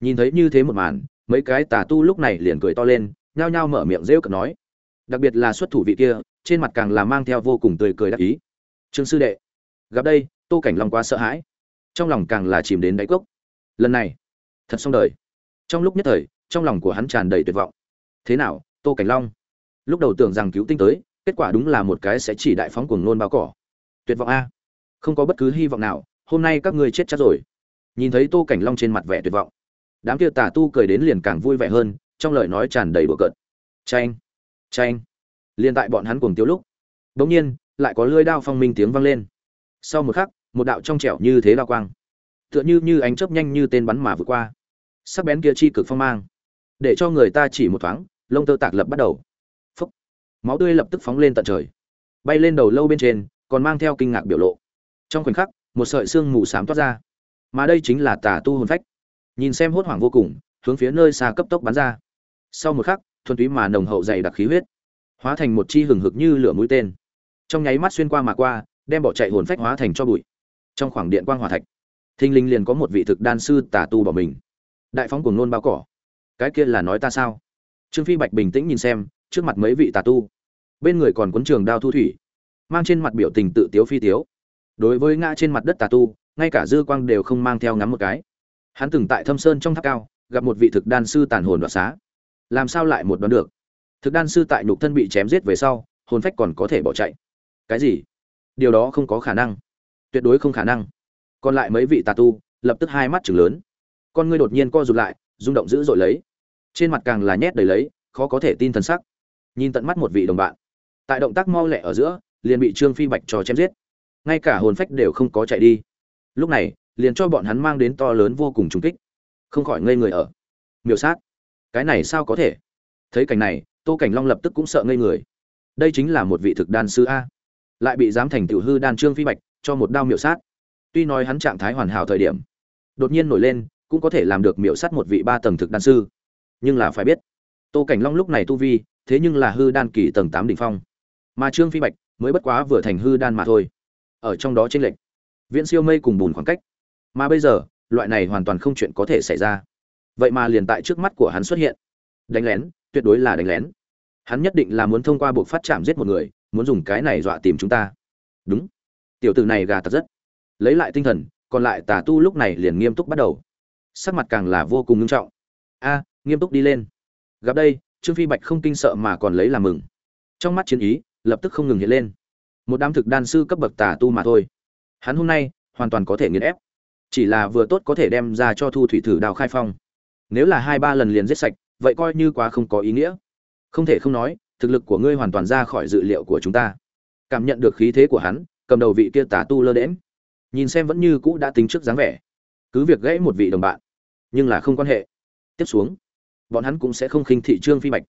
nhìn thấy như thế một màn, mấy cái tà tu lúc này liền cười to lên, nhao nhao mở miệng rêu cợt nói. Đặc biệt là xuất thủ vị kia, trên mặt càng là mang theo vô cùng tươi cười đắc ý. Trương sư đệ, gặp đây, tô cảnh long quá sợ hãi. Trong lòng càng là chìm đến đáy cốc. Lần này, thật xong đời. Trong lúc nhất thời, trong lòng của hắn tràn đầy tuyệt vọng. Thế nào, tô cảnh long? Lúc đầu tưởng rằng cứu tinh tới, kết quả đúng là một cái sẽ chỉ đại phóng cuồng nôn bao cỏ. Tuyệt vọng a. Không có bất cứ hy vọng nào, hôm nay các ngươi chết chắc rồi. Nhìn thấy tô cảnh long trên mặt vẻ tuyệt vọng đám kia tà tu cười đến liền càng vui vẻ hơn, trong lời nói tràn đầy bừa cợt. Tranh tranh liền tại bọn hắn cuồng tiêu lúc đ nhiên, lại có lưỡi đao phong minh tiếng vang lên. Sau một khắc, một đạo trong trẻo như thế đao quang, tựa như như ánh chớp nhanh như tên bắn mà vượt qua. Sắc bén kia chi cực phong mang, để cho người ta chỉ một thoáng, lông tơ tạc lập bắt đầu. Phúc máu tươi lập tức phóng lên tận trời. Bay lên đầu lâu bên trên, còn mang theo kinh ngạc biểu lộ. Trong khoảnh khắc, một sợi xương mù xám toát ra. Mà đây chính là tà tu hồn phách nhìn xem hốt hoảng vô cùng, hướng phía nơi xa cấp tốc bắn ra. Sau một khắc, thuần túy mà nồng hậu dày đặc khí huyết, hóa thành một chi hừng hực như lửa mũi tên. Trong nháy mắt xuyên qua mà qua, đem bỏ chạy hồn phách hóa thành cho bụi. Trong khoảng điện quang hỏa thạch thinh linh liền có một vị thực đan sư tà tu bỏ mình. Đại phóng cùng nôn bao cỏ. Cái kia là nói ta sao? Trương phi bạch bình tĩnh nhìn xem, trước mặt mấy vị tà tu. Bên người còn cuốn trường đao thu thủy, mang trên mặt biểu tình tự tiếu phi tiếu. Đối với ngã trên mặt đất tà tu, ngay cả dư quang đều không mang theo ngắm một cái hắn từng tại thâm sơn trong tháp cao, gặp một vị thực đan sư tàn hồn đoạt xá. Làm sao lại một đoán được? Thực đan sư tại nhục thân bị chém giết về sau, hồn phách còn có thể bỏ chạy. Cái gì? Điều đó không có khả năng. Tuyệt đối không khả năng. Còn lại mấy vị tà tu, lập tức hai mắt chừng lớn. Con ngươi đột nhiên co rụt lại, rung động dữ dội lấy. Trên mặt càng là nhét đầy lấy, khó có thể tin thần sắc. Nhìn tận mắt một vị đồng bạn. Tại động tác mau lẹ ở giữa, liền bị trương phi bạch trò chém giết. Ngay cả hồn phách đều không có chạy đi. Lúc này liền cho bọn hắn mang đến to lớn vô cùng trùng kích. Không khỏi ngây người ở. Miêu sát. Cái này sao có thể? Thấy cảnh này, tô cảnh long lập tức cũng sợ ngây người. Đây chính là một vị thực đan sư a. Lại bị dám thành tiểu hư đan trương phi bạch, cho một đao miểu sát. Tuy nói hắn trạng thái hoàn hảo thời điểm, đột nhiên nổi lên, cũng có thể làm được miểu sát một vị ba tầng thực đan sư. Nhưng là phải biết, tô cảnh long lúc này tu vi, thế nhưng là hư đan kỳ tầng tám đỉnh phong. Mà trương phi bạch mới bất quá vừa thành hư đan mà thôi. Ở trong đó chênh lệch, viễn siêu mây cùng bùn khoảng cách mà bây giờ, loại này hoàn toàn không chuyện có thể xảy ra. Vậy mà liền tại trước mắt của hắn xuất hiện. Đánh lén, tuyệt đối là đánh lén. Hắn nhất định là muốn thông qua buộc phát chạm giết một người, muốn dùng cái này dọa tìm chúng ta. Đúng. Tiểu tử này gà tật rất. Lấy lại tinh thần, còn lại tà tu lúc này liền nghiêm túc bắt đầu. Sắc mặt càng là vô cùng nghiêm trọng. A, nghiêm túc đi lên. Gặp đây, trương phi bạch không kinh sợ mà còn lấy làm mừng. Trong mắt chiến ý, lập tức không ngừng hiện lên. Một đám thực đan sư cấp bậc tà tu mà thôi. Hắn hôm nay, hoàn toàn có thể nghiền ép chỉ là vừa tốt có thể đem ra cho thu thủy thử đào khai phong. Nếu là hai ba lần liền giết sạch, vậy coi như quá không có ý nghĩa. Không thể không nói, thực lực của ngươi hoàn toàn ra khỏi dự liệu của chúng ta. Cảm nhận được khí thế của hắn, cầm đầu vị kia tà tu lơ đễm nhìn xem vẫn như cũ đã tính trước dáng vẻ. Cứ việc gãy một vị đồng bạn, nhưng là không quan hệ. Tiếp xuống, bọn hắn cũng sẽ không khinh thị trương phi bạch.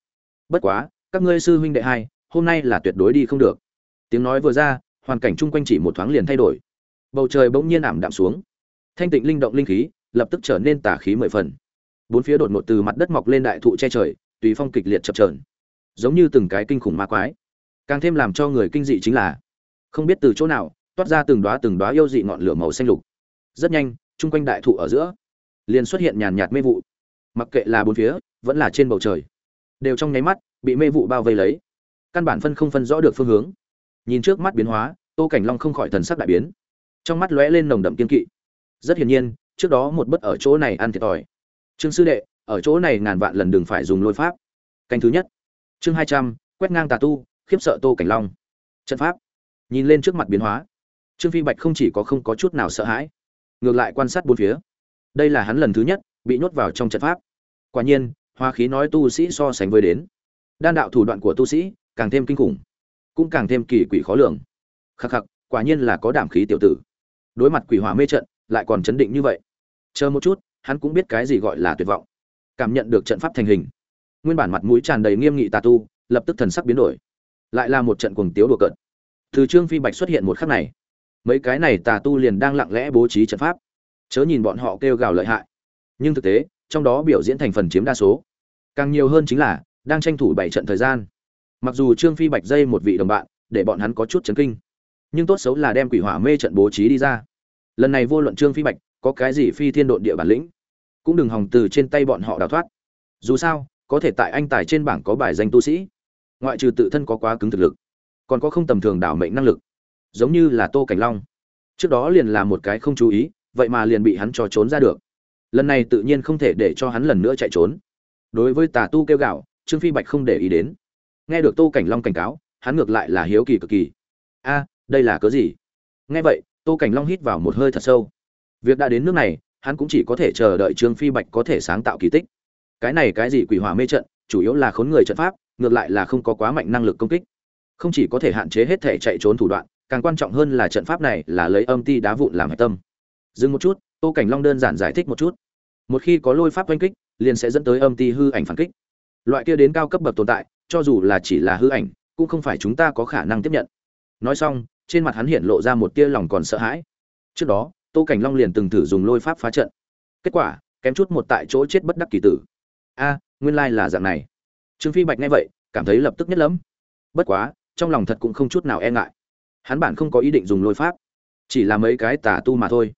Bất quá, các ngươi sư huynh đệ hai, hôm nay là tuyệt đối đi không được. Tiếng nói vừa ra, hoàn cảnh chung quanh chỉ một thoáng liền thay đổi. Bầu trời bỗng nhiên ảm đạm xuống thanh tịnh linh động linh khí, lập tức trở nên tà khí mười phần. Bốn phía đột ngột từ mặt đất mọc lên đại thụ che trời, tùy phong kịch liệt chập trờn giống như từng cái kinh khủng ma quái. Càng thêm làm cho người kinh dị chính là, không biết từ chỗ nào, toát ra từng đóa từng đóa yêu dị ngọn lửa màu xanh lục. Rất nhanh, chung quanh đại thụ ở giữa, liền xuất hiện nhàn nhạt mê vụ. Mặc kệ là bốn phía, vẫn là trên bầu trời, đều trong nháy mắt bị mê vụ bao vây lấy. Căn bản phân không phân rõ được phương hướng. Nhìn trước mắt biến hóa, tô cảnh long không khỏi thần sắc đại biến. Trong mắt lóe lên nồng đậm kiên kỵ rất hiển nhiên, trước đó một bất ở chỗ này ăn thiệt thòi. Trương sư đệ, ở chỗ này ngàn vạn lần đừng phải dùng lôi pháp. Canh thứ nhất. Chương hai trăm, quét ngang tà tu, khiếp sợ tô cảnh long. Trận pháp. Nhìn lên trước mặt biến hóa. Trương phi bạch không chỉ có không có chút nào sợ hãi, ngược lại quan sát bốn phía. Đây là hắn lần thứ nhất bị nhốt vào trong trận pháp. Quả nhiên, hoa khí nói tu sĩ so sánh với đến. Đan đạo thủ đoạn của tu sĩ càng thêm kinh khủng, cũng càng thêm kỳ quỷ khó lường. Khắc khắc, quả nhiên là có đảm khí tiểu tử. Đối mặt quỷ hỏa mê trận lại còn chấn định như vậy. Chờ một chút, hắn cũng biết cái gì gọi là tuyệt vọng. Cảm nhận được trận pháp thành hình. Nguyên bản mặt mũi tràn đầy nghiêm nghị tà tu, lập tức thần sắc biến đổi. Lại là một trận cuồng tiếu đùa cợt. Từ trương phi bạch xuất hiện một khắc này, mấy cái này tà tu liền đang lặng lẽ bố trí trận pháp. Chớ nhìn bọn họ kêu gào lợi hại. Nhưng thực tế, trong đó biểu diễn thành phần chiếm đa số. Càng nhiều hơn chính là, đang tranh thủ bảy trận thời gian. Mặc dù trương phi bạch dây một vị đồng bạn, để bọn hắn có chút chấn kinh. Nhưng tốt xấu là đem quỷ hỏa mê trận bố trí đi ra lần này vô luận trương phi bạch có cái gì phi thiên độn địa bản lĩnh, cũng đừng hòng từ trên tay bọn họ đào thoát. Dù sao, có thể tại anh tài trên bảng có bài danh tu sĩ, ngoại trừ tự thân có quá cứng thực lực, còn có không tầm thường đảo mệnh năng lực, giống như là tô cảnh long. Trước đó liền là một cái không chú ý, vậy mà liền bị hắn cho trốn ra được. Lần này tự nhiên không thể để cho hắn lần nữa chạy trốn. Đối với tà tu kêu gạo, trương phi bạch không để ý đến. Nghe được tô cảnh long cảnh cáo, hắn ngược lại là hiếu kỳ cực kỳ. A, đây là cớ gì? Nghe vậy tô cảnh long hít vào một hơi thật sâu. Việc đã đến nước này, hắn cũng chỉ có thể chờ đợi trương phi bạch có thể sáng tạo kỳ tích. Cái này cái gì quỷ hỏa mê trận, chủ yếu là khốn người trận pháp, ngược lại là không có quá mạnh năng lực công kích. Không chỉ có thể hạn chế hết thể chạy trốn thủ đoạn, càng quan trọng hơn là trận pháp này là lấy âm ti đá vụn làm hạch tâm. Dừng một chút, tô cảnh long đơn giản giải thích một chút. Một khi có lôi pháp oanh kích, liền sẽ dẫn tới âm ti hư ảnh phản kích. Loại kia đến cao cấp bậc tồn tại, cho dù là chỉ là hư ảnh, cũng không phải chúng ta có khả năng tiếp nhận. Nói xong trên mặt hắn hiện lộ ra một tia lòng còn sợ hãi. Trước đó, tô cảnh long liền từng thử dùng lôi pháp phá trận. Kết quả, kém chút một tại chỗ chết bất đắc kỳ tử. A, nguyên lai là dạng này. Trương phi bạch nghe vậy, cảm thấy lập tức nhất lắm bất quá, trong lòng thật cũng không chút nào e ngại. Hắn bản không có ý định dùng lôi pháp, chỉ là mấy cái tà tu mà thôi.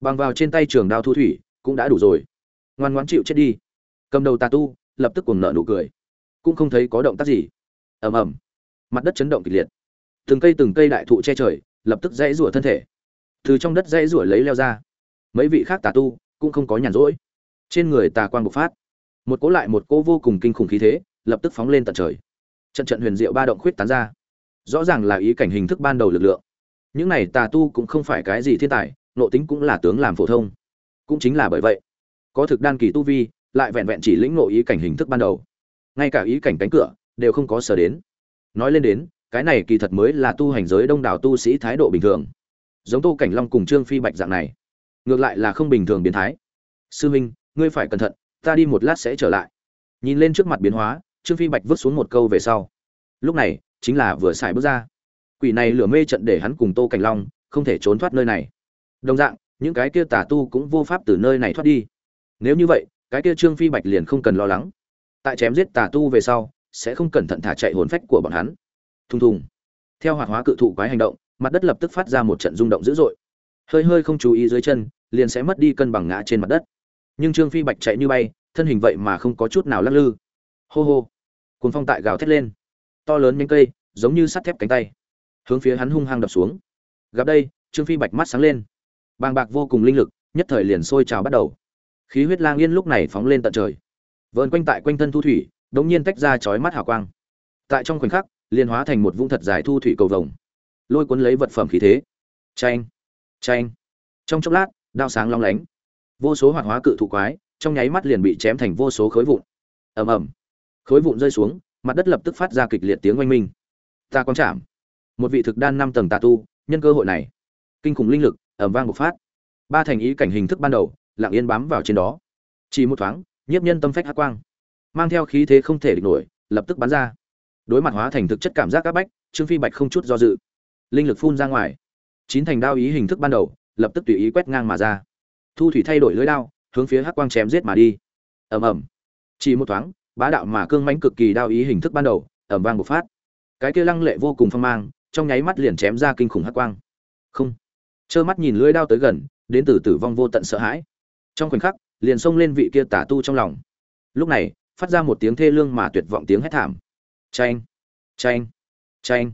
Bằng vào trên tay trường đao thu thủy, cũng đã đủ rồi. Ngoan ngoãn chịu chết đi. Cầm đầu tà tu, lập tức cuồng nợ nụ cười. Cũng không thấy có động tác gì. Ầm ầm. Mặt đất chấn động kịch liệt từng cây từng cây đại thụ che trời, lập tức dãy rủa thân thể. Từ trong đất dãy rủa lấy leo ra. Mấy vị khác tà tu cũng không có nhàn rỗi. Trên người tà quang bộc phát. Một cỗ lại một cỗ vô cùng kinh khủng khí thế, lập tức phóng lên tận trời. Trận trận huyền diệu ba động khuyết tán ra. Rõ ràng là ý cảnh hình thức ban đầu lực lượng. Những này tà tu cũng không phải cái gì thiên tài nộ tính cũng là tướng làm phổ thông. Cũng chính là bởi vậy, có thực đan kỳ tu vi, lại vẹn vẹn chỉ lĩnh ngộ ý cảnh hình thức ban đầu. Ngay cả ý cảnh cánh cửa đều không có sở đến. Nói lên đến cái này kỳ thật mới là tu hành giới đông đảo tu sĩ thái độ bình thường. Giống tô cảnh long cùng trương phi bạch dạng này, ngược lại là không bình thường biến thái. Sư minh, ngươi phải cẩn thận, ta đi một lát sẽ trở lại. Nhìn lên trước mặt biến hóa, trương phi bạch vứt xuống một câu về sau. Lúc này, chính là vừa xài bước ra. Quỷ này lửa mê trận để hắn cùng tô cảnh long không thể trốn thoát nơi này. Đồng dạng, những cái kia tà tu cũng vô pháp từ nơi này thoát đi. Nếu như vậy, cái kia trương phi bạch liền không cần lo lắng. Tại chém giết tà tu về sau, sẽ không cẩn thận thả chạy hồn phách của bọn hắn thùng thùng. Theo hoạt hóa cự thụ quái hành động, mặt đất lập tức phát ra một trận rung động dữ dội. Hơi hơi không chú ý dưới chân, liền sẽ mất đi cân bằng ngã trên mặt đất. Nhưng trương phi bạch chạy như bay, thân hình vậy mà không có chút nào lắc lư. Hô hô. Cuồng phong tại gào thét lên. To lớn những cây, giống như sắt thép cánh tay. Hướng phía hắn hung hăng đập xuống. Gặp đây, trương phi bạch mắt sáng lên. Bàng bạc vô cùng linh lực, nhất thời liền sôi trào bắt đầu. Khí huyết lang yên lúc này phóng lên tận trời. Vợn quanh tại quanh thân thu thủy, đống nhiên tách ra chói mắt hào quang. Tại trong khoảnh khắc liền hóa thành một vũng thật dài thu thủy cầu vồng. Lôi cuốn lấy vật phẩm khí thế. Tranh tranh trong chốc lát, đao sáng long lánh. Vô số hoạt hóa cự thụ quái, trong nháy mắt liền bị chém thành vô số khối vụn. Ầm ầm. Khối vụn rơi xuống, mặt đất lập tức phát ra kịch liệt tiếng oanh minh. Ta quang chạm. Một vị thực đan năm tầng tà tu, nhân cơ hội này. Kinh khủng linh lực, ầm vang bộc phát. Ba thành ý cảnh hình thức ban đầu, lặng yên bám vào trên đó. Chỉ một thoáng, nhiếp nhân tâm phách hát quang. Mang theo khí thế không thể địch nổi, lập tức bắn ra đối mặt hóa thành thực chất cảm giác các bách, trương phi bạch không chút do dự, linh lực phun ra ngoài. Chín thành đao ý hình thức ban đầu, lập tức tùy ý quét ngang mà ra. Thu thủy thay đổi lưới đao, hướng phía hắc quang chém giết mà đi. Ầm ầm. Chỉ một thoáng, bá đạo mà cương mãnh cực kỳ đao ý hình thức ban đầu, ầm vang một phát. Cái kia lăng lệ vô cùng phong mang, trong nháy mắt liền chém ra kinh khủng hắc quang. Không. Trơ mắt nhìn lưỡi đao tới gần, đến từ tử vong vô tận sợ hãi. Trong khoảnh khắc, liền xông lên vị kia tả tu trong lòng. Lúc này, phát ra một tiếng thê lương mà tuyệt vọng tiếng hét thảm tranh tranh tranh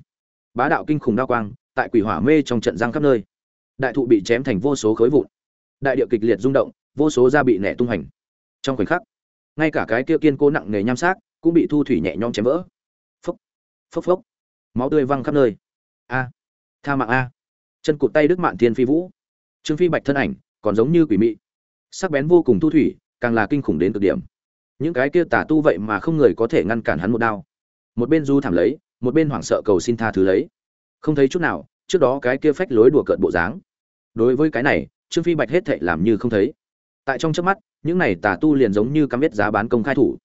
bá đạo kinh khủng đao quang, tại quỷ hỏa mê trong trận giang khắp nơi. Đại thụ bị chém thành vô số khối vụn. Đại điệu kịch liệt rung động, vô số da bị nẻ tung hành trong khoảnh khắc, ngay cả cái kia kiên cố nặng nề nham xác cũng bị thu thủy nhẹ nhõm chém vỡ. Phốc phốc phốc. Máu tươi văng khắp nơi. A, tha mạng a. Chân cụt tay đức mạn thiên phi vũ. Trương phi bạch thân ảnh, còn giống như quỷ mị. Sắc bén vô cùng thu thủy, càng là kinh khủng đến cực điểm. Những cái kia tà tu vậy mà không người có thể ngăn cản hắn một đao một bên du thảm lấy, một bên hoảng sợ cầu xin tha thứ lấy. Không thấy chút nào, trước đó cái kia phách lối đùa cợt bộ dáng. Đối với cái này, trương phi bạch hết thệ làm như không thấy. Tại trong trước mắt, những này tà tu liền giống như cắm biết giá bán công khai thủ,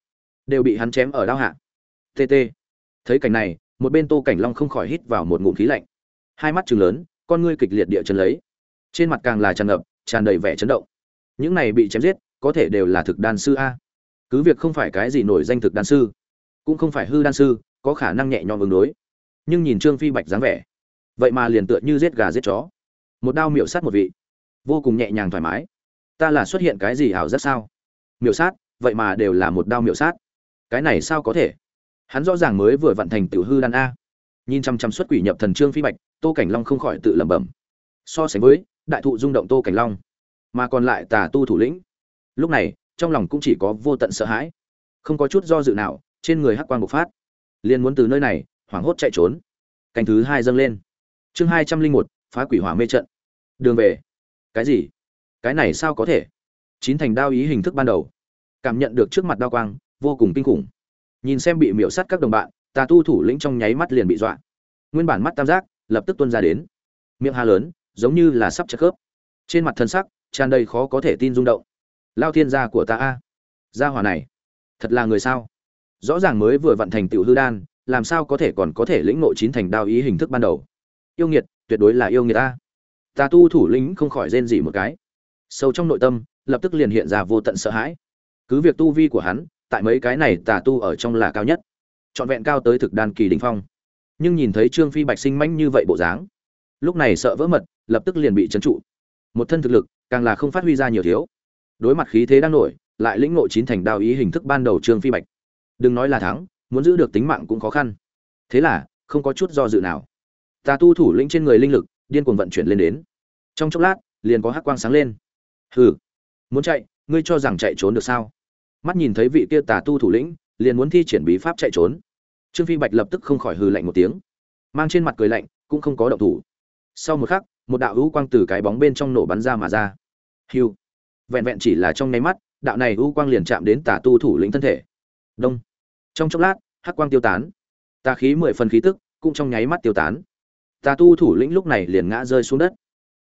đều bị hắn chém ở đao hạ. Tt thấy cảnh này, một bên tô cảnh long không khỏi hít vào một ngụm khí lạnh. Hai mắt chừng lớn, con ngươi kịch liệt địa chân lấy. Trên mặt càng là tràn ngập, tràn đầy vẻ chấn động. Những này bị chém giết, có thể đều là thực đan sư a. Cứ việc không phải cái gì nổi danh thực đan sư cũng không phải hư đan sư, có khả năng nhẹ nhõm ứng đối. Nhưng nhìn trương phi bạch dáng vẻ, vậy mà liền tựa như giết gà giết chó. Một đao miệu sát một vị, vô cùng nhẹ nhàng thoải mái. Ta là xuất hiện cái gì ảo rất sao? Miểu sát, vậy mà đều là một đao miểu sát. Cái này sao có thể? Hắn rõ ràng mới vừa vận thành tiểu hư đan a. Nhìn chăm chăm xuất quỷ nhập thần trương phi bạch, tô cảnh long không khỏi tự lẩm bẩm. So sánh với, đại thụ rung động tô cảnh long, mà còn lại tà tu thủ lĩnh. Lúc này, trong lòng cũng chỉ có vô tận sợ hãi. Không có chút do dự nào trên người hắc quang bộc phát. Liền muốn từ nơi này, hoảng hốt chạy trốn. Canh thứ hai dâng lên. Chương hai trăm linh một, phá quỷ hỏa mê trận. Đường về. Cái gì? Cái này sao có thể? Chín thành đao ý hình thức ban đầu. Cảm nhận được trước mặt đao quang, vô cùng kinh khủng. Nhìn xem bị miễu sát các đồng bạn, tà tu thủ lĩnh trong nháy mắt liền bị dọa. Nguyên bản mắt tam giác, lập tức tuôn ra đến. Miệng hà lớn, giống như là sắp chật khớp. Trên mặt thân sắc, tràn đầy khó có thể tin rung động. Lao thiên gia của ta a. Gia hỏa này, thật là người sao? Rõ ràng mới vừa vận thành tiểu hư đan, làm sao có thể còn có thể lĩnh ngộ chín thành đao ý hình thức ban đầu? Yêu nghiệt, tuyệt đối là yêu nghiệt ta tà tu thủ lĩnh không khỏi rên gì một cái. Sâu trong nội tâm, lập tức liền hiện ra vô tận sợ hãi. Cứ việc tu vi của hắn, tại mấy cái này tà tu ở trong là cao nhất, trọn vẹn cao tới thực đan kỳ đình phong. Nhưng nhìn thấy trương phi bạch sinh manh như vậy bộ dáng, lúc này sợ vỡ mật, lập tức liền bị trấn trụ. Một thân thực lực, càng là không phát huy ra nhiều thiếu. Đối mặt khí thế đang nổi, lại lĩnh ngộ chín thành đao ý hình thức ban đầu trương phi bạch đừng nói là thắng, muốn giữ được tính mạng cũng khó khăn. Thế là, không có chút do dự nào. Tà tu thủ lĩnh trên người linh lực, điên cuồng vận chuyển lên đến. Trong chốc lát, liền có hắc quang sáng lên. Hừ, muốn chạy, ngươi cho rằng chạy trốn được sao? Mắt nhìn thấy vị kia tà tu thủ lĩnh, liền muốn thi triển bí pháp chạy trốn. Trương phi bạch lập tức không khỏi hừ lạnh một tiếng. Mang trên mặt cười lạnh, cũng không có động thủ. Sau một khắc, một đạo hữu quang từ cái bóng bên trong nổ bắn ra mà ra. Hiu vẹn vẹn chỉ là trong nháy mắt, đạo này hữu quang liền chạm đến tà tu thủ lĩnh thân thể. Đông trong chốc lát, hắc quang tiêu tán. Tà khí mười phần khí tức, cũng trong nháy mắt tiêu tán. Tà tu thủ lĩnh lúc này liền ngã rơi xuống đất.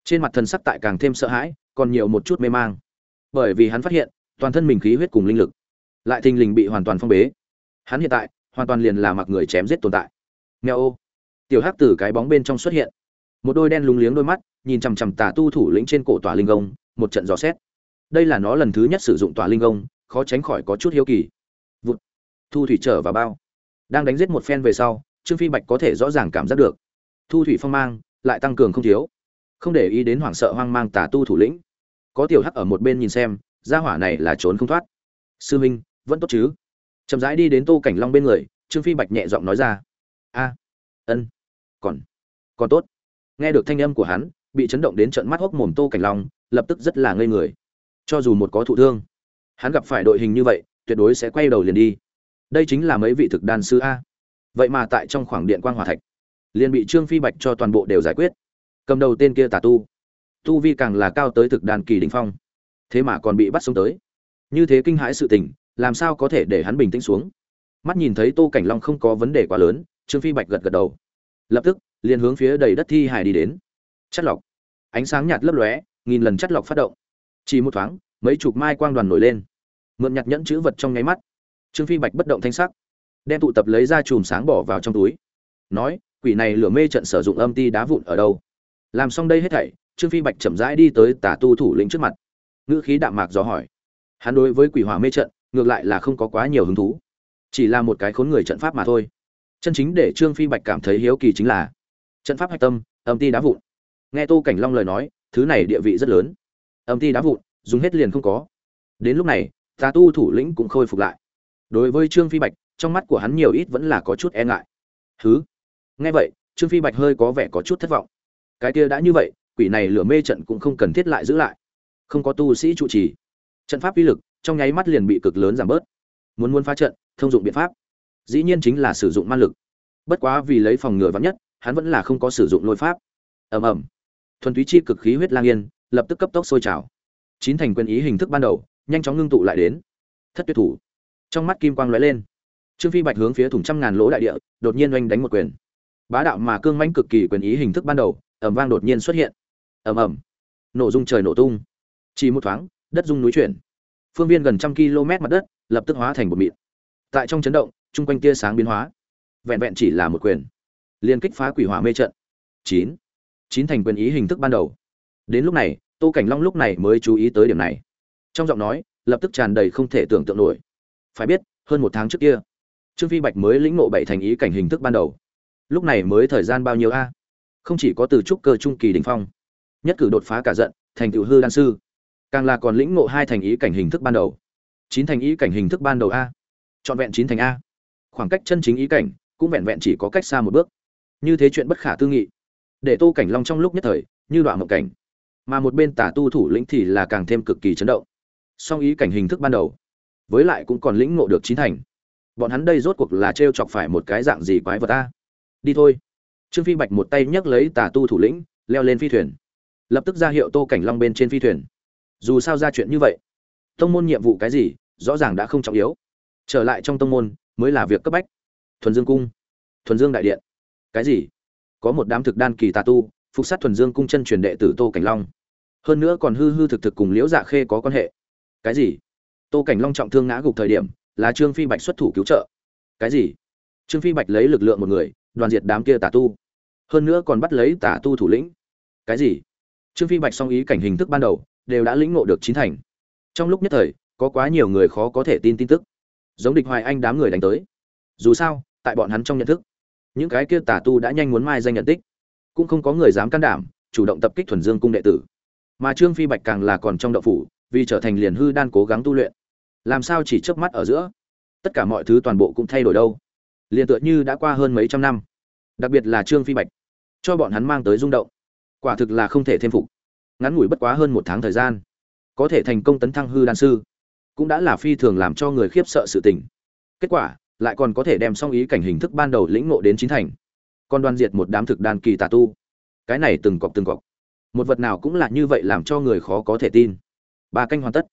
Trên mặt thần sắc tại càng thêm sợ hãi, còn nhiều một chút mê mang. Bởi vì hắn phát hiện, toàn thân mình khí huyết cùng linh lực, lại thình lình bị hoàn toàn phong bế. Hắn hiện tại, hoàn toàn liền là mặc người chém giết tồn tại. Nghèo ô tiểu hắc từ cái bóng bên trong xuất hiện. Một đôi đen lúng liếng đôi mắt, nhìn chằm chằm tà tu thủ lĩnh trên cổ tòa linh công một trận dò xét. Đây là nó lần thứ nhất sử dụng tòa linh công khó tránh khỏi có chút hiếu kỳ thu thủy trở vào bao. Đang đánh giết một phen về sau, trương phi bạch có thể rõ ràng cảm giác được. Thu thủy phong mang, lại tăng cường không thiếu. Không để ý đến hoảng sợ hoang mang tà tu thủ lĩnh. Có tiểu hắc ở một bên nhìn xem, gia hỏa này là trốn không thoát. Sư minh, vẫn tốt chứ? Chậm rãi đi đến tô cảnh long bên người, trương phi bạch nhẹ giọng nói ra. A, ân, còn còn tốt. Nghe được thanh âm của hắn, bị chấn động đến trận mắt hốc mồm tô cảnh long, lập tức rất là ngây người. Cho dù một có thụ thương, hắn gặp phải đội hình như vậy, tuyệt đối sẽ quay đầu liền đi đây chính là mấy vị thực đan sư a. Vậy mà tại trong khoảng điện quan hòa thạch, liền bị trương phi bạch cho toàn bộ đều giải quyết. Cầm đầu tên kia tà tu tu vi càng là cao tới thực đàn kỳ đình phong. Thế mà còn bị bắt sống tới. Như thế kinh hãi sự tình, làm sao có thể để hắn bình tĩnh xuống? Mắt nhìn thấy tô cảnh long không có vấn đề quá lớn, trương phi bạch gật gật đầu. Lập tức, liền hướng phía đầy đất thi hài đi đến. Chất lọc. Ánh sáng nhạt lấp lóe, nghìn lần chất lọc phát động. Chỉ một thoáng, mấy chục mai quang đoàn nổi lên. Mượn nhặt nhẫn chữ vật trong nháy mắt trương phi bạch bất động thanh sắc, đem tụ tập lấy ra chùm sáng bỏ vào trong túi. Nói, quỷ này lửa mê trận sử dụng âm ti đá vụn ở đâu? Làm xong đây hết thảy, trương phi bạch chậm rãi đi tới tà tu thủ lĩnh trước mặt. Ngữ khí đạm mạc dò hỏi. Hắn đối với quỷ hỏa mê trận, ngược lại là không có quá nhiều hứng thú. Chỉ là một cái khốn người trận pháp mà thôi. Chân chính để trương phi bạch cảm thấy hiếu kỳ chính là trận pháp hạch tâm, âm ti đá vụn. Nghe tô cảnh long lời nói, thứ này địa vị rất lớn. Âm ti đá vụn, dùng hết liền không có. Đến lúc này, tà tu thủ lĩnh cũng khôi phục lại đối với trương phi bạch, trong mắt của hắn nhiều ít vẫn là có chút e ngại. Thứ nghe vậy, trương phi bạch hơi có vẻ có chút thất vọng. Cái kia đã như vậy, quỷ này lửa mê trận cũng không cần thiết lại giữ lại. Không có tu sĩ trụ trì. Trận pháp uy lực, trong nháy mắt liền bị cực lớn giảm bớt. Muốn muốn phá trận, thông dụng biện pháp. Dĩ nhiên chính là sử dụng ma lực. Bất quá vì lấy phòng ngừa vắn nhất, hắn vẫn là không có sử dụng lôi pháp. Ầm ầm. Thuần túy chi cực khí huyết lang yên, lập tức cấp tốc sôi trào. Chín thành quyền ý hình thức ban đầu, nhanh chóng ngưng tụ lại đến. Thất tuyệt thủ trong mắt kim quang lóe lên. Trương phi bạch hướng phía thủng trăm ngàn lỗ đại địa, đột nhiên oanh đánh một quyền. Bá đạo mà cương mãnh cực kỳ quyền ý hình thức ban đầu, ầm vang đột nhiên xuất hiện. Ầm ầm. Nổ dung trời nổ tung. Chỉ một thoáng, đất dung núi chuyển. Phương viên gần trăm km mặt đất, lập tức hóa thành một mịn. Tại trong chấn động, chung quanh tia sáng biến hóa. Vẹn vẹn chỉ là một quyền. Liên kích phá quỷ hỏa mê trận. Chín. Chín thành quyền ý hình thức ban đầu. Đến lúc này, tô cảnh long lúc này mới chú ý tới điểm này. Trong giọng nói, lập tức tràn đầy không thể tưởng tượng nổi phải biết, hơn một tháng trước kia, trương phi bạch mới lĩnh ngộ bảy thành ý cảnh hình thức ban đầu. Lúc này mới thời gian bao nhiêu a? Không chỉ có từ trúc cơ trung kỳ đỉnh phong, nhất cử đột phá cả giận, thành tựu hư đan sư, càng là còn lĩnh ngộ hai thành ý cảnh hình thức ban đầu. Chín thành ý cảnh hình thức ban đầu a? Trọn vẹn chín thành a? Khoảng cách chân chính ý cảnh cũng vẹn vẹn chỉ có cách xa một bước. Như thế chuyện bất khả tư nghị, để tô cảnh long trong lúc nhất thời như đoạn mộng cảnh. Mà một bên tả tu thủ lĩnh thì là càng thêm cực kỳ chấn động. Song ý cảnh hình thức ban đầu với lại cũng còn lĩnh ngộ được chín thành. Bọn hắn đây rốt cuộc là t chọc phải một cái dạng gì quái vật ta? Đi thôi. Trương phi bạch một tay nhấc lấy tà tu thủ lĩnh, leo lên phi thuyền. Lập tức ra hiệu tô cảnh long bên trên phi thuyền. Dù sao ra chuyện như vậy, tông môn nhiệm vụ cái gì, rõ ràng đã không trọng yếu. Trở lại trong tông môn, mới là việc cấp bách. Thuần dương cung. Thuần dương đại điện. Cái gì? Có một đám thực đan kỳ tà tu, phục sát thuần dương cung chân truyền đệ tử tô cảnh long. Hơn nữa còn hư hư thực thực cùng liễu dạ khê có quan hệ. Cái gì? Tô cảnh long trọng thương ngã gục thời điểm, là trương phi bạch xuất thủ cứu trợ. Cái gì? Trương phi bạch lấy lực lượng một người, đoàn diệt đám kia tà tu. Hơn nữa còn bắt lấy tà tu thủ lĩnh. Cái gì? Trương phi bạch song ý cảnh hình thức ban đầu, đều đã lĩnh ngộ được chín thành. Trong lúc nhất thời, có quá nhiều người khó có thể tin tin tức. Giống địch hoài anh đám người đánh tới. Dù sao, tại bọn hắn trong nhận thức, những cái kia tà tu đã nhanh muốn mai danh nhận tích. Cũng không có người dám can đảm, chủ động tập kích thuần dương cung đệ tử. Mà trương phi bạch càng là còn trong đậu phủ vì trở thành liền hư đan cố gắng tu luyện. Làm sao chỉ chớp mắt ở giữa? Tất cả mọi thứ toàn bộ cũng thay đổi đâu? Liền tựa như đã qua hơn mấy trăm năm. Đặc biệt là trương phi bạch, cho bọn hắn mang tới rung động. Quả thực là không thể thêm phục. Ngắn ngủi bất quá hơn một tháng thời gian, có thể thành công tấn thăng hư đan sư, cũng đã là phi thường làm cho người khiếp sợ sự tình. Kết quả, lại còn có thể đem xong ý cảnh hình thức ban đầu lĩnh ngộ đến chín thành, còn đoan diệt một đám thực đan kỳ tà tu. Cái này từng cọc từng cọc. Một vật nào cũng là như vậy làm cho người khó có thể tin ba canh hoàn tất.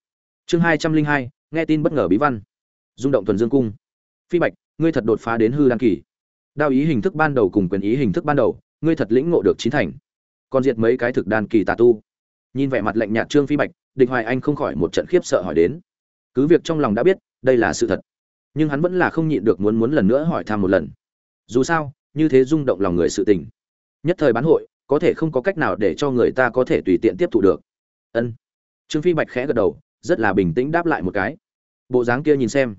Chương hai trăm linh hai, nghe tin bất ngờ bí văn. Rung động thuần dương cung. Phi bạch, ngươi thật đột phá đến hư đan kỳ. Đao ý hình thức ban đầu cùng quyền ý hình thức ban đầu, ngươi thật lĩnh ngộ được chín thành. Còn diệt mấy cái thực đan kỳ tà tu. Nhìn vẻ mặt lạnh nhạt trương phi bạch, địch hoài anh không khỏi một trận khiếp sợ hỏi đến. Cứ việc trong lòng đã biết, đây là sự thật. Nhưng hắn vẫn là không nhịn được muốn muốn lần nữa hỏi thăm một lần. Dù sao, như thế rung động lòng người sự tình. Nhất thời bán hội, có thể không có cách nào để cho người ta có thể tùy tiện tiếp thụ được. Ân trương phi bạch khẽ gật đầu, rất là bình tĩnh đáp lại một cái. Bộ dáng kia nhìn xem,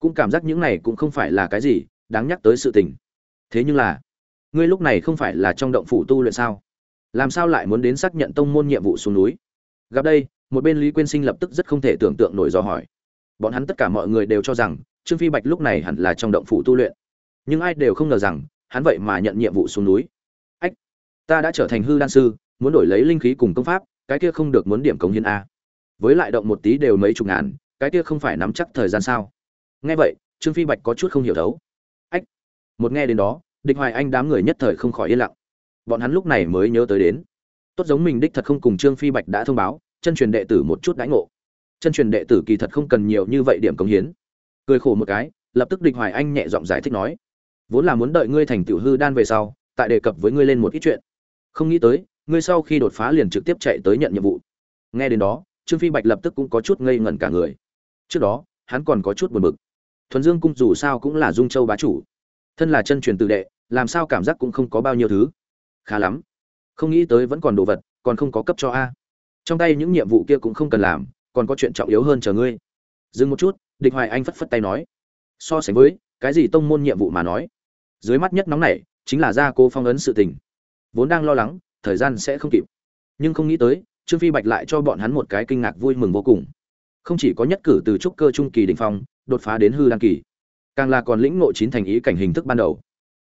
cũng cảm giác những này cũng không phải là cái gì đáng nhắc tới sự tình. Thế nhưng là, ngươi lúc này không phải là trong động phủ tu luyện sao? Làm sao lại muốn đến xác nhận tông môn nhiệm vụ xuống núi? Gặp đây, một bên lý quyên sinh lập tức rất không thể tưởng tượng nổi do hỏi. Bọn hắn tất cả mọi người đều cho rằng, trương phi bạch lúc này hẳn là trong động phủ tu luyện. Nhưng ai đều không ngờ rằng, hắn vậy mà nhận nhiệm vụ xuống núi. Ách, ta đã trở thành hư đan sư, muốn đổi lấy linh khí cùng công pháp, cái kia không được muốn điểm cống hiến a với lại động một tí đều mấy chục ngàn, cái kia không phải nắm chắc thời gian sao? Nghe vậy, trương phi bạch có chút không hiểu thấu. Ách, một nghe đến đó, địch hoài anh đám người nhất thời không khỏi yên lặng. Bọn hắn lúc này mới nhớ tới đến. Tốt giống mình đích thật không cùng trương phi bạch đã thông báo, chân truyền đệ tử một chút đãi ngộ. Chân truyền đệ tử kỳ thật không cần nhiều như vậy điểm cống hiến. Cười khổ một cái, lập tức địch hoài anh nhẹ giọng giải thích nói, vốn là muốn đợi ngươi thành tiểu hư đan về sau, tại đề cập với ngươi lên một ít chuyện. Không nghĩ tới, ngươi sau khi đột phá liền trực tiếp chạy tới nhận nhiệm vụ. Nghe đến đó trương phi bạch lập tức cũng có chút ngây ngẩn cả người. Trước đó, hắn còn có chút buồn bực. Thuần dương cung dù sao cũng là dung châu bá chủ. Thân là chân truyền tự đệ, làm sao cảm giác cũng không có bao nhiêu thứ. Khá lắm. Không nghĩ tới vẫn còn đồ vật, còn không có cấp cho a. Trong tay những nhiệm vụ kia cũng không cần làm, còn có chuyện trọng yếu hơn chờ ngươi. Dừng một chút, địch hoài anh phất phất tay nói. So sánh với, cái gì tông môn nhiệm vụ mà nói? Dưới mắt nhất nóng này chính là gia cô phong ấn sự tình. Vốn đang lo lắng, thời gian sẽ không kịp. Nhưng không nghĩ tới trương phi bạch lại cho bọn hắn một cái kinh ngạc vui mừng vô cùng. Không chỉ có nhất cử từ trúc cơ trung kỳ đỉnh phong, đột phá đến hư đăng kỳ, càng là còn lĩnh ngộ chín thành ý cảnh hình thức ban đầu.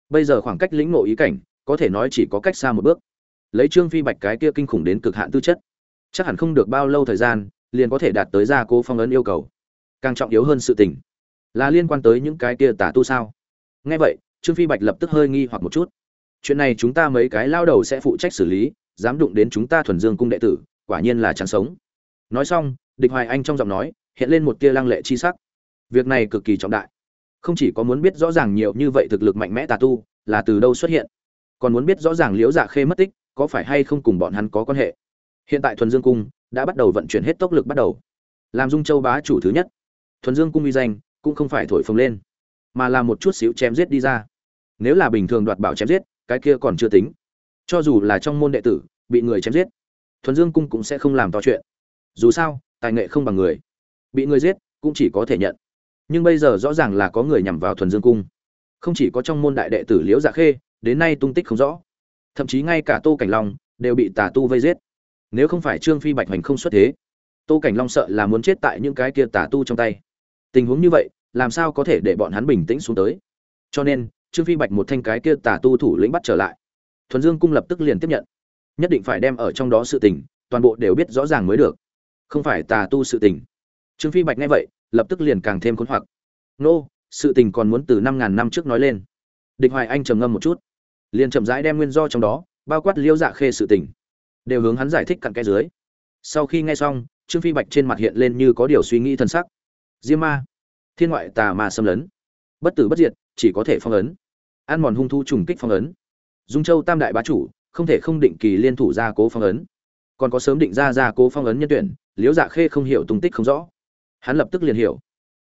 Bây giờ khoảng cách lĩnh ngộ ý cảnh, có thể nói chỉ có cách xa một bước. Lấy trương phi bạch cái kia kinh khủng đến cực hạn tư chất, chắc hẳn không được bao lâu thời gian, liền có thể đạt tới gia cố phong ấn yêu cầu. Càng trọng yếu hơn sự tình, là liên quan tới những cái kia tả tu sao? Nghe vậy, trương phi bạch lập tức hơi nghi hoặc một chút. Chuyện này chúng ta mấy cái lao đầu sẽ phụ trách xử lý dám đụng đến chúng ta thuần dương cung đệ tử, quả nhiên là chẳng sống. Nói xong, địch hoài anh trong giọng nói, hiện lên một tia lăng lệ chi sắc. Việc này cực kỳ trọng đại. Không chỉ có muốn biết rõ ràng nhiều như vậy thực lực mạnh mẽ tà tu, là từ đâu xuất hiện, còn muốn biết rõ ràng liễu dạ khê mất tích, có phải hay không cùng bọn hắn có quan hệ. Hiện tại thuần dương cung đã bắt đầu vận chuyển hết tốc lực bắt đầu. Làm dung châu bá chủ thứ nhất, thuần dương cung uy danh cũng không phải thổi phồng lên, mà là một chút xíu chém giết đi ra. Nếu là bình thường đoạt bảo chém giết, cái kia còn chưa tính cho dù là trong môn đệ tử, bị người chém giết, thuần dương cung cũng sẽ không làm to chuyện. Dù sao, tài nghệ không bằng người. Bị người giết, cũng chỉ có thể nhận. Nhưng bây giờ rõ ràng là có người nhằm vào thuần dương cung. Không chỉ có trong môn đại đệ tử liễu dạ khê, đến nay tung tích không rõ. Thậm chí ngay cả tô cảnh long đều bị tà tu vây giết. Nếu không phải trương phi bạch hoành không xuất thế, tô cảnh long sợ là muốn chết tại những cái kia tà tu trong tay. Tình huống như vậy, làm sao có thể để bọn hắn bình tĩnh xuống tới? Cho nên, trương phi bạch một thanh cái kia tà tu thủ lĩnh bắt trở lại thuần dương cung lập tức liền tiếp nhận. Nhất định phải đem ở trong đó sự tình, toàn bộ đều biết rõ ràng mới được. Không phải tà tu sự tình. Trương phi bạch nghe vậy, lập tức liền càng thêm khốn hoặc. Nô, sự tình còn muốn từ năm ngàn năm trước nói lên. Địch hoài anh trầm ngâm một chút. Liền chậm rãi đem nguyên do trong đó, bao quát liễu dạ khê sự tình, đều hướng hắn giải thích cặn cái dưới. Sau khi nghe xong, trương phi bạch trên mặt hiện lên như có điều suy nghĩ thân sắc. Diêm ma, thiên ngoại tà ma xâm lấn. Bất tử bất diệt, chỉ có thể phong ấn. Ăn mòn hung thu trùng kích phong ấn dung châu tam đại bá chủ, không thể không định kỳ liên thủ gia cố phong ấn. Còn có sớm định ra gia cố phong ấn nhân tuyển, liễu dạ khê không hiểu tung tích không rõ. Hắn lập tức liền hiểu.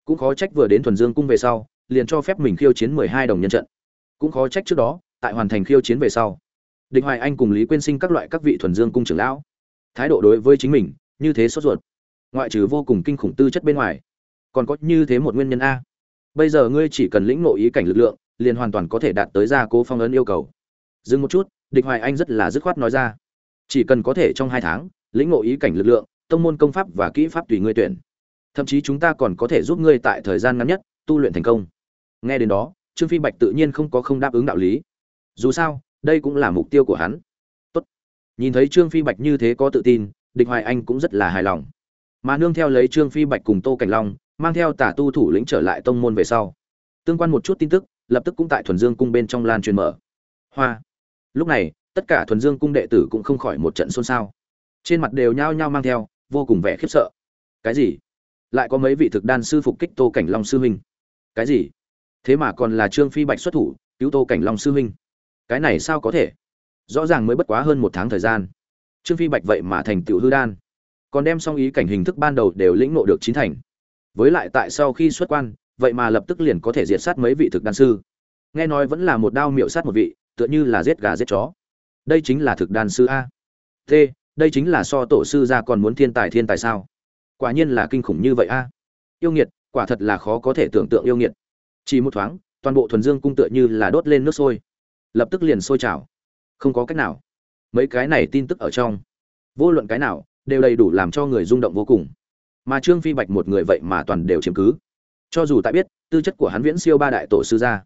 Cũng khó trách vừa đến thuần dương cung về sau, liền cho phép mình khiêu chiến mười hai đồng nhân trận. Cũng khó trách trước đó, tại hoàn thành khiêu chiến về sau định hoài anh cùng lý quyên sinh các loại các vị thuần dương cung trưởng lão, thái độ đối với chính mình, như thế sốt ruột. Ngoại trừ vô cùng kinh khủng tư chất bên ngoài, còn có như thế một nguyên nhân a. Bây giờ ngươi chỉ cần lĩnh ngộ ý cảnh lực lượng, liền hoàn toàn có thể đạt tới gia cố phong ấn yêu cầu dừng một chút, địch hoài anh rất là dứt khoát nói ra. Chỉ cần có thể trong hai tháng, lĩnh ngộ ý cảnh lực lượng, tông môn công pháp và kỹ pháp tùy ngươi tuyển. Thậm chí chúng ta còn có thể giúp ngươi tại thời gian ngắn nhất, tu luyện thành công. Nghe đến đó, trương phi bạch tự nhiên không có không đáp ứng đạo lý. Dù sao, đây cũng là mục tiêu của hắn. Tốt. nhìn thấy trương phi bạch như thế có tự tin, địch hoài anh cũng rất là hài lòng. Mà nương theo lấy trương phi bạch cùng tô cảnh long, mang theo tả tu thủ lĩnh trở lại tông môn về sau. Tương quan một chút tin tức, lập tức cũng tại thuần dương cung bên trong lan truyền mở. Hoa lúc này, tất cả thuần dương cung đệ tử cũng không khỏi một trận xôn xao. Trên mặt đều nhao nhao mang theo, vô cùng vẻ khiếp sợ. Cái gì? Lại có mấy vị thực đan sư phục kích tô cảnh long sư huynh? Cái gì? Thế mà còn là trương phi bạch xuất thủ, cứu tô cảnh long sư huynh. Cái này sao có thể? Rõ ràng mới bất quá hơn một tháng thời gian. Trương phi bạch vậy mà thành tựu hư đan. Còn đem xong ý cảnh hình thức ban đầu đều lĩnh nộ được chín thành. Với lại tại sau khi xuất quan, vậy mà lập tức liền có thể diệt sát mấy vị thực đan sư. Nghe nói vẫn là một đao miệu sát một vị tựa như là giết gà giết chó. Đây chính là thực đan sư a. T, đây chính là so tổ sư ra còn muốn thiên tài thiên tài sao? Quả nhiên là kinh khủng như vậy a. Yêu nghiệt, quả thật là khó có thể tưởng tượng yêu nghiệt. Chỉ một thoáng, toàn bộ thuần dương cung tựa như là đốt lên nước sôi. Lập tức liền sôi trào. Không có cách nào. Mấy cái này tin tức ở trong, vô luận cái nào, đều đầy đủ làm cho người rung động vô cùng. Mà trương phi bạch một người vậy mà toàn đều chiếm cứ. Cho dù tại biết, tư chất của hắn viễn siêu ba đại tổ sư gia.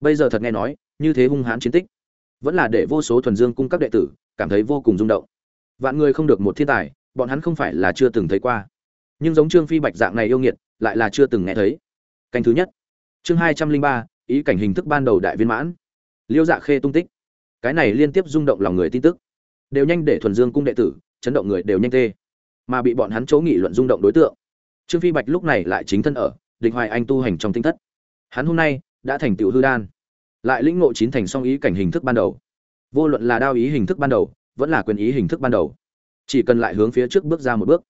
Bây giờ thật nghe nói như thế hung hãn chiến tích. Vẫn là để vô số thuần dương cung các đệ tử cảm thấy vô cùng rung động. Vạn người không được một thiên tài, bọn hắn không phải là chưa từng thấy qua. Nhưng giống trương phi bạch dạng này yêu nghiệt, lại là chưa từng nghe thấy. Canh thứ nhất. Chương hai trăm linh ba, ý cảnh hình thức ban đầu đại viên mãn. Liêu dạ khê tung tích. Cái này liên tiếp rung động lòng người tin tức. Đều nhanh để thuần dương cung đệ tử chấn động người đều nhanh tê. Mà bị bọn hắn chỗ nghị luận rung động đối tượng. Trương phi bạch lúc này lại chính thân ở, địch hoài anh tu hành trong tinh thất. Hắn hôm nay đã thành tựu hư đan lại lĩnh ngộ chín thành song ý cảnh hình thức ban đầu. Vô luận là đao ý hình thức ban đầu, vẫn là quyền ý hình thức ban đầu. Chỉ cần lại hướng phía trước bước ra một bước,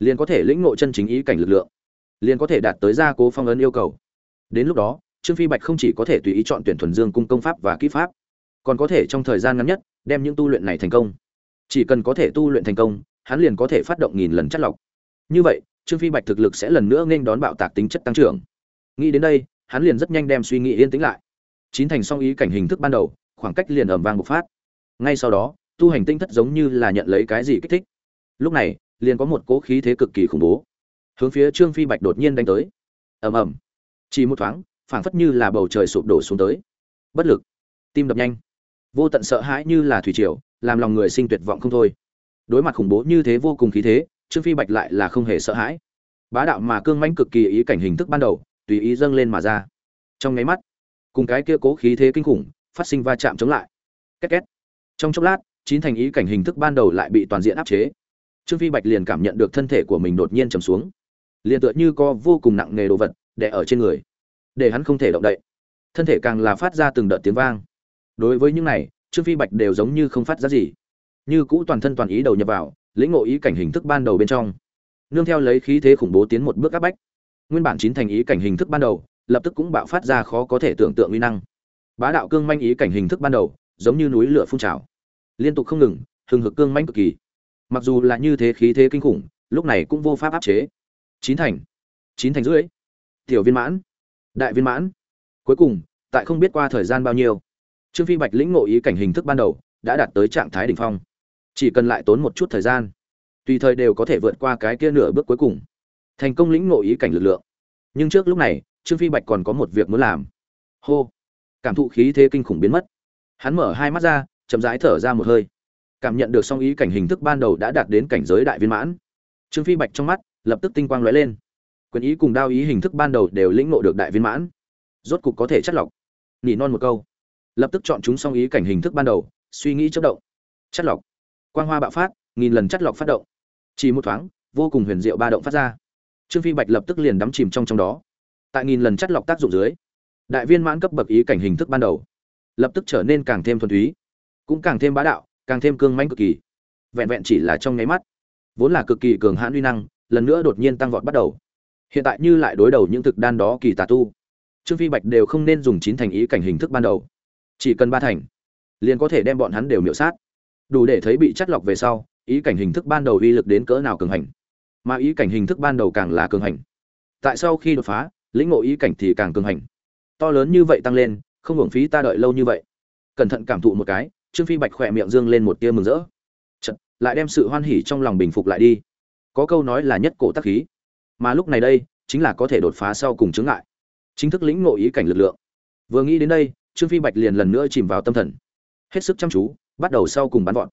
liền có thể lĩnh ngộ chân chính ý cảnh lực lượng. Liền có thể đạt tới gia cố phong ấn yêu cầu. Đến lúc đó, trương phi bạch không chỉ có thể tùy ý chọn tuyển thuần dương cung công pháp và kỹ pháp, còn có thể trong thời gian ngắn nhất đem những tu luyện này thành công. Chỉ cần có thể tu luyện thành công, hắn liền có thể phát động nghìn lần chất lọc. Như vậy, trương phi bạch thực lực sẽ lần nữa nghênh đón bạo tạc tính chất tăng trưởng. Nghĩ đến đây, hắn liền rất nhanh đem suy nghĩ yên tĩnh lại chín thành song ý cảnh hình thức ban đầu, khoảng cách liền ầm vang bộc phát. Ngay sau đó, tu hành tinh thất giống như là nhận lấy cái gì kích thích. Lúc này, liền có một cỗ khí thế cực kỳ khủng bố, hướng phía trương phi bạch đột nhiên đánh tới. Ầm ầm. Chỉ một thoáng, phảng phất như là bầu trời sụp đổ xuống tới. Bất lực. Tim đập nhanh. Vô tận sợ hãi như là thủy triều, làm lòng người sinh tuyệt vọng không thôi. Đối mặt khủng bố như thế vô cùng khí thế, trương phi bạch lại là không hề sợ hãi. Bá đạo mà cương mãnh cực kỳ ý cảnh hình thức ban đầu, tùy ý dâng lên mà ra. Trong nháy mắt cùng cái kia cố khí thế kinh khủng, phát sinh va chạm chống lại. Két két. Trong chốc lát, chín thành ý cảnh hình thức ban đầu lại bị toàn diện áp chế. Trương phi bạch liền cảm nhận được thân thể của mình đột nhiên trầm xuống. Liền tựa như có vô cùng nặng nề đồ vật đè ở trên người, để hắn không thể động đậy. Thân thể càng là phát ra từng đợt tiếng vang. Đối với những này, trương phi bạch đều giống như không phát ra gì. Như cũ toàn thân toàn ý đầu nhập vào, lĩnh ngộ ý cảnh hình thức ban đầu bên trong. Nương theo lấy khí thế khủng bố tiến một bước áp bách. Nguyên bản chín thành ý cảnh hình thức ban đầu lập tức cũng bạo phát ra khó có thể tưởng tượng uy năng. Bá đạo cương manh ý cảnh hình thức ban đầu, giống như núi lửa phun trào. Liên tục không ngừng, hừng hực cương manh cực kỳ. Mặc dù là như thế khí thế kinh khủng, lúc này cũng vô pháp áp chế. Chín thành. Chín thành rưỡi. Tiểu viên mãn. Đại viên mãn. Cuối cùng, tại không biết qua thời gian bao nhiêu, trương phi bạch lĩnh ngộ ý cảnh hình thức ban đầu, đã đạt tới trạng thái đỉnh phong. Chỉ cần lại tốn một chút thời gian, tùy thời đều có thể vượt qua cái kia nửa bước cuối cùng. Thành công lĩnh ngộ ý cảnh lực lượng. Nhưng trước lúc này trương phi bạch còn có một việc muốn làm. Hô. Cảm thụ khí thế kinh khủng biến mất. Hắn mở hai mắt ra, chậm rãi thở ra một hơi. Cảm nhận được song ý cảnh hình thức ban đầu đã đạt đến cảnh giới đại viên mãn. Trương phi bạch trong mắt lập tức tinh quang lóe lên. Quyền ý cùng đao ý hình thức ban đầu đều lĩnh ngộ được đại viên mãn. Rốt cục có thể chất lọc. Nỉ non một câu. Lập tức chọn chúng song ý cảnh hình thức ban đầu, suy nghĩ chất động. Chất lọc. Quang hoa bạo phát, nghìn lần chất lọc phát động. Chỉ một thoáng, vô cùng huyền diệu ba động phát ra. Trương phi bạch lập tức liền đắm chìm trong trong đó tại nghìn lần chất lọc tác dụng dưới, đại viên mãn cấp bậc ý cảnh hình thức ban đầu, lập tức trở nên càng thêm thuần túy, cũng càng thêm bá đạo, càng thêm cương mãnh cực kỳ. Vẹn vẹn chỉ là trong nháy mắt, vốn là cực kỳ cường hãn uy năng, lần nữa đột nhiên tăng vọt bắt đầu. Hiện tại như lại đối đầu những thực đan đó kỳ tà tu, trương phi bạch đều không nên dùng chín thành ý cảnh hình thức ban đầu. Chỉ cần ba thành, liền có thể đem bọn hắn đều miểu sát. Đủ để thấy bị chắt lọc về sau, ý cảnh hình thức ban đầu uy lực đến cỡ nào cường hành. Mà ý cảnh hình thức ban đầu càng là cường hành. Tại sau khi đột phá lĩnh ngộ ý cảnh thì càng cường hành. To lớn như vậy tăng lên không hưởng phí ta đợi lâu như vậy. Cẩn thận cảm thụ một cái trương phi bạch khỏe miệng dương lên một tia mừng rỡ. Chật, lại đem sự hoan hỉ trong lòng bình phục lại đi. Có câu nói là nhất cổ tác khí. Mà lúc này đây chính là có thể đột phá sau cùng chứng ngại. Chính thức lĩnh ngộ ý cảnh lực lượng. Vừa nghĩ đến đây trương phi bạch liền lần nữa chìm vào tâm thần. Hết sức chăm chú bắt đầu sau cùng bắn vọt.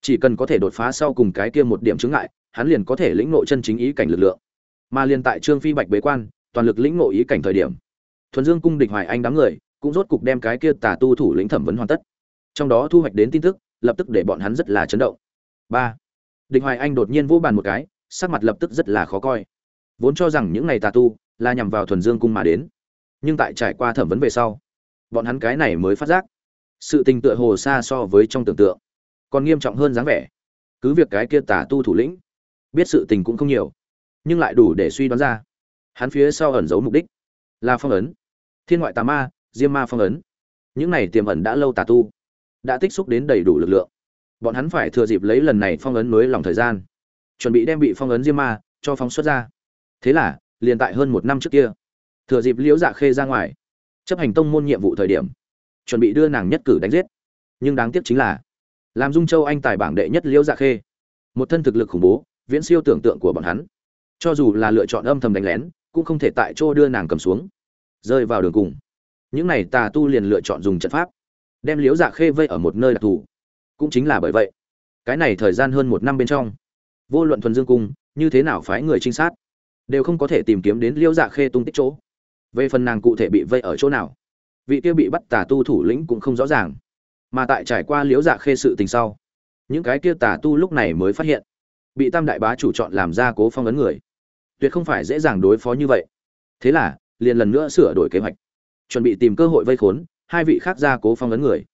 Chỉ cần có thể đột phá sau cùng cái kia một điểm chứng ngại hắn liền có thể lĩnh ngộ chân chính ý cảnh lực lượng. Mà liền tại trương phi bạch bế quan toàn lực lĩnh ngộ ý cảnh thời điểm. Thuần dương cung địch hoài anh đám người cũng rốt cục đem cái kia tà tu thủ lĩnh thẩm vấn hoàn tất. Trong đó thu hoạch đến tin tức, lập tức để bọn hắn rất là chấn động. Ba, địch hoài anh đột nhiên vô bàn một cái, sắc mặt lập tức rất là khó coi. Vốn cho rằng những ngày tà tu là nhằm vào thuần dương cung mà đến, nhưng tại trải qua thẩm vấn về sau, bọn hắn cái này mới phát giác, sự tình tựa hồ xa so với trong tưởng tượng, còn nghiêm trọng hơn dáng vẻ. Cứ việc cái kia tà tu thủ lĩnh, biết sự tình cũng không nhiều, nhưng lại đủ để suy đoán ra hắn phía sau ẩn giấu mục đích là phong ấn. Thiên ngoại tà ma, diêm ma phong ấn. Những này tiềm ẩn đã lâu tà tu, đã tích xúc đến đầy đủ lực lượng. Bọn hắn phải thừa dịp lấy lần này phong ấn mới lòng thời gian, chuẩn bị đem bị phong ấn diêm ma cho phóng xuất ra. Thế là, liền tại hơn một năm trước kia, thừa dịp liễu dạ khê ra ngoài, chấp hành tông môn nhiệm vụ thời điểm, chuẩn bị đưa nàng nhất cử đánh giết. Nhưng đáng tiếc chính là, làm dung châu anh tài bảng đệ nhất liễu dạ khê, một thân thực lực khủng bố, viễn siêu tưởng tượng của bọn hắn. Cho dù là lựa chọn âm thầm đánh lén cũng không thể tại chỗ đưa nàng cầm xuống. Rơi vào đường cùng. Những này tà tu liền lựa chọn dùng trận pháp, đem liếu dạ khê vây ở một nơi đặc thù. Cũng chính là bởi vậy, cái này thời gian hơn một năm bên trong, vô luận thuần dương cung, như thế nào phái người trinh sát, đều không có thể tìm kiếm đến liễu dạ khê tung tích chỗ. Về phần nàng cụ thể bị vây ở chỗ nào, vị kia bị bắt tà tu thủ lĩnh cũng không rõ ràng. Mà tại trải qua liễu dạ khê sự tình sau, những cái kia tà tu lúc này mới phát hiện, bị tam đại bá chủ chọn làm ra cố phong ấn người tuyệt không phải dễ dàng đối phó như vậy. Thế là, liền lần nữa sửa đổi kế hoạch. Chuẩn bị tìm cơ hội vây khốn, hai vị khác ra cố phong ấn người.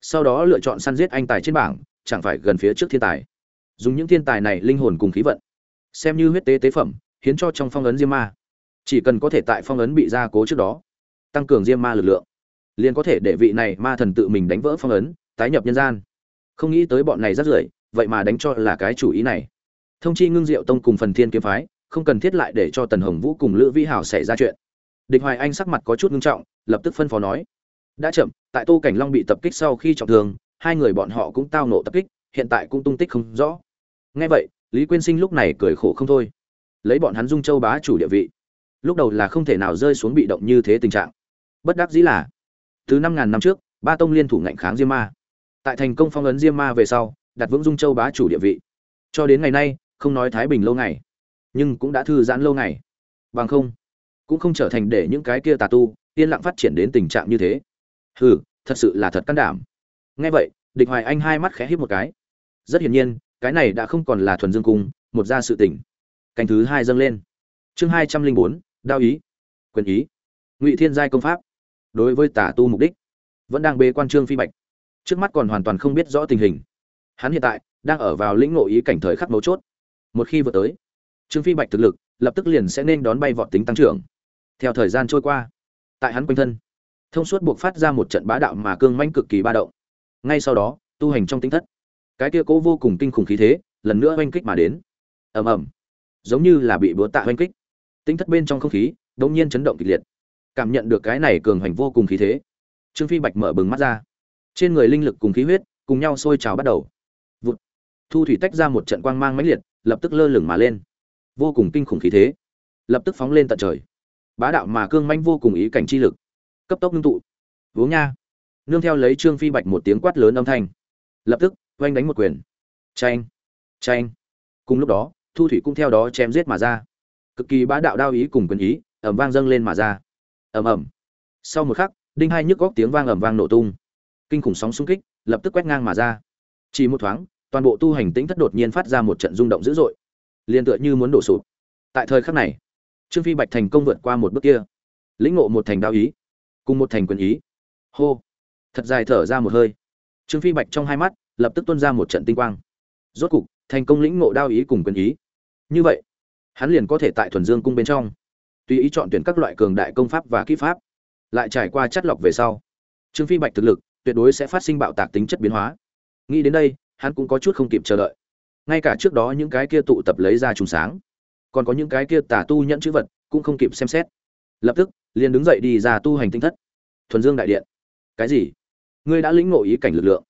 Sau đó lựa chọn săn giết anh tài trên bảng, chẳng phải gần phía trước thiên tài. Dùng những thiên tài này linh hồn cùng khí vận. Xem như huyết tế tế phẩm, hiến cho trong phong ấn diêm ma. Chỉ cần có thể tại phong ấn bị gia cố trước đó, tăng cường diêm ma lực lượng, liền có thể để vị này ma thần tự mình đánh vỡ phong ấn, tái nhập nhân gian. Không nghĩ tới bọn này rất rưởi, vậy mà đánh cho là cái chủ ý này. Thông chi ngưng diệu tông cùng phần thiên kiếm phái không cần thiết lại để cho tần hồng vũ cùng lữ vĩ hảo xảy ra chuyện. Địch hoài anh sắc mặt có chút ngưng trọng, lập tức phân phó nói. Đã chậm, tại tô cảnh long bị tập kích sau khi trọng thương, hai người bọn họ cũng tao nộ tập kích, hiện tại cũng tung tích không rõ. Nghe vậy, lý quyên sinh lúc này cười khổ không thôi. Lấy bọn hắn dung châu bá chủ địa vị, lúc đầu là không thể nào rơi xuống bị động như thế tình trạng. Bất đắc dĩ là, từ năm ngàn năm trước, ba tông liên thủ ngạnh kháng diêm ma. Tại thành công phong ấn diêm ma về sau, đặt vững dung châu bá chủ địa vị. Cho đến ngày nay, không nói thái bình lâu ngày nhưng cũng đã thư giãn lâu ngày. Bằng không, cũng không trở thành để những cái kia tà tu yên lặng phát triển đến tình trạng như thế. Hừ, thật sự là thật can đảm. Nghe vậy, địch hoài anh hai mắt khẽ híp một cái. Rất hiển nhiên, cái này đã không còn là thuần dương cung, một gia sự tỉnh canh thứ hai dâng lên. Chương hai trăm linh bốn, đao ý. Quyền ý. Ngụy thiên giai công pháp. Đối với tà tu mục đích, vẫn đang bê quan trương phi bạch. Trước mắt còn hoàn toàn không biết rõ tình hình. Hắn hiện tại đang ở vào lĩnh ngộ ý cảnh thời khắc mấu chốt. Một khi vừa tới trương phi bạch thực lực, lập tức liền sẽ nên đón bay vọt tính tăng trưởng. Theo thời gian trôi qua, tại hắn quanh thân, thông suốt buộc phát ra một trận bá đạo mà cương manh cực kỳ ba động. Ngay sau đó, tu hành trong tinh thất, cái kia cố vô cùng kinh khủng khí thế, lần nữa oanh kích mà đến. Ầm ầm, giống như là bị búa tạ oanh kích. Tinh thất bên trong không khí, đống nhiên chấn động kịch liệt. Cảm nhận được cái này cường hành vô cùng khí thế, trương phi bạch mở bừng mắt ra. Trên người linh lực cùng khí huyết, cùng nhau sôi trào bắt đầu. Vụt. Thu thủy tách ra một trận quang mang mãnh liệt, lập tức lơ lửng mà lên vô cùng kinh khủng khí thế, lập tức phóng lên tận trời. Bá đạo mà cương manh vô cùng ý cảnh chi lực, cấp tốc ngưng tụ. Vốn nha. Nương theo lấy trương phi bạch một tiếng quát lớn âm thanh, lập tức oanh đánh một quyền. Tranh tranh cùng lúc đó, thu thủy cũng theo đó chém giết mà ra. Cực kỳ bá đạo đao ý cùng quyền ý ẩm vang dâng lên mà ra. Ẩm ẩm sau một khắc, đinh hai nhức góc tiếng vang ẩm vang nổ tung. Kinh khủng sóng xung kích, lập tức quét ngang mà ra. Chỉ một thoáng, toàn bộ tu hành tĩnh thất đột nhiên phát ra một trận rung động dữ dội liền tựa như muốn đổ sụp. Tại thời khắc này, trương phi bạch thành công vượt qua một bước kia, lĩnh ngộ một thành đao ý, cùng một thành quyền ý. Hô! Thật dài thở ra một hơi. Trương phi bạch trong hai mắt lập tức tuôn ra một trận tinh quang. Rốt cục, thành công lĩnh ngộ đao ý cùng quyền ý. Như vậy, hắn liền có thể tại thuần dương cung bên trong, tùy ý chọn tuyển các loại cường đại công pháp và kỹ pháp. Lại trải qua chất lọc về sau, trương phi bạch thực lực tuyệt đối sẽ phát sinh bạo tạc tính chất biến hóa. Nghĩ đến đây, hắn cũng có chút không kịp chờ đợi ngay cả trước đó những cái kia tụ tập lấy ra trùng sáng, còn có những cái kia tà tu nhẫn chữ vật cũng không kịp xem xét. Lập tức, liền đứng dậy đi ra tu hành tinh thất. Thuần dương đại điện. Cái gì? Ngươi đã lĩnh ngộ ý cảnh lực lượng.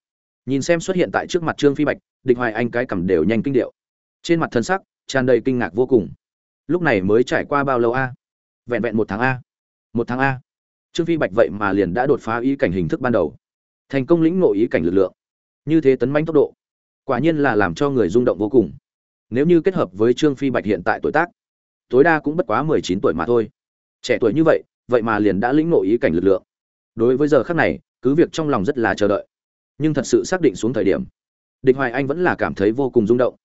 Nhìn xem xuất hiện tại trước mặt trương phi bạch, địch hoài anh cái cầm đều nhanh kinh điệu. Trên mặt thân sắc, tràn đầy kinh ngạc vô cùng. Lúc này mới trải qua bao lâu a? Vẹn vẹn một tháng a. Một tháng a. Trương phi bạch vậy mà liền đã đột phá ý cảnh hình thức ban đầu. Thành công lĩnh ngộ ý cảnh lực lượng. Như thế tấn manh tốc độ quả nhiên là làm cho người rung động vô cùng. Nếu như kết hợp với trương phi bạch hiện tại tuổi tác, tối đa cũng bất quá mười chín tuổi mà thôi. Trẻ tuổi như vậy vậy mà liền đã lĩnh ngộ ý cảnh lực lượng. Đối với giờ khác này, cứ việc trong lòng rất là chờ đợi, nhưng thật sự xác định xuống thời điểm, địch hoài anh vẫn là cảm thấy vô cùng rung động.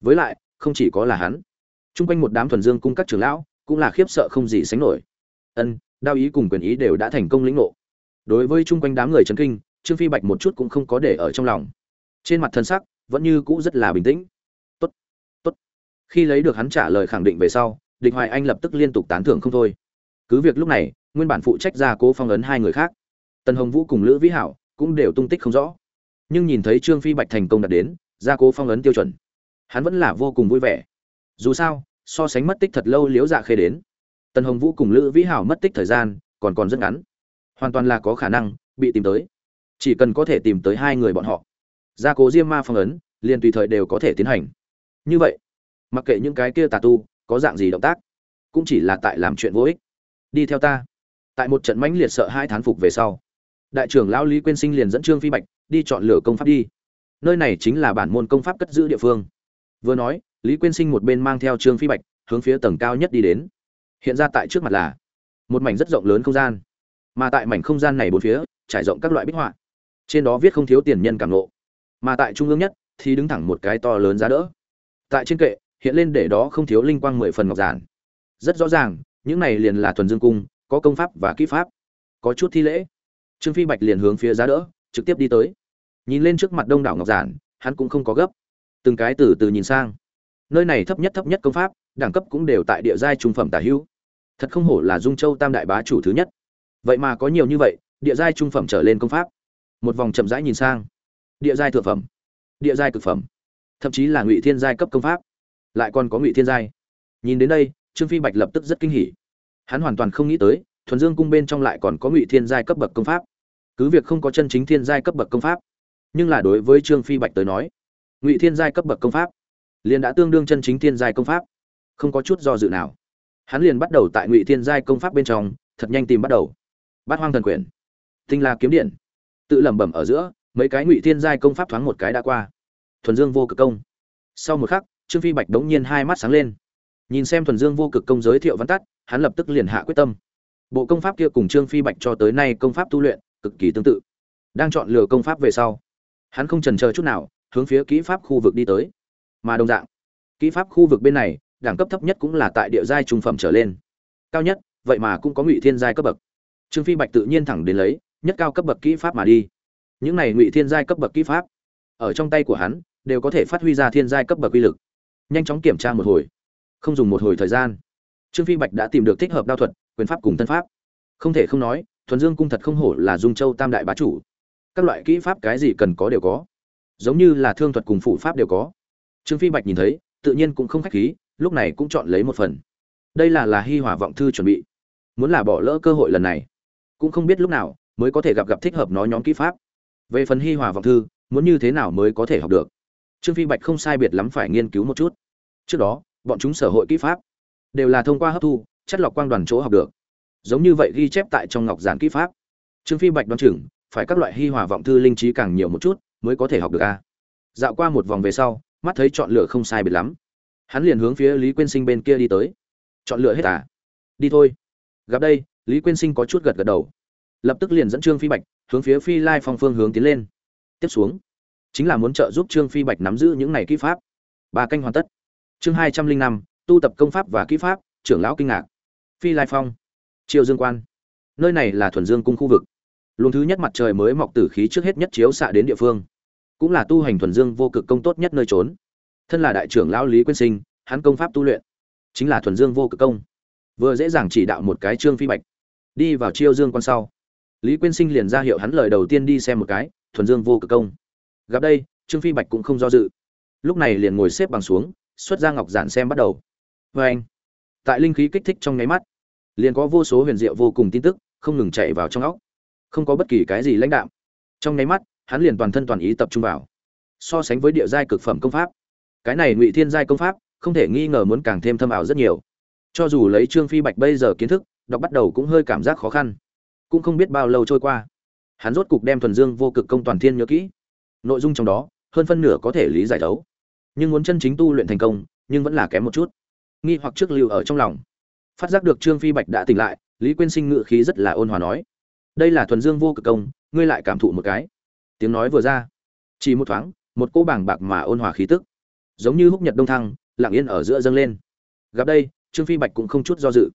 Với lại, không chỉ có là hắn, chung quanh một đám thuần dương cung các trường lão cũng là khiếp sợ không gì sánh nổi. Ân, đao ý cùng quyền ý đều đã thành công lĩnh ngộ. Đối với chung quanh đám người trấn kinh, trương phi bạch một chút cũng không có để ở trong lòng. Trên mặt thân sắc vẫn như cũ rất là bình tĩnh. Tốt tốt. Khi lấy được hắn trả lời khẳng định về sau, địch hoài anh lập tức liên tục tán thưởng không thôi. Cứ việc lúc này, nguyên bản phụ trách ra cố phong ấn hai người khác, tần hồng vũ cùng lữ vĩ hảo cũng đều tung tích không rõ. Nhưng nhìn thấy trương phi bạch thành công đạt đến, gia cố phong ấn tiêu chuẩn, hắn vẫn là vô cùng vui vẻ. Dù sao, so sánh mất tích thật lâu liếu dạ khê đến, tần hồng vũ cùng lữ vĩ hảo mất tích thời gian còn còn rất ngắn. Hoàn toàn là có khả năng bị tìm tới. Chỉ cần có thể tìm tới hai người bọn họ gia cố diêm ma phong ấn, liền tùy thời đều có thể tiến hành. Như vậy, mặc kệ những cái kia tà tu có dạng gì động tác, cũng chỉ là tại làm chuyện vô ích. Đi theo ta. Tại một trận mãnh liệt sợ hai thán phục về sau, đại trưởng lão lý quyên sinh liền dẫn trương phi bạch đi chọn lựa công pháp đi. Nơi này chính là bản môn công pháp cất giữ địa phương. Vừa nói, lý quyên sinh một bên mang theo trương phi bạch hướng phía tầng cao nhất đi đến. Hiện ra tại trước mặt là một mảnh rất rộng lớn không gian, mà tại mảnh không gian này bốn phía trải rộng các loại bích họa. Trên đó viết không thiếu tiền nhân cảm nộ mà tại trung ương nhất thì đứng thẳng một cái to lớn giá đỡ. Tại trên kệ, hiện lên để đó không thiếu linh quang mười phần ngọc giản. Rất rõ ràng, những này liền là thuần dương cung, có công pháp và kỹ pháp. Có chút thi lễ. Trương phi bạch liền hướng phía giá đỡ, trực tiếp đi tới. Nhìn lên trước mặt đông đảo ngọc giản, hắn cũng không có gấp. Từng cái từ từ nhìn sang. Nơi này thấp nhất thấp nhất công pháp, đẳng cấp cũng đều tại địa giai trung phẩm tả hữu. Thật không hổ là dung châu tam đại bá chủ thứ nhất. Vậy mà có nhiều như vậy, địa giai trung phẩm trở lên công pháp. Một vòng chậm rãi nhìn sang địa giai thượng phẩm. Địa giai cực phẩm. Thậm chí là ngụy thiên giai cấp công pháp. Lại còn có ngụy thiên giai. Nhìn đến đây, trương phi bạch lập tức rất kinh hỉ. Hắn hoàn toàn không nghĩ tới, thuần dương cung bên trong lại còn có ngụy thiên giai cấp bậc công pháp. Cứ việc không có chân chính thiên giai cấp bậc công pháp, nhưng là đối với trương phi bạch tới nói, ngụy thiên giai cấp bậc công pháp liền đã tương đương chân chính thiên giai công pháp. Không có chút do dự nào, hắn liền bắt đầu tại ngụy thiên giai công pháp bên trong, thật nhanh tìm bắt đầu. Bát hoang thần quyền tinh la kiếm điện, tự lẩm bẩm ở giữa mấy cái ngụy thiên giai công pháp thoáng một cái đã qua. Thuần dương vô cực công. Sau một khắc, trương phi bạch đống nhiên hai mắt sáng lên. Nhìn xem thuần dương vô cực công giới thiệu văn tắt, hắn lập tức liền hạ quyết tâm. Bộ công pháp kia cùng trương phi bạch cho tới nay công pháp tu luyện, cực kỳ tương tự. Đang chọn lựa công pháp về sau, hắn không trần chờ chút nào, hướng phía kỹ pháp khu vực đi tới. Mà đồng dạng, kỹ pháp khu vực bên này, đẳng cấp thấp nhất cũng là tại địa giai trung phẩm trở lên. Cao nhất, vậy mà cũng có ngụy thiên giai cấp bậc. Trương phi bạch tự nhiên thẳng đến lấy, nhất cao cấp bậc kỹ pháp mà đi những này ngụy thiên giai cấp bậc kỹ pháp, ở trong tay của hắn, đều có thể phát huy ra thiên giai cấp bậc uy lực. Nhanh chóng kiểm tra một hồi. Không dùng một hồi thời gian. Trương phi bạch đã tìm được thích hợp đao thuật, quyền pháp cùng tân pháp. Không thể không nói, thuần dương cung thật không hổ là dung châu tam đại bá chủ. Các loại kỹ pháp cái gì cần có đều có. Giống như là thương thuật cùng phủ pháp đều có. Trương phi bạch nhìn thấy, tự nhiên cũng không khách khí, lúc này cũng chọn lấy một phần. Đây là là hi Hòa vọng thư chuẩn bị. Muốn là bỏ lỡ cơ hội lần này, cũng không biết lúc nào mới có thể gặp gặp thích hợp nó nhóm kỹ pháp về phần hi hòa vọng thư, muốn như thế nào mới có thể học được? Trương phi bạch không sai biệt lắm phải nghiên cứu một chút. Trước đó, bọn chúng sở hội kỹ pháp đều là thông qua hấp thu, chất lọc quang đoàn chỗ học được. Giống như vậy ghi chép tại trong ngọc giản kỹ pháp. Trương phi bạch đoán chừng, phải các loại hy hòa vọng thư linh trí càng nhiều một chút mới có thể học được a. Dạo qua một vòng về sau, mắt thấy chọn lựa không sai biệt lắm. Hắn liền hướng phía lý quyên sinh bên kia đi tới. Chọn lựa hết à? Đi thôi. Gặp đây, lý quyên sinh có chút gật gật đầu. Lập tức liền dẫn trương phi bạch hướng phía phi lai phong phương hướng tiến lên. Tiếp xuống, chính là muốn trợ giúp trương phi bạch nắm giữ những này kỹ pháp. Ba canh hoàn tất. Chương hai trăm linh năm, tu tập công pháp và kỹ pháp, trưởng lão kinh ngạc. Phi lai phong, triều dương quan. Nơi này là thuần dương cung khu vực. Luồng thứ nhất mặt trời mới mọc tử khí trước hết nhất chiếu xạ đến địa phương. Cũng là tu hành thuần dương vô cực công tốt nhất nơi trốn. Thân là đại trưởng lão lý quyên sinh, hắn công pháp tu luyện chính là thuần dương vô cực công. Vừa dễ dàng chỉ đạo một cái trương phi bạch. Đi vào chiêu dương quan sau lý quyên sinh liền ra hiệu hắn lời đầu tiên đi xem một cái, thuần dương vô cực công. Gặp đây, trương phi bạch cũng không do dự. Lúc này liền ngồi xếp bằng xuống, xuất ra ngọc giản xem bắt đầu. Vê anh, tại linh khí kích thích trong nháy mắt, liền có vô số huyền diệu vô cùng tin tức không ngừng chạy vào trong óc. Không có bất kỳ cái gì lãnh đạm. Trong nháy mắt, hắn liền toàn thân toàn ý tập trung vào. So sánh với địa giai cực phẩm công pháp, cái này ngụy thiên giai công pháp không thể nghi ngờ muốn càng thêm thâm ảo rất nhiều. Cho dù lấy trương phi bạch bây giờ kiến thức, đọc bắt đầu cũng hơi cảm giác khó khăn cũng không biết bao lâu trôi qua. Hắn rốt cục đem thuần dương vô cực công toàn thiên nhớ kỹ. Nội dung trong đó, hơn phân nửa có thể lý giải thấu. Nhưng muốn chân chính tu luyện thành công, nhưng vẫn là kém một chút. Nghi hoặc trước lưu ở trong lòng. Phát giác được trương phi bạch đã tỉnh lại, lý quyên sinh ngự khí rất là ôn hòa nói. Đây là thuần dương vô cực công, ngươi lại cảm thụ một cái. Tiếng nói vừa ra. Chỉ một thoáng, một cô bảng bạc mà ôn hòa khí tức. Giống như húc nhật đông thăng, lặng yên ở giữa dâng lên. Gặp đây, trương phi bạch cũng không chút do dự.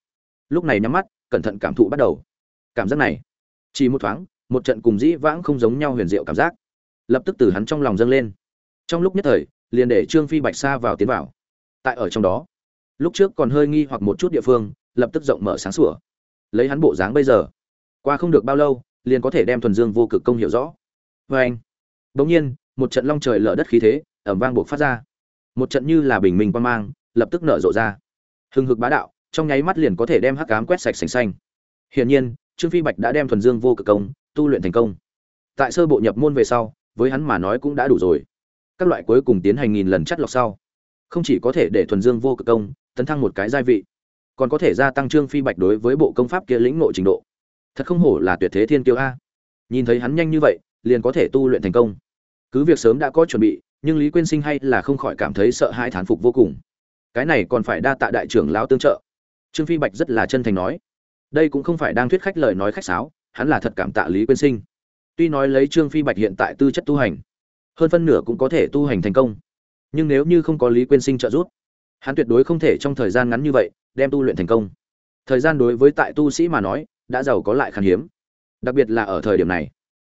Lúc này nhắm mắt, cẩn thận cảm thụ bắt đầu cảm giác này. Chỉ một thoáng, một trận cùng dĩ vãng không giống nhau huyền diệu cảm giác, lập tức từ hắn trong lòng dâng lên. Trong lúc nhất thời, liền để trương phi bạch sa vào tiến vào. Tại ở trong đó, lúc trước còn hơi nghi hoặc một chút địa phương, lập tức rộng mở sáng sủa. Lấy hắn bộ dáng bây giờ, qua không được bao lâu, liền có thể đem thuần dương vô cực công hiểu rõ. Vê anh, bỗng nhiên, một trận long trời lở đất khí thế ẩm vang buộc phát ra. Một trận như là bình minh quan mang, lập tức nở rộ ra. Hừng hực bá đạo, trong nháy mắt liền có thể đem hắc cám quét sạch sành xanh. Hiển nhiên trương phi bạch đã đem thuần dương vô cực công, tu luyện thành công. Tại sơ bộ nhập môn về sau, với hắn mà nói cũng đã đủ rồi. Các loại cuối cùng tiến hành nghìn lần chắt lọc sau. Không chỉ có thể để thuần dương vô cực công, tấn thăng một cái giai vị, còn có thể gia tăng trương phi bạch đối với bộ công pháp kia lĩnh ngộ trình độ. Thật không hổ là tuyệt thế thiên kiêu a. Nhìn thấy hắn nhanh như vậy, liền có thể tu luyện thành công. Cứ việc sớm đã có chuẩn bị, nhưng lý quyên sinh hay là không khỏi cảm thấy sợ hãi thán phục vô cùng. Cái này còn phải đa tạ đại trưởng lão tương trợ. Trương phi bạch rất là chân thành nói đây cũng không phải đang thuyết khách lời nói khách sáo, hắn là thật cảm tạ lý quyên sinh. Tuy nói lấy trương phi bạch hiện tại tư chất tu hành, hơn phân nửa cũng có thể tu hành thành công. Nhưng nếu như không có lý quyên sinh trợ giúp, hắn tuyệt đối không thể trong thời gian ngắn như vậy đem tu luyện thành công. Thời gian đối với tại tu sĩ mà nói, đã giàu có lại khan hiếm. Đặc biệt là ở thời điểm này,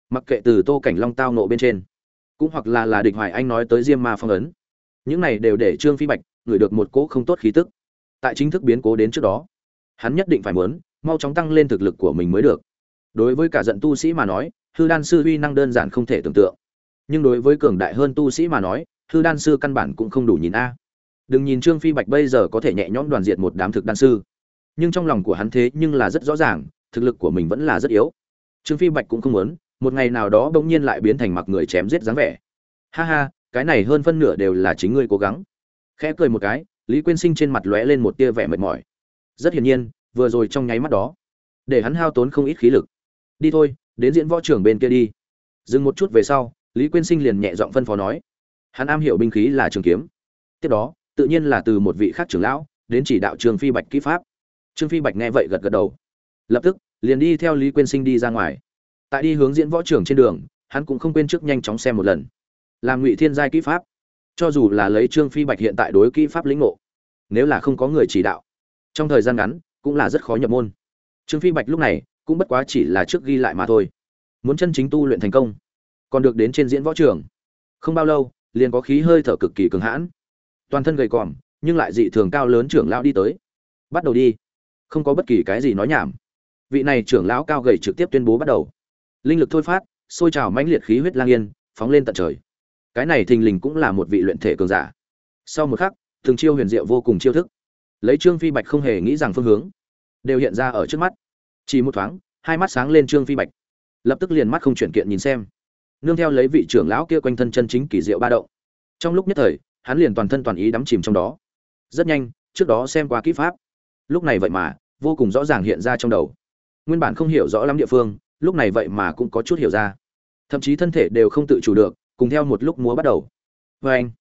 mặc kệ từ tô cảnh long tao nộ bên trên, cũng hoặc là là địch hoài anh nói tới diêm ma phong ấn, những này đều để trương phi bạch ngửi được một cỗ không tốt khí tức. Tại chính thức biến cố đến trước đó, hắn nhất định phải muốn mau chóng tăng lên thực lực của mình mới được. Đối với cả giận tu sĩ mà nói, hư đan sư uy năng đơn giản không thể tưởng tượng. Nhưng đối với cường đại hơn tu sĩ mà nói, hư đan sư căn bản cũng không đủ nhìn a. Đừng nhìn trương phi bạch bây giờ có thể nhẹ nhõm đoàn diệt một đám thực đan sư. Nhưng trong lòng của hắn thế nhưng là rất rõ ràng, thực lực của mình vẫn là rất yếu. Trương phi bạch cũng không muốn, một ngày nào đó bỗng nhiên lại biến thành mặc người chém giết dáng vẻ. Ha ha, cái này hơn phân nửa đều là chính ngươi cố gắng. Khẽ cười một cái, lý quyên sinh trên mặt lóe lên một tia vẻ mệt mỏi. Rất hiển nhiên vừa rồi trong nháy mắt đó, để hắn hao tốn không ít khí lực. Đi thôi, đến diễn võ trưởng bên kia đi. Dừng một chút về sau, lý quyên sinh liền nhẹ giọng phân phó nói. Hắn am hiểu binh khí là trường kiếm. Tiếp đó, tự nhiên là từ một vị khác trưởng lão đến chỉ đạo trương phi bạch kỹ pháp. Trương phi bạch nghe vậy gật gật đầu. Lập tức, liền đi theo lý quyên sinh đi ra ngoài. Tại đi hướng diễn võ trưởng trên đường, hắn cũng không quên trước nhanh chóng xem một lần. Làm ngụy thiên giai kỹ pháp. Cho dù là lấy trương phi bạch hiện tại đối kỹ pháp lĩnh ngộ, nếu là không có người chỉ đạo, trong thời gian ngắn cũng là rất khó nhập môn. Trương phi bạch lúc này cũng bất quá chỉ là trước ghi lại mà thôi. Muốn chân chính tu luyện thành công, còn được đến trên diễn võ trường. Không bao lâu, liền có khí hơi thở cực kỳ cường hãn. Toàn thân gầy còm, nhưng lại dị thường cao lớn trưởng lão đi tới. Bắt đầu đi. Không có bất kỳ cái gì nói nhảm. Vị này trưởng lão cao gầy trực tiếp tuyên bố bắt đầu. Linh lực thôi phát, sôi trào mãnh liệt khí huyết lang yên, phóng lên tận trời. Cái này thình lình cũng là một vị luyện thể cường giả. Sau một khắc, thường chiêu huyền diệu vô cùng chiêu thức lấy trương phi bạch không hề nghĩ rằng phương hướng, đều hiện ra ở trước mắt. Chỉ một thoáng, hai mắt sáng lên trương phi bạch. Lập tức liền mắt không chuyển kiện nhìn xem. Nương theo lấy vị trưởng lão kia quanh thân chân chính kỳ diệu ba động. Trong lúc nhất thời, hắn liền toàn thân toàn ý đắm chìm trong đó. Rất nhanh, trước đó xem qua kỹ pháp. Lúc này vậy mà, vô cùng rõ ràng hiện ra trong đầu. Nguyên bản không hiểu rõ lắm địa phương, lúc này vậy mà cũng có chút hiểu ra. Thậm chí thân thể đều không tự chủ được, cùng theo một lúc múa bắt đầu. Vê anh,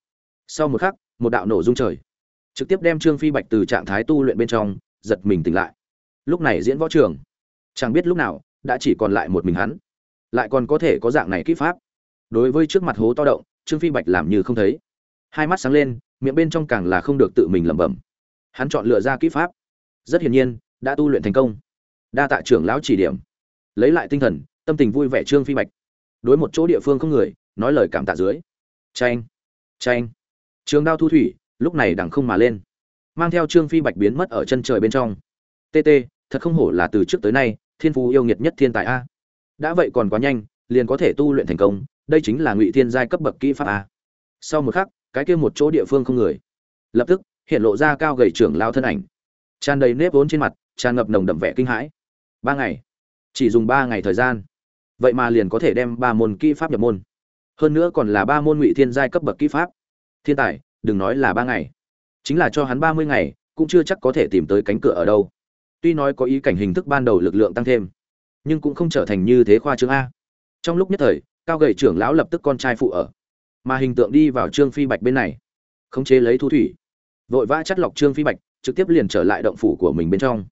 sau một khắc, một đạo nổ rung trời trực tiếp đem trương phi bạch từ trạng thái tu luyện bên trong, giật mình tỉnh lại. Lúc này diễn võ trường, chẳng biết lúc nào, đã chỉ còn lại một mình hắn. Lại còn có thể có dạng này kỹ pháp. Đối với trước mặt hố to động, trương phi bạch làm như không thấy. Hai mắt sáng lên, miệng bên trong càng là không được tự mình lẩm bẩm. Hắn chọn lựa ra kỹ pháp. Rất hiển nhiên, đã tu luyện thành công. Đa tạ trưởng lão chỉ điểm. Lấy lại tinh thần, tâm tình vui vẻ trương phi bạch. Đối một chỗ địa phương không người, nói lời cảm tạ dưới. Tranh tranh trường đao thu thủy lúc này đằng không mà lên. Mang theo trương phi bạch biến mất ở chân trời bên trong. Tt thật không hổ là từ trước tới nay, thiên phú yêu nghiệt nhất thiên tài a. Đã vậy còn quá nhanh, liền có thể tu luyện thành công, đây chính là ngụy thiên giai cấp bậc kỹ pháp a. Sau một khắc, cái kia một chỗ địa phương không người. Lập tức, hiện lộ ra cao gầy trưởng lao thân ảnh. Tràn đầy nếp vốn trên mặt, tràn ngập nồng đậm vẻ kinh hãi. Ba ngày. Chỉ dùng ba ngày thời gian. Vậy mà liền có thể đem ba môn kỹ pháp nhập môn. Hơn nữa còn là ba môn ngụy thiên giai cấp bậc kỹ pháp. Thiên tài đừng nói là ba ngày. Chính là cho hắn ba mươi ngày, cũng chưa chắc có thể tìm tới cánh cửa ở đâu. Tuy nói có ý cảnh hình thức ban đầu lực lượng tăng thêm, nhưng cũng không trở thành như thế khoa trương a. Trong lúc nhất thời, cao gầy trưởng lão lập tức con trai phụ ở. Mà hình tượng đi vào trương phi bạch bên này, khống chế lấy thu thủy. Vội vã chắt lọc trương phi bạch, trực tiếp liền trở lại động phủ của mình bên trong.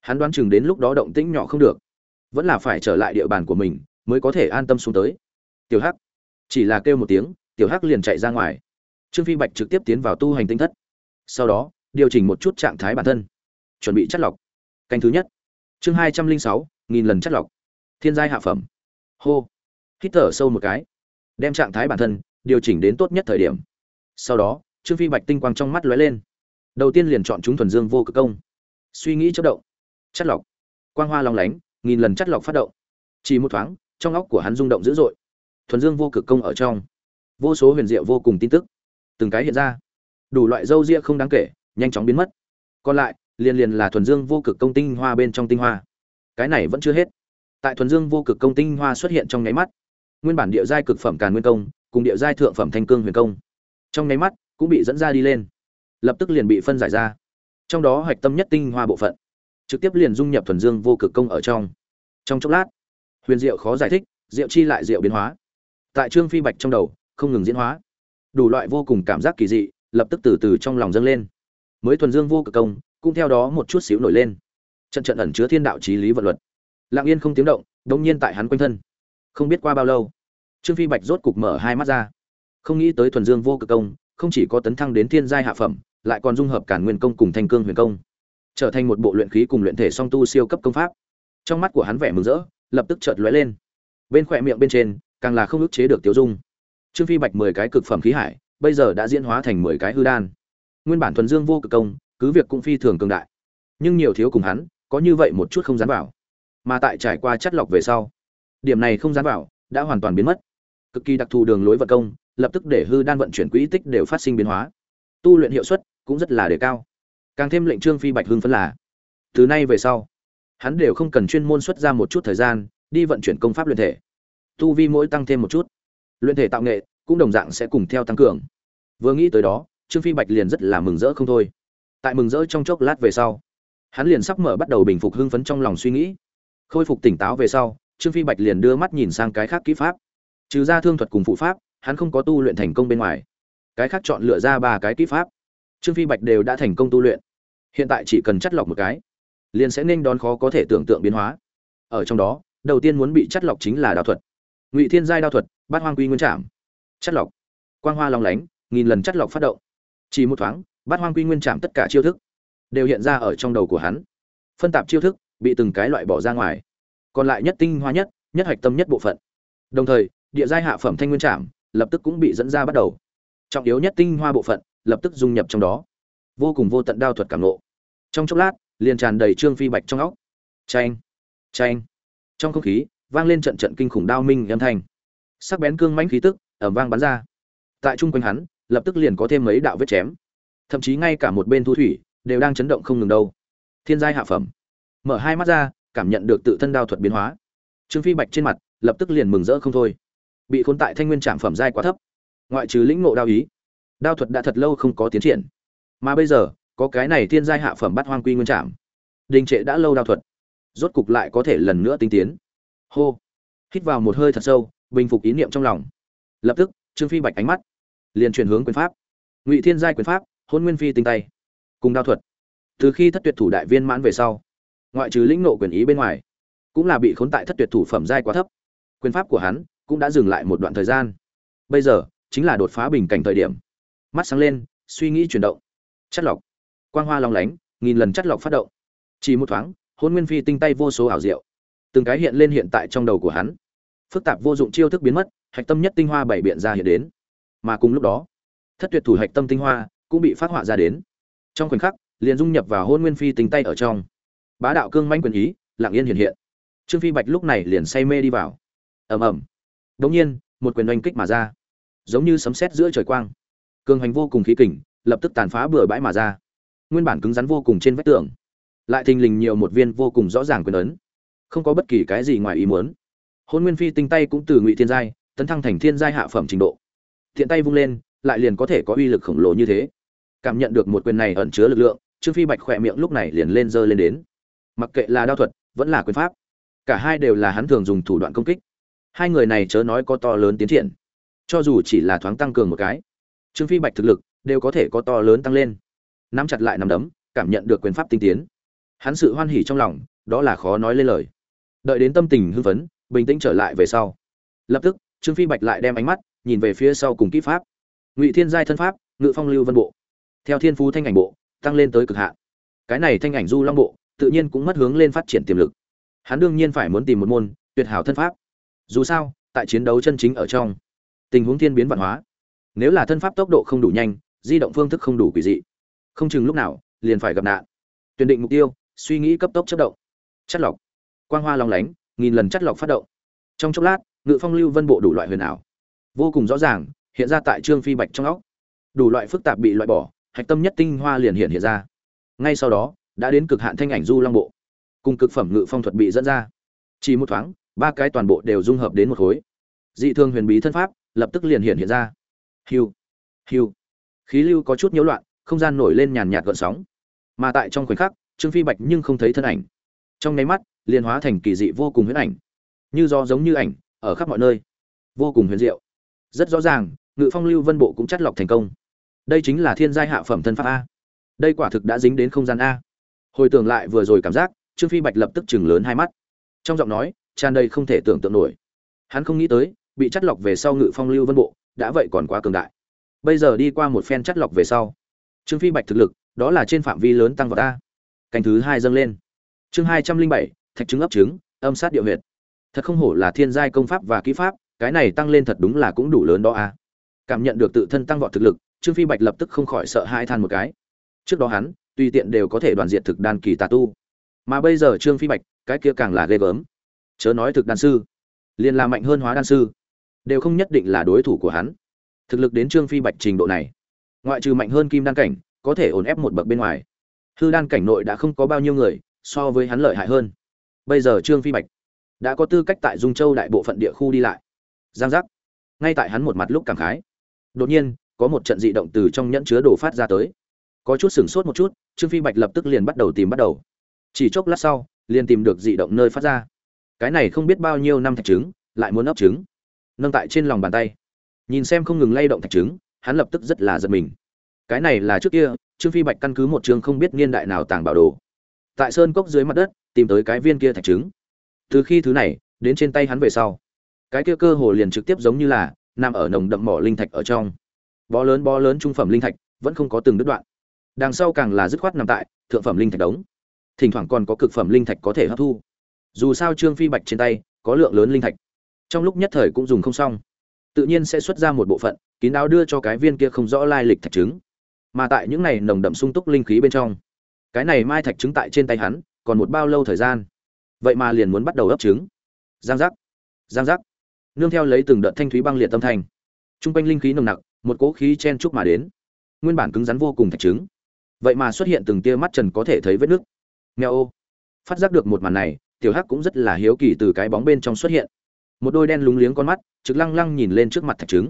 Hắn đoán chừng đến lúc đó động tĩnh nhỏ không được. Vẫn là phải trở lại địa bàn của mình, mới có thể an tâm xuống tới. Tiểu hắc, chỉ là kêu một tiếng, tiểu hắc liền chạy ra ngoài trương phi bạch trực tiếp tiến vào tu hành tinh thất. Sau đó, điều chỉnh một chút trạng thái bản thân. Chuẩn bị chất lọc. Canh thứ nhất. Chương hai trăm linh sáu, nghìn lần chất lọc. Thiên giai hạ phẩm. Hô. Hít thở sâu một cái. Đem trạng thái bản thân điều chỉnh đến tốt nhất thời điểm. Sau đó, trương phi bạch tinh quang trong mắt lóe lên. Đầu tiên liền chọn chúng thuần dương vô cực công. Suy nghĩ chất động. Chất lọc. Quang hoa long lánh, nghìn lần chất lọc phát động. Chỉ một thoáng, trong óc của hắn rung động dữ dội. Thuần dương vô cực công ở trong. Vô số huyền diệu vô cùng tin tức từng cái hiện ra. Đủ loại dâu ria không đáng kể, nhanh chóng biến mất. Còn lại, liền liền là thuần dương vô cực công tinh hoa bên trong tinh hoa. Cái này vẫn chưa hết. Tại thuần dương vô cực công tinh hoa xuất hiện trong nháy mắt, nguyên bản địa giai cực phẩm càn nguyên công, cùng địa giai thượng phẩm thanh cương huyền công, trong nháy mắt cũng bị dẫn ra đi lên, lập tức liền bị phân giải ra. Trong đó hạch tâm nhất tinh hoa bộ phận, trực tiếp liền dung nhập thuần dương vô cực công ở trong. Trong chốc lát, huyền diệu khó giải thích, diệu chi lại diệu biến hóa. Tại trương phi bạch trong đầu, không ngừng diễn hóa đủ loại vô cùng cảm giác kỳ dị, lập tức từ từ trong lòng dâng lên. Mới thuần dương vô cực công, cũng theo đó một chút xíu nổi lên. Trận trận ẩn chứa thiên đạo trí lý vật luật. Lặng yên không tiếng động đông nhiên tại hắn quanh thân. Không biết qua bao lâu, trương phi bạch rốt cục mở hai mắt ra. Không nghĩ tới thuần dương vô cực công, không chỉ có tấn thăng đến thiên giai hạ phẩm, lại còn dung hợp cản nguyên công cùng thanh cương huyền công. Trở thành một bộ luyện khí cùng luyện thể song tu siêu cấp công pháp. Trong mắt của hắn vẻ mừng rỡ, lập tức chợt lóe lên. Bên khỏe miệng bên trên, càng là không ức chế được tiêu dung trương phi bạch mười cái cực phẩm khí hải, bây giờ đã diễn hóa thành mười cái hư đan. Nguyên bản thuần dương vô cực công, cứ việc cũng phi thường cường đại. Nhưng nhiều thiếu cùng hắn, có như vậy một chút không dán vào. Mà tại trải qua chất lọc về sau, điểm này không dán vào, đã hoàn toàn biến mất. Cực kỳ đặc thù đường lối vận công, lập tức để hư đan vận chuyển quỹ tích đều phát sinh biến hóa. Tu luyện hiệu suất cũng rất là đề cao. Càng thêm lệnh trương phi bạch hưng phấn là, từ nay về sau, hắn đều không cần chuyên môn xuất ra một chút thời gian, đi vận chuyển công pháp luyện thể. Tu vi mỗi tăng thêm một chút luyện thể tạo nghệ cũng đồng dạng sẽ cùng theo tăng cường. Vừa nghĩ tới đó, trương phi bạch liền rất là mừng rỡ không thôi. Tại mừng rỡ trong chốc lát về sau, hắn liền sắp mở bắt đầu bình phục hưng phấn trong lòng suy nghĩ. Khôi phục tỉnh táo về sau, trương phi bạch liền đưa mắt nhìn sang cái khác kỹ pháp. Trừ ra thương thuật cùng phụ pháp, hắn không có tu luyện thành công bên ngoài. Cái khác chọn lựa ra ba cái kỹ pháp, trương phi bạch đều đã thành công tu luyện. Hiện tại chỉ cần chắt lọc một cái, liền sẽ nên đón khó có thể tưởng tượng biến hóa. Ở trong đó, đầu tiên muốn bị chắt lọc chính là đạo thuật ngụy thiên giai đao thuật, bát hoang quy nguyên trạm chất lọc. Quang hoa long lánh, nghìn lần chất lọc phát động. Chỉ một thoáng, bát hoang quy nguyên trạm tất cả chiêu thức đều hiện ra ở trong đầu của hắn. Phân tạp chiêu thức, bị từng cái loại bỏ ra ngoài. Còn lại nhất tinh hoa nhất nhất hạch tâm nhất bộ phận. Đồng thời, địa giai hạ phẩm thanh nguyên trạm lập tức cũng bị dẫn ra bắt đầu. Trọng yếu nhất tinh hoa bộ phận lập tức dung nhập trong đó. Vô cùng vô tận đao thuật cảm nộ trong chốc lát, liền tràn đầy trương phi bạch trong óc. Tranh tranh trong không khí vang lên trận trận kinh khủng đao minh âm thanh. Sắc bén cương mãnh khí tức ẩm vang bắn ra. Tại chung quanh hắn, lập tức liền có thêm mấy đạo vết chém. Thậm chí ngay cả một bên thu thủy đều đang chấn động không ngừng đâu. Thiên giai hạ phẩm. Mở hai mắt ra, cảm nhận được tự thân đao thuật biến hóa. Trương phi bạch trên mặt lập tức liền mừng rỡ không thôi. Bị khốn tại thanh nguyên trạm phẩm giai quá thấp. Ngoại trừ lĩnh ngộ đao ý, đao thuật đã thật lâu không có tiến triển. Mà bây giờ, có cái này thiên giai hạ phẩm bắt hoang quy nguyên trạm đình trệ đã lâu đao thuật. Rốt cục lại có thể lần nữa tinh tiến hô. Hít vào một hơi thật sâu, bình phục ý niệm trong lòng. Lập tức, trương phi bạch ánh mắt liền chuyển hướng quyền pháp. Ngụy thiên giai quyền pháp, hôn nguyên phi tinh tay. Cùng đao thuật. Từ khi thất tuyệt thủ đại viên mãn về sau, ngoại trừ lĩnh nộ quyền ý bên ngoài, cũng là bị khốn tại thất tuyệt thủ phẩm giai quá thấp. Quyền pháp của hắn cũng đã dừng lại một đoạn thời gian. Bây giờ, chính là đột phá bình cảnh thời điểm. Mắt sáng lên, suy nghĩ chuyển động. Chất lọc. Quang hoa long lánh, nghìn lần chất lọc phát động. Chỉ một thoáng, hôn nguyên phi tinh tay vô số ảo diệu từng cái hiện lên hiện tại trong đầu của hắn. Phức tạp vô dụng chiêu thức biến mất, hạch tâm nhất tinh hoa bảy biện ra hiện đến. Mà cùng lúc đó, thất tuyệt thủ hạch tâm tinh hoa cũng bị phát họa ra đến. Trong khoảnh khắc, liền dung nhập vào hôn nguyên phi tinh tay ở trong. Bá đạo cương manh quyền ý, lặng yên hiện hiện. Trương phi bạch lúc này liền say mê đi vào. Ầm ầm. Đống nhiên, một quyền oanh kích mà ra. Giống như sấm sét giữa trời quang. Cường hành vô cùng khí kình, lập tức tàn phá bừa bãi mà ra. Nguyên bản cứng rắn vô cùng trên vách tường. Lại thình lình nhiều một viên vô cùng rõ ràng quyền ấn không có bất kỳ cái gì ngoài ý muốn. Hôn nguyên phi tinh tay cũng từ ngụy thiên giai, tấn thăng thành thiên giai hạ phẩm trình độ. Thiện tay vung lên, lại liền có thể có uy lực khổng lồ như thế. Cảm nhận được một quyền này ẩn chứa lực lượng, trương phi bạch khỏe miệng lúc này liền lên dơ lên đến. Mặc kệ là đao thuật, vẫn là quyền pháp, cả hai đều là hắn thường dùng thủ đoạn công kích. Hai người này chớ nói có to lớn tiến triển, cho dù chỉ là thoáng tăng cường một cái, trương phi bạch thực lực đều có thể có to lớn tăng lên. Nắm chặt lại nắm đấm, cảm nhận được quyền pháp tinh tiến. Hắn sự hoan hỉ trong lòng, đó là khó nói lên lời đợi đến tâm tình hưng phấn, bình tĩnh trở lại về sau. Lập tức, trương phi bạch lại đem ánh mắt nhìn về phía sau cùng kỹ pháp. Ngụy thiên giai thân pháp, ngự phong lưu vân bộ. Theo thiên phú thanh ảnh bộ, tăng lên tới cực hạn. Cái này thanh ảnh du long bộ, tự nhiên cũng mất hướng lên phát triển tiềm lực. Hắn đương nhiên phải muốn tìm một môn tuyệt hảo thân pháp. Dù sao, tại chiến đấu chân chính ở trong, tình huống thiên biến văn hóa, nếu là thân pháp tốc độ không đủ nhanh, di động phương thức không đủ quỷ dị, không chừng lúc nào liền phải gặp nạn. Tuyển định mục tiêu, suy nghĩ cấp tốc chất động. Chất lọc quang hoa long lánh, nghìn lần chất lọc phát động. Trong chốc lát, ngự phong lưu vân bộ đủ loại huyền ảo. Vô cùng rõ ràng, hiện ra tại trương phi bạch trong óc. Đủ loại phức tạp bị loại bỏ, hạch tâm nhất tinh hoa liền hiện hiện ra. Ngay sau đó, đã đến cực hạn thanh ảnh du long bộ. Cùng cực phẩm ngự phong thuật bị dẫn ra. Chỉ một thoáng, ba cái toàn bộ đều dung hợp đến một khối. Dị thương huyền bí thân pháp, lập tức liền hiện hiện ra. Hiu hiu. Khí lưu có chút nhiễu loạn, không gian nổi lên nhàn nhạt gợn sóng. Mà tại trong khoảnh khắc, trương phi bạch nhưng không thấy thân ảnh. Trong nháy mắt liền hóa thành kỳ dị vô cùng huyễn ảnh. Như do giống như ảnh, ở khắp mọi nơi. Vô cùng huyền diệu. Rất rõ ràng, ngự phong lưu vân bộ cũng chắt lọc thành công. Đây chính là thiên giai hạ phẩm thân pháp a. Đây quả thực đã dính đến không gian a. Hồi tưởng lại vừa rồi cảm giác, trương phi bạch lập tức chừng lớn hai mắt. Trong giọng nói, tràn đầy không thể tưởng tượng nổi. Hắn không nghĩ tới, bị chắt lọc về sau ngự phong lưu vân bộ, đã vậy còn quá cường đại. Bây giờ đi qua một phen chắt lọc về sau, trương phi bạch thực lực, đó là trên phạm vi lớn tăng vào ta cảnh thứ hai dâng lên. Chương hai trăm linh bảy thạch trứng ấp trứng, âm sát địa huyệt. Thật không hổ là thiên giai công pháp và kỹ pháp, cái này tăng lên thật đúng là cũng đủ lớn đó a. Cảm nhận được tự thân tăng vọt thực lực, trương phi bạch lập tức không khỏi sợ hai than một cái. Trước đó hắn, tùy tiện đều có thể đoàn diện thực đan kỳ tà tu. Mà bây giờ trương phi bạch, cái kia càng là ghê gớm. Chớ nói thực đan sư, liền là mạnh hơn hóa đan sư, đều không nhất định là đối thủ của hắn. Thực lực đến trương phi bạch trình độ này, ngoại trừ mạnh hơn kim đan cảnh, có thể ổn ép một bậc bên ngoài. Hư đan cảnh nội đã không có bao nhiêu người, so với hắn lợi hại hơn bây giờ trương phi bạch đã có tư cách tại dung châu đại bộ phận địa khu đi lại. Giang giác. Ngay tại hắn một mặt lúc cảm khái. Đột nhiên, có một trận dị động từ trong nhẫn chứa đồ phát ra tới. Có chút sửng sốt một chút, trương phi bạch lập tức liền bắt đầu tìm bắt đầu. Chỉ chốc lát sau, liền tìm được dị động nơi phát ra. Cái này không biết bao nhiêu năm thạch trứng, lại muốn ấp trứng. Nâng tại trên lòng bàn tay. Nhìn xem không ngừng lay động thạch trứng, hắn lập tức rất là giật mình. Cái này là trước kia, trương phi bạch căn cứ một trường không biết niên đại nào tàng bảo đồ tại sơn cốc dưới mặt đất, tìm tới cái viên kia thạch trứng. Từ khi thứ này, đến trên tay hắn về sau, cái kia cơ hồ liền trực tiếp giống như là nằm ở nồng đậm mỏ linh thạch ở trong. Bó lớn bó lớn trung phẩm linh thạch vẫn không có từng đứt đoạn. Đằng sau càng là dứt khoát nằm tại thượng phẩm linh thạch đống. Thỉnh thoảng còn có cực phẩm linh thạch có thể hấp thu. Dù sao trương phi bạch trên tay có lượng lớn linh thạch. Trong lúc nhất thời cũng dùng không xong. Tự nhiên sẽ xuất ra một bộ phận, kín đáo đưa cho cái viên kia không rõ lai lịch thạch trứng. Mà tại những này nồng đậm sung túc linh khí bên trong cái này mai thạch trứng tại trên tay hắn, còn một bao lâu thời gian? Vậy mà liền muốn bắt đầu ấp trứng. Giang giác. Giang giác. Nương theo lấy từng đợt thanh thúy băng liệt tâm thành t r u n g quanh linh khí nồng nặc, một cỗ khí chen chúc mà đến. Nguyên bản cứng rắn vô cùng thạch trứng. Vậy mà xuất hiện từng tia mắt trần có thể thấy vết nước nghèo ô. Phát giác được một màn này, tiểu hắc cũng rất là hiếu kỳ từ cái bóng bên trong xuất hiện. Một đôi đen lúng liếng con mắt, trực lăng lăng nhìn lên trước mặt thạch trứng.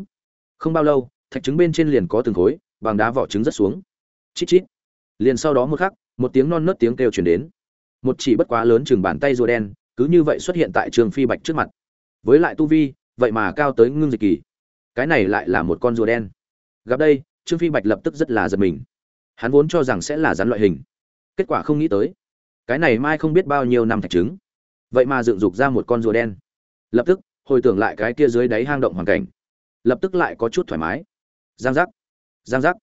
Không bao lâu, thạch trứng bên trên liền có từng khối, bằng đá vỏ trứng rất xuống. Chít chít. Liền sau đó một khắc một tiếng non nớt tiếng kêu chuyển đến. Một chỉ bất quá lớn chừng bàn tay rùa đen, cứ như vậy xuất hiện tại trường phi bạch trước mặt. Với lại tu vi, vậy mà cao tới ngưng dịch kỳ. Cái này lại là một con rùa đen. Gặp đây, trương phi bạch lập tức rất là giật mình. Hắn vốn cho rằng sẽ là rắn loại hình. Kết quả không nghĩ tới, cái này mai không biết bao nhiêu năm thạch trứng. Vậy mà dựng dục ra một con rùa đen. Lập tức, hồi tưởng lại cái kia dưới đáy hang động hoàn cảnh. Lập tức lại có chút thoải mái. Giang giác. Giang giác.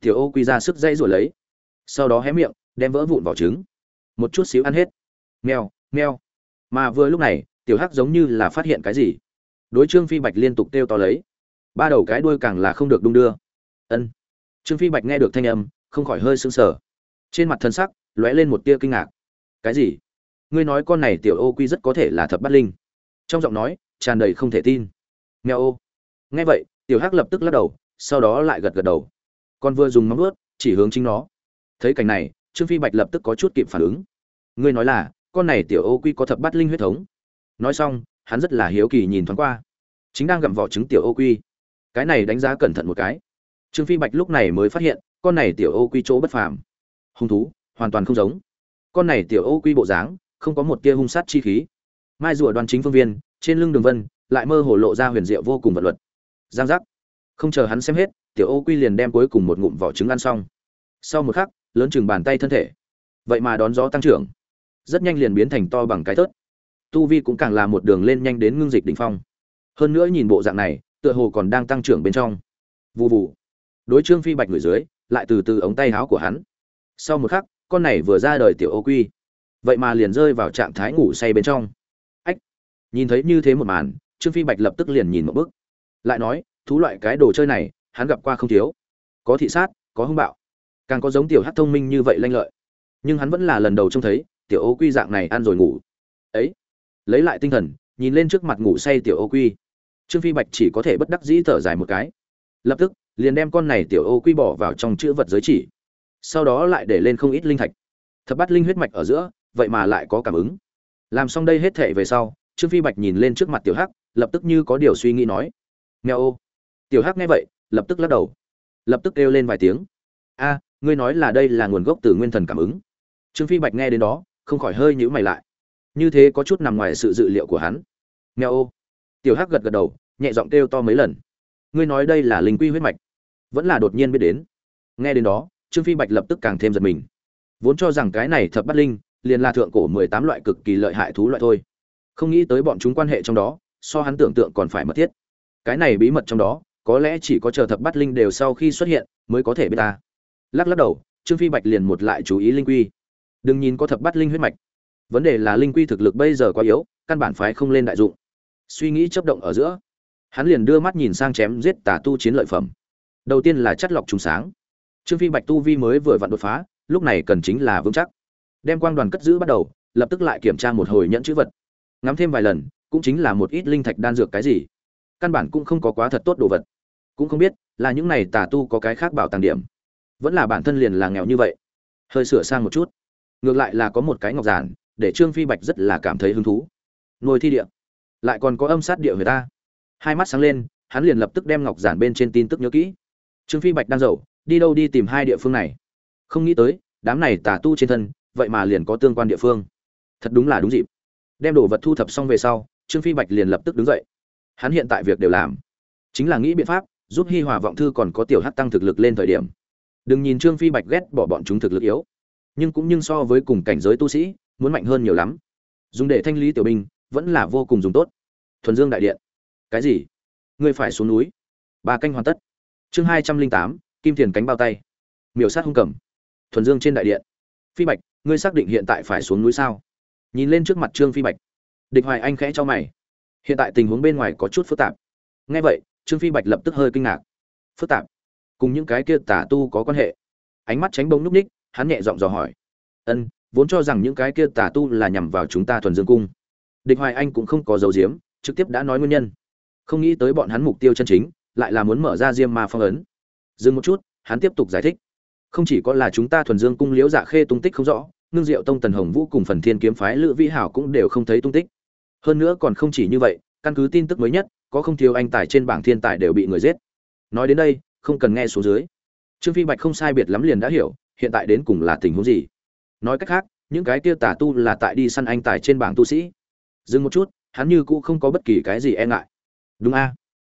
Tiểu ô quy ra sức dây rủa lấy. Sau đó hé miệng đem vỡ vụn vỏ trứng. Một chút xíu ăn hết. Meo meo mà vừa lúc này, tiểu hắc giống như là phát hiện cái gì. Đối trương phi bạch liên tục kêu to lấy. Ba đầu cái đuôi càng là không được đung đưa. Ân. Trương phi bạch nghe được thanh âm, không khỏi hơi sững sờ. Trên mặt thân sắc, lóe lên một tia kinh ngạc. Cái gì? Ngươi nói con này tiểu ô quy rất có thể là thập bát linh. Trong giọng nói, tràn đầy không thể tin. Mèo ô. Nghe vậy, tiểu hắc lập tức lắc đầu, sau đó lại gật gật đầu. Con vừa dùng móng ướt chỉ hướng chính nó. Thấy cảnh này trương phi bạch lập tức có chút kịp phản ứng. Ngươi nói là, con này tiểu ô quy có thập bát linh huyết thống. Nói xong, hắn rất là hiếu kỳ nhìn thoáng qua. Chính đang gặm vỏ trứng tiểu ô quy. Cái này đánh giá cẩn thận một cái. Trương phi bạch lúc này mới phát hiện, con này tiểu ô quy chỗ bất phàm. Hung thú, hoàn toàn không giống. Con này tiểu ô quy bộ dáng, không có một tia hung sát chi khí. Mai rùa Đoàn chính phương viên, trên lưng đường vân, lại mơ hồ lộ ra huyền diệu vô cùng vật luật. Giang giác. Không chờ hắn xem hết, tiểu ô quy liền đem cuối cùng một ngụm vỏ trứng ăn xong. Sau một khắc lớn chừng bàn tay thân thể. Vậy mà đón gió tăng trưởng, rất nhanh liền biến thành to bằng cái tớt. Tu vi cũng càng là một đường lên nhanh đến ngưng dịch đỉnh phong. Hơn nữa nhìn bộ dạng này, tựa hồ còn đang tăng trưởng bên trong. Vụ vụ đối trương phi bạch người dưới, lại từ từ ống tay áo của hắn. Sau một khắc, con này vừa ra đời tiểu ô quy. Vậy mà liền rơi vào trạng thái ngủ say bên trong. Ách. Nhìn thấy như thế một màn, trương phi bạch lập tức liền nhìn một bức lại nói, thú loại cái đồ chơi này, hắn gặp qua không thiếu. Có thị sát, có hung bạo càng có giống tiểu hát thông minh như vậy lanh lợi. Nhưng hắn vẫn là lần đầu trông thấy, tiểu ô quy dạng này ăn rồi ngủ. Ấy, lấy lại tinh thần, nhìn lên trước mặt ngủ say tiểu ô quy. Trương phi bạch chỉ có thể bất đắc dĩ thở dài một cái. Lập tức, liền đem con này tiểu ô quy bỏ vào trong chữ vật giới chỉ. Sau đó lại để lên không ít linh thạch. Thập bắt linh huyết mạch ở giữa, vậy mà lại có cảm ứng. Làm xong đây hết thể về sau, trương phi bạch nhìn lên trước mặt tiểu hắc, lập tức như có điều suy nghĩ nói. Nghe ô. Tiểu hắc nghe vậy, lập tức lắc đầu. Lập tức kêu lên vài tiếng. A ngươi nói là đây là nguồn gốc từ nguyên thần cảm ứng. Trương phi bạch nghe đến đó, không khỏi hơi nhữ mày lại. Như thế có chút nằm ngoài sự dự liệu của hắn. Nghèo ô. Tiểu hắc gật gật đầu, nhẹ giọng kêu to mấy lần. Ngươi nói đây là linh quy huyết mạch. Vẫn là đột nhiên biết đến. Nghe đến đó, trương phi bạch lập tức càng thêm giật mình. Vốn cho rằng cái này thập bắt linh, liền là thượng cổ mười tám loại cực kỳ lợi hại thú loại thôi. Không nghĩ tới bọn chúng quan hệ trong đó, so hắn tưởng tượng còn phải mật thiết. Cái này bí mật trong đó, có lẽ chỉ có chờ thập bắt linh đều sau khi xuất hiện, mới có thể biết ta lắc lắc đầu, trương phi bạch liền một lại chú ý linh quy. Đừng nhìn có thập bắt linh huyết mạch. Vấn đề là linh quy thực lực bây giờ quá yếu, căn bản phái không lên đại dụng. Suy nghĩ chấp động ở giữa, hắn liền đưa mắt nhìn sang chém giết tà tu chiến lợi phẩm. Đầu tiên là chất lọc trùng sáng. Trương phi bạch tu vi mới vừa vặn đột phá, lúc này cần chính là vững chắc. Đem quang đoàn cất giữ bắt đầu, lập tức lại kiểm tra một hồi nhận chữ vật. Ngắm thêm vài lần, cũng chính là một ít linh thạch đan dược cái gì. Căn bản cũng không có quá thật tốt đồ vật. Cũng không biết là những này tà tu có cái khác bảo tàng điểm vẫn là bản thân liền là nghèo như vậy. Hơi sửa sang một chút. Ngược lại là có một cái ngọc giản, để trương phi bạch rất là cảm thấy hứng thú. Nuôi thi địa. Lại còn có âm sát địa người ta. Hai mắt sáng lên, hắn liền lập tức đem ngọc giản bên trên tin tức nhớ kỹ. Trương phi bạch đang giàu, đi đâu đi tìm hai địa phương này. Không nghĩ tới, đám này tà tu trên thân, vậy mà liền có tương quan địa phương. Thật đúng là đúng dịp. Đem đồ vật thu thập xong về sau, trương phi bạch liền lập tức đứng dậy. Hắn hiện tại việc đều làm. Chính là nghĩ biện pháp, giúp hi hòa vọng thư còn có tiểu hát tăng thực lực lên thời điểm đừng nhìn trương phi bạch ghét bỏ bọn chúng thực lực yếu, nhưng cũng nhưng so với cùng cảnh giới tu sĩ, muốn mạnh hơn nhiều lắm. Dùng để thanh lý tiểu binh, vẫn là vô cùng dùng tốt. Thuần dương đại điện. Cái gì? Ngươi phải xuống núi. Ba canh hoàn tất. Chương hai trăm linh tám, kim thiền cánh bao tay. Miểu sát hung cầm. Thuần dương trên đại điện. Phi bạch, ngươi xác định hiện tại phải xuống núi sao? Nhìn lên trước mặt trương phi bạch. Địch hoài anh khẽ cho mày. Hiện tại tình huống bên ngoài có chút phức tạp. Ngay vậy, trương phi bạch lập tức hơi kinh ngạc. Phức tạp? Cùng những cái kia tà tu có quan hệ. Ánh mắt tránh bông núp ních, hắn nhẹ giọng dò hỏi. Ân, vốn cho rằng những cái kia tà tu là nhằm vào chúng ta thuần dương cung. Địch hoài anh cũng không có dấu diếm, trực tiếp đã nói nguyên nhân. Không nghĩ tới bọn hắn mục tiêu chân chính, lại là muốn mở ra diêm ma phong ấn. Dừng một chút, hắn tiếp tục giải thích. Không chỉ có là chúng ta thuần dương cung liễu dạ khê tung tích không rõ, ngưng diệu tông, tần hồng vũ cùng phần thiên kiếm phái lữ vĩ hảo cũng đều không thấy tung tích. Hơn nữa còn không chỉ như vậy, căn cứ tin tức mới nhất, có không thiếu anh tài trên bảng thiên tài đều bị người giết. Nói đến đây không cần nghe xuống dưới. Trương phi bạch không sai biệt lắm liền đã hiểu, hiện tại đến cùng là tình huống gì. Nói cách khác, những cái kia tà tu là tại đi săn anh tài trên bảng tu sĩ. Dừng một chút, hắn như cũ không có bất kỳ cái gì e ngại. Đúng a.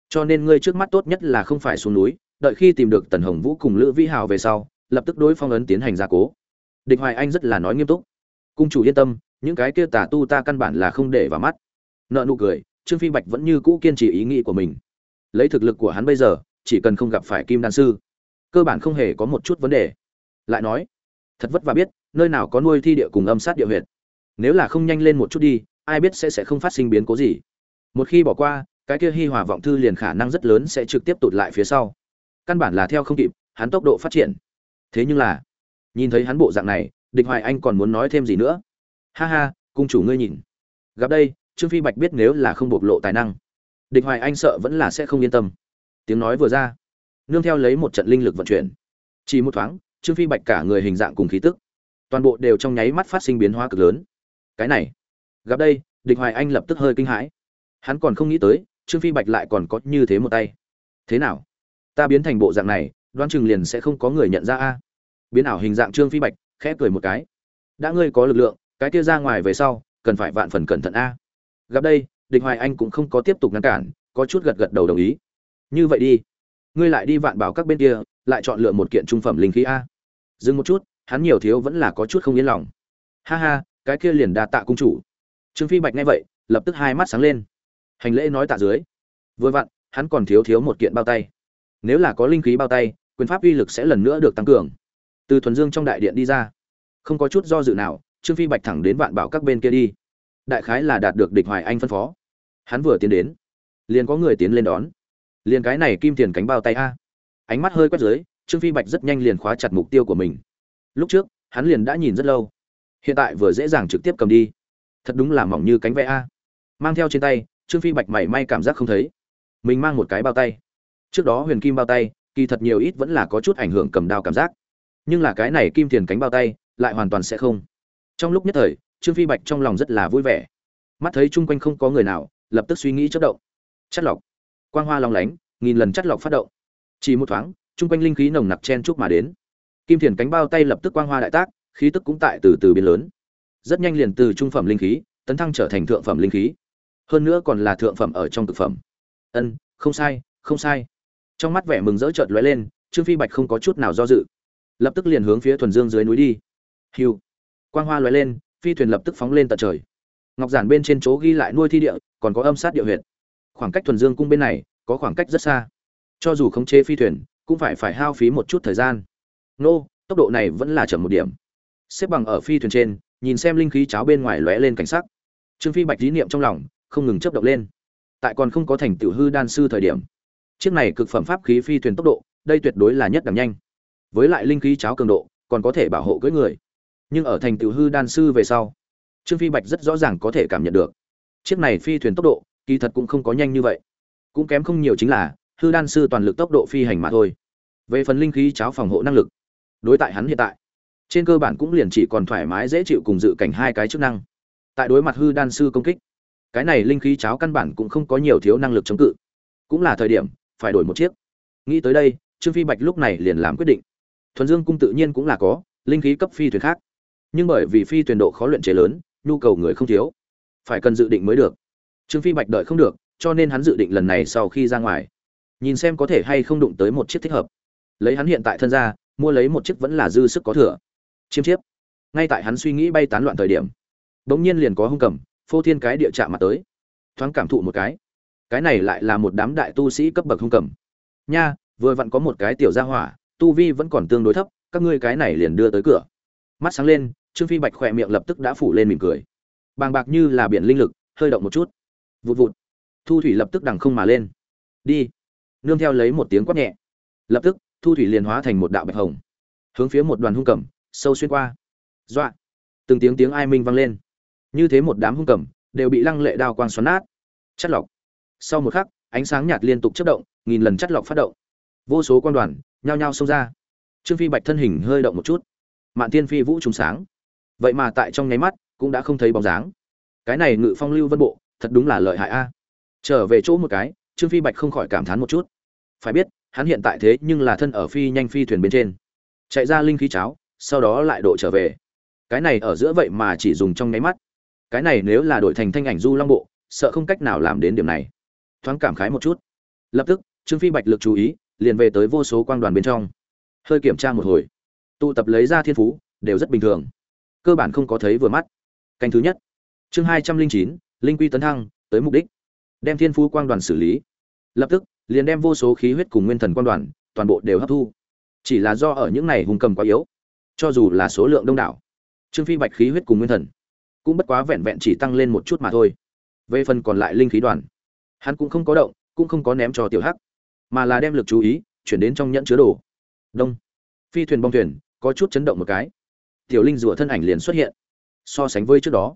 Cho nên ngươi trước mắt tốt nhất là không phải xuống núi, đợi khi tìm được tần hồng vũ cùng lữ vĩ hào về sau, lập tức đối phong ấn tiến hành gia cố. Địch hoài anh rất là nói nghiêm túc. Cung chủ yên tâm, những cái kia tà tu ta căn bản là không để vào mắt. Nợ nụ cười, trương phi bạch vẫn như cũ kiên trì ý nghĩ của mình. Lấy thực lực của hắn bây giờ chỉ cần không gặp phải kim đan sư, cơ bản không hề có một chút vấn đề. Lại nói, thật vất vả biết, nơi nào có nuôi thi địa cùng âm sát địa huyệt. Nếu là không nhanh lên một chút đi, ai biết sẽ sẽ không phát sinh biến cố gì. Một khi bỏ qua, cái kia hi hòa vọng thư liền khả năng rất lớn sẽ trực tiếp tụt lại phía sau. Căn bản là theo không kịp, hắn tốc độ phát triển. Thế nhưng là, nhìn thấy hắn bộ dạng này, địch hoài anh còn muốn nói thêm gì nữa. Ha ha, cung chủ ngươi nhìn. Gặp đây, trương phi bạch biết nếu là không bộc lộ tài năng, địch hoài anh sợ vẫn là sẽ không yên tâm tiếng nói vừa ra. Nương theo lấy một trận linh lực vận chuyển. Chỉ một thoáng, trương phi bạch cả người hình dạng cùng khí tức, toàn bộ đều trong nháy mắt phát sinh biến hóa cực lớn. Cái này, gặp đây, địch hoài anh lập tức hơi kinh hãi. Hắn còn không nghĩ tới, trương phi bạch lại còn có như thế một tay. Thế nào? Ta biến thành bộ dạng này, đoán chừng liền sẽ không có người nhận ra a. Biến ảo hình dạng trương phi bạch, khẽ cười một cái. Đã ngươi có lực lượng, cái kia ra ngoài về sau, cần phải vạn phần cẩn thận a. Gặp đây, địch hoài anh cũng không có tiếp tục ngăn cản, có chút gật gật đầu đồng ý như vậy đi. Ngươi lại đi vạn bảo các bên kia, lại chọn lựa một kiện trung phẩm linh khí a. Dừng một chút, hắn nhiều thiếu vẫn là có chút không yên lòng. Ha ha, cái kia liền đa tạ cung chủ. Trương phi bạch nghe vậy, lập tức hai mắt sáng lên. Hành lễ nói tạ dưới. Vừa vặn, hắn còn thiếu thiếu một kiện bao tay. Nếu là có linh khí bao tay, quyền pháp uy lực sẽ lần nữa được tăng cường. Từ thuần dương trong đại điện đi ra. Không có chút do dự nào, trương phi bạch thẳng đến vạn bảo các bên kia đi. Đại khái là đạt được địch hoài anh phân phó. Hắn vừa tiến đến, liền có người tiến lên đón liền cái này kim tiền cánh bao tay a. Ánh mắt hơi quét dưới, trương phi bạch rất nhanh liền khóa chặt mục tiêu của mình. Lúc trước, hắn liền đã nhìn rất lâu. Hiện tại vừa dễ dàng trực tiếp cầm đi. Thật đúng là mỏng như cánh vẽ a. Mang theo trên tay, trương phi bạch mảy may cảm giác không thấy. Mình mang một cái bao tay. Trước đó huyền kim bao tay, kỳ thật nhiều ít vẫn là có chút ảnh hưởng cầm đao cảm giác. Nhưng là cái này kim tiền cánh bao tay, lại hoàn toàn sẽ không. Trong lúc nhất thời, trương phi bạch trong lòng rất là vui vẻ. Mắt thấy chung quanh không có người nào, lập tức suy nghĩ chất động. Chất lọc quang hoa long lánh, nghìn lần chất lọc phát động. Chỉ một thoáng, chung quanh linh khí nồng nặc chen chúc mà đến. Kim thiền cánh bao tay lập tức quang hoa đại tác, khí tức cũng tại từ từ biến lớn. Rất nhanh liền từ trung phẩm linh khí, tấn thăng trở thành thượng phẩm linh khí. Hơn nữa còn là thượng phẩm ở trong thực phẩm. Ân, không sai không sai. Trong mắt vẻ mừng rỡ chợt lóe lên, trương phi bạch không có chút nào do dự. Lập tức liền hướng phía thuần dương dưới núi đi. Hiu. Quang hoa lóe lên, phi thuyền lập tức phóng lên tận trời. Ngọc giản bên trên chỗ ghi lại nuôi thi địa, còn có âm sát địa huyệt khoảng cách thuần dương cung bên này có khoảng cách rất xa. Cho dù khống chế phi thuyền, cũng phải phải hao phí một chút thời gian. Nô, tốc độ này vẫn là chậm một điểm. Xếp bằng ở phi thuyền trên, nhìn xem linh khí cháo bên ngoài lóe lên cảnh sắc. Trương phi bạch lý niệm trong lòng, không ngừng chấp động lên. Tại còn không có thành tựu hư đan sư thời điểm, chiếc này cực phẩm pháp khí phi thuyền tốc độ, đây tuyệt đối là nhất đẳng nhanh. Với lại linh khí cháo cường độ, còn có thể bảo hộ cưỡi người. Nhưng ở thành tựu hư đan sư về sau, trương phi bạch rất rõ ràng có thể cảm nhận được. Chiếc này phi thuyền tốc độ kỳ thật cũng không có nhanh như vậy. Cũng kém không nhiều chính là, hư đan sư toàn lực tốc độ phi hành mà thôi. Về phần linh khí cháo phòng hộ năng lực, đối tại hắn hiện tại, trên cơ bản cũng liền chỉ còn thoải mái dễ chịu cùng dự cảnh hai cái chức năng. Tại đối mặt hư đan sư công kích, cái này linh khí cháo căn bản cũng không có nhiều thiếu năng lực chống cự. Cũng là thời điểm, phải đổi một chiếc. Nghĩ tới đây, trương phi bạch lúc này liền làm quyết định. Thuần dương cung tự nhiên cũng là có linh khí cấp phi thuyền khác. Nhưng bởi vì phi thuyền độ khó luyện chế lớn, nhu cầu người không thiếu, phải cần dự định mới được trương phi bạch đợi không được, cho nên hắn dự định lần này sau khi ra ngoài. Nhìn xem có thể hay không đụng tới một chiếc thích hợp. Lấy hắn hiện tại thân ra, mua lấy một chiếc vẫn là dư sức có thừa. Chiêm chiếp. Ngay tại hắn suy nghĩ bay tán loạn thời điểm, bỗng nhiên liền có hung cầm, phô thiên cái địa chạm mặt tới. Thoáng cảm thụ một cái. Cái này lại là một đám đại tu sĩ cấp bậc hung cầm. Nha, vừa vặn có một cái tiểu gia hỏa, tu vi vẫn còn tương đối thấp, các ngươi cái này liền đưa tới cửa. Mắt sáng lên, trương phi bạch khỏe miệng lập tức đã phủ lên mỉm cười. Bàng bạc như là biển linh lực, hơi động một chút vụt vụt. Thu thủy lập tức đằng không mà lên. Đi. Nương theo lấy một tiếng quát nhẹ. Lập tức, thu thủy liền hóa thành một đạo bạch hồng. Hướng phía một đoàn hung cầm, sâu xuyên qua. Dọa. Từng tiếng tiếng ai minh vang lên. Như thế một đám hung cầm, đều bị lăng lệ đao quang xoắn nát. Chất lọc. Sau một khắc, ánh sáng nhạt liên tục chất động, nghìn lần chất lọc phát động. Vô số quan đoàn, nhao nhao xông ra. Trương phi bạch thân hình hơi động một chút. Mạn tiên phi vũ trùng sáng. Vậy mà tại trong nháy mắt, cũng đã không thấy bóng dáng. Cái này ngự phong lưu vân bộ thật đúng là lợi hại a. Trở về chỗ một cái, trương phi bạch không khỏi cảm thán một chút. Phải biết, hắn hiện tại thế nhưng là thân ở phi nhanh phi thuyền bên trên. Chạy ra linh khí cháo, sau đó lại độ trở về. Cái này ở giữa vậy mà chỉ dùng trong nháy mắt. Cái này nếu là đổi thành thanh ảnh du long bộ, sợ không cách nào làm đến điểm này. Thoáng cảm khái một chút. Lập tức, trương phi bạch lực chú ý, liền về tới vô số quang đoàn bên trong. Hơi kiểm tra một hồi. Tụ tập lấy ra thiên phú, đều rất bình thường. Cơ bản không có thấy vừa mắt. Canh thứ nhất. Chương hai trăm linh chín linh quy tấn thăng, tới mục đích. Đem thiên phú quang đoàn xử lý. Lập tức, liền đem vô số khí huyết cùng nguyên thần quang đoàn, toàn bộ đều hấp thu. Chỉ là do ở những này hùng cầm quá yếu. Cho dù là số lượng đông đảo, trương phi bạch khí huyết cùng nguyên thần, cũng bất quá vẹn vẹn chỉ tăng lên một chút mà thôi. Về phần còn lại linh khí đoàn, hắn cũng không có động, cũng không có ném cho tiểu hắc, mà là đem lực chú ý chuyển đến trong nhẫn chứa đồ. Đông. Phi thuyền bong thuyền, có chút chấn động một cái. Tiểu linh rùa thân ảnh liền xuất hiện. So sánh với trước đó,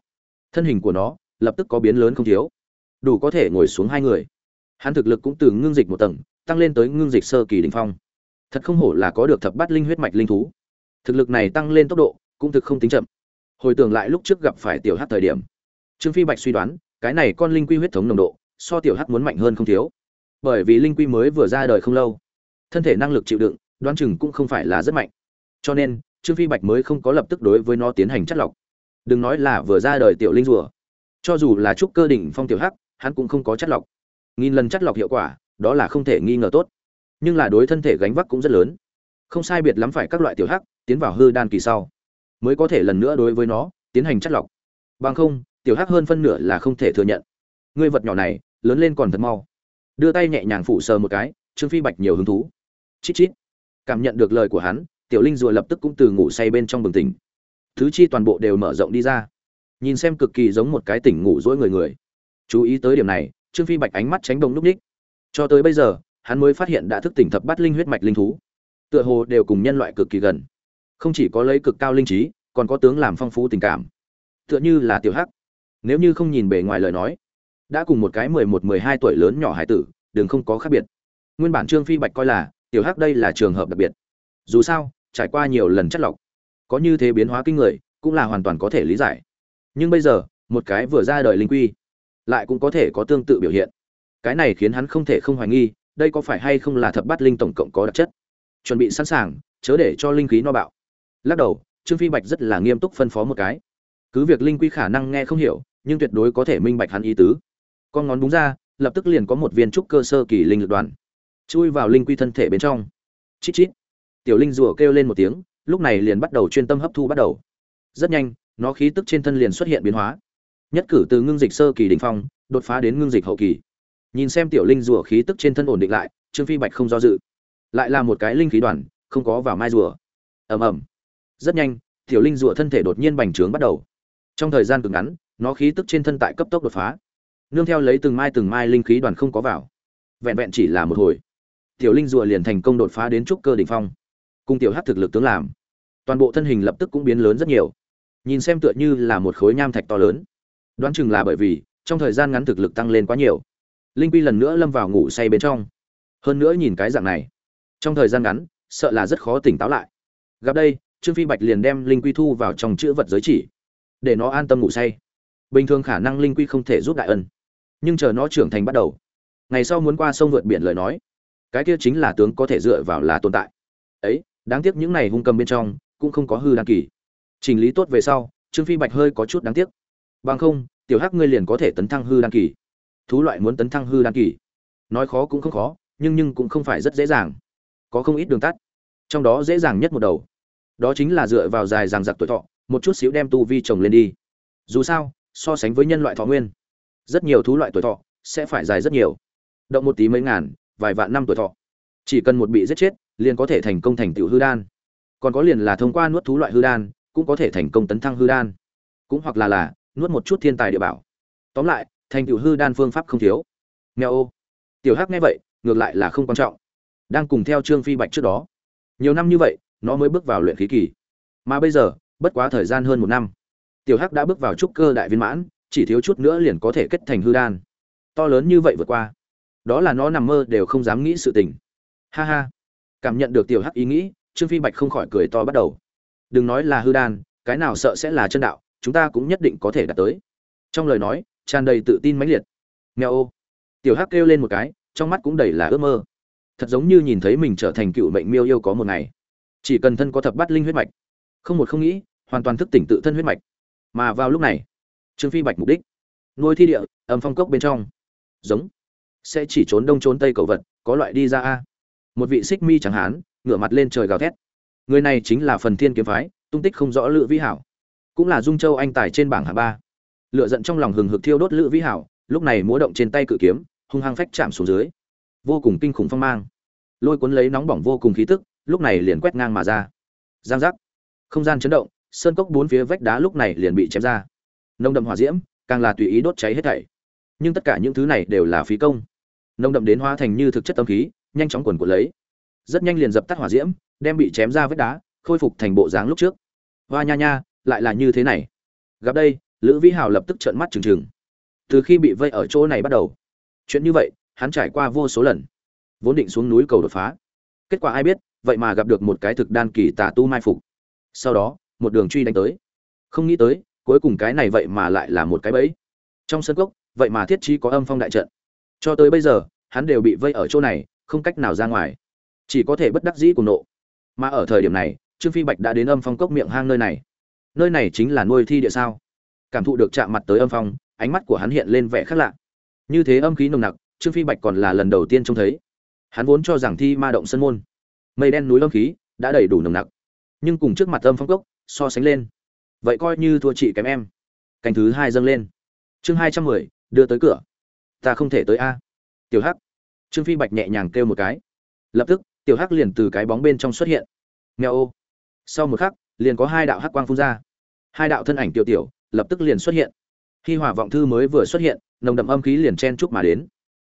thân hình của nó lập tức có biến lớn không thiếu. Đủ có thể ngồi xuống hai người. Hắn thực lực cũng từ ngưng dịch một tầng, tăng lên tới ngưng dịch sơ kỳ đình phong. Thật không hổ là có được thập bát linh huyết mạch linh thú. Thực lực này tăng lên tốc độ, cũng thực không tính chậm. Hồi tưởng lại lúc trước gặp phải tiểu hát thời điểm, trương phi bạch suy đoán, cái này con linh quy huyết thống nồng độ, so tiểu hát muốn mạnh hơn không thiếu. Bởi vì linh quy mới vừa ra đời không lâu, thân thể năng lực chịu đựng, đoán chừng cũng không phải là rất mạnh. Cho nên, trương phi bạch mới không có lập tức đối với nó tiến hành chất lọc. Đừng nói là vừa ra đời tiểu linh rùa cho dù là trúc cơ đỉnh phong tiểu hắc, hắn cũng không có chất lọc. Nghìn lần chất lọc hiệu quả, đó là không thể nghi ngờ tốt. Nhưng là đối thân thể gánh vác cũng rất lớn. Không sai biệt lắm phải các loại tiểu hắc tiến vào hư đan kỳ sau, mới có thể lần nữa đối với nó tiến hành chất lọc. Bằng không, tiểu hắc hơn phân nửa là không thể thừa nhận. Ngươi vật nhỏ này, lớn lên còn thật mau. Đưa tay nhẹ nhàng phủ sờ một cái, trương phi bạch nhiều hứng thú. Chít chít. Cảm nhận được lời của hắn, tiểu linh rùa lập tức cũng từ ngủ say bên trong bừng tỉnh. Thứ chi toàn bộ đều mở rộng đi ra nhìn xem cực kỳ giống một cái tỉnh ngủ dỗi người người. Chú ý tới điểm này, trương phi bạch ánh mắt tránh bông núp ních. Cho tới bây giờ, hắn mới phát hiện đã thức tỉnh thập bát linh huyết mạch linh thú. Tựa hồ đều cùng nhân loại cực kỳ gần. Không chỉ có lấy cực cao linh trí, còn có tướng làm phong phú tình cảm. Tựa như là tiểu hắc. Nếu như không nhìn bề ngoài lời nói, đã cùng một cái mười một, mười hai tuổi lớn nhỏ hải tử đừng không có khác biệt. Nguyên bản trương phi bạch coi là, tiểu hắc đây là trường hợp đặc biệt. Dù sao, trải qua nhiều lần chất lọc, có như thế biến hóa kinh người, cũng là hoàn toàn có thể lý giải nhưng bây giờ, một cái vừa ra đời linh quy, lại cũng có thể có tương tự biểu hiện. Cái này khiến hắn không thể không hoài nghi, đây có phải hay không là thập bát linh tổng cộng có đặc chất? Chuẩn bị sẵn sàng, chớ để cho linh khí no bạo. Lắc đầu, trương phi bạch rất là nghiêm túc phân phó một cái. Cứ việc linh quy khả năng nghe không hiểu, nhưng tuyệt đối có thể minh bạch hắn ý tứ. Con ngón búng ra, lập tức liền có một viên trúc cơ sơ kỳ linh lực đoàn, chui vào linh quy thân thể bên trong. Chít chít. Tiểu linh rùa kêu lên một tiếng, lúc này liền bắt đầu chuyên tâm hấp thu bắt đầu. Rất nhanh nó khí tức trên thân liền xuất hiện biến hóa. Nhất cử từ ngưng dịch sơ kỳ đ ỉ n h phong, đột phá đến ngưng dịch hậu kỳ. Nhìn xem tiểu linh rùa khí tức trên thân ổn định lại, trương phi bạch không do dự. Lại là một cái linh khí đoàn, không có vào mai rùa. Ầm ầm. Rất nhanh, tiểu linh rùa thân thể đột nhiên bành trướng bắt đầu. Trong thời gian cực ngắn, nó khí tức trên thân tại cấp tốc đột phá. Nương theo lấy từng mai từng mai linh khí đoàn không có vào. Vẹn vẹn chỉ là một hồi. Tiểu linh rùa liền thành công đột phá đến trúc cơ đ ỉ n h phong. Cùng tiểu hát thực lực tướng làm, toàn bộ thân hình lập tức cũng biến lớn rất nhiều nhìn xem tựa như là một khối nham thạch to lớn. Đoán chừng là bởi vì, trong thời gian ngắn thực lực tăng lên quá nhiều. Linh quy lần nữa lâm vào ngủ say bên trong. Hơn nữa nhìn cái dạng này, trong thời gian ngắn, sợ là rất khó tỉnh táo lại. Gặp đây, trương phi bạch liền đem linh quy thu vào trong chữ vật giới chỉ, để nó an tâm ngủ say. Bình thường khả năng linh quy không thể giúp đại ân, nhưng chờ nó trưởng thành bắt đầu, ngày sau muốn qua sông vượt biển lời nói, cái kia chính là tướng có thể dựa vào là tồn tại. Ấy, đáng tiếc những này hung cầm bên trong cũng không có hư đăng kỳ chỉnh lý tốt về sau, trương phi bạch hơi có chút đáng tiếc. Bằng không, tiểu hắc ngươi liền có thể tấn thăng hư đan kỳ. Thú loại muốn tấn thăng hư đan kỳ. Nói khó cũng không khó, nhưng nhưng cũng không phải rất dễ dàng. Có không ít đường tắt. Trong đó dễ dàng nhất một đầu. Đó chính là dựa vào dài ràng giặc tuổi thọ, một chút xíu đem tu vi trồng lên đi. Dù sao, so sánh với nhân loại thọ nguyên, rất nhiều thú loại tuổi thọ sẽ phải dài rất nhiều. Động một tí mấy ngàn, vài vạn năm tuổi thọ. Chỉ cần một bị giết chết, liền có thể thành công thành tựu hư đan. Còn có liền là thông qua nuốt thú loại hư đan cũng có thể thành công tấn thăng hư đan. Cũng hoặc là là, nuốt một chút thiên tài địa bảo. Tóm lại, thành tựu hư đan phương pháp không thiếu. Nghèo ô. Tiểu hắc nghe vậy, ngược lại là không quan trọng. Đang cùng theo trương phi bạch trước đó. Nhiều năm như vậy, nó mới bước vào luyện khí kỳ. Mà bây giờ, bất quá thời gian hơn một năm. Tiểu hắc đã bước vào trúc cơ đại viên mãn, chỉ thiếu chút nữa liền có thể kết thành hư đan. To lớn như vậy vượt qua. Đó là nó nằm mơ đều không dám nghĩ sự tình. Ha ha. Cảm nhận được tiểu hắc ý nghĩ, trương phi bạch không khỏi cười to bắt đầu đừng nói là hư đan, cái nào sợ sẽ là chân đạo, chúng ta cũng nhất định có thể đạt tới. Trong lời nói, tràn đầy tự tin mãnh liệt. Nghèo ô. Tiểu hắc kêu lên một cái, trong mắt cũng đầy là ước mơ. Thật giống như nhìn thấy mình trở thành cựu mệnh miêu yêu có một ngày. Chỉ cần thân có thập bát linh huyết mạch. Không một không nghĩ, hoàn toàn thức tỉnh tự thân huyết mạch. Mà vào lúc này, trương phi bạch mục đích. Nuôi thi địa, âm phong cốc bên trong. Giống. Sẽ chỉ trốn đông trốn tây cầu vật, có loại đi ra a. Một vị xích mi chẳng hán, ngửa mặt lên trời gào thét người này chính là phần thiên kiếm phái, tung tích không rõ lữ vĩ hảo. Cũng là dung châu anh tài trên bảng hạng ba. Lựa giận trong lòng hừng hực thiêu đốt lữ vĩ hảo, lúc này múa động trên tay cự kiếm, hung hăng phách chạm xuống dưới. Vô cùng kinh khủng phong mang. Lôi cuốn lấy nóng bỏng vô cùng khí tức, lúc này liền quét ngang mà ra. Giang giác. Không gian chấn động, sơn cốc bốn phía vách đá lúc này liền bị chém ra. Nông đậm hỏa diễm, càng là tùy ý đốt cháy hết thảy. Nhưng tất cả những thứ này đều là phí công. Nông đậm đến hóa thành như thực chất tâm khí, nhanh chóng quần của lấy. Rất nhanh liền dập tắt hỏa diễm đem bị chém ra vết đá, khôi phục thành bộ dáng lúc trước. Hoa nha nha, lại là như thế này. Gặp đây, lữ vĩ hào lập tức trợn mắt trừng trừng. Từ khi bị vây ở chỗ này bắt đầu, chuyện như vậy, hắn trải qua vô số lần. Vốn định xuống núi cầu đột phá. Kết quả ai biết, vậy mà gặp được một cái thực đan kỳ tà tu mai phục. Sau đó, một đường truy đánh tới. Không nghĩ tới, cuối cùng cái này vậy mà lại là một cái bẫy. Trong sân cốc, vậy mà thiết trí có âm phong đại trận. Cho tới bây giờ, hắn đều bị vây ở chỗ này, không cách nào ra ngoài. Chỉ có thể bất đắc dĩ cùng nộ mà ở thời điểm này, trương phi bạch đã đến âm phong cốc miệng hang nơi này. Nơi này chính là nuôi thi địa sao? Cảm thụ được chạm mặt tới âm phong, ánh mắt của hắn hiện lên vẻ khác lạ. Như thế âm khí nồng nặc, trương phi bạch còn là lần đầu tiên trông thấy. Hắn vốn cho rằng thi ma động sân môn, mây đen núi âm khí, đã đầy đủ nồng nặc. Nhưng cùng trước mặt âm phong cốc, so sánh lên, vậy coi như thua chị kém em. Cành thứ hai dâng lên. Chương hai trăm mười, đưa tới cửa. Ta không thể tới a. Tiểu hắc. Trương phi bạch nhẹ nhàng kêu một cái. Lập tức tiểu hắc liền từ cái bóng bên trong xuất hiện. Nghèo ô. Sau một khắc, liền có hai đạo hắc quang phun ra. Hai đạo thân ảnh tiểu tiểu lập tức liền xuất hiện. Khi hỏa vọng thư mới vừa xuất hiện, nồng đậm âm khí liền chen chúc mà đến.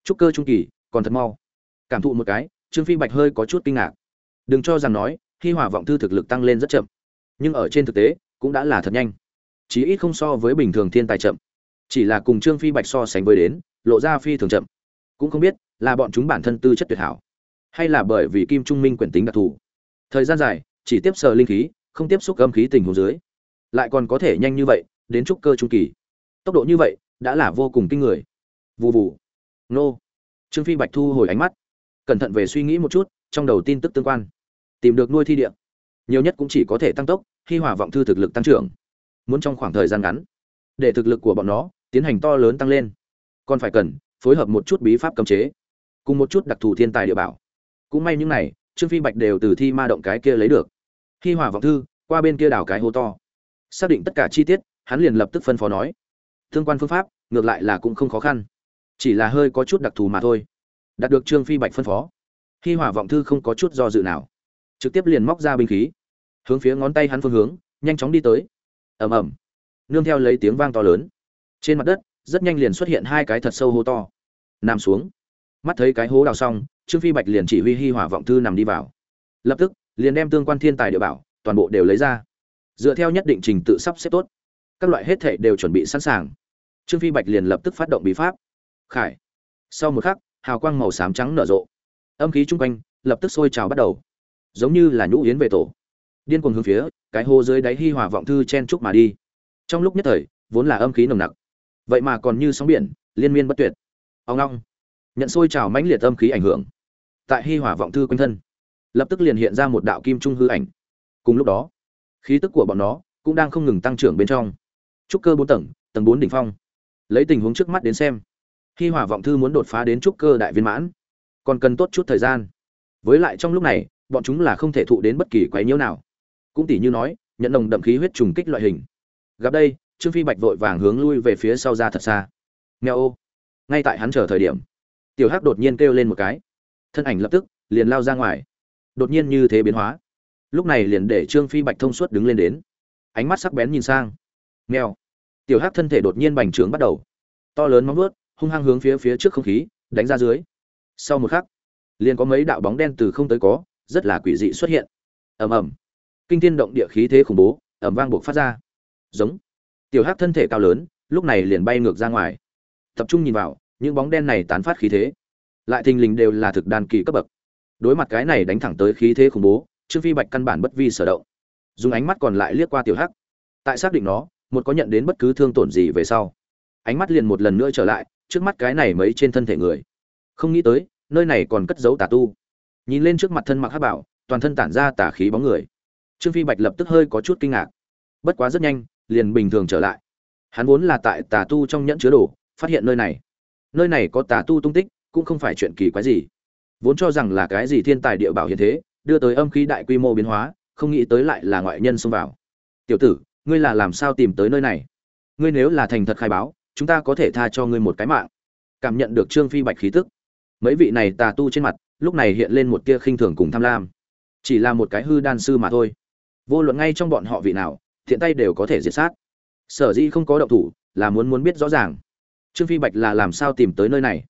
Trúc cơ trung kỳ, còn thật mau. Cảm thụ một cái, trương phi bạch hơi có chút kinh ngạc. Đừng cho rằng nói, khi hỏa vọng thư thực lực tăng lên rất chậm. Nhưng ở trên thực tế, cũng đã là thật nhanh. Chí ít không so với bình thường thiên tài chậm. Chỉ là cùng trương phi bạch so sánh với đến, lộ ra phi thường chậm. Cũng không biết là bọn chúng bản thân tư chất tuyệt hảo hay là bởi vì kim trung minh quyển tính đặc thù? Thời gian dài chỉ tiếp sờ linh khí không tiếp xúc âm khí tình hồ dưới. Lại còn có thể nhanh như vậy đến trúc cơ trung kỳ. Tốc độ như vậy đã là vô cùng kinh người. Vụ vụ, nô. Trương phi bạch thu hồi ánh mắt. Cẩn thận về suy nghĩ một chút trong đầu tin tức tương quan. Tìm được nuôi thi địa. Nhiều nhất cũng chỉ có thể tăng tốc khi hỏa vọng thư thực lực tăng trưởng. Muốn trong khoảng thời gian ngắn để thực lực của bọn nó tiến hành to lớn tăng lên. Còn phải cần phối hợp một chút bí pháp cấm chế. Cùng một chút đặc thù thiên tài địa bảo cũng may những này, trương phi bạch đều từ thi ma động cái kia lấy được. Khi hỏa vọng thư, qua bên kia đảo cái hố to. Xác định tất cả chi tiết, hắn liền lập tức phân phó nói. Tương quan phương pháp, ngược lại là cũng không khó khăn. Chỉ là hơi có chút đặc thù mà thôi. Đạt được trương phi bạch phân phó khi hỏa vọng thư không có chút do dự nào. Trực tiếp liền móc ra binh khí, hướng phía ngón tay hắn phương hướng, nhanh chóng đi tới. Ầm ầm. Nương theo lấy tiếng vang to lớn. Trên mặt đất, rất nhanh liền xuất hiện hai cái thật sâu hố to. Nằm xuống mắt thấy cái hố đào xong, trương phi bạch liền chỉ huy hi hỏa vọng thư nằm đi vào. Lập tức, liền đem tương quan thiên tài địa bảo, toàn bộ đều lấy ra. Dựa theo nhất định trình tự sắp xếp tốt, các loại hết thệ đều chuẩn bị sẵn sàng. Trương phi bạch liền lập tức phát động bí pháp. Khải. Sau một khắc, hào quang màu xám trắng nở rộ. Âm khí chung quanh, lập tức sôi trào bắt đầu. Giống như là nhũ yến về tổ. Điên cuồng hướng phía, cái hô dưới đáy hi hòa vọng thư chen chúc mà đi. Trong lúc nhất thời, vốn là âm khí nồng nặc. Vậy mà còn như sóng biển, liên miên bất tuyệt. Ông long nhận xôi trào mãnh liệt âm khí ảnh hưởng. Tại hi hòa vọng thư quanh thân, lập tức liền hiện ra một đạo kim trung hư ảnh. Cùng lúc đó, khí tức của bọn nó cũng đang không ngừng tăng trưởng bên trong. Trúc cơ bốn tầng tầng bốn đỉnh phong. Lấy tình huống trước mắt đến xem, Hi hỏa vọng thư muốn đột phá đến trúc cơ đại viên mãn. Còn cần tốt chút thời gian. Với lại trong lúc này, bọn chúng là không thể thụ đến bất kỳ quái nhiễu nào. Cũng tỷ như nói, nhận nồng đậm khí huyết trùng kích loại hình. Gặp đây, trương phi bạch vội vàng hướng lui về phía sau ra thật xa. Nghèo ô. Ngay tại hắn chờ thời điểm tiểu hắc đột nhiên kêu lên một cái. Thân ảnh lập tức liền lao ra ngoài. Đột nhiên như thế biến hóa. Lúc này liền để trương phi bạch thông suốt đứng lên đến. Ánh mắt sắc bén nhìn sang. Nghèo tiểu hắc thân thể đột nhiên bành trướng bắt đầu. To lớn móng vuốt, hung hăng hướng phía phía trước không khí, đánh ra dưới. Sau một khắc, liền có mấy đạo bóng đen từ không tới có, rất là quỷ dị xuất hiện. Ầm ầm. Kinh thiên động địa khí thế khủng bố, ầm vang buộc phát ra. Giống. Tiểu hắc thân thể cao lớn, lúc này liền bay ngược ra ngoài. Tập trung nhìn vào những bóng đen này tán phát khí thế. Lại thình lình đều là thực đan kỳ cấp bậc. Đối mặt cái này đánh thẳng tới khí thế khủng bố, trương phi bạch căn bản bất vi sở động. Dùng ánh mắt còn lại liếc qua tiểu hắc. Tại xác định nó, một có nhận đến bất cứ thương tổn gì về sau, ánh mắt liền một lần nữa trở lại trước mắt cái này mấy trên thân thể người. Không nghĩ tới, nơi này còn cất giấu tà tu. Nhìn lên trước mặt thân mặc hắc bảo, toàn thân tản ra tà khí bóng người. Trương phi bạch lập tức hơi có chút kinh ngạc. Bất quá rất nhanh, liền bình thường trở lại. Hắn vốn là tại tà tu trong nhẫn chứa đồ, phát hiện nơi này nơi này có tà tu tung tích, cũng không phải chuyện kỳ quái gì. Vốn cho rằng là cái gì thiên tài địa bảo hiện thế, đưa tới âm khí đại quy mô biến hóa, không nghĩ tới lại là ngoại nhân xông vào. Tiểu tử, ngươi là làm sao tìm tới nơi này? Ngươi nếu là thành thật khai báo, chúng ta có thể tha cho ngươi một cái mạng. Cảm nhận được trương phi bạch khí tức, mấy vị này tà tu trên mặt, lúc này hiện lên một tia khinh thường cùng tham lam. Chỉ là một cái hư đan sư mà thôi. Vô luận ngay trong bọn họ vị nào, thiện tay đều có thể diệt sát. Sở dĩ không có động thủ, là muốn muốn biết rõ ràng trương phi bạch là làm sao tìm tới nơi này?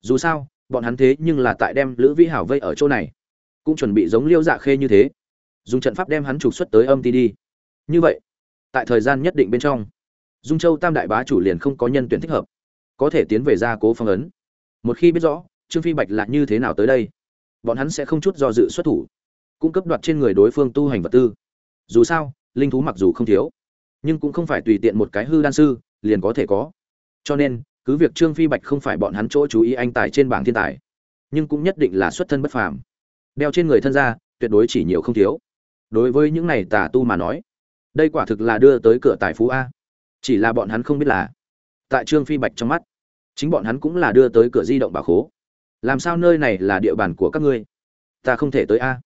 Dù sao, bọn hắn thế nhưng là tại đem lữ vĩ hảo vây ở chỗ này. Cũng chuẩn bị giống liêu dạ khê như thế. Dùng trận pháp đem hắn trục xuất tới âm ti đi. Như vậy, tại thời gian nhất định bên trong, dung châu tam đại bá chủ liền không có nhân tuyển thích hợp. Có thể tiến về gia cố phong ấn. Một khi biết rõ, trương phi bạch là như thế nào tới đây, bọn hắn sẽ không chút do dự xuất thủ. Cung cấp đoạt trên người đối phương tu hành vật tư. Dù sao, linh thú mặc dù không thiếu, nhưng cũng không phải tùy tiện một cái hư đan sư liền có thể có cho nên, cứ việc trương phi bạch không phải bọn hắn chỗ chú ý anh tài trên bảng thiên tài, nhưng cũng nhất định là xuất thân bất phàm. Đeo trên người thân ra tuyệt đối chỉ nhiều không thiếu. Đối với những này tà tu mà nói, đây quả thực là đưa tới cửa tài phú a. Chỉ là bọn hắn không biết là, tại trương phi bạch trong mắt, chính bọn hắn cũng là đưa tới cửa di động bà khố. Làm sao nơi này là địa bàn của các ngươi? Ta không thể tới a.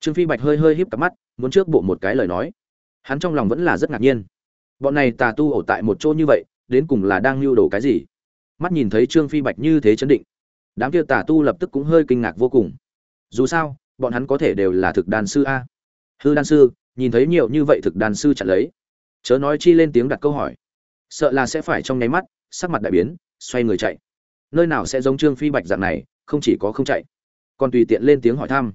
Trương phi bạch hơi hơi híp cặp mắt, muốn trước bộ một cái lời nói. Hắn trong lòng vẫn là rất ngạc nhiên. Bọn này tà tu ổ tại một chỗ như vậy đến cùng là đang lưu đồ cái gì? Mắt nhìn thấy trương phi bạch như thế chấn định, đám kia tà tu lập tức cũng hơi kinh ngạc vô cùng. Dù sao, bọn hắn có thể đều là thực đàn sư a. Hư đan sư, nhìn thấy nhiều như vậy thực đàn sư chặn lấy. Chớ nói chi lên tiếng đặt câu hỏi. Sợ là sẽ phải trong nháy mắt, sắc mặt đại biến, xoay người chạy. Nơi nào sẽ giống trương phi bạch dạng này, không chỉ có không chạy, còn tùy tiện lên tiếng hỏi thăm.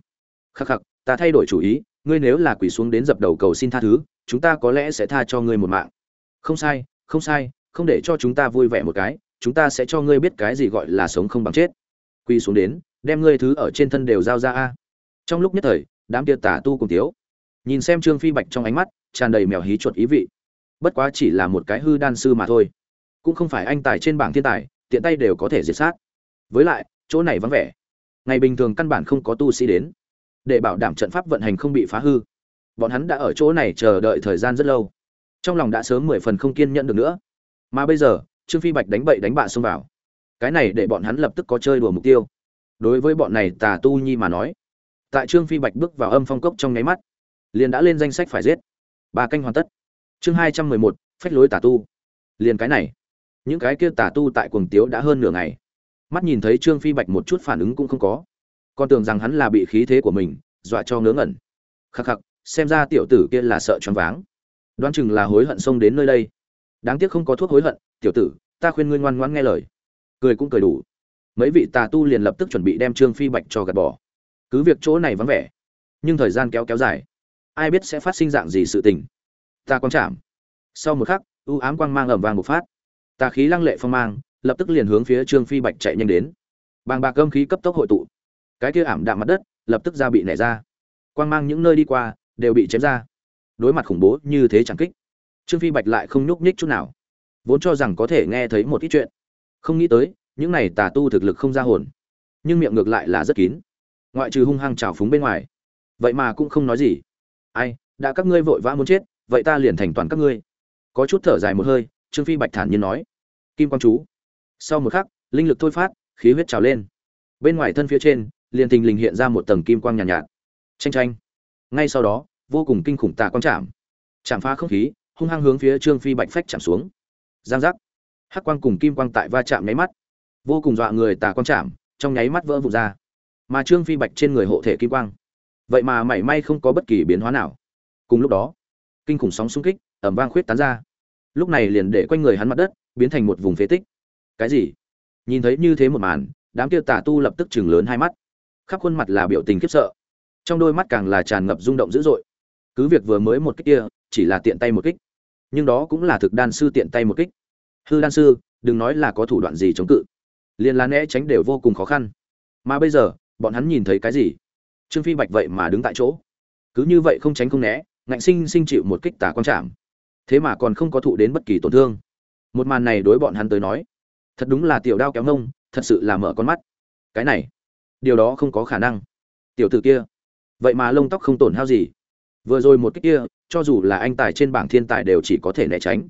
Khắc khắc, ta thay đổi chủ ý, ngươi nếu là quỳ xuống đến dập đầu cầu xin tha thứ, chúng ta có lẽ sẽ tha cho ngươi một mạng. Không sai không sai không để cho chúng ta vui vẻ một cái, chúng ta sẽ cho ngươi biết cái gì gọi là sống không bằng chết. Quy xuống đến, đem ngươi thứ ở trên thân đều giao ra a. Trong lúc nhất thời, đám kia tả tu cùng tiếu nhìn xem trương phi bạch trong ánh mắt, tràn đầy mèo hí chuột ý vị. Bất quá chỉ là một cái hư đan sư mà thôi. Cũng không phải anh tài trên bảng thiên tài, tiện tay đều có thể diệt sát. Với lại, chỗ này vắng vẻ. Ngày bình thường căn bản không có tu sĩ đến. Để bảo đảm trận pháp vận hành không bị phá hư. Bọn hắn đã ở chỗ này chờ đợi thời gian rất lâu. Trong lòng đã sớm mười phần không kiên nhẫn được nữa mà bây giờ, trương phi bạch đánh bậy đánh bạ xông vào. Cái này để bọn hắn lập tức có chơi đùa mục tiêu. Đối với bọn này tà tu nhi mà nói, tại trương phi bạch bước vào âm phong cốc trong nháy mắt, liền đã lên danh sách phải giết. Ba canh hoàn tất. Chương hai trăm mười một, phách lối tà tu. Liền cái này. Những cái kia tà tu tại cuồng tiếu đã hơn nửa ngày. Mắt nhìn thấy trương phi bạch một chút phản ứng cũng không có. Con tưởng rằng hắn là bị khí thế của mình dọa cho ngớ ngẩn. Khắc khắc, xem ra tiểu tử kia là sợ choáng váng. Đoán chừng là hối hận xông đến nơi đây đáng tiếc không có thuốc hối hận, tiểu tử, ta khuyên ngươi ngoan ngoãn nghe lời. Cười cũng cười đủ. Mấy vị tà tu liền lập tức chuẩn bị đem trương phi bạch cho gạt bỏ. Cứ việc chỗ này vắng vẻ, nhưng thời gian kéo kéo dài. Ai biết sẽ phát sinh dạng gì sự tình. Ta quang chạm. Sau một khắc, u ám quang mang ẩm vàng một phát. Tà khí lăng lệ phong mang, lập tức liền hướng phía trương phi bạch chạy nhanh đến. Bàng bạc âm khí cấp tốc hội tụ. Cái kia ảm đạm mặt đất, lập tức ra bị nảy ra. Quang mang những nơi đi qua, đều bị chém ra. Đối mặt khủng bố như thế chẳng kích trương phi bạch lại không nhúc nhích chút nào. Vốn cho rằng có thể nghe thấy một ít chuyện. Không nghĩ tới những này tà tu thực lực không ra hồn. Nhưng miệng ngược lại là rất kín. Ngoại trừ hung hăng trào phúng bên ngoài. Vậy mà cũng không nói gì. Ai đã các ngươi vội vã muốn chết vậy ta liền thành toàn các ngươi. Có chút thở dài một hơi trương phi bạch thản nhiên nói. Kim quang chú. Sau một khắc linh lực thôi phát khí huyết trào lên. Bên ngoài thân phía trên liền thình lình hiện ra một tầng kim quang nhàn nhạt, nhạt tranh tranh ngay sau đó vô cùng kinh khủng tà quang chạm. Chạm phá không khí hung hăng hướng phía trương phi bạch phách chạm xuống. Giang giác. Hắc quang cùng kim quang tại va chạm nháy mắt. Vô cùng dọa người tà quang chạm, trong nháy mắt vỡ vụn ra. Mà trương phi bạch trên người hộ thể kim quang. Vậy mà mảy may không có bất kỳ biến hóa nào. Cùng lúc đó, kinh khủng sóng xung kích ẩm vang khuyết tán ra. Lúc này liền để quanh người hắn mặt đất, biến thành một vùng phế tích. Cái gì? Nhìn thấy như thế một màn, đám kia tà tu lập tức chừng lớn hai mắt. Khắp khuôn mặt là biểu tình khiếp sợ. Trong đôi mắt càng là tràn ngập rung động dữ dội. Cứ việc vừa mới một kích kia, chỉ là tiện tay một kích nhưng đó cũng là thực đan sư tiện tay một kích. Hư đan sư, đừng nói là có thủ đoạn gì chống cự. Liền là né tránh đều vô cùng khó khăn. Mà bây giờ, bọn hắn nhìn thấy cái gì? Trương phi bạch vậy mà đứng tại chỗ. Cứ như vậy không tránh không né, ngạnh sinh sinh chịu một kích tả quan trảm thế mà còn không có thụ đến bất kỳ tổn thương. Một màn này đối bọn hắn tới nói, thật đúng là tiểu đao kéo nông thật sự là mở con mắt. Cái này, điều đó không có khả năng. Tiểu t ử kia, vậy mà lông tóc không tổn hao gì vừa rồi một cách kia, cho dù là anh tài trên bảng thiên tài đều chỉ có thể né tránh.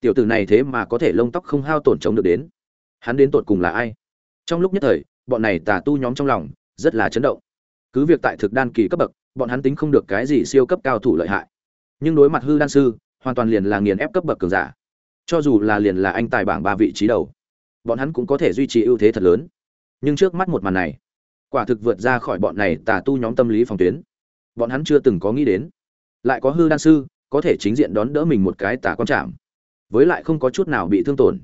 Tiểu tử này thế mà có thể lông tóc không hao tổn chống được đến. Hắn đến tột cùng là ai? Trong lúc nhất thời, bọn này tà tu nhóm trong lòng rất là chấn động. Cứ việc tại thực đan kỳ cấp bậc, bọn hắn tính không được cái gì siêu cấp cao thủ lợi hại. Nhưng đối mặt hư đan sư, hoàn toàn liền là nghiền ép cấp bậc cường giả. Cho dù là liền là anh tài bảng ba vị trí đầu, bọn hắn cũng có thể duy trì ưu thế thật lớn. Nhưng trước mắt một màn này, quả thực vượt ra khỏi bọn này tà tu nhóm tâm lý phòng tuyến. Bọn hắn chưa từng có nghĩ đến lại có hư đan sư, có thể chính diện đón đỡ mình một cái tà quan trảm. Với lại không có chút nào bị thương tổn.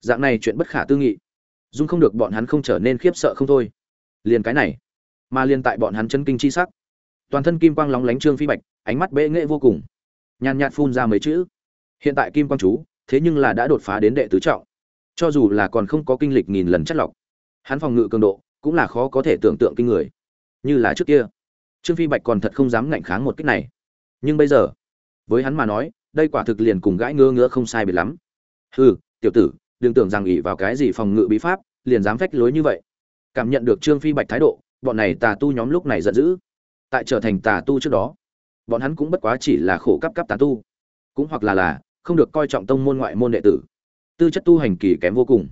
Dạng này chuyện bất khả tư nghị. Dung không được bọn hắn không trở nên khiếp sợ không thôi. Liền cái này, mà liền tại bọn hắn chân kinh chi sắc. Toàn thân kim quang lóng lánh trương phi bạch, ánh mắt bệ nghệ vô cùng. Nhàn nhạt phun ra mấy chữ. Hiện tại kim quang chú, thế nhưng là đã đột phá đến đệ tứ trọng. Cho dù là còn không có kinh lịch nghìn lần chất lọc, hắn phòng ngự cường độ cũng là khó có thể tưởng tượng kinh người. Như là trước kia. Trương phi bạch còn thật không dám ngạnh kháng một cách này nhưng bây giờ, với hắn mà nói, đây quả thực liền cùng gãi ngứa ngứa không sai biệt lắm. Hừ, tiểu tử, đừng tưởng rằng ỷ vào cái gì phòng ngự bí pháp, liền dám phách lối như vậy. Cảm nhận được trương phi bạch thái độ, bọn này tà tu nhóm lúc này giận dữ. Tại trở thành tà tu trước đó, bọn hắn cũng bất quá chỉ là khổ cấp cấp tà tu. Cũng hoặc là là, không được coi trọng tông môn ngoại môn đệ tử. Tư chất tu hành kỳ kém vô cùng.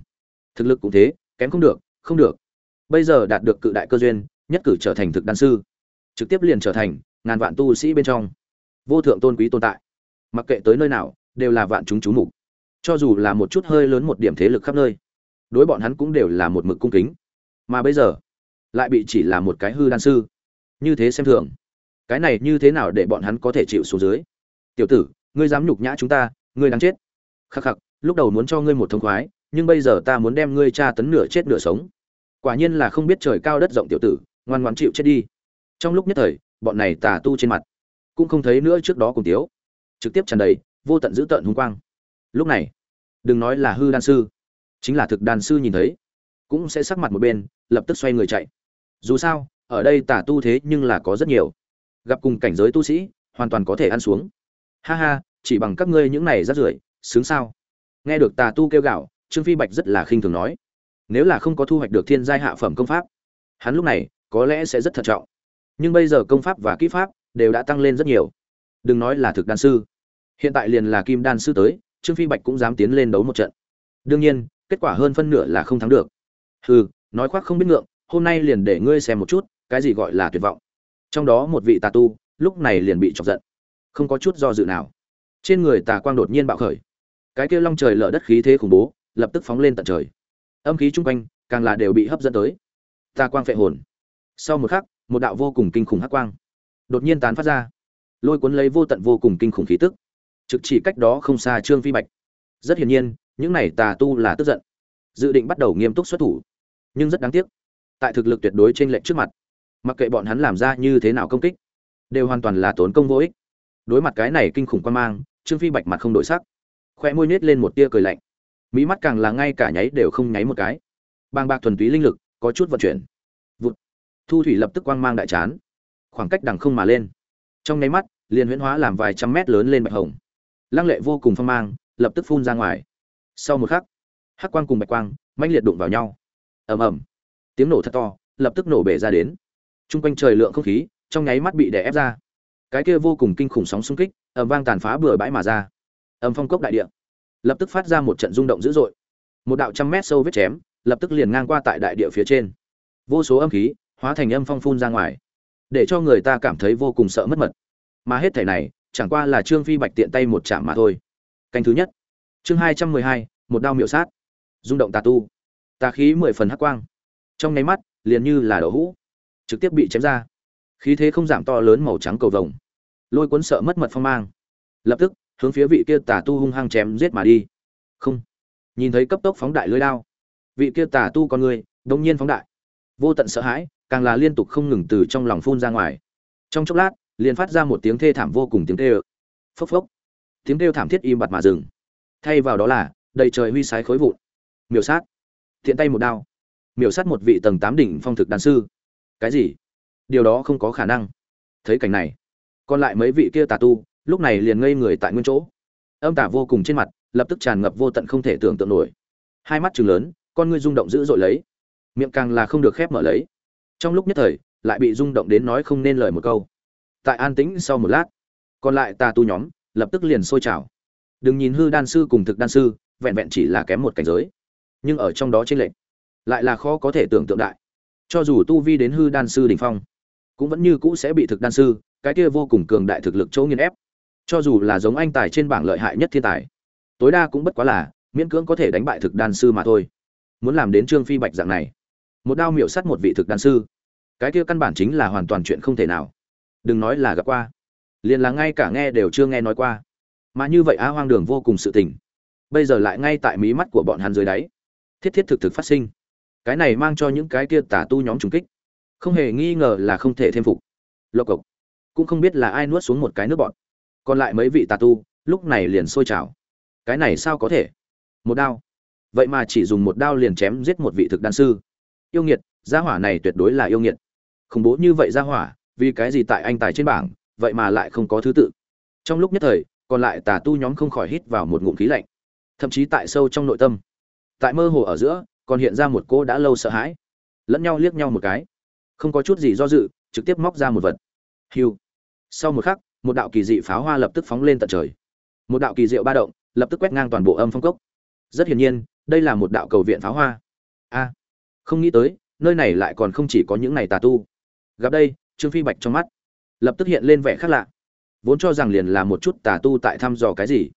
Thực lực cũng thế, kém không được không được. Bây giờ đạt được cự đại cơ duyên, nhất cử trở thành thực đan sư. Trực tiếp liền trở thành ngàn vạn tu sĩ bên trong vô thượng tôn quý tồn tại. Mặc kệ tới nơi nào, đều là vạn chúng chú mục. Cho dù là một chút hơi lớn một điểm thế lực khắp nơi, đối bọn hắn cũng đều là một mực cung kính. Mà bây giờ, lại bị chỉ là một cái hư đan sư. Như thế xem thường. Cái này như thế nào để bọn hắn có thể chịu xuống dưới? Tiểu tử, ngươi dám nhục nhã chúng ta, ngươi đáng chết. Khắc khắc, lúc đầu muốn cho ngươi một thông khoái, nhưng bây giờ ta muốn đem ngươi tra tấn nửa chết nửa sống. Quả nhiên là không biết trời cao đất rộng tiểu tử, ngoan ngoan chịu chết đi. Trong lúc nhất thời, bọn này tà tu trên mặt cũng không thấy nữa trước đó cùng tiếu. Trực tiếp tràn đầy, vô tận dữ tợn hung quang. Lúc này, đừng nói là hư đan sư, chính là thực đan sư nhìn thấy, cũng sẽ sắc mặt một bên, lập tức xoay người chạy. Dù sao, ở đây tà tu thế nhưng là có rất nhiều. Gặp cùng cảnh giới tu sĩ, hoàn toàn có thể ăn xuống. Ha ha, chỉ bằng các ngươi những này rắt rưởi sướng sao? Nghe được tà tu kêu gạo trương phi bạch rất là khinh thường nói. Nếu là không có thu hoạch được thiên giai hạ phẩm công pháp, hắn lúc này có lẽ sẽ rất thận trọng. Nhưng bây giờ công pháp và kỹ pháp đều đã tăng lên rất nhiều. Đừng nói là thực đan sư. Hiện tại liền là kim đan sư tới, trương phi bạch cũng dám tiến lên đấu một trận. Đương nhiên, kết quả hơn phân nửa là không thắng được. Hừ, nói khoác không biết ngượng, hôm nay liền để ngươi xem một chút, cái gì gọi là tuyệt vọng. Trong đó một vị tà tu, lúc này liền bị chọc giận. Không có chút do dự nào. Trên người tà quang đột nhiên bạo khởi. Cái kia long trời lở đất khí thế khủng bố, lập tức phóng lên tận trời. Âm khí chung quanh, càng là đều bị hấp dẫn tới. Tà quang phệ hồn. Sau một khắc, một đạo vô cùng kinh khủng hắc quang đột nhiên tán phát ra. Lôi cuốn lấy vô tận vô cùng kinh khủng khí tức. Trực chỉ cách đó không xa trương phi bạch. Rất hiển nhiên, những này tà tu là tức giận. Dự định bắt đầu nghiêm túc xuất thủ. Nhưng rất đáng tiếc, tại thực lực tuyệt đối trên lệnh trước mặt, mặc kệ bọn hắn làm ra như thế nào công kích, đều hoàn toàn là tốn công vô ích. Đối mặt cái này kinh khủng quan mang, trương phi bạch mặt không đổi sắc. Khoe môi nhét lên một tia cười lạnh. Mỹ mắt càng là ngay cả nháy đều không nháy một cái. Bàng bạc thuần túy linh lực, có chút vận chuyển. Vụt. Thu thủy lập tức quang mang đại chán khoảng cách đằng không mà lên. Trong nháy mắt, liền huyễn hóa làm vài trăm mét lớn lên bạch hồng. Lăng lệ vô cùng phong mang, lập tức phun ra ngoài. Sau một khắc, hắc quang cùng bạch quang mãnh liệt đụng vào nhau. Ầm ầm. Tiếng nổ thật to, lập tức nổ bể ra đến. Trung quanh trời lượng không khí, trong nháy mắt bị đè ép ra. Cái kia vô cùng kinh khủng sóng xung kích, ầm vang tàn phá bừa bãi mà ra. Ầm phong cốc đại địa, lập tức phát ra một trận rung động dữ dội. Một đạo trăm mét sâu vết chém, lập tức liền ngang qua tại đại địa phía trên. Vô số âm khí hóa thành âm phong phun ra ngoài để cho người ta cảm thấy vô cùng sợ mất mật. Mà hết thể này, chẳng qua là trương phi bạch tiện tay một chạm mà thôi. Canh thứ nhất. Chương hai trăm mười hai, một đao miệu sát. Rung động tà tu. Tà khí mười phần hắc quang. Trong nháy mắt, liền như là đậu hũ. Trực tiếp bị chém ra. Khí thế không giảm to lớn màu trắng cầu vồng. Lôi cuốn sợ mất mật phong mang. Lập tức, hướng phía vị kia tà tu hung hăng chém giết mà đi. Không. Nhìn thấy cấp tốc phóng đại lưới đao. Vị kia tà tu con người đông nhiên phóng đại. Vô tận sợ hãi càng là liên tục không ngừng từ trong lòng phun ra ngoài. Trong chốc lát, liền phát ra một tiếng thê thảm vô cùng tiếng tê ơ phốc phốc. Tiếng kêu thảm thiết im bặt mà dừng. Thay vào đó là, đầy trời huy sái khối vụn. Miểu sát. Thiện tay một đao. Miểu sát một vị tầng tám đỉnh phong thực đàn sư. Cái gì? Điều đó không có khả năng. Thấy cảnh này, còn lại mấy vị kia tà tu, lúc này liền ngây người tại nguyên chỗ. Âm tả vô cùng trên mặt, lập tức tràn ngập vô tận không thể tưởng tượng nổi. Hai mắt trừng lớn, con ngươi rung động dữ dội lấy. Miệng càng là không được khép mở lấy trong lúc nhất thời, lại bị rung động đến nói không nên lời một câu. Tại an tĩnh sau một lát, còn lại tà tu nhóm lập tức liền sôi trào. Đừng nhìn hư đan sư cùng thực đan sư, vẹn vẹn chỉ là kém một cảnh giới, nhưng ở trong đó trên lệnh lại là khó có thể tưởng tượng đại. Cho dù tu vi đến hư đan sư đỉnh phong, cũng vẫn như cũ sẽ bị thực đan sư, cái kia vô cùng cường đại thực lực chỗ nghiên ép. Cho dù là giống anh tài trên bảng lợi hại nhất thiên tài, tối đa cũng bất quá là miễn cưỡng có thể đánh bại thực đan sư mà thôi. Muốn làm đến trương phi bạch dạng này một đao miểu sát một vị thực đan sư. Cái kia căn bản chính là hoàn toàn chuyện không thể nào. Đừng nói là gặp qua. Liền là ngay cả nghe đều chưa nghe nói qua. Mà như vậy á hoang đường vô cùng sự tình. Bây giờ lại ngay tại mí mắt của bọn hắn dưới đáy. Thiết thiết thực thực phát sinh. Cái này mang cho những cái kia tả tu nhóm trùng kích. Không hề nghi ngờ là không thể thêm phục. Lộc cộc. Cũng không biết là ai nuốt xuống một cái nước bọn còn lại mấy vị tà tu, lúc này liền sôi trào. Cái này sao có thể? Một đao. Vậy mà chỉ dùng một đao liền chém giết một vị thực đan sư yêu nghiệt, gia hỏa này tuyệt đối là yêu nghiệt. Khủng bố như vậy gia hỏa, vì cái gì tại anh tài trên bảng, vậy mà lại không có thứ tự. Trong lúc nhất thời, còn lại tà tu nhóm không khỏi hít vào một ngụm khí lạnh. Thậm chí tại sâu trong nội tâm. Tại mơ hồ ở giữa, còn hiện ra một cô đã lâu sợ hãi. Lẫn nhau liếc nhau một cái. Không có chút gì do dự, trực tiếp móc ra một vật. Hiu. Sau một khắc, một đạo kỳ dị pháo hoa lập tức phóng lên tận trời. Một đạo kỳ diệu ba động, lập tức quét ngang toàn bộ âm phong cốc. Rất hiển nhiên, đây là một đạo cầu viện pháo hoa. A không nghĩ tới, nơi này lại còn không chỉ có những này tà tu. Gặp đây, trương phi bạch trong mắt lập tức hiện lên vẻ khác lạ. Vốn cho rằng liền là một chút tà tu tại thăm dò cái gì.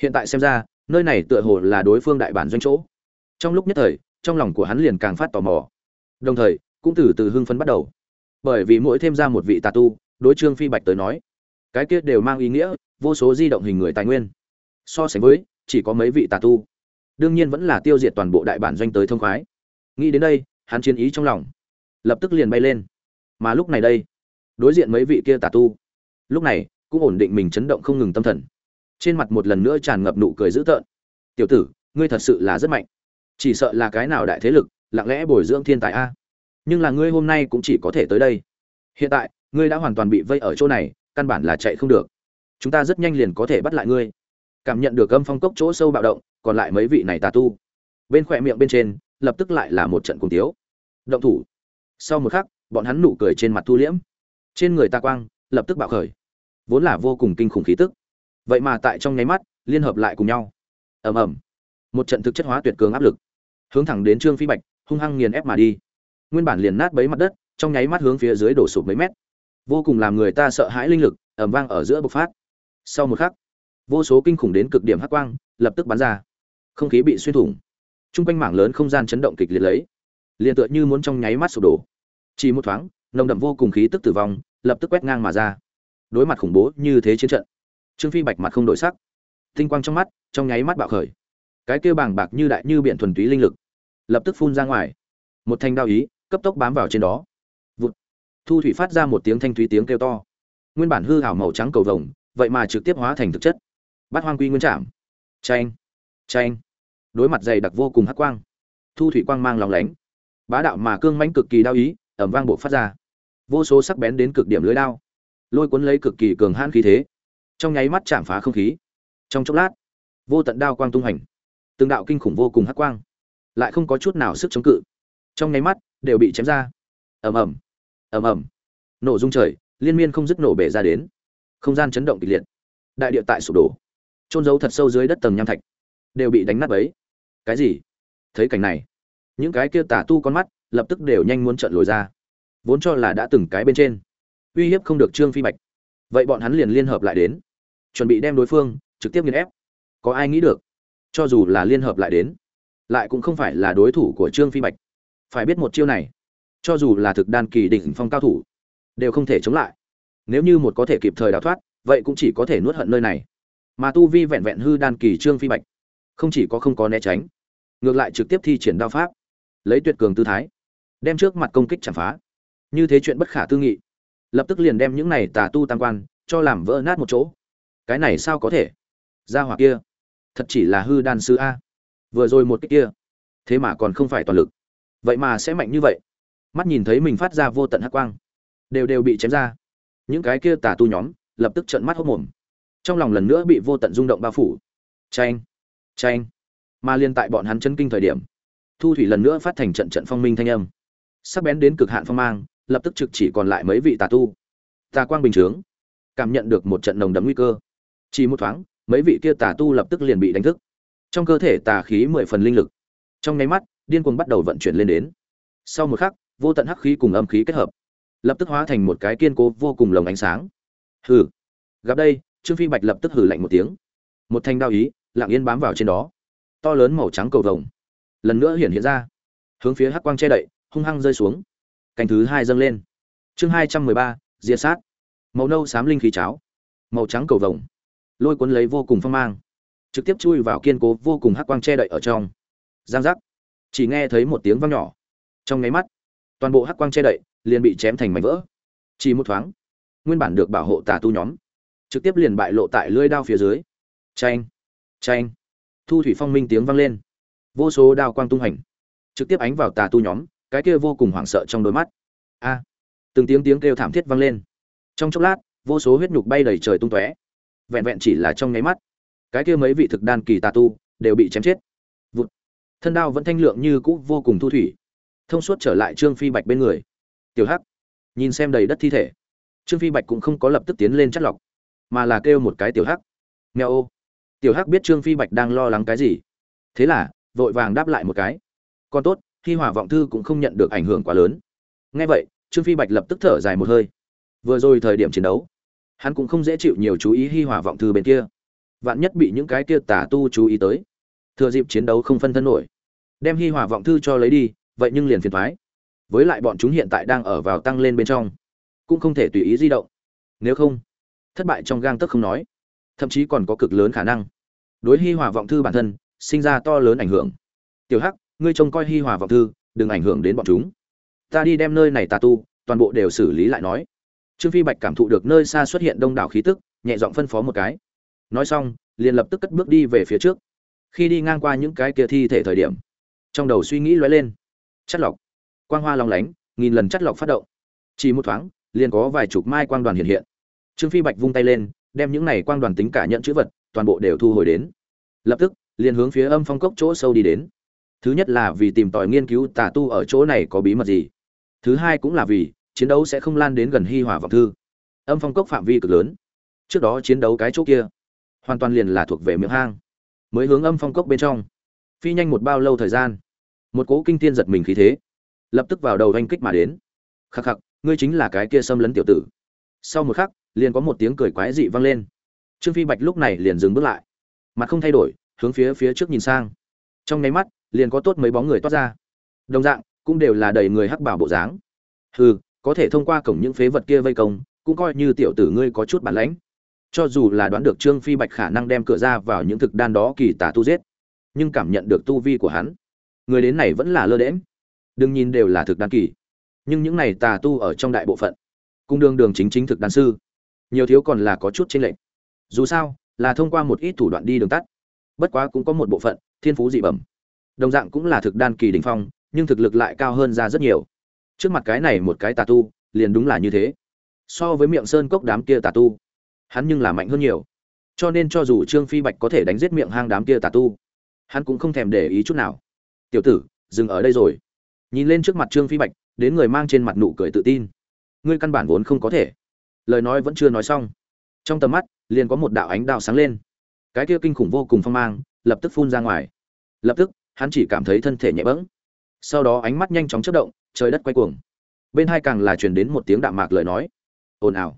Hiện tại xem ra, nơi này tựa hồ là đối phương đại bản doanh chỗ. Trong lúc nhất thời, trong lòng của hắn liền càng phát tò mò. Đồng thời, cũng từ từ hưng phấn bắt đầu. Bởi vì mỗi thêm ra một vị tà tu, đối trương phi bạch tới nói, cái kia đều mang ý nghĩa, vô số di động hình người tài nguyên. So sánh với, chỉ có mấy vị tà tu. Đương nhiên vẫn là tiêu diệt toàn bộ đại bản doanh tới thông khoái nghĩ đến đây, hắn chiến ý trong lòng lập tức liền bay lên. Mà lúc này đây, đối diện mấy vị kia tà tu, lúc này cũng ổn định mình chấn động không ngừng tâm thần. Trên mặt một lần nữa tràn ngập nụ cười dữ tợn. Tiểu tử, ngươi thật sự là rất mạnh. Chỉ sợ là cái nào đại thế lực, lặng lẽ bồi dưỡng thiên tài a. Nhưng là ngươi hôm nay cũng chỉ có thể tới đây. Hiện tại, ngươi đã hoàn toàn bị vây ở chỗ này, căn bản là chạy không được. Chúng ta rất nhanh liền có thể bắt lại ngươi. Cảm nhận được âm phong cốc chỗ sâu bạo động, còn lại mấy vị này tà tu, bên khỏe miệng bên trên lập tức lại là một trận cùng tiếu. Động thủ. Sau một khắc, bọn hắn nụ cười trên mặt thu liễm. Trên người ta quang, lập tức bạo khởi. Vốn là vô cùng kinh khủng khí tức. Vậy mà tại trong nháy mắt, liên hợp lại cùng nhau. Ầm ầm. Một trận thực chất hóa tuyệt cường áp lực. Hướng thẳng đến trương phi bạch, hung hăng nghiền ép mà đi. Nguyên bản liền nát bấy mặt đất, trong nháy mắt hướng phía dưới đổ sụp mấy mét. Vô cùng làm người ta sợ hãi linh lực ẩm vang ở giữa bộc phát. Sau một khắc, vô số kinh khủng đến cực điểm hắc quang, lập tức bắn ra. Không khí bị xuyên thủng t r u n g quanh mảng lớn không gian chấn động kịch liệt lấy, liền tựa như muốn trong nháy mắt sụp đổ. Chỉ một thoáng, nồng đậm vô cùng khí tức tử vong lập tức quét ngang mà ra. Đối mặt khủng bố như thế chiến trận, trương phi bạch mặt không đổi sắc. Tinh quang trong mắt, trong nháy mắt bạo khởi. Cái kêu bàng bạc như đại như biển thuần túy linh lực lập tức phun ra ngoài. Một thanh đao ý, cấp tốc bám vào trên đó. Vụt. Thu thủy phát ra một tiếng thanh thúy tiếng kêu to. Nguyên bản hư hảo màu trắng cầu vồng, vậy mà trực tiếp hóa thành thực chất. Bắt hoang quy nguyên trảm. Tranh tranh đối mặt dày đặc vô cùng hắc quang. Thu thủy quang mang lòng lánh. Bá đạo mà cương mãnh cực kỳ đau ý, ẩm vang bộ phát ra. Vô số sắc bén đến cực điểm lưới đao, lôi cuốn lấy cực kỳ cường hãn khí thế. Trong nháy mắt chạm phá không khí. Trong chốc lát, vô tận đao quang tung hành từng đạo kinh khủng vô cùng hắc quang, lại không có chút nào sức chống cự. Trong nháy mắt, đều bị chém ra. Ầm ầm ầm ầm. Nổ rung trời, liên miên không dứt nổ bể ra đến. Không gian chấn động kịch liệt. Đại địa tại sụp đổ. Trôn giấu thật sâu dưới đất tầng nham thạch. Đều bị đánh nát bấy cái gì? Thấy cảnh này, những cái kia tả tu con mắt lập tức đều nhanh muốn trận lồi ra, vốn cho là đã từng cái bên trên. Uy hiếp không được trương phi bạch. Vậy bọn hắn liền liên hợp lại đến, chuẩn bị đem đối phương trực tiếp nghiền ép. Có ai nghĩ được, cho dù là liên hợp lại đến, lại cũng không phải là đối thủ của trương phi bạch. Phải biết một chiêu này, cho dù là thực đan kỳ đỉnh phong cao thủ, đều không thể chống lại. Nếu như một có thể kịp thời đào thoát, vậy cũng chỉ có thể nuốt hận nơi này. Mà tu vi vẹn vẹn hư đan kỳ trương phi bạch không chỉ có không có né tránh, ngược lại trực tiếp thi triển đao pháp, lấy tuyệt cường tư thái, đem trước mặt công kích chạm phá. Như thế chuyện bất khả tư nghị, lập tức liền đem những này tà tu tam quan cho làm vỡ nát một chỗ. Cái này sao có thể? Ra hỏa kia, thật chỉ là hư đan sư a. Vừa rồi một cái kia, thế mà còn không phải toàn lực. Vậy mà sẽ mạnh như vậy. Mắt nhìn thấy mình phát ra vô tận hắc quang, đều đều bị chém ra. Những cái kia tà tu nhóm lập tức trợn mắt hốc mồm. Trong lòng lần nữa bị vô tận rung động bao phủ. Tranh tranh mà liên tại bọn hắn chân kinh thời điểm, thu thủy lần nữa phát thành trận trận phong minh thanh âm. Sắc bén đến cực hạn phong mang, lập tức trực chỉ còn lại mấy vị tà tu. Tà quang bình chướng, cảm nhận được một trận nồng đấm nguy cơ. Chỉ một thoáng, mấy vị kia tà tu lập tức liền bị đánh thức. Trong cơ thể tà khí mười phần linh lực. Trong nháy mắt, điên cuồng bắt đầu vận chuyển lên đến. Sau một khắc, vô tận hắc khí cùng âm khí kết hợp, lập tức hóa thành một cái kiên cố vô cùng lồng ánh sáng. Hừ. Gặp đây, trương phi bạch lập tức hừ lạnh một tiếng. Một thanh đao ý lặng yên bám vào trên đó. To lớn màu trắng cầu vồng lần nữa hiện hiện ra. Hướng phía hắc quang che đậy, hung hăng rơi xuống. Cành thứ hai dâng lên. Chương hai trăm mười ba, diệt sát. Màu nâu xám linh khí cháo. Màu trắng cầu vồng. Lôi cuốn lấy vô cùng phong mang. Trực tiếp chui vào kiên cố vô cùng hắc quang che đậy ở trong. Giang giác. Chỉ nghe thấy một tiếng vang nhỏ. Trong nháy mắt, toàn bộ hắc quang che đậy liền bị chém thành mảnh vỡ. Chỉ một thoáng, nguyên bản được bảo hộ tà tu nhóm, trực tiếp liền bại lộ tại lưỡi đao phía dưới. Tranh tranh thu thủy phong minh tiếng vang lên. Vô số đao quang tung hành. Trực tiếp ánh vào tà tu nhóm, cái kia vô cùng hoảng sợ trong đôi mắt. A. Từng tiếng tiếng kêu thảm thiết vang lên. Trong chốc lát, vô số huyết nhục bay đầy trời tung tóe. Vẹn vẹn chỉ là trong nháy mắt, cái kia mấy vị thực đan kỳ tà tu đều bị chém chết. Vụt. Thân đao vẫn thanh lượng như cũ vô cùng thu thủy. Thông suốt trở lại trương phi bạch bên người. Tiểu hắc, nhìn xem đầy đất thi thể. Trương phi bạch cũng không có lập tức tiến lên chắt lọc, mà là kêu một cái tiểu hắc. Nghèo ô tiểu hắc biết trương phi bạch đang lo lắng cái gì. Thế là, vội vàng đáp lại một cái. Còn tốt khi hỏa vọng thư cũng không nhận được ảnh hưởng quá lớn. Ngay vậy, trương phi bạch lập tức thở dài một hơi. Vừa rồi thời điểm chiến đấu, hắn cũng không dễ chịu nhiều chú ý hi hỏa vọng thư bên kia. Vạn nhất bị những cái kia tà tu chú ý tới. Thừa dịp chiến đấu không phân thân nổi. Đem hi hỏa vọng thư cho lấy đi, vậy nhưng liền phiền thoái. Với lại bọn chúng hiện tại đang ở vào tăng lên bên trong. Cũng không thể tùy ý di động. Nếu không, thất bại trong gang tấc không nói thậm chí còn có cực lớn khả năng. Đối hi hòa vọng thư bản thân, sinh ra to lớn ảnh hưởng. Tiểu hắc, ngươi trông coi hi hòa vọng thư, đừng ảnh hưởng đến bọn chúng. Ta đi đem nơi này tà tu, toàn bộ đều xử lý lại nói. Trương phi bạch cảm thụ được nơi xa xuất hiện đông đảo khí tức, nhẹ giọng phân phó một cái. Nói xong, liền lập tức cất bước đi về phía trước. Khi đi ngang qua những cái kia thi thể thời điểm, trong đầu suy nghĩ lóe lên. Chất lọc, quang hoa long lánh, nghìn lần chất lọc phát động. Chỉ một thoáng, liền có vài chục mai quang đoàn hiện hiện. Trương phi bạch vung tay lên đem những này quang đoàn tính cả nhận chữ vật, toàn bộ đều thu hồi đến. Lập tức, liền hướng phía âm phong cốc chỗ sâu đi đến. Thứ nhất là vì tìm tòi nghiên cứu tà tu ở chỗ này có bí mật gì. Thứ hai cũng là vì, chiến đấu sẽ không lan đến gần hi hòa vọng thư. Âm phong cốc phạm vi cực lớn. Trước đó chiến đấu cái chỗ kia, hoàn toàn liền là thuộc về miệng hang. Mới hướng âm phong cốc bên trong. Phi nhanh một bao lâu thời gian? Một cố kinh tiên giật mình khí thế, lập tức vào đầu oanh kích mà đến. Khắc khắc, ngươi chính là cái kia xâm lấn tiểu tử. Sau một khắc liền có một tiếng cười quái dị vang lên. Trương phi bạch lúc này liền dừng bước lại. Mặt không thay đổi, hướng phía phía trước nhìn sang. Trong nháy mắt, liền có tốt mấy bóng người toát ra. Đồng dạng, cũng đều là đầy người hắc bảo bộ dáng. Hừ, có thể thông qua cổng những phế vật kia vây công, cũng coi như tiểu tử ngươi có chút bản lãnh. Cho dù là đoán được trương phi bạch khả năng đem cửa ra vào những thực đan đó kỳ tà tu giết, nhưng cảm nhận được tu vi của hắn, người đến này vẫn là lơ đễm đừng nhìn đều là thực đan kỳ, nhưng những này tà tu ở trong đại bộ phận cung đương đường chính chính thực đan sư nhiều thiếu còn là có chút chênh lệch. Dù sao, là thông qua một ít thủ đoạn đi đường tắt. Bất quá cũng có một bộ phận, thiên phú dị bẩm. Đồng dạng cũng là thực đan kỳ đỉnh phong, nhưng thực lực lại cao hơn ra rất nhiều. Trước mặt cái này một cái tà tu, liền đúng là như thế. So với miệng sơn cốc đám kia tà tu, hắn nhưng là mạnh hơn nhiều. Cho nên cho dù trương phi bạch có thể đánh giết miệng hang đám kia tà tu, hắn cũng không thèm để ý chút nào. Tiểu tử, dừng ở đây rồi. Nhìn lên trước mặt trương phi bạch, đến người mang trên mặt nụ cười tự tin. Ngươi căn bản vốn không có thể lời nói vẫn chưa nói xong. Trong tầm mắt, liền có một đạo ánh đao sáng lên. Cái kia kinh khủng vô cùng phong mang, lập tức phun ra ngoài. Lập tức, hắn chỉ cảm thấy thân thể nhẹ bẫng. Sau đó ánh mắt nhanh chóng chất động, trời đất quay cuồng. Bên hai càng là truyền đến một tiếng đạm mạc lời nói. Ồn ào.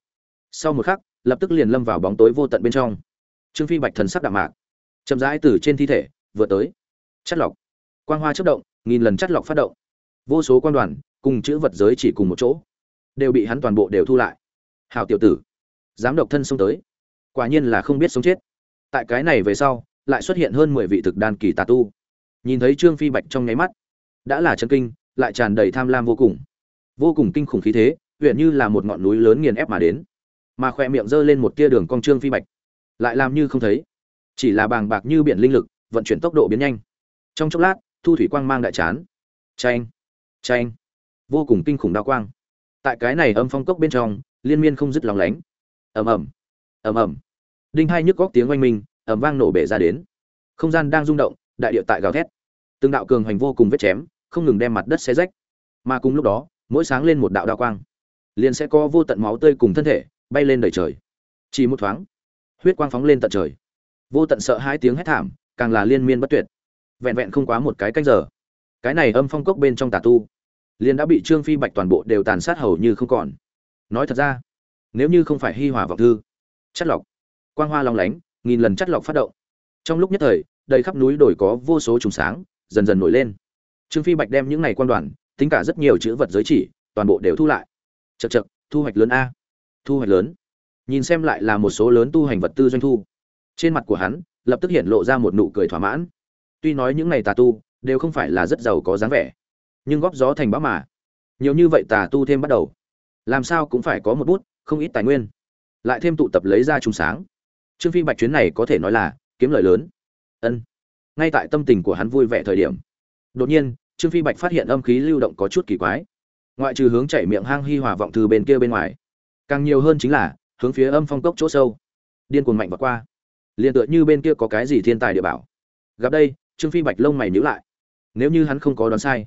Sau một khắc, lập tức liền lâm vào bóng tối vô tận bên trong. Trương phi bạch thần sắc đạm mạc. Chậm rãi từ trên thi thể vừa tới. Chất lọc. Quang hoa chất động, nghìn lần chất lọc phát động. Vô số quan đoàn, cùng chữ vật giới chỉ cùng một chỗ, đều bị hắn toàn bộ đều thu lại hào tiểu tử. Dám độc thân xông tới. Quả nhiên là không biết sống chết. Tại cái này về sau, lại xuất hiện hơn mười vị thực đan kỳ tà tu. Nhìn thấy trương phi bạch trong nháy mắt, đã là chân kinh, lại tràn đầy tham lam vô cùng. Vô cùng kinh khủng khí thế, huyện như là một ngọn núi lớn nghiền ép mà đến. Mà khoe miệng giơ lên một tia đường cong trương phi bạch. Lại làm như không thấy. Chỉ là bàng bạc như biển linh lực, vận chuyển tốc độ biến nhanh. Trong chốc lát, thu thủy quang mang đại chán. Tranh tranh vô cùng kinh khủng đao quang. Tại cái này âm phong cốc bên trong liên miên không dứt lòng lánh. Ầm ầm ầm ầm. Đinh hai nhức góc tiếng oanh minh, ầm vang nổ bể ra đến. Không gian đang rung động, đại địa tại gào thét. Từng đạo cường hành vô cùng vết chém, không ngừng đem mặt đất xé rách. Mà cùng lúc đó, mỗi sáng lên một đạo đạo quang, liền sẽ có vô tận máu tươi cùng thân thể bay lên đầy trời. Chỉ một thoáng, huyết quang phóng lên tận trời. Vô tận sợ hai tiếng hét thảm, càng là liên miên bất tuyệt. Vẹn vẹn không quá một cái canh giờ, cái này âm phong cốc bên trong tà tu liền đã bị trương phi bạch toàn bộ đều tàn sát hầu như không còn nói thật ra, nếu như không phải hi hòa vọng thư, chất lọc, quang hoa long lánh, nghìn lần chất lọc phát động. Trong lúc nhất thời, đầy khắp núi đồi có vô số trùng sáng, dần dần nổi lên. Trương phi bạch đem những này quan đoàn, tính cả rất nhiều chữ vật giới chỉ, toàn bộ đều thu lại. Chật chật thu hoạch lớn a. Thu hoạch lớn. Nhìn xem lại là một số lớn tu hành vật tư doanh thu. Trên mặt của hắn, lập tức hiện lộ ra một nụ cười thỏa mãn. Tuy nói những này tà tu, đều không phải là rất giàu có dáng vẻ, nhưng góp gió thành bão mà. Nhiều như vậy tà tu thêm bắt đầu làm sao cũng phải có một bút, không ít tài nguyên. Lại thêm tụ tập lấy ra trùng sáng. Trương phi bạch chuyến này có thể nói là kiếm lời lớn. Ân. Ngay tại tâm tình của hắn vui vẻ thời điểm, đột nhiên, trương phi bạch phát hiện âm khí lưu động có chút kỳ quái. Ngoại trừ hướng chảy miệng hang hi hòa vọng từ bên kia bên ngoài, càng nhiều hơn chính là hướng phía âm phong cốc chỗ sâu. Điên cuồng mạnh và qua. Liền tựa như bên kia có cái gì thiên tài địa bảo. Gặp đây, trương phi bạch lông mày nhíu lại. Nếu như hắn không có đoán sai,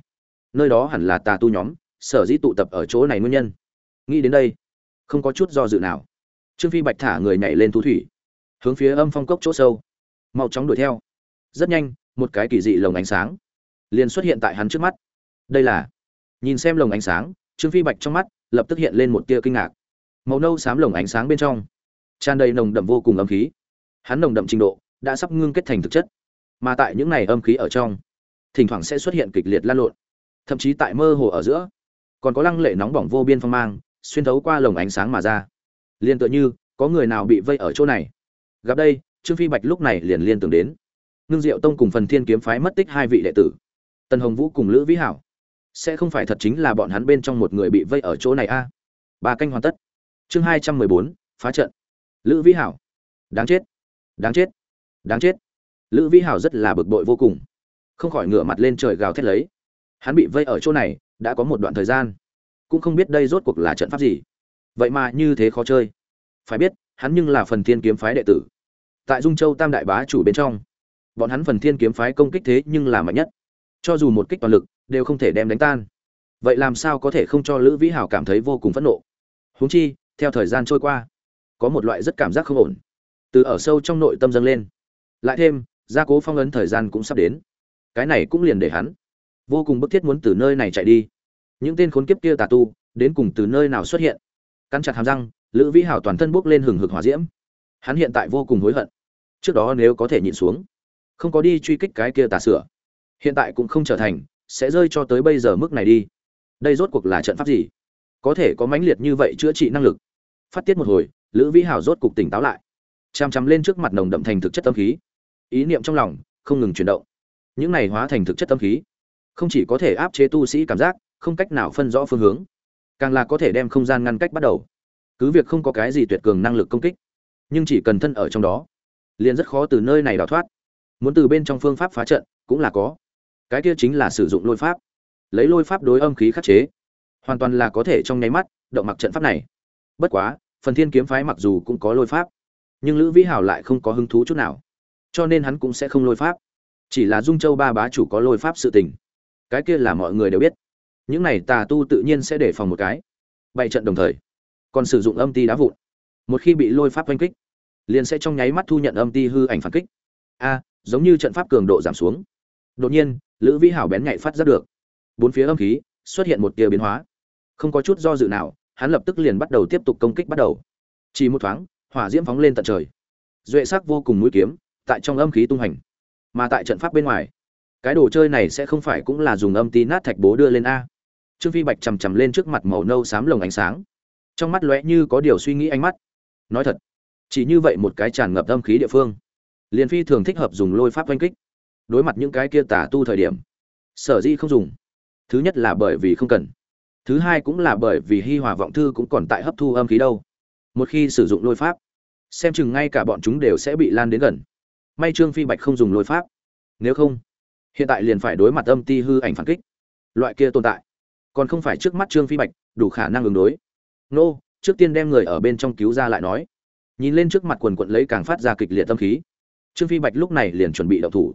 nơi đó hẳn là tà tu nhóm, sở dĩ tụ tập ở chỗ này nguyên nhân nghĩ đến đây, không có chút do dự nào, trương phi bạch thả người nhảy lên thu thủy, hướng phía âm phong cốc chỗ sâu, mau chóng đuổi theo. Rất nhanh, một cái kỳ dị lồng ánh sáng liền xuất hiện tại hắn trước mắt. Đây là, nhìn xem lồng ánh sáng, trương phi bạch trong mắt lập tức hiện lên một tia kinh ngạc. Màu nâu xám lồng ánh sáng bên trong, tràn đầy nồng đậm vô cùng âm khí. Hắn nồng đậm trình độ đã sắp ngưng kết thành thực chất, mà tại những này âm khí ở trong, thỉnh thoảng sẽ xuất hiện kịch liệt lan lộn. Thậm chí tại mơ hồ ở giữa, còn có lăng lệ nóng bỏng vô biên phong mang xuyên thấu qua lồng ánh sáng mà ra. Liền tựa như, có người nào bị vây ở chỗ này? Gặp đây, trương phi bạch lúc này liền liên tưởng đến. Ngưng diệu tông cùng phần thiên kiếm phái mất tích hai vị đệ tử. Tần hồng vũ cùng lữ vĩ hảo. Sẽ không phải thật chính là bọn hắn bên trong một người bị vây ở chỗ này a? À? ba canh hoàn tất. Chương hai trăm mười bốn, phá trận. Lữ vĩ hảo. Đáng chết. Đáng chết. Đáng chết. Lữ vĩ hảo rất là bực bội vô cùng. Không khỏi ngửa mặt lên trời gào thét lấy. Hắn bị vây ở chỗ này, đã có một đoạn thời gian cũng không biết đây rốt cuộc là trận pháp gì. Vậy mà như thế khó chơi. Phải biết, hắn nhưng là phần thiên kiếm phái đệ tử. Tại dung châu tam đại bá chủ bên trong, bọn hắn phần thiên kiếm phái công kích thế nhưng là mạnh nhất. Cho dù một kích toàn lực, đều không thể đem đánh tan. Vậy làm sao có thể không cho lữ vĩ hảo cảm thấy vô cùng phẫn nộ? Huống chi, theo thời gian trôi qua, có một loại rất cảm giác không ổn. Từ ở sâu trong nội tâm dâng lên. Lại thêm, gia cố phong ấn thời gian cũng sắp đến. Cái này cũng liền để hắn vô cùng bức thiết muốn từ nơi này chạy đi những tên khốn kiếp kia tà tu, đến cùng từ nơi nào xuất hiện? Cắn chặt hàm răng, lữ vĩ hảo toàn thân bốc lên hừng hực hỏa diễm. Hắn hiện tại vô cùng hối hận. Trước đó nếu có thể nhịn xuống, không có đi truy kích cái kia tà sửa, hiện tại cũng không trở thành, sẽ rơi cho tới bây giờ mức này đi. Đây rốt cuộc là trận pháp gì? Có thể có mãnh liệt như vậy chữa trị năng lực? Phát tiết một hồi, lữ vĩ hảo rốt cục tỉnh táo lại. Chằm chằm lên trước mặt nồng đậm thành thực chất tâm khí. Ý niệm trong lòng không ngừng chuyển động. Những này hóa thành thực chất tâm khí, không chỉ có thể áp chế tu sĩ cảm giác không cách nào phân rõ phương hướng. Càng là có thể đem không gian ngăn cách bắt đầu. Cứ việc không có cái gì tuyệt cường năng lực công kích, nhưng chỉ cần thân ở trong đó, liền rất khó từ nơi này đào thoát. Muốn từ bên trong phương pháp phá trận cũng là có. Cái kia chính là sử dụng lôi pháp. Lấy lôi pháp đối âm khí khắc chế, hoàn toàn là có thể trong nháy mắt động mặc trận pháp này. Bất quá, phần thiên kiếm phái mặc dù cũng có lôi pháp, nhưng lữ vĩ hảo lại không có hứng thú chút nào. Cho nên hắn cũng sẽ không lôi pháp. Chỉ là dung châu ba bá chủ có lôi pháp sự tình. Cái kia là mọi người đều biết những này tà tu tự nhiên sẽ để phòng một cái. Bảy trận đồng thời, còn sử dụng âm ti đá vụn. Một khi bị lôi pháp oanh kích, liền sẽ trong nháy mắt thu nhận âm ti hư ảnh phản kích. A, giống như trận pháp cường độ giảm xuống. Đột nhiên, lữ vĩ hảo bén nhạy phát ra được. Bốn phía âm khí xuất hiện một tia biến hóa. Không có chút do dự nào, hắn lập tức liền bắt đầu tiếp tục công kích bắt đầu. Chỉ một thoáng, hỏa diễm phóng lên tận trời. Duệ sắc vô cùng mũi kiếm, tại trong âm khí tung hành. Mà tại trận pháp bên ngoài, cái đồ chơi này sẽ không phải cũng là dùng âm ti nát thạch bố đưa lên a trương phi bạch chằm chằm lên trước mặt màu nâu xám lồng ánh sáng. Trong mắt lóe như có điều suy nghĩ ánh mắt. Nói thật, chỉ như vậy một cái tràn ngập âm khí địa phương liền phi thường thích hợp dùng lôi pháp oanh kích. Đối mặt những cái kia tả tu thời điểm, sở dĩ không dùng. Thứ nhất là bởi vì không cần. Thứ hai cũng là bởi vì hi hòa vọng thư cũng còn tại hấp thu âm khí đâu. Một khi sử dụng lôi pháp, xem chừng ngay cả bọn chúng đều sẽ bị lan đến gần. May trương phi bạch không dùng lôi pháp. Nếu không, hiện tại liền phải đối mặt âm ti hư ảnh phản kích. Loại kia tồn tại còn không phải trước mắt trương phi bạch, đủ khả năng ứng đối. Nô, trước tiên đem người ở bên trong cứu ra lại nói. Nhìn lên trước mặt quần quận lấy càng phát ra kịch liệt tâm khí. Trương phi bạch lúc này liền chuẩn bị động thủ.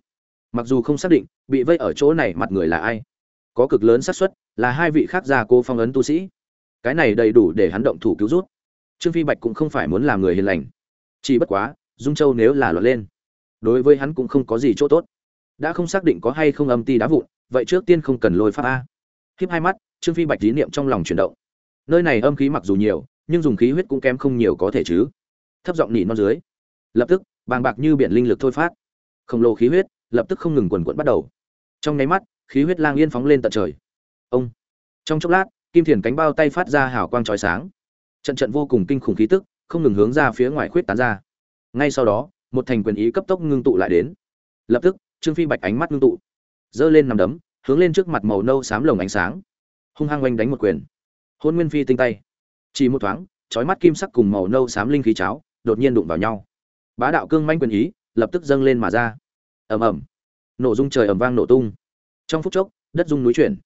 Mặc dù không xác định, bị vây ở chỗ này mặt người là ai. Có cực lớn xác suất, là hai vị khác gia cô phong ấn tu sĩ. Cái này đầy đủ để hắn động thủ cứu rút. Trương phi bạch cũng không phải muốn làm người hiền lành. Chỉ bất quá, dung châu nếu là lọt lên, đối với hắn cũng không có gì chỗ tốt. Đã không xác định có hay không âm ti đá vụn, vậy trước tiên không cần lôi pháp a. Khiếp hai mắt trương phi bạch tín niệm trong lòng chuyển động. Nơi này âm khí mặc dù nhiều, nhưng dùng khí huyết cũng kém không nhiều có thể chứ. Thấp giọng nỉ non dưới. Lập tức, bàng bạc như biển linh lực thôi phát. Khổng lồ khí huyết lập tức không ngừng quần quận bắt đầu. Trong nháy mắt, khí huyết lang yên phóng lên tận trời. Ông. Trong chốc lát, kim thiền cánh bao tay phát ra hào quang trói sáng. Trận trận vô cùng kinh khủng khí tức, không ngừng hướng ra phía ngoài khuyết tán ra. Ngay sau đó, một thành quyền ý cấp tốc ngưng tụ lại đến. Lập tức, trương phi bạch ánh mắt ngưng tụ. Giơ lên nằm đấm, hướng lên trước mặt màu nâu xám lồng ánh sáng hung hăng oanh đánh một quyền. Hôn nguyên phi tinh tay. Chỉ một thoáng trói mắt kim sắc cùng màu nâu xám linh khí cháo đột nhiên đụng vào nhau. Bá đạo cương manh quyền ý lập tức dâng lên mà ra. Ầm ầm. Nổ rung trời ầm vang nổ tung. Trong phút chốc, đất rung núi chuyển.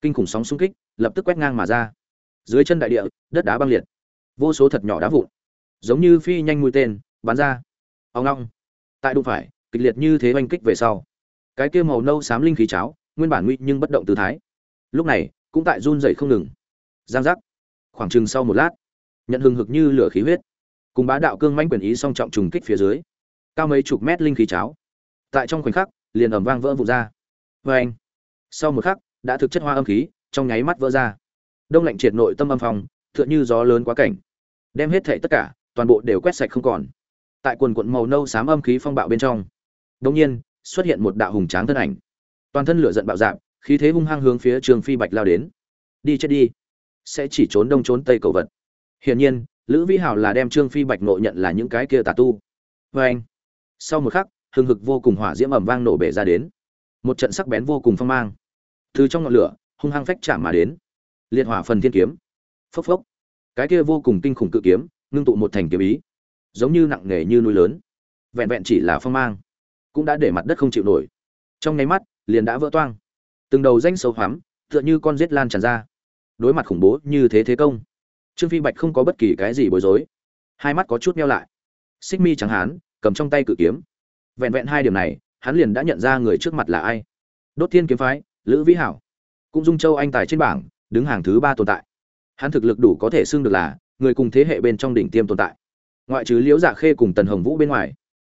Kinh khủng sóng xung kích lập tức quét ngang mà ra. Dưới chân đại địa, đất đá băng liệt. Vô số thật nhỏ đá vụn, giống như phi nhanh mũi tên, bắn ra. Ông long tại đụng phải, kịch liệt như thế oanh kích về sau. Cái kia màu nâu xám linh khí cháo, nguyên bản nguy nhưng bất động tư thái. Lúc này cũng tại run rẩy không ngừng. Giang giác. Khoảng chừng sau một lát, nhận hừng hực như lửa khí huyết, cùng bá đạo cương mãnh quyền ý song trọng trùng kích phía dưới, cao mấy chục mét linh khí cháo, tại trong khoảnh khắc, liền ầm vang vỡ vụn ra. Vê anh, sau một khắc, đã thực chất hoa âm khí, trong nháy mắt vỡ ra. Đông lạnh triệt nội tâm âm phòng tựa như gió lớn quá cảnh, đem hết thảy tất cả, toàn bộ đều quét sạch không còn. Tại quần quận màu nâu xám âm khí phong bạo bên trong, đột nhiên, xuất hiện một đạo hùng tráng thân ảnh. Toàn thân lửa giận bạo dạn khí thế hung hăng hướng phía trương phi bạch lao đến. Đi chết đi. Sẽ chỉ trốn đông trốn tây cầu vật. Hiển nhiên, lữ vĩ hào là đem trương phi bạch nội nhận là những cái kia tà tu. Vê anh, sau một khắc, hừng hực vô cùng hỏa diễm ầm vang nổ bể ra đến. Một trận sắc bén vô cùng phong mang. Từ trong ngọn lửa, hung hăng phách chạm mà đến. Liệt hỏa phần thiên kiếm. Phốc phốc. Cái kia vô cùng kinh khủng cự kiếm, ngưng tụ một thành kiếm ý. Giống như nặng nề như núi lớn. Vẹn vẹn chỉ là phong mang, cũng đã để mặt đất không chịu nổi. Trong nháy mắt, liền đã vỡ toang từng đầu danh sâu hoắm, tựa như con rết lan tràn ra. Đối mặt khủng bố như thế thế công, trương phi bạch không có bất kỳ cái gì bối rối. Hai mắt có chút meo lại. Xích mi chẳng hán, cầm trong tay cự kiếm. Vẹn vẹn hai điểm này, hắn liền đã nhận ra người trước mặt là ai. Đốt thiên kiếm phái, lữ vĩ hảo cũng dung châu anh tài trên bảng, đứng hàng thứ ba tồn tại. Hắn thực lực đủ có thể xưng được là người cùng thế hệ bên trong đỉnh tiêm tồn tại. Ngoại trừ liễu dạ khê cùng tần hồng vũ bên ngoài,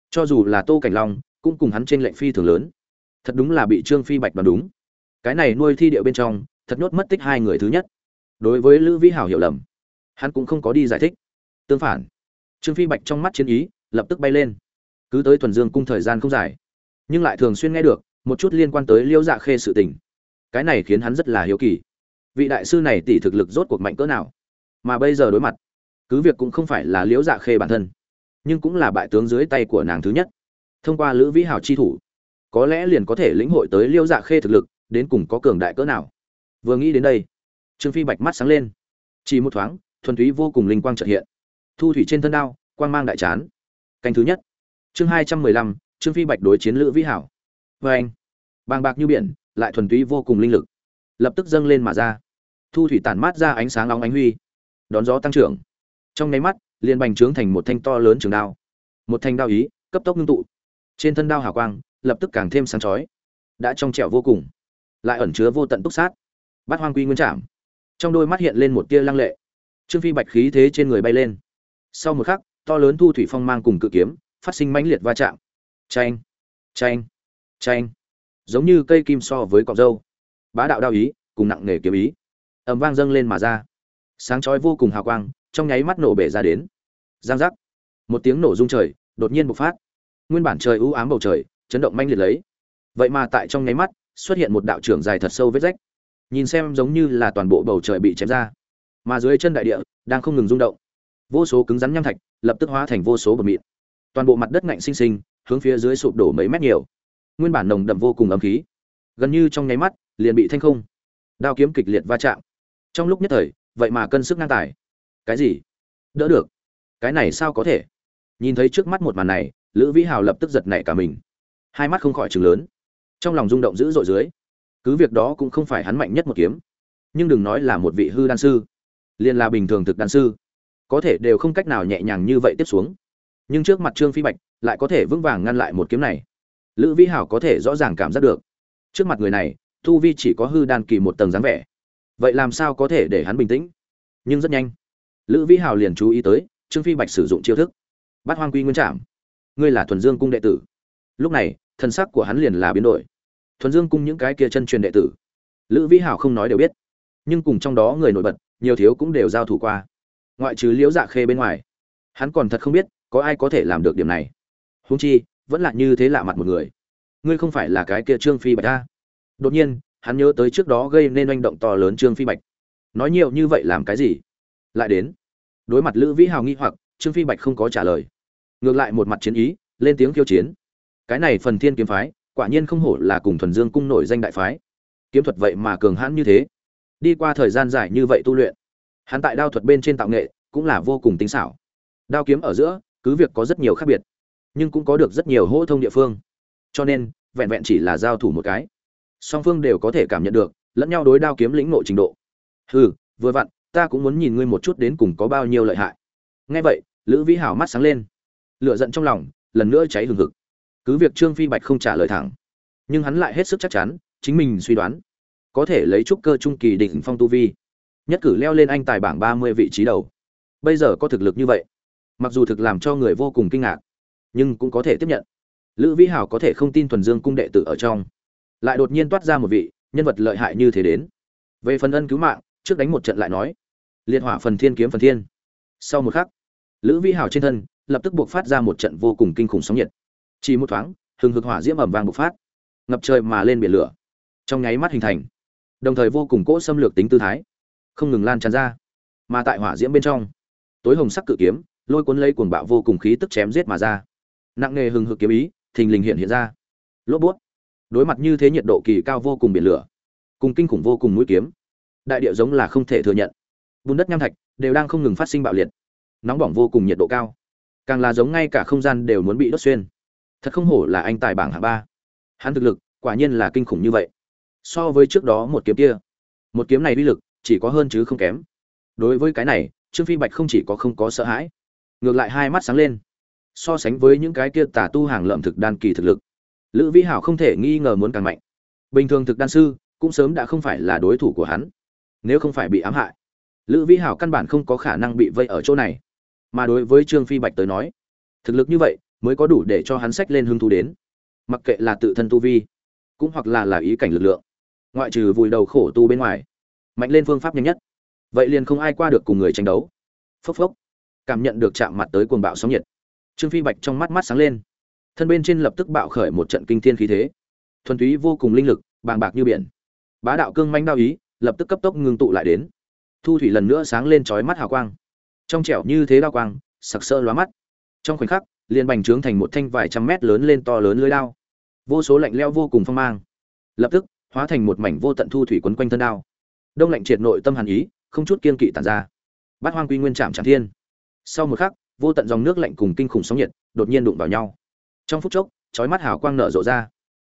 cho dù là tô cảnh long cũng cùng hắn trên lệnh phi thường lớn. Thật đúng là bị trương phi bạch đoán đúng cái này nuôi thi điệu bên trong, thật nhốt mất tích hai người thứ nhất. Đối với lữ vĩ hảo hiểu lầm, hắn cũng không có đi giải thích. Tương phản, trương phi bạch trong mắt chiến ý lập tức bay lên. Cứ tới thuần dương cung thời gian không dài, nhưng lại thường xuyên nghe được một chút liên quan tới liễu dạ khê sự tình. Cái này khiến hắn rất là hiếu kỳ. Vị đại sư này tỷ thực lực rốt cuộc mạnh cỡ nào? Mà bây giờ đối mặt, cứ việc cũng không phải là liễu dạ khê bản thân, nhưng cũng là bại tướng dưới tay của nàng thứ nhất. Thông qua lữ vĩ hảo chi thủ, có lẽ liền có thể lĩnh hội tới liễu dạ khê thực lực đến cùng có cường đại cỡ nào. Vừa nghĩ đến đây, trương phi bạch mắt sáng lên. Chỉ một thoáng, thuần túy vô cùng linh quang trợ hiện. Thu thủy trên thân đao, quang mang đại chán. Canh thứ nhất. Chương hai trăm mười lăm, trương phi bạch đối chiến lữ vĩ hảo. Vê anh, bàng bạc như biển, lại thuần túy vô cùng linh lực. Lập tức dâng lên mà ra. Thu thủy tản mát ra ánh sáng óng ánh huy. Đón gió tăng trưởng. Trong nháy mắt, liền bành trướng thành một thanh to lớn trường đao. Một thanh đao ý, cấp tốc ngưng tụ. Trên thân đao hào quang, lập tức càng thêm sáng chói. Đã trong trẻo vô cùng lại ẩn chứa vô tận túc sát. Bát hoang quy nguyên trảm. Trong đôi mắt hiện lên một tia lăng lệ. Trương phi bạch khí thế trên người bay lên. Sau một khắc, to lớn thu thủy phong mang cùng cự kiếm phát sinh mãnh liệt va chạm. Tranh tranh tranh giống như cây kim so với cọc dâu. Bá đạo đao ý cùng nặng nề kiếm ý. Ầm vang dâng lên mà ra. Sáng chói vô cùng hào quang trong nháy mắt nổ bể ra đến. Giang giác. Một tiếng nổ rung trời đột nhiên bộc phát. Nguyên bản trời u ám bầu trời chấn động manh liệt lấy. Vậy mà tại trong nháy mắt xuất hiện một đạo trưởng dài thật sâu vết rách. Nhìn xem giống như là toàn bộ bầu trời bị chém ra mà dưới chân đại địa đang không ngừng rung động. Vô số cứng rắn nham thạch lập tức hóa thành vô số bột mịn. Toàn bộ mặt đất ngạnh xinh xinh, hướng phía dưới sụp đổ mấy mét nhiều. Nguyên bản nồng đậm vô cùng ấm khí gần như trong nháy mắt liền bị thanh không. Đao kiếm kịch liệt va chạm. Trong lúc nhất thời vậy mà cân sức ngang tài. Cái gì? Đỡ được. Cái này sao có thể? Nhìn thấy trước mắt một màn này lữ vĩ hào lập tức giật nảy cả mình. Hai mắt không khỏi chừng lớn trong lòng rung động dữ dội dưới. Cứ việc đó cũng không phải hắn mạnh nhất một kiếm, nhưng đừng nói là một vị hư đan sư, liền là bình thường thực đan sư, có thể đều không cách nào nhẹ nhàng như vậy tiếp xuống. Nhưng trước mặt trương phi bạch lại có thể vững vàng ngăn lại một kiếm này. Lữ vĩ hảo có thể rõ ràng cảm giác được, trước mặt người này, thu vi chỉ có hư đan kỳ một tầng dáng vẻ. Vậy làm sao có thể để hắn bình tĩnh? Nhưng rất nhanh, lữ vĩ hảo liền chú ý tới trương phi bạch sử dụng chiêu thức, bát hoang quy nguyên trạm ngươi là thuần dương cung đệ tử. Lúc này, thân sắc của hắn liền là biến đổi thuần dương cung những cái kia chân truyền đệ tử. Lữ vĩ hảo không nói đều biết, nhưng cùng trong đó người nổi bật, nhiều thiếu cũng đều giao thủ qua. Ngoại trừ liễu dạ khê bên ngoài, hắn còn thật không biết có ai có thể làm được điểm này. Húng chi, vẫn là như thế lạ mặt một người. Ngươi không phải là cái kia trương phi bạch ta đột nhiên, hắn nhớ tới trước đó gây nên oanh động to lớn trương phi bạch. Nói nhiều như vậy làm cái gì? Lại đến, đối mặt lữ vĩ hào nghi hoặc, trương phi bạch không có trả lời. Ngược lại một mặt chiến ý, lên tiếng khiêu chiến. Cái này phần thiên kiếm phái quả nhiên không hổ là cùng thuần dương cung nổi danh đại phái. Kiếm thuật vậy mà cường hãn như thế. Đi qua thời gian dài như vậy tu luyện, hắn tại đao thuật bên trên tạo nghệ cũng là vô cùng tinh xảo. Đao kiếm ở giữa, cứ việc có rất nhiều khác biệt, nhưng cũng có được rất nhiều hỗ thông địa phương. Cho nên, vẹn vẹn chỉ là giao thủ một cái, song phương đều có thể cảm nhận được lẫn nhau đối đao kiếm lĩnh nội trình độ. Hừ, vừa vặn, ta cũng muốn nhìn ngươi một chút đến cùng có bao nhiêu lợi hại. Nghe vậy, lữ vĩ hảo mắt sáng lên, lửa giận trong lòng, lần nữa cháy hừng hực cứ việc trương phi bạch không trả lời thẳng, nhưng hắn lại hết sức chắc chắn, chính mình suy đoán, có thể lấy trúc cơ trung kỳ đỉnh phong tu vi, nhất cử leo lên anh tài bảng ba mươi vị trí đầu. Bây giờ có thực lực như vậy, mặc dù thực làm cho người vô cùng kinh ngạc, nhưng cũng có thể tiếp nhận. Lữ vĩ hảo có thể không tin thuần dương cung đệ tử ở trong, lại đột nhiên toát ra một vị nhân vật lợi hại như thế đến. Về phần ân cứu mạng, trước đánh một trận lại nói, liệt hỏa phần thiên kiếm phần thiên. Sau một khắc, lữ vĩ hảo trên thân lập tức buộc phát ra một trận vô cùng kinh khủng sóng nhiệt chỉ một thoáng, hừng hực hỏa diễm ẩm vàng bộc phát, ngập trời mà lên biển lửa. Trong nháy mắt hình thành, đồng thời vô cùng cỗ xâm lược tính tư thái, không ngừng lan tràn ra, mà tại hỏa diễm bên trong, tối hồng sắc cự kiếm, lôi cuốn lấy cuồng bạo vô cùng khí tức chém giết mà ra. Nặng nề hừng hực kiếm ý, thình lình hiện hiện ra. Lốp bút, đối mặt như thế nhiệt độ kỳ cao vô cùng biển lửa, cùng kinh khủng vô cùng mũi kiếm, đại địa giống là không thể thừa nhận. Bùn đất nham thạch đều đang không ngừng phát sinh bạo liệt, nóng bỏng vô cùng nhiệt độ cao, càng là giống ngay cả không gian đều muốn bị đốt xuyên thật không hổ là anh tài bảng hạng ba. Hắn thực lực, quả nhiên là kinh khủng như vậy. So với trước đó một kiếm kia, một kiếm này uy lực chỉ có hơn chứ không kém. Đối với cái này, trương phi bạch không chỉ có không có sợ hãi, ngược lại hai mắt sáng lên. So sánh với những cái kia tà tu hàng lợm thực đan kỳ thực lực, lữ vĩ hảo không thể nghi ngờ muốn càng mạnh. Bình thường thực đan sư cũng sớm đã không phải là đối thủ của hắn, nếu không phải bị ám hại. Lữ vĩ hảo căn bản không có khả năng bị vây ở chỗ này. Mà đối với trương phi bạch tới nói, thực lực như vậy mới có đủ để cho hắn sách lên hưng thu đến. Mặc kệ là tự thân tu vi, cũng hoặc là là ý cảnh lực lượng, ngoại trừ vùi đầu khổ tu bên ngoài, mạnh lên phương pháp nhanh nhất. Vậy liền không ai qua được cùng người tranh đấu. Phốc phốc, cảm nhận được chạm mặt tới cuồng bạo sóng nhiệt. Trương phi bạch trong mắt mắt sáng lên. Thân bên trên lập tức bạo khởi một trận kinh thiên khí thế. Thuần túy vô cùng linh lực, bàng bạc như biển. Bá đạo cương manh đao ý, lập tức cấp tốc ngưng tụ lại đến. Thu thủy lần nữa sáng lên chói mắt hào quang. Trong trẻo như thế đao quang, sặc sỡ lóa mắt. Trong khoảnh khắc liền bành trướng thành một thanh vài trăm mét lớn lên to lớn lưới đao. Vô số lạnh leo vô cùng phong mang, lập tức hóa thành một mảnh vô tận thu thủy quấn quanh thân đao. Đông lạnh triệt nội tâm hàn ý, không chút kiên kỵ tàn ra. Bát hoang quy nguyên chạm chạm thiên. Sau một khắc, vô tận dòng nước lạnh cùng kinh khủng sóng nhiệt đột nhiên đụng vào nhau. Trong phút chốc, chói mắt hào quang nở rộ ra.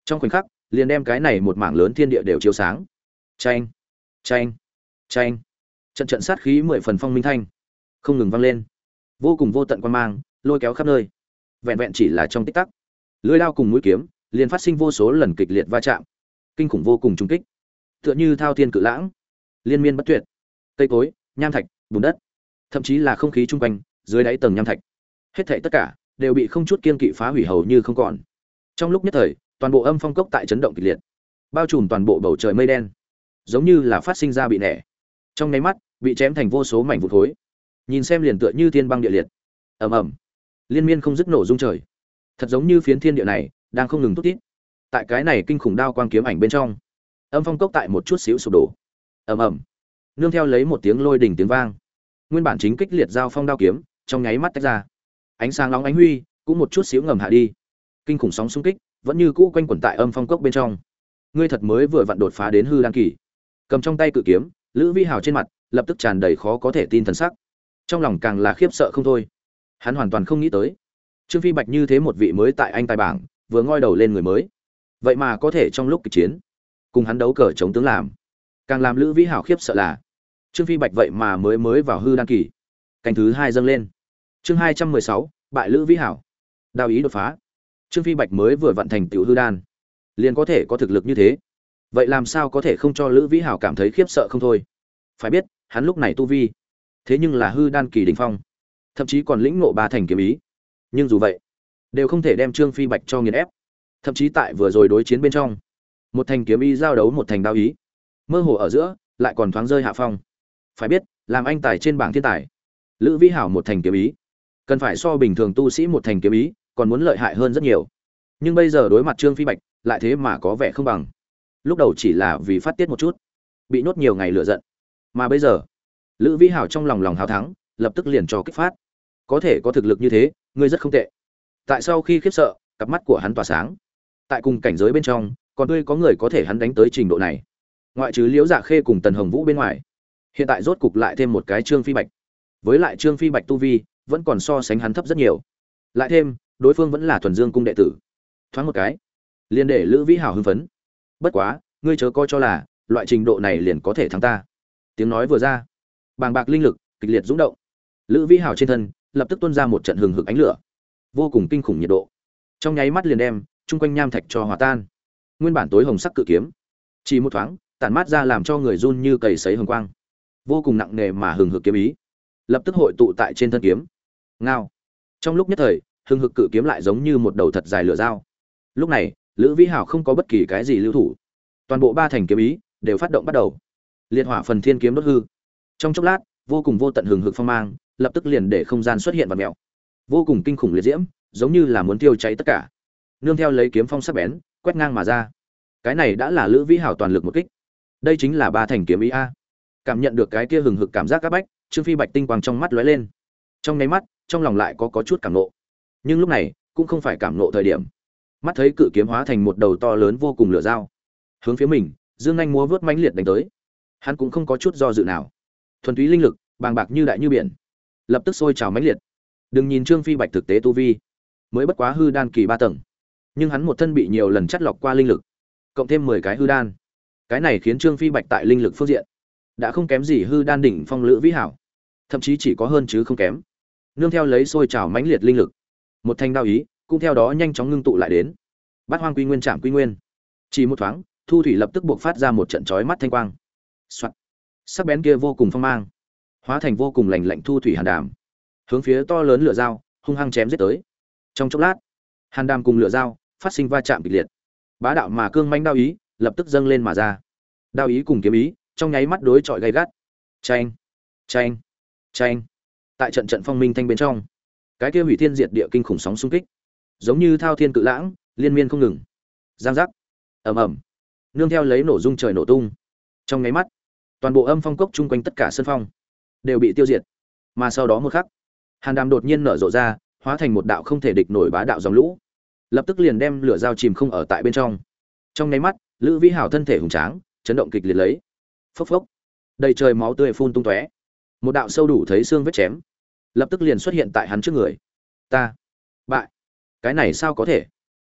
Trong khoảnh khắc, liền đem cái này một mảng lớn thiên địa đều chiếu sáng. Tranh tranh tranh trận trận sát khí mười phần phong minh thanh, không ngừng vang lên. Vô cùng vô tận quan mang, lôi kéo khắp nơi vẹn vẹn chỉ là trong tích tắc. Lưỡi lao cùng mũi kiếm liền phát sinh vô số lần kịch liệt va chạm kinh khủng vô cùng trung kích. Tựa như thao thiên cự lãng liên miên bất tuyệt. Cây cối nham thạch bùn đất thậm chí là không khí chung quanh dưới đáy tầng nham thạch. Hết thảy tất cả đều bị không chút kiên kỵ phá hủy hầu như không còn. Trong lúc nhất thời toàn bộ âm phong cốc tại chấn động kịch liệt bao trùm toàn bộ bầu trời mây đen giống như là phát sinh ra bị nẻ. Trong nháy mắt bị chém thành vô số mảnh vụn thối, nhìn xem liền tựa như thiên băng địa liệt. Ầm ầm liên miên không dứt nổ rung trời. Thật giống như phiến thiên địa này đang không ngừng tút tít. Tại cái này kinh khủng đao quang kiếm ảnh bên trong, âm phong cốc tại một chút xíu sụp đổ. Ầm ầm. Nương theo lấy một tiếng lôi đỉnh tiếng vang, nguyên bản chính kích liệt giao phong đao kiếm trong nháy mắt tách ra. Ánh sáng nóng ánh huy cũng một chút xíu ngầm hạ đi. Kinh khủng sóng xung kích vẫn như cũ quanh quẩn tại âm phong cốc bên trong. Ngươi thật mới vừa vặn đột phá đến hư đăng kỳ. Cầm trong tay cự kiếm, lữ vi hào trên mặt lập tức tràn đầy khó có thể tin thần sắc. Trong lòng càng là khiếp sợ không thôi hắn hoàn toàn không nghĩ tới. Trương phi bạch như thế một vị mới tại anh tài bảng, vừa ngoi đầu lên người mới. Vậy mà có thể trong lúc kịch chiến, cùng hắn đấu cờ chống tướng làm. Càng làm lữ vĩ hảo khiếp sợ là, trương phi bạch vậy mà mới mới vào hư đan kỳ. Canh thứ hai dâng lên. Chương hai trăm mười sáu, bại lữ vĩ hảo. Đào ý đột phá. Trương phi bạch mới vừa vận thành tiểu hư đan. Liền có thể có thực lực như thế. Vậy làm sao có thể không cho lữ vĩ hảo cảm thấy khiếp sợ không thôi? Phải biết, hắn lúc này tu vi, thế nhưng là hư đan kỳ đình phong thậm chí còn lĩnh ngộ ba thành kiếm ý. Nhưng dù vậy, đều không thể đem trương phi bạch cho nghiền ép. Thậm chí tại vừa rồi đối chiến bên trong, một thành kiếm ý giao đấu một thành đao ý, mơ hồ ở giữa lại còn thoáng rơi hạ phong. Phải biết, làm anh tài trên bảng thiên tài, lữ vĩ hảo một thành kiếm ý, cần phải so bình thường tu sĩ một thành kiếm ý, còn muốn lợi hại hơn rất nhiều. Nhưng bây giờ đối mặt trương phi bạch, lại thế mà có vẻ không bằng. Lúc đầu chỉ là vì phát tiết một chút, bị nhốt nhiều ngày lựa giận. Mà bây giờ, lữ vĩ hảo trong lòng lòng hào thắng, lập tức liền cho kích phát có thể có thực lực như thế, ngươi rất không tệ. Tại sau khi khiếp sợ, cặp mắt của hắn tỏa sáng. Tại cùng cảnh giới bên trong, còn tươi có người có thể hắn đánh tới trình độ này. Ngoại trừ liễu dạ khê cùng tần hồng vũ bên ngoài, hiện tại rốt cục lại thêm một cái trương phi bạch. Với lại trương phi bạch tu vi, vẫn còn so sánh hắn thấp rất nhiều. Lại thêm, đối phương vẫn là thuần dương cung đệ tử. Thoáng một cái, liền để lữ vĩ hào hưng phấn. Bất quá, ngươi chớ coi cho là, loại trình độ này liền có thể thắng ta. Tiếng nói vừa ra, bàng bạc linh lực kịch liệt rúng động. Lữ vĩ hào trên thân lập tức tuôn ra một trận hừng hực ánh lửa. Vô cùng kinh khủng nhiệt độ. Trong nháy mắt liền đem chung quanh nham thạch cho hòa tan. Nguyên bản tối hồng sắc cự kiếm, chỉ một thoáng, tản mát ra làm cho người run như cầy sấy hồng quang. Vô cùng nặng nề mà hừng hực kiếm ý. Lập tức hội tụ tại trên thân kiếm. Ngao. Trong lúc nhất thời, hừng hực cự kiếm lại giống như một đầu thật dài lửa dao. Lúc này, lữ vĩ hảo không có bất kỳ cái gì lưu thủ. Toàn bộ ba thành kiếm ý đều phát động bắt đầu. Liệt hỏa phần thiên kiếm đốt hư. Trong chốc lát, vô cùng vô tận hừng hực phong mang lập tức liền để không gian xuất hiện và mèo vô cùng kinh khủng liệt diễm, giống như là muốn tiêu cháy tất cả. Nương theo lấy kiếm phong sắc bén, quét ngang mà ra. Cái này đã là lữ vĩ hảo toàn lực một kích. Đây chính là ba thành kiếm ý a. Cảm nhận được cái kia hừng hực cảm giác áp bách, trương phi bạch tinh quang trong mắt lóe lên. Trong nháy mắt, trong lòng lại có có chút cảm nộ. Nhưng lúc này, cũng không phải cảm nộ thời điểm. Mắt thấy cự kiếm hóa thành một đầu to lớn vô cùng lửa dao. Hướng phía mình, dương anh múa vớt mãnh liệt đánh tới. Hắn cũng không có chút do dự nào. Thuần túy linh lực, bàng bạc như đại như biển lập tức sôi trào mãnh liệt. Đừng nhìn trương phi bạch thực tế tu vi, mới bất quá hư đan kỳ ba tầng, nhưng hắn một thân bị nhiều lần chắt lọc qua linh lực, cộng thêm mười cái hư đan. Cái này khiến trương phi bạch tại linh lực phương diện đã không kém gì hư đan đỉnh phong lữ vĩ hảo, thậm chí chỉ có hơn chứ không kém. Nương theo lấy sôi trào mãnh liệt linh lực, một thanh đao ý cũng theo đó nhanh chóng ngưng tụ lại đến. Bát hoang quy nguyên trạm quy nguyên. Chỉ một thoáng, thu thủy lập tức buộc phát ra một trận chói mắt thanh quang. Soạn. sắc bén kia vô cùng phong mang hóa thành vô cùng lành lạnh thu thủy hàn đàm. Hướng phía to lớn lửa dao, hung hăng chém giết tới. Trong chốc lát, hàn đàm cùng lửa dao phát sinh va chạm kịch liệt. Bá đạo mà cương manh đao ý lập tức dâng lên mà ra. Đao ý cùng kiếm ý trong nháy mắt đối chọi gay gắt. Tranh tranh tranh tại trận trận phong minh thanh bên trong, cái kia hủy thiên diệt địa kinh khủng sóng xung kích, giống như thao thiên cự lãng, liên miên không ngừng. Giang giác, ầm ầm. Nương theo lấy nổ dung trời nổ tung. Trong nháy mắt, toàn bộ âm phong cốc chung quanh tất cả sân phong đều bị tiêu diệt. Mà sau đó một khắc, hàn đàm đột nhiên nở rộ ra, hóa thành một đạo không thể địch nổi bá đạo dòng lũ. Lập tức liền đem lửa dao chìm không ở tại bên trong. Trong nháy mắt, lữ vĩ hảo thân thể hùng tráng, chấn động kịch liệt lấy. Phốc phốc. Đầy trời máu tươi phun tung tóe. Một đạo sâu đủ thấy xương vết chém. Lập tức liền xuất hiện tại hắn trước người. Ta. Bại. Cái này sao có thể?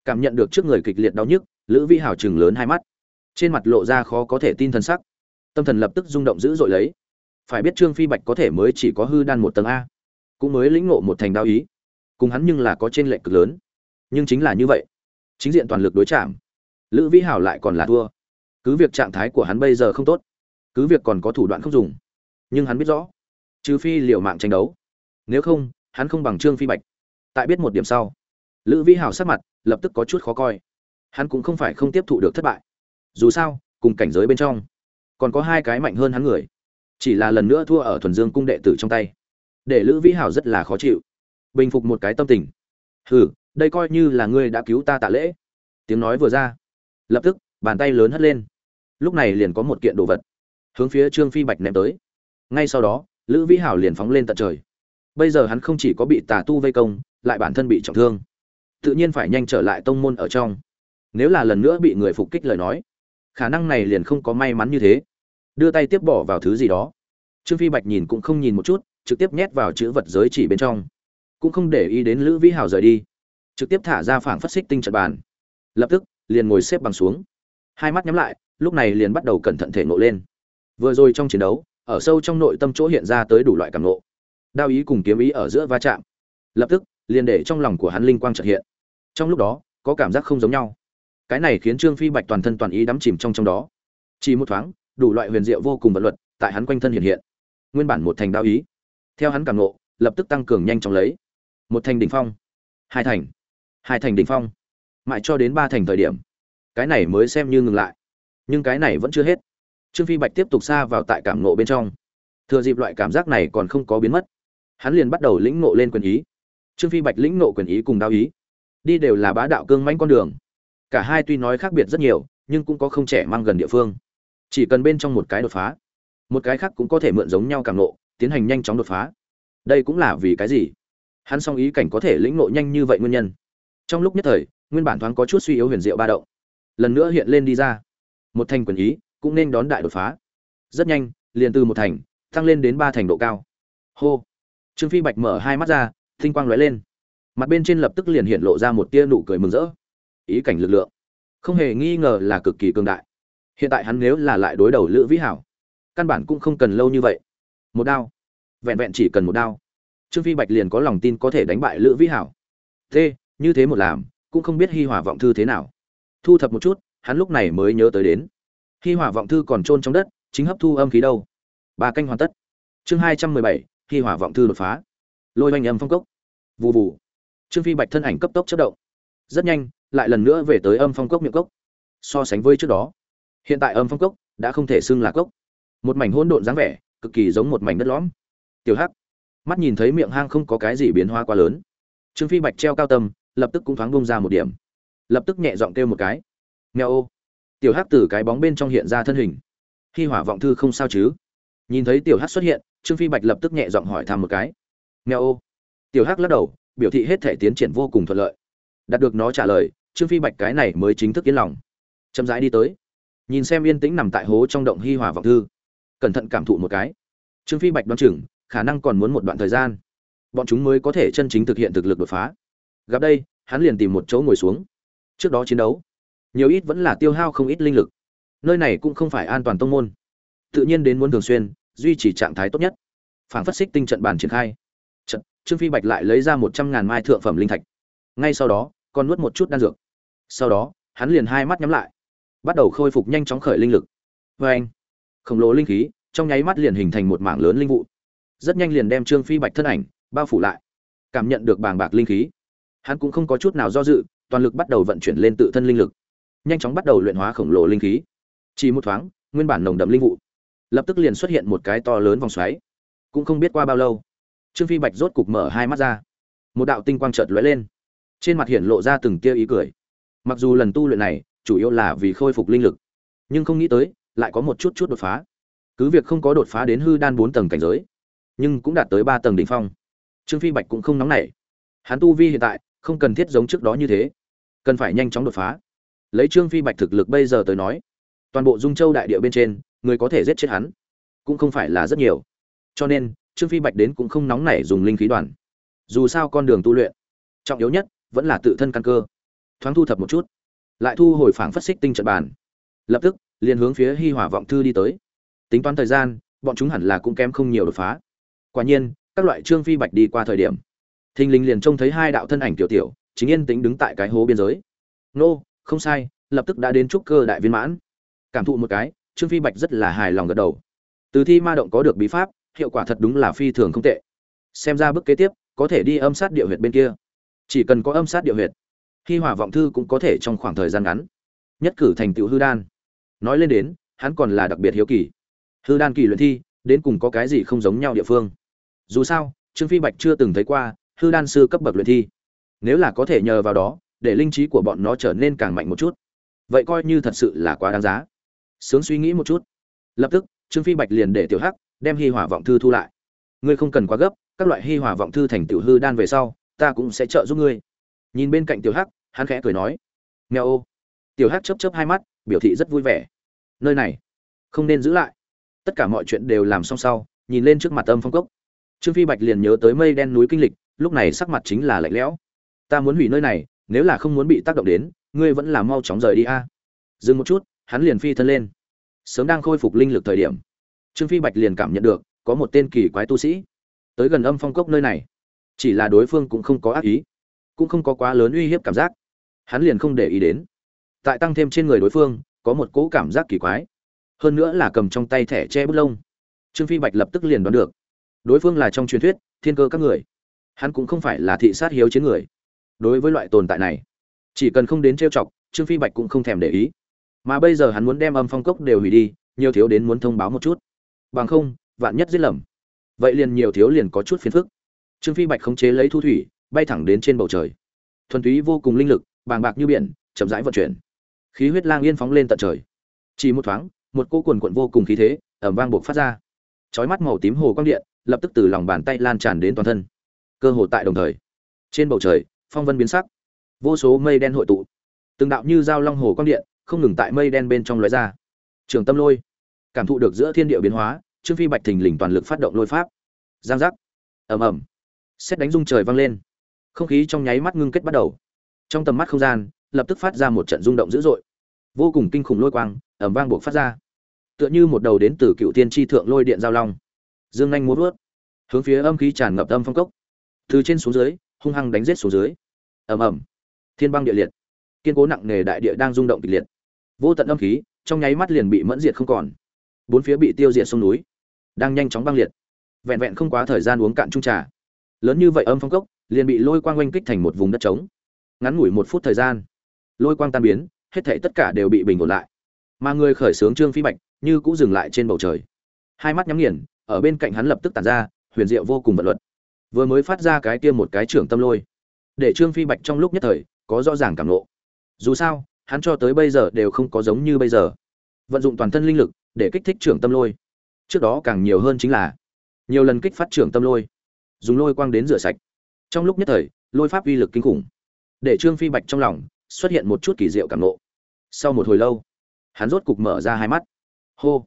Cảm nhận được trước người kịch liệt đau nhức, lữ vi Hảo chừng lớn hai mắt. Trên mặt lộ ra khó có thể tin thần sắc. Tâm thần lập tức rung động dữ dội lấy phải biết trương phi bạch có thể mới chỉ có hư đan một tầng a, cũng mới lĩnh ngộ một thành đao ý, cùng hắn nhưng là có trên lệnh cực lớn. Nhưng chính là như vậy, chính diện toàn lực đối chạm, lữ vĩ hảo lại còn là thua. Cứ việc trạng thái của hắn bây giờ không tốt, cứ việc còn có thủ đoạn không dùng, nhưng hắn biết rõ, trừ phi liệu mạng tranh đấu. Nếu không, hắn không bằng trương phi bạch. Tại biết một điểm sau, lữ vĩ hảo sắc mặt lập tức có chút khó coi. Hắn cũng không phải không tiếp thụ được thất bại. Dù sao, cùng cảnh giới bên trong, còn có hai cái mạnh hơn hắn người chỉ là lần nữa thua ở thuần dương cung đệ tử trong tay. Để lữ vĩ hảo rất là khó chịu. Bình phục một cái tâm tình. Hừ, đây coi như là ngươi đã cứu ta tạ lễ. Tiếng nói vừa ra. Lập tức, bàn tay lớn hất lên. Lúc này liền có một kiện đồ vật. Hướng phía trương phi bạch ném tới. Ngay sau đó, lữ vĩ hảo liền phóng lên tận trời. Bây giờ hắn không chỉ có bị tà tu vây công, lại bản thân bị trọng thương. Tự nhiên phải nhanh trở lại tông môn ở trong. Nếu là lần nữa bị người phục kích lời nói, khả năng này liền không có may mắn như thế đưa tay tiếp bỏ vào thứ gì đó. Trương phi bạch nhìn cũng không nhìn một chút, trực tiếp nhét vào chữ vật giới chỉ bên trong. Cũng không để ý đến lữ vĩ Hào rời đi. Trực tiếp thả ra phảng phất xích tinh trận bàn. Lập tức, liền ngồi xếp bằng xuống. Hai mắt nhắm lại, lúc này liền bắt đầu cẩn thận thể nộ lên. Vừa rồi trong chiến đấu, ở sâu trong nội tâm chỗ hiện ra tới đủ loại cảm nộ đao ý cùng kiếm ý ở giữa va chạm. Lập tức, liền để trong lòng của hắn linh quang trật hiện. Trong lúc đó, có cảm giác không giống nhau. Cái này khiến trương phi bạch toàn thân toàn ý đắm chìm trong trong đó. Chỉ một thoáng đủ loại huyền diệu vô cùng vật luật tại hắn quanh thân hiện hiện. Nguyên bản một thành đao ý. Theo hắn cảm nộ lập tức tăng cường nhanh chóng lấy. Một thành đỉnh phong. Hai thành. Hai thành đỉnh phong. Mãi cho đến ba thành thời điểm, cái này mới xem như ngừng lại. Nhưng cái này vẫn chưa hết. Trương phi bạch tiếp tục xa vào tại cảm nộ bên trong. Thừa dịp loại cảm giác này còn không có biến mất, hắn liền bắt đầu lĩnh nộ lên quyền ý. Trương phi bạch lĩnh nộ quyền ý cùng đao ý. Đi đều là bá đạo cương manh con đường. Cả hai tuy nói khác biệt rất nhiều, nhưng cũng có không trẻ mang gần địa phương chỉ cần bên trong một cái đột phá, một cái khác cũng có thể mượn giống nhau càng nộ, tiến hành nhanh chóng đột phá. Đây cũng là vì cái gì? Hắn song ý cảnh có thể lĩnh nộ nhanh như vậy nguyên nhân. Trong lúc nhất thời, nguyên bản thoáng có chút suy yếu huyền diệu ba động, lần nữa hiện lên đi ra. Một thành quyền ý cũng nên đón đại đột phá. Rất nhanh, liền từ một thành tăng lên đến ba thành độ cao. Hô! Trương phi bạch mở hai mắt ra, tinh quang lóe lên. Mặt bên trên lập tức liền hiện lộ ra một tia nụ cười mừng rỡ. Ý cảnh lực lượng. Không hề nghi ngờ là cực kỳ cường đại hiện tại hắn nếu là lại đối đầu lữ vĩ hảo, căn bản cũng không cần lâu như vậy. Một đao. Vẹn vẹn chỉ cần một đao. Trương phi bạch liền có lòng tin có thể đánh bại lữ vĩ hảo. Thế, như thế một làm, cũng không biết hi hòa vọng thư thế nào. Thu thập một chút, hắn lúc này mới nhớ tới đến. Hi hòa vọng thư còn trôn trong đất, chính hấp thu âm khí đâu. Ba canh hoàn tất. Chương hai trăm mười bảy, hi hòa vọng thư đột phá. Lôi oanh âm phong cốc. Vụ vụ trương phi bạch thân ảnh cấp tốc chất động. Rất nhanh, lại lần nữa về tới âm phong cốc miệng cốc. So sánh với trước đó hiện tại âm phong cốc đã không thể xưng là cốc. Một mảnh hỗn độn dáng vẻ, cực kỳ giống một mảnh đất lõm. Tiểu hắc mắt nhìn thấy miệng hang không có cái gì biến hóa quá lớn. Trương phi bạch treo cao tâm lập tức cũng thoáng bông ra một điểm. Lập tức nhẹ giọng kêu một cái. Nghèo ô. Tiểu hắc từ cái bóng bên trong hiện ra thân hình. Khi hỏa vọng thư không sao chứ? Nhìn thấy tiểu hắc xuất hiện, trương phi bạch lập tức nhẹ giọng hỏi thăm một cái. Nghèo ô. Tiểu hắc lắc đầu, biểu thị hết thể tiến triển vô cùng thuận lợi. Đạt được nó trả lời, trương phi bạch cái này mới chính thức yên lòng. Chậm rãi đi tới nhìn xem yên tĩnh nằm tại hố trong động hi hòa vọng thư. Cẩn thận cảm thụ một cái. Trương phi bạch đoán chừng, khả năng còn muốn một đoạn thời gian. Bọn chúng mới có thể chân chính thực hiện thực lực đột phá. Gặp đây, hắn liền tìm một chỗ ngồi xuống. Trước đó chiến đấu, nhiều ít vẫn là tiêu hao không ít linh lực. Nơi này cũng không phải an toàn tông môn. Tự nhiên đến muốn thường xuyên, duy trì trạng thái tốt nhất. Phản phát xích tinh trận bàn triển khai. Trận, trương phi bạch lại lấy ra một trăm ngàn mai thượng phẩm linh thạch. Ngay sau đó, còn nuốt một chút đan dược. Sau đó, hắn liền hai mắt nhắm lại bắt đầu khôi phục nhanh chóng khởi linh lực. Vê anh, khổng lồ linh khí trong nháy mắt liền hình thành một mảng lớn linh vụ. Rất nhanh liền đem trương phi bạch thân ảnh bao phủ lại. Cảm nhận được bàng bạc linh khí, hắn cũng không có chút nào do dự, toàn lực bắt đầu vận chuyển lên tự thân linh lực. Nhanh chóng bắt đầu luyện hóa khổng lồ linh khí. Chỉ một thoáng, nguyên bản nồng đậm linh vụ lập tức liền xuất hiện một cái to lớn vòng xoáy. Cũng không biết qua bao lâu, trương phi bạch rốt cục mở hai mắt ra. Một đạo tinh quang chợt lóe lên. Trên mặt hiện lộ ra từng tia ý cười. Mặc dù lần tu luyện này chủ yếu là vì khôi phục linh lực. Nhưng không nghĩ tới, lại có một chút chút đột phá. Cứ việc không có đột phá đến hư đan bốn tầng cảnh giới, nhưng cũng đạt tới ba tầng đỉnh phong. Trương phi bạch cũng không nóng nảy. Hắn tu vi hiện tại không cần thiết giống trước đó như thế. Cần phải nhanh chóng đột phá. Lấy trương phi bạch thực lực bây giờ tới nói, toàn bộ dung châu đại địa bên trên, người có thể giết chết hắn cũng không phải là rất nhiều. Cho nên, trương phi bạch đến cũng không nóng nảy dùng linh khí đoàn. Dù sao con đường tu luyện, trọng yếu nhất vẫn là tự thân căn cơ. Thoáng thu thập một chút lại thu hồi phảng phất xích tinh trận bàn. Lập tức, liền hướng phía hi hỏa vọng thư đi tới. Tính toán thời gian, bọn chúng hẳn là cũng kém không nhiều đột phá. Quả nhiên, các loại trương phi bạch đi qua thời điểm, thình lình liền trông thấy hai đạo thân ảnh tiểu tiểu, chính yên tĩnh đứng tại cái hố biên giới. Nô, không sai, lập tức đã đến trúc cơ đại viên mãn. Cảm thụ một cái, trương phi bạch rất là hài lòng gật đầu. Từ thi ma động có được bí pháp, hiệu quả thật đúng là phi thường không tệ. Xem ra bước kế tiếp, có thể đi âm sát địa huyệt bên kia. Chỉ cần có âm sát địa huyệt khi hỏa vọng thư cũng có thể trong khoảng thời gian ngắn nhất cử thành tựu hư đan. Nói lên đến, hắn còn là đặc biệt hiếu kỳ. Hư đan kỳ luyện thi, đến cùng có cái gì không giống nhau địa phương? Dù sao, trương phi bạch chưa từng thấy qua hư đan sư cấp bậc luyện thi. Nếu là có thể nhờ vào đó, để linh trí của bọn nó trở nên càng mạnh một chút. Vậy coi như thật sự là quá đáng giá. Sướng suy nghĩ một chút. Lập tức, trương phi bạch liền để tiểu hắc đem hi hỏa vọng thư thu lại. Ngươi không cần quá gấp, các loại hi hỏa vọng thư thành tiểu hư đan về sau, ta cũng sẽ trợ giúp ngươi nhìn bên cạnh tiểu hắc, hắn khẽ cười nói nghèo ô. Tiểu hắc chớp chớp hai mắt, biểu thị rất vui vẻ. Nơi này, không nên giữ lại. Tất cả mọi chuyện đều làm xong sau, nhìn lên trước mặt âm phong cốc. Trương phi bạch liền nhớ tới mây đen núi kinh lịch, lúc này sắc mặt chính là lạnh lẽo. Ta muốn hủy nơi này, nếu là không muốn bị tác động đến, ngươi vẫn là mau chóng rời đi a. Dừng một chút, hắn liền phi thân lên. Sớm đang khôi phục linh lực thời điểm, trương phi bạch liền cảm nhận được, có một tên kỳ quái tu sĩ tới gần âm phong cốc nơi này. Chỉ là đối phương cũng không có ác ý cũng không có quá lớn uy hiếp cảm giác. Hắn liền không để ý đến. Tại tăng thêm trên người đối phương, có một cỗ cảm giác kỳ quái. Hơn nữa là cầm trong tay thẻ che bút lông. Trương phi bạch lập tức liền đoán được. Đối phương là trong truyền thuyết, thiên cơ các người. Hắn cũng không phải là thị sát hiếu chiến người. Đối với loại tồn tại này, chỉ cần không đến trêu chọc, trương phi bạch cũng không thèm để ý. Mà bây giờ hắn muốn đem âm phong cốc đều hủy đi, nhiều thiếu đến muốn thông báo một chút. Bằng không, vạn nhất giết lầm. Vậy liền nhiều thiếu liền có chút phiền phức. Trương phi bạch khống chế lấy thu thủy bay thẳng đến trên bầu trời. Thuần túy vô cùng linh lực, bàng bạc như biển, chậm rãi vận chuyển. Khí huyết lang yên phóng lên tận trời. Chỉ một thoáng, một cô quần quận vô cùng khí thế ẩm vang buộc phát ra. Chói mắt màu tím hồ quang điện, lập tức từ lòng bàn tay lan tràn đến toàn thân. Cơ hồ tại đồng thời, trên bầu trời, phong vân biến sắc. Vô số mây đen hội tụ. Từng đạo như dao long hồ quang điện, không ngừng tại mây đen bên trong lóe ra. Trường tâm lôi, cảm thụ được giữa thiên địa biến hóa, trương phi bạch thình lình toàn lực phát động lôi pháp. Giang giác. Ầm ầm. Xét đánh rung trời vang lên không khí trong nháy mắt ngưng kết bắt đầu. Trong tầm mắt không gian, lập tức phát ra một trận rung động dữ dội. Vô cùng kinh khủng lôi quang ẩm vang buộc phát ra. Tựa như một đầu đến từ cựu tiên tri thượng lôi điện giao long. Dương nhanh muốn vớt hướng phía âm khí tràn ngập âm phong cốc. Từ trên xuống dưới, hung hăng đánh rết xuống dưới. Ầm ầm. Thiên băng địa liệt. Kiên cố nặng nề đại địa đang rung động kịch liệt. Vô tận âm khí, trong nháy mắt liền bị mẫn diệt không còn. Bốn phía bị tiêu diệt sông núi, đang nhanh chóng băng liệt. Vẹn vẹn không quá thời gian uống cạn trung trà. Lớn như vậy âm phong cốc liền bị lôi quang oanh kích thành một vùng đất trống. Ngắn ngủi một phút thời gian, lôi quang tan biến, hết thảy tất cả đều bị bình ổn lại. Mà người khởi xướng trương phi bạch như cũng dừng lại trên bầu trời. Hai mắt nhắm nghiền, ở bên cạnh hắn lập tức tàn ra huyền diệu vô cùng vật luật. Vừa mới phát ra cái kia một cái trưởng tâm lôi, để trương phi bạch trong lúc nhất thời có rõ ràng cảm lộ dù sao, hắn cho tới bây giờ đều không có giống như bây giờ. Vận dụng toàn thân linh lực để kích thích trưởng tâm lôi. Trước đó càng nhiều hơn chính là nhiều lần kích phát trưởng tâm lôi, dùng lôi quang đến rửa sạch trong lúc nhất thời, lôi pháp uy lực kinh khủng. Để trương phi bạch trong lòng, xuất hiện một chút kỳ diệu cảm nộ sau một hồi lâu, hắn rốt cục mở ra hai mắt. Hô!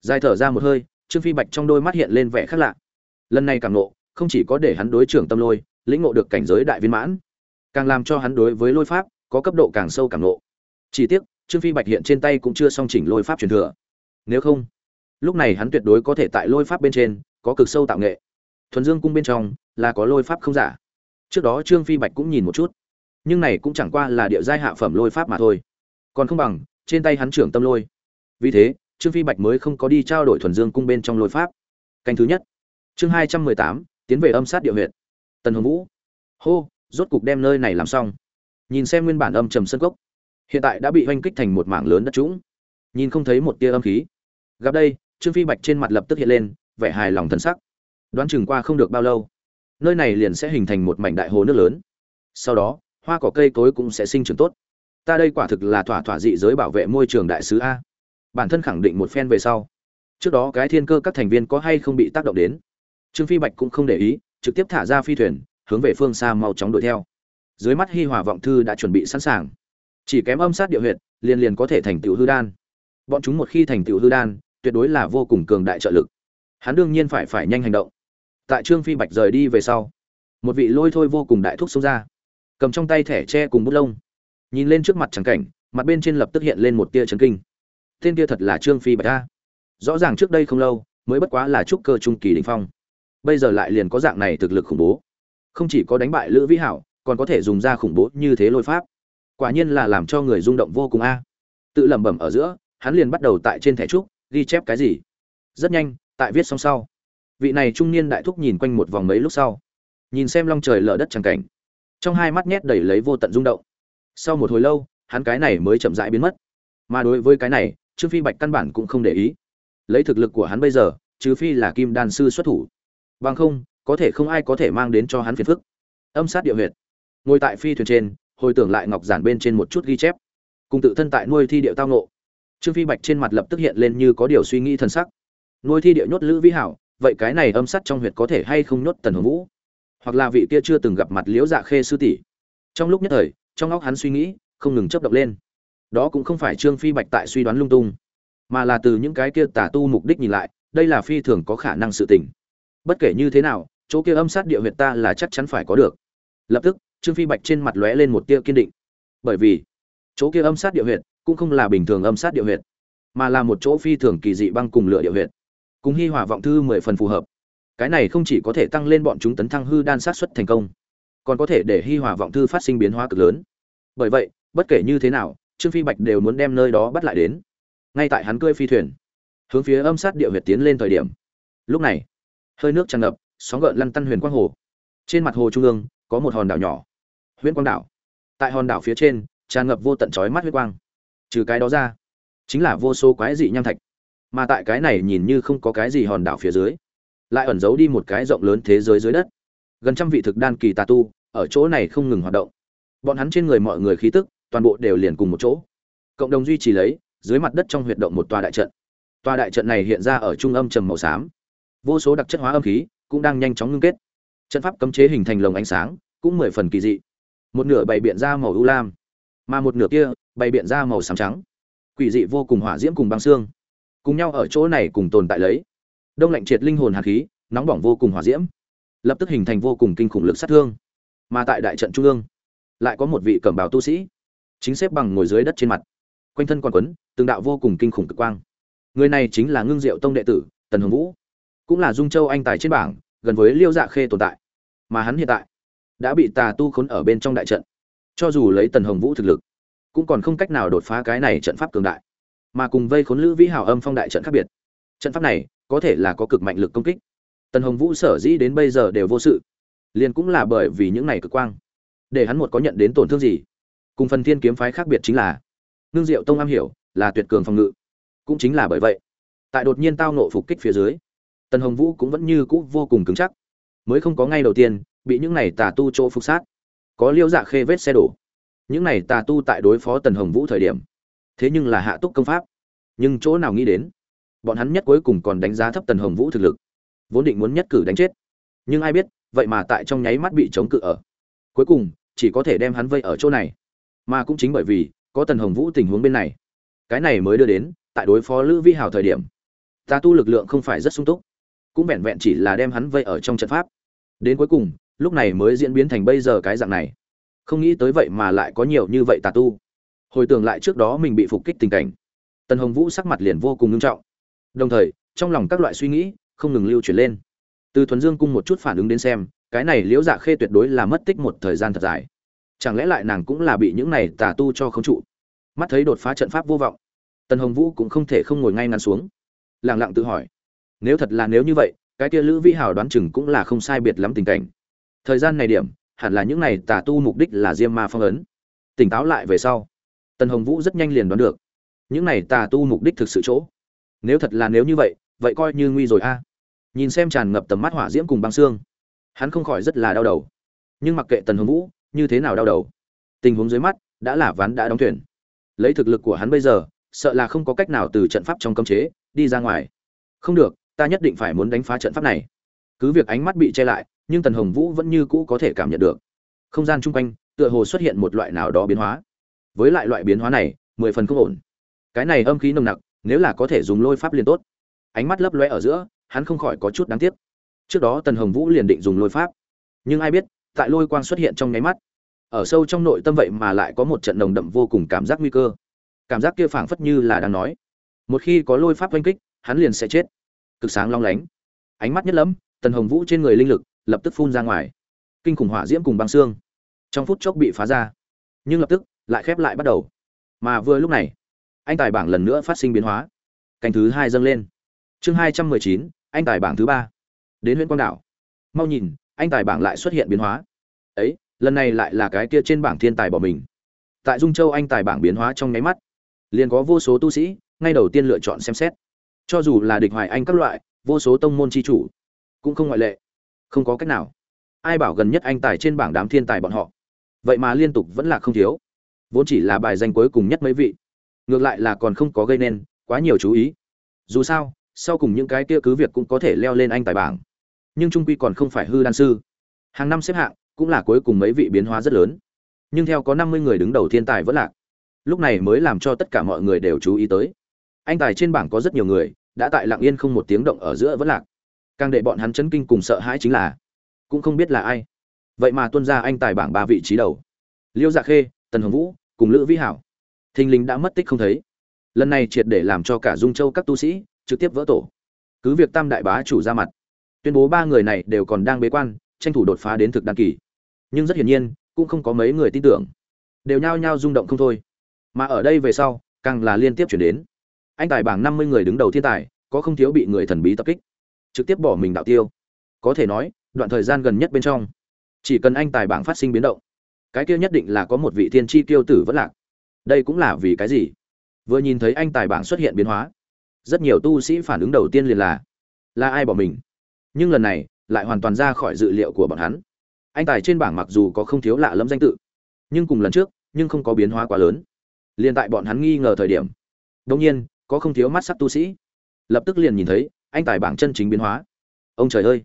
Dài thở ra một hơi, trương phi bạch trong đôi mắt hiện lên vẻ khác lạ. Lần này cảm nộ không chỉ có để hắn đối trưởng tâm lôi, lĩnh ngộ được cảnh giới đại viên mãn, càng làm cho hắn đối với lôi pháp có cấp độ càng sâu cảm lộ chỉ tiếc, trương phi bạch hiện trên tay cũng chưa song chỉnh lôi pháp truyền thừa. Nếu không, lúc này hắn tuyệt đối có thể tại lôi pháp bên trên có cực sâu tạo nghệ. Thuần dương cung bên trong là có lôi pháp không giả trước đó trương phi bạch cũng nhìn một chút. Nhưng này cũng chẳng qua là địa giai hạ phẩm lôi pháp mà thôi. Còn không bằng, trên tay hắn trưởng tâm lôi. Vì thế, trương phi bạch mới không có đi trao đổi thuần dương cung bên trong lôi pháp. Canh thứ nhất. Chương hai trăm mười tám, tiến về âm sát địa huyện. Tần hồng vũ. Hô, rốt cục đem nơi này làm xong. Nhìn xem nguyên bản âm trầm sân cốc, hiện tại đã bị oanh kích thành một mảng lớn đất trũng. Nhìn không thấy một tia âm khí. Gặp đây, trương phi bạch trên mặt lập tức hiện lên, vẻ hài lòng thân sắc. Đoán chừng qua không được bao lâu nơi này liền sẽ hình thành một mảnh đại hồ nước lớn. Sau đó, hoa cỏ cây cối cũng sẽ sinh trưởng tốt. Ta đây quả thực là thỏa thỏa dị giới bảo vệ môi trường đại sứ a. Bản thân khẳng định một phen về sau. Trước đó cái thiên cơ các thành viên có hay không bị tác động đến? Trương phi bạch cũng không để ý, trực tiếp thả ra phi thuyền, hướng về phương xa mau chóng đuổi theo. Dưới mắt hi hòa vọng thư đã chuẩn bị sẵn sàng. Chỉ kém âm sát địa huyệt, liền liền có thể thành tựu hư đan. Bọn chúng một khi thành tựu hư đan, tuyệt đối là vô cùng cường đại trợ lực. Hắn đương nhiên phải phải nhanh hành động tại trương phi bạch rời đi về sau, một vị lôi thôi vô cùng đại thúc xông ra, cầm trong tay thẻ tre cùng bút lông, nhìn lên trước mặt trắng cảnh, mặt bên trên lập tức hiện lên một tia chấn kinh. Tên kia thật là trương phi bạch a. Rõ ràng trước đây không lâu, mới bất quá là trúc cơ trung kỳ đình phong. Bây giờ lại liền có dạng này thực lực khủng bố. Không chỉ có đánh bại lữ vĩ hảo, còn có thể dùng ra khủng bố như thế lôi pháp. Quả nhiên là làm cho người rung động vô cùng a. Tự lẩm bẩm ở giữa, hắn liền bắt đầu tại trên thẻ trúc ghi chép cái gì. Rất nhanh, tại viết xong sau vị này trung niên đại thúc nhìn quanh một vòng mấy lúc sau, nhìn xem long trời lở đất tràng cảnh, trong hai mắt nhét đầy lấy vô tận rung động. Sau một hồi lâu, hắn cái này mới chậm rãi biến mất. Mà đối với cái này, trương phi bạch căn bản cũng không để ý. Lấy thực lực của hắn bây giờ, trừ phi là kim đan sư xuất thủ. Bằng không, có thể không ai có thể mang đến cho hắn phiền phức. Âm sát địa huyệt. Ngồi tại phi thuyền trên, hồi tưởng lại ngọc giản bên trên một chút ghi chép. Cùng tự thân tại nuôi thi điệu tao nộ trương phi bạch trên mặt lập tức hiện lên như có điều suy nghĩ thân sắc. Nuôi thi điệu nhốt lữ vĩ hảo vậy cái này âm sát trong huyệt có thể hay không nhốt tần hồng vũ? Hoặc là vị kia chưa từng gặp mặt liễu dạ khê sư tỷ? Trong lúc nhất thời, trong óc hắn suy nghĩ, không ngừng chấp động lên. Đó cũng không phải trương phi bạch tại suy đoán lung tung, mà là từ những cái kia tả tu mục đích nhìn lại, đây là phi thường có khả năng sự tình. Bất kể như thế nào, chỗ kia âm sát địa huyệt ta là chắc chắn phải có được. Lập tức, trương phi bạch trên mặt lóe lên một tia kiên định. Bởi vì, chỗ kia âm sát địa huyệt cũng không là bình thường âm sát địa huyệt, mà là một chỗ phi thường kỳ dị băng cùng lửa địa huyệt cùng hy hòa vọng thư mười phần phù hợp. Cái này không chỉ có thể tăng lên bọn chúng tấn thăng hư đan sát xuất thành công, còn có thể để hy hòa vọng thư phát sinh biến hóa cực lớn. Bởi vậy, bất kể như thế nào, trương phi bạch đều muốn đem nơi đó bắt lại đến. Ngay tại hắn cơi phi thuyền, hướng phía âm sát địa huyệt tiến lên thời điểm. Lúc này, hơi nước tràn ngập, sóng gợn lăn tăn huyền quang hồ. Trên mặt hồ trung ương, có một hòn đảo nhỏ huyền quang đảo. Tại hòn đảo phía trên, tràn ngập vô tận chói mắt huyết quang. Trừ cái đó ra, chính là vô số quái dị nham thạch mà tại cái này nhìn như không có cái gì hòn đảo phía dưới, lại ẩn giấu đi một cái rộng lớn thế giới dưới đất. Gần trăm vị thực đan kỳ tà tu ở chỗ này không ngừng hoạt động. Bọn hắn trên người mọi người khí tức, toàn bộ đều liền cùng một chỗ. Cộng đồng duy trì lấy, dưới mặt đất trong huyệt động một tòa đại trận. Tòa đại trận này hiện ra ở trung âm trầm màu xám. Vô số đặc chất hóa âm khí cũng đang nhanh chóng ngưng kết. Trận pháp cấm chế hình thành lồng ánh sáng cũng mười phần kỳ dị. Một nửa bày biện ra màu u lam, mà một nửa kia bày biện ra màu xám trắng. Quỷ dị vô cùng hỏa diễm cùng băng xương cùng nhau ở chỗ này cùng tồn tại lấy. Đông lạnh triệt linh hồn hạt khí, nóng bỏng vô cùng hỏa diễm. Lập tức hình thành vô cùng kinh khủng lực sát thương. Mà tại đại trận trung ương, lại có một vị cẩm bào tu sĩ, chính xếp bằng ngồi dưới đất trên mặt. Quanh thân còn quấn, từng đạo vô cùng kinh khủng cực quang. Người này chính là ngưng diệu tông đệ tử, tần hồng vũ. Cũng là dung châu anh tài trên bảng, gần với liêu dạ khê tồn tại. Mà hắn hiện tại đã bị tà tu khốn ở bên trong đại trận. Cho dù lấy tần hồng vũ thực lực, cũng còn không cách nào đột phá cái này trận pháp cường đại mà cùng vây khốn lữ vĩ hảo âm phong đại trận khác biệt. Trận pháp này có thể là có cực mạnh lực công kích. Tần hồng vũ sở dĩ đến bây giờ đều vô sự, liền cũng là bởi vì những này cực quang, để hắn một có nhận đến tổn thương gì. Cùng phần thiên kiếm phái khác biệt chính là, ngưng diệu tông am hiểu là tuyệt cường phòng ngự, cũng chính là bởi vậy, tại đột nhiên tao nộ phục kích phía dưới, tần hồng vũ cũng vẫn như cũ vô cùng cứng chắc, mới không có ngay đầu tiên bị những này tà tu chỗ phục sát, có liêu dạ khê vết xe đổ. Những này tà tu tại đối phó tần hồng vũ thời điểm thế nhưng là hạ túc công pháp. Nhưng chỗ nào nghĩ đến, bọn hắn nhất cuối cùng còn đánh giá thấp tần hồng vũ thực lực. Vốn định muốn nhất cử đánh chết. Nhưng ai biết, vậy mà tại trong nháy mắt bị chống cự ở. Cuối cùng, chỉ có thể đem hắn vây ở chỗ này. Mà cũng chính bởi vì, có tần hồng vũ tình huống bên này. Cái này mới đưa đến, tại đối phó lữ vi hào thời điểm ta tu lực lượng không phải rất sung túc. Cũng vẹn vẹn chỉ là đem hắn vây ở trong trận pháp. Đến cuối cùng, lúc này mới diễn biến thành bây giờ cái dạng này. Không nghĩ tới vậy mà lại có nhiều như vậy tà tu hồi tưởng lại trước đó mình bị phục kích tình cảnh. Tần hồng vũ sắc mặt liền vô cùng nghiêm trọng. Đồng thời, trong lòng các loại suy nghĩ không ngừng lưu chuyển lên. Từ thuần dương cung một chút phản ứng đến xem, cái này liễu dạ khê tuyệt đối là mất tích một thời gian thật dài. Chẳng lẽ lại nàng cũng là bị những này tà tu cho không trụ? Mắt thấy đột phá trận pháp vô vọng, tần hồng vũ cũng không thể không ngồi ngay ngắn xuống. Lẳng lặng tự hỏi, nếu thật là nếu như vậy, cái kia lữ vĩ hào đoán chừng cũng là không sai biệt lắm tình cảnh. Thời gian này điểm, hẳn là những này tà tu mục đích là diêm ma phong ấn. Tỉnh táo lại về sau tần hồng vũ rất nhanh liền đoán được. Những này tà tu mục đích thực sự chỗ. Nếu thật là nếu như vậy vậy coi như nguy rồi a. Nhìn xem tràn ngập tầm mắt hỏa diễm cùng băng xương, hắn không khỏi rất là đau đầu. Nhưng mặc kệ tần hồng vũ, như thế nào đau đầu? Tình huống dưới mắt đã là ván đã đóng thuyền. Lấy thực lực của hắn bây giờ, sợ là không có cách nào từ trận pháp trong cấm chế đi ra ngoài. Không được, ta nhất định phải muốn đánh phá trận pháp này. Cứ việc ánh mắt bị che lại, nhưng tần hồng vũ vẫn như cũ có thể cảm nhận được. Không gian chung quanh, tựa hồ xuất hiện một loại nào đó biến hóa với lại loại biến hóa này, mười phần không ổn. Cái này âm khí nồng nặc, nếu là có thể dùng lôi pháp liền tốt. Ánh mắt lấp loe ở giữa, hắn không khỏi có chút đáng tiếc. Trước đó tần hồng vũ liền định dùng lôi pháp. Nhưng ai biết, tại lôi quang xuất hiện trong nháy mắt, ở sâu trong nội tâm vậy mà lại có một trận nồng đậm vô cùng cảm giác nguy cơ. Cảm giác kia phảng phất như là đang nói, một khi có lôi pháp oanh kích, hắn liền sẽ chết. Cực sáng long lánh. Ánh mắt nhất lẫm, tần hồng vũ trên người linh lực lập tức phun ra ngoài. Kinh khủng hỏa diễm cùng băng xương, trong phút chốc bị phá ra. Nhưng lập tức lại khép lại bắt đầu. Mà vừa lúc này, anh tài bảng lần nữa phát sinh biến hóa. Canh thứ hai dâng lên. Chương hai trăm mười chín, anh tài bảng thứ ba. Đến huyện quang đảo. Mau nhìn, anh tài bảng lại xuất hiện biến hóa. Ấy, lần này lại là cái kia trên bảng thiên tài bỏ mình. Tại dung châu anh tài bảng biến hóa trong nháy mắt, liền có vô số tu sĩ, ngay đầu tiên lựa chọn xem xét. Cho dù là địch hoài anh các loại, vô số tông môn chi chủ, cũng không ngoại lệ. Không có cách nào. Ai bảo gần nhất anh tài trên bảng đám thiên tài bọn họ? Vậy mà liên tục vẫn là không thiếu vốn chỉ là bài danh cuối cùng nhất mấy vị. Ngược lại là còn không có gây nên quá nhiều chú ý. Dù sao, sau cùng những cái kia cứ việc cũng có thể leo lên anh tài bảng. Nhưng trung quy còn không phải hư đan sư. Hàng năm xếp hạng cũng là cuối cùng mấy vị biến hóa rất lớn. Nhưng theo có năm mươi người đứng đầu thiên tài vẫn lạc, lúc này mới làm cho tất cả mọi người đều chú ý tới. Anh tài trên bảng có rất nhiều người, đã tại lặng yên không một tiếng động ở giữa vẫn lạc. Càng để bọn hắn chấn kinh cùng sợ hãi chính là, cũng không biết là ai. Vậy mà tuân ra anh tài bảng ba vị trí đầu. Liêu dạ khê tần hồng vũ cùng lữ vĩ hảo. Thình lình đã mất tích không thấy. Lần này triệt để làm cho cả dung châu các tu sĩ trực tiếp vỡ tổ. Cứ việc tam đại bá chủ ra mặt, tuyên bố ba người này đều còn đang bế quan, tranh thủ đột phá đến thực đăng kỳ. Nhưng rất hiển nhiên, cũng không có mấy người tin tưởng. Đều nhao nhao rung động không thôi. Mà ở đây về sau, càng là liên tiếp chuyển đến. Anh tài bảng năm mươi người đứng đầu thiên tài, có không thiếu bị người thần bí tập kích. Trực tiếp bỏ mình đạo tiêu. Có thể nói, đoạn thời gian gần nhất bên trong, chỉ cần anh tài bảng phát sinh biến động cái kia nhất định là có một vị thiên tri tiêu tử vẫn lạc. Đây cũng là vì cái gì? Vừa nhìn thấy anh tài bảng xuất hiện biến hóa, rất nhiều tu sĩ phản ứng đầu tiên liền là là ai bỏ mình? Nhưng lần này, lại hoàn toàn ra khỏi dự liệu của bọn hắn. Anh tài trên bảng mặc dù có không thiếu lạ lẫm danh tự, nhưng cùng lần trước, nhưng không có biến hóa quá lớn. Liền tại bọn hắn nghi ngờ thời điểm đông nhiên, có không thiếu mắt sắc tu sĩ. Lập tức liền nhìn thấy, anh tài bảng chân chính biến hóa. Ông trời ơi!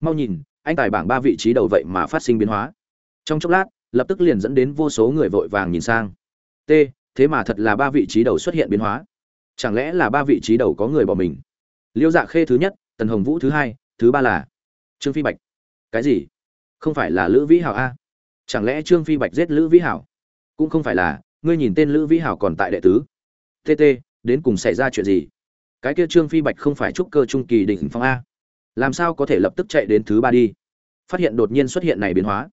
Mau nhìn, anh tài bảng ba vị trí đầu vậy mà phát sinh biến hóa. Trong chốc lát lập tức liền dẫn đến vô số người vội vàng nhìn sang. T, thế mà thật là ba vị trí đầu xuất hiện biến hóa. Chẳng lẽ là ba vị trí đầu có người bỏ mình? Liêu dạ khê thứ nhất, tần hồng vũ thứ hai, thứ ba là trương phi bạch. Cái gì? Không phải là lữ vĩ hảo a chẳng lẽ trương phi bạch giết lữ vĩ hảo? Cũng không phải là, ngươi nhìn tên lữ vĩ hảo còn tại đệ tứ. Tt đến cùng xảy ra chuyện gì? Cái kia trương phi bạch không phải trúc cơ trung kỳ đỉnh phong a. Làm sao có thể lập tức chạy đến thứ ba đi? Phát hiện đột nhiên xuất hiện này biến hóa.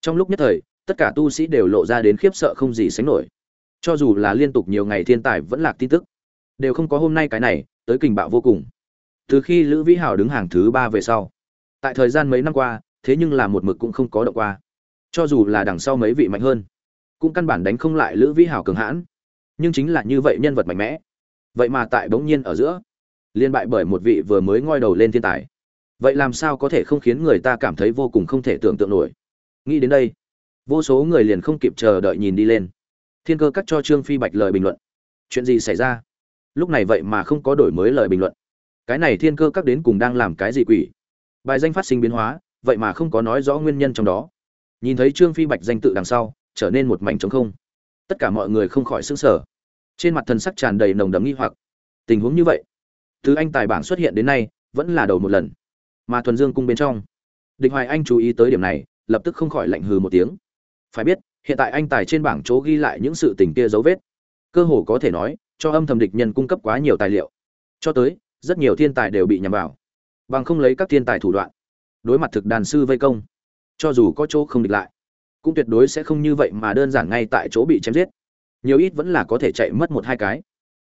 Trong lúc nhất thời tất cả tu sĩ đều lộ ra đến khiếp sợ không gì sánh nổi. Cho dù là liên tục nhiều ngày thiên tài vẫn lạc tin tức, đều không có hôm nay cái này, tới kình bạo vô cùng. Từ khi lữ vĩ hào đứng hàng thứ ba về sau, tại thời gian mấy năm qua, thế nhưng là một mực cũng không có động qua. Cho dù là đằng sau mấy vị mạnh hơn, cũng căn bản đánh không lại lữ vĩ hào cường hãn. Nhưng chính là như vậy nhân vật mạnh mẽ. Vậy mà tại bỗng nhiên ở giữa, liên bại bởi một vị vừa mới ngoi đầu lên thiên tài. Vậy làm sao có thể không khiến người ta cảm thấy vô cùng không thể tưởng tượng nổi? Nghĩ đến đây vô số người liền không kịp chờ đợi nhìn đi lên. Thiên cơ cắt cho trương phi bạch lời bình luận. Chuyện gì xảy ra? Lúc này vậy mà không có đổi mới lời bình luận. Cái này thiên cơ các đến cùng đang làm cái gì quỷ? Bài danh phát sinh biến hóa, vậy mà không có nói rõ nguyên nhân trong đó. Nhìn thấy trương phi bạch danh tự đằng sau, trở nên một mảnh trống không. Tất cả mọi người không khỏi sững sờ. Trên mặt thần sắc tràn đầy nồng đấm nghi hoặc. Tình huống như vậy từ anh tài bảng xuất hiện đến nay, vẫn là đầu một lần. Mà thuần dương cung bên trong, địch hoài anh chú ý tới điểm này, lập tức không khỏi lạnh hừ một tiếng phải biết, hiện tại anh tài trên bảng chỗ ghi lại những sự tình kia dấu vết. Cơ hồ có thể nói, cho âm thầm địch nhân cung cấp quá nhiều tài liệu. Cho tới, rất nhiều thiên tài đều bị nhầm vào. Bằng không lấy các thiên tài thủ đoạn. Đối mặt thực đàn sư vây công. Cho dù có chỗ không địch lại, cũng tuyệt đối sẽ không như vậy mà đơn giản ngay tại chỗ bị chém giết. Nhiều ít vẫn là có thể chạy mất một hai cái.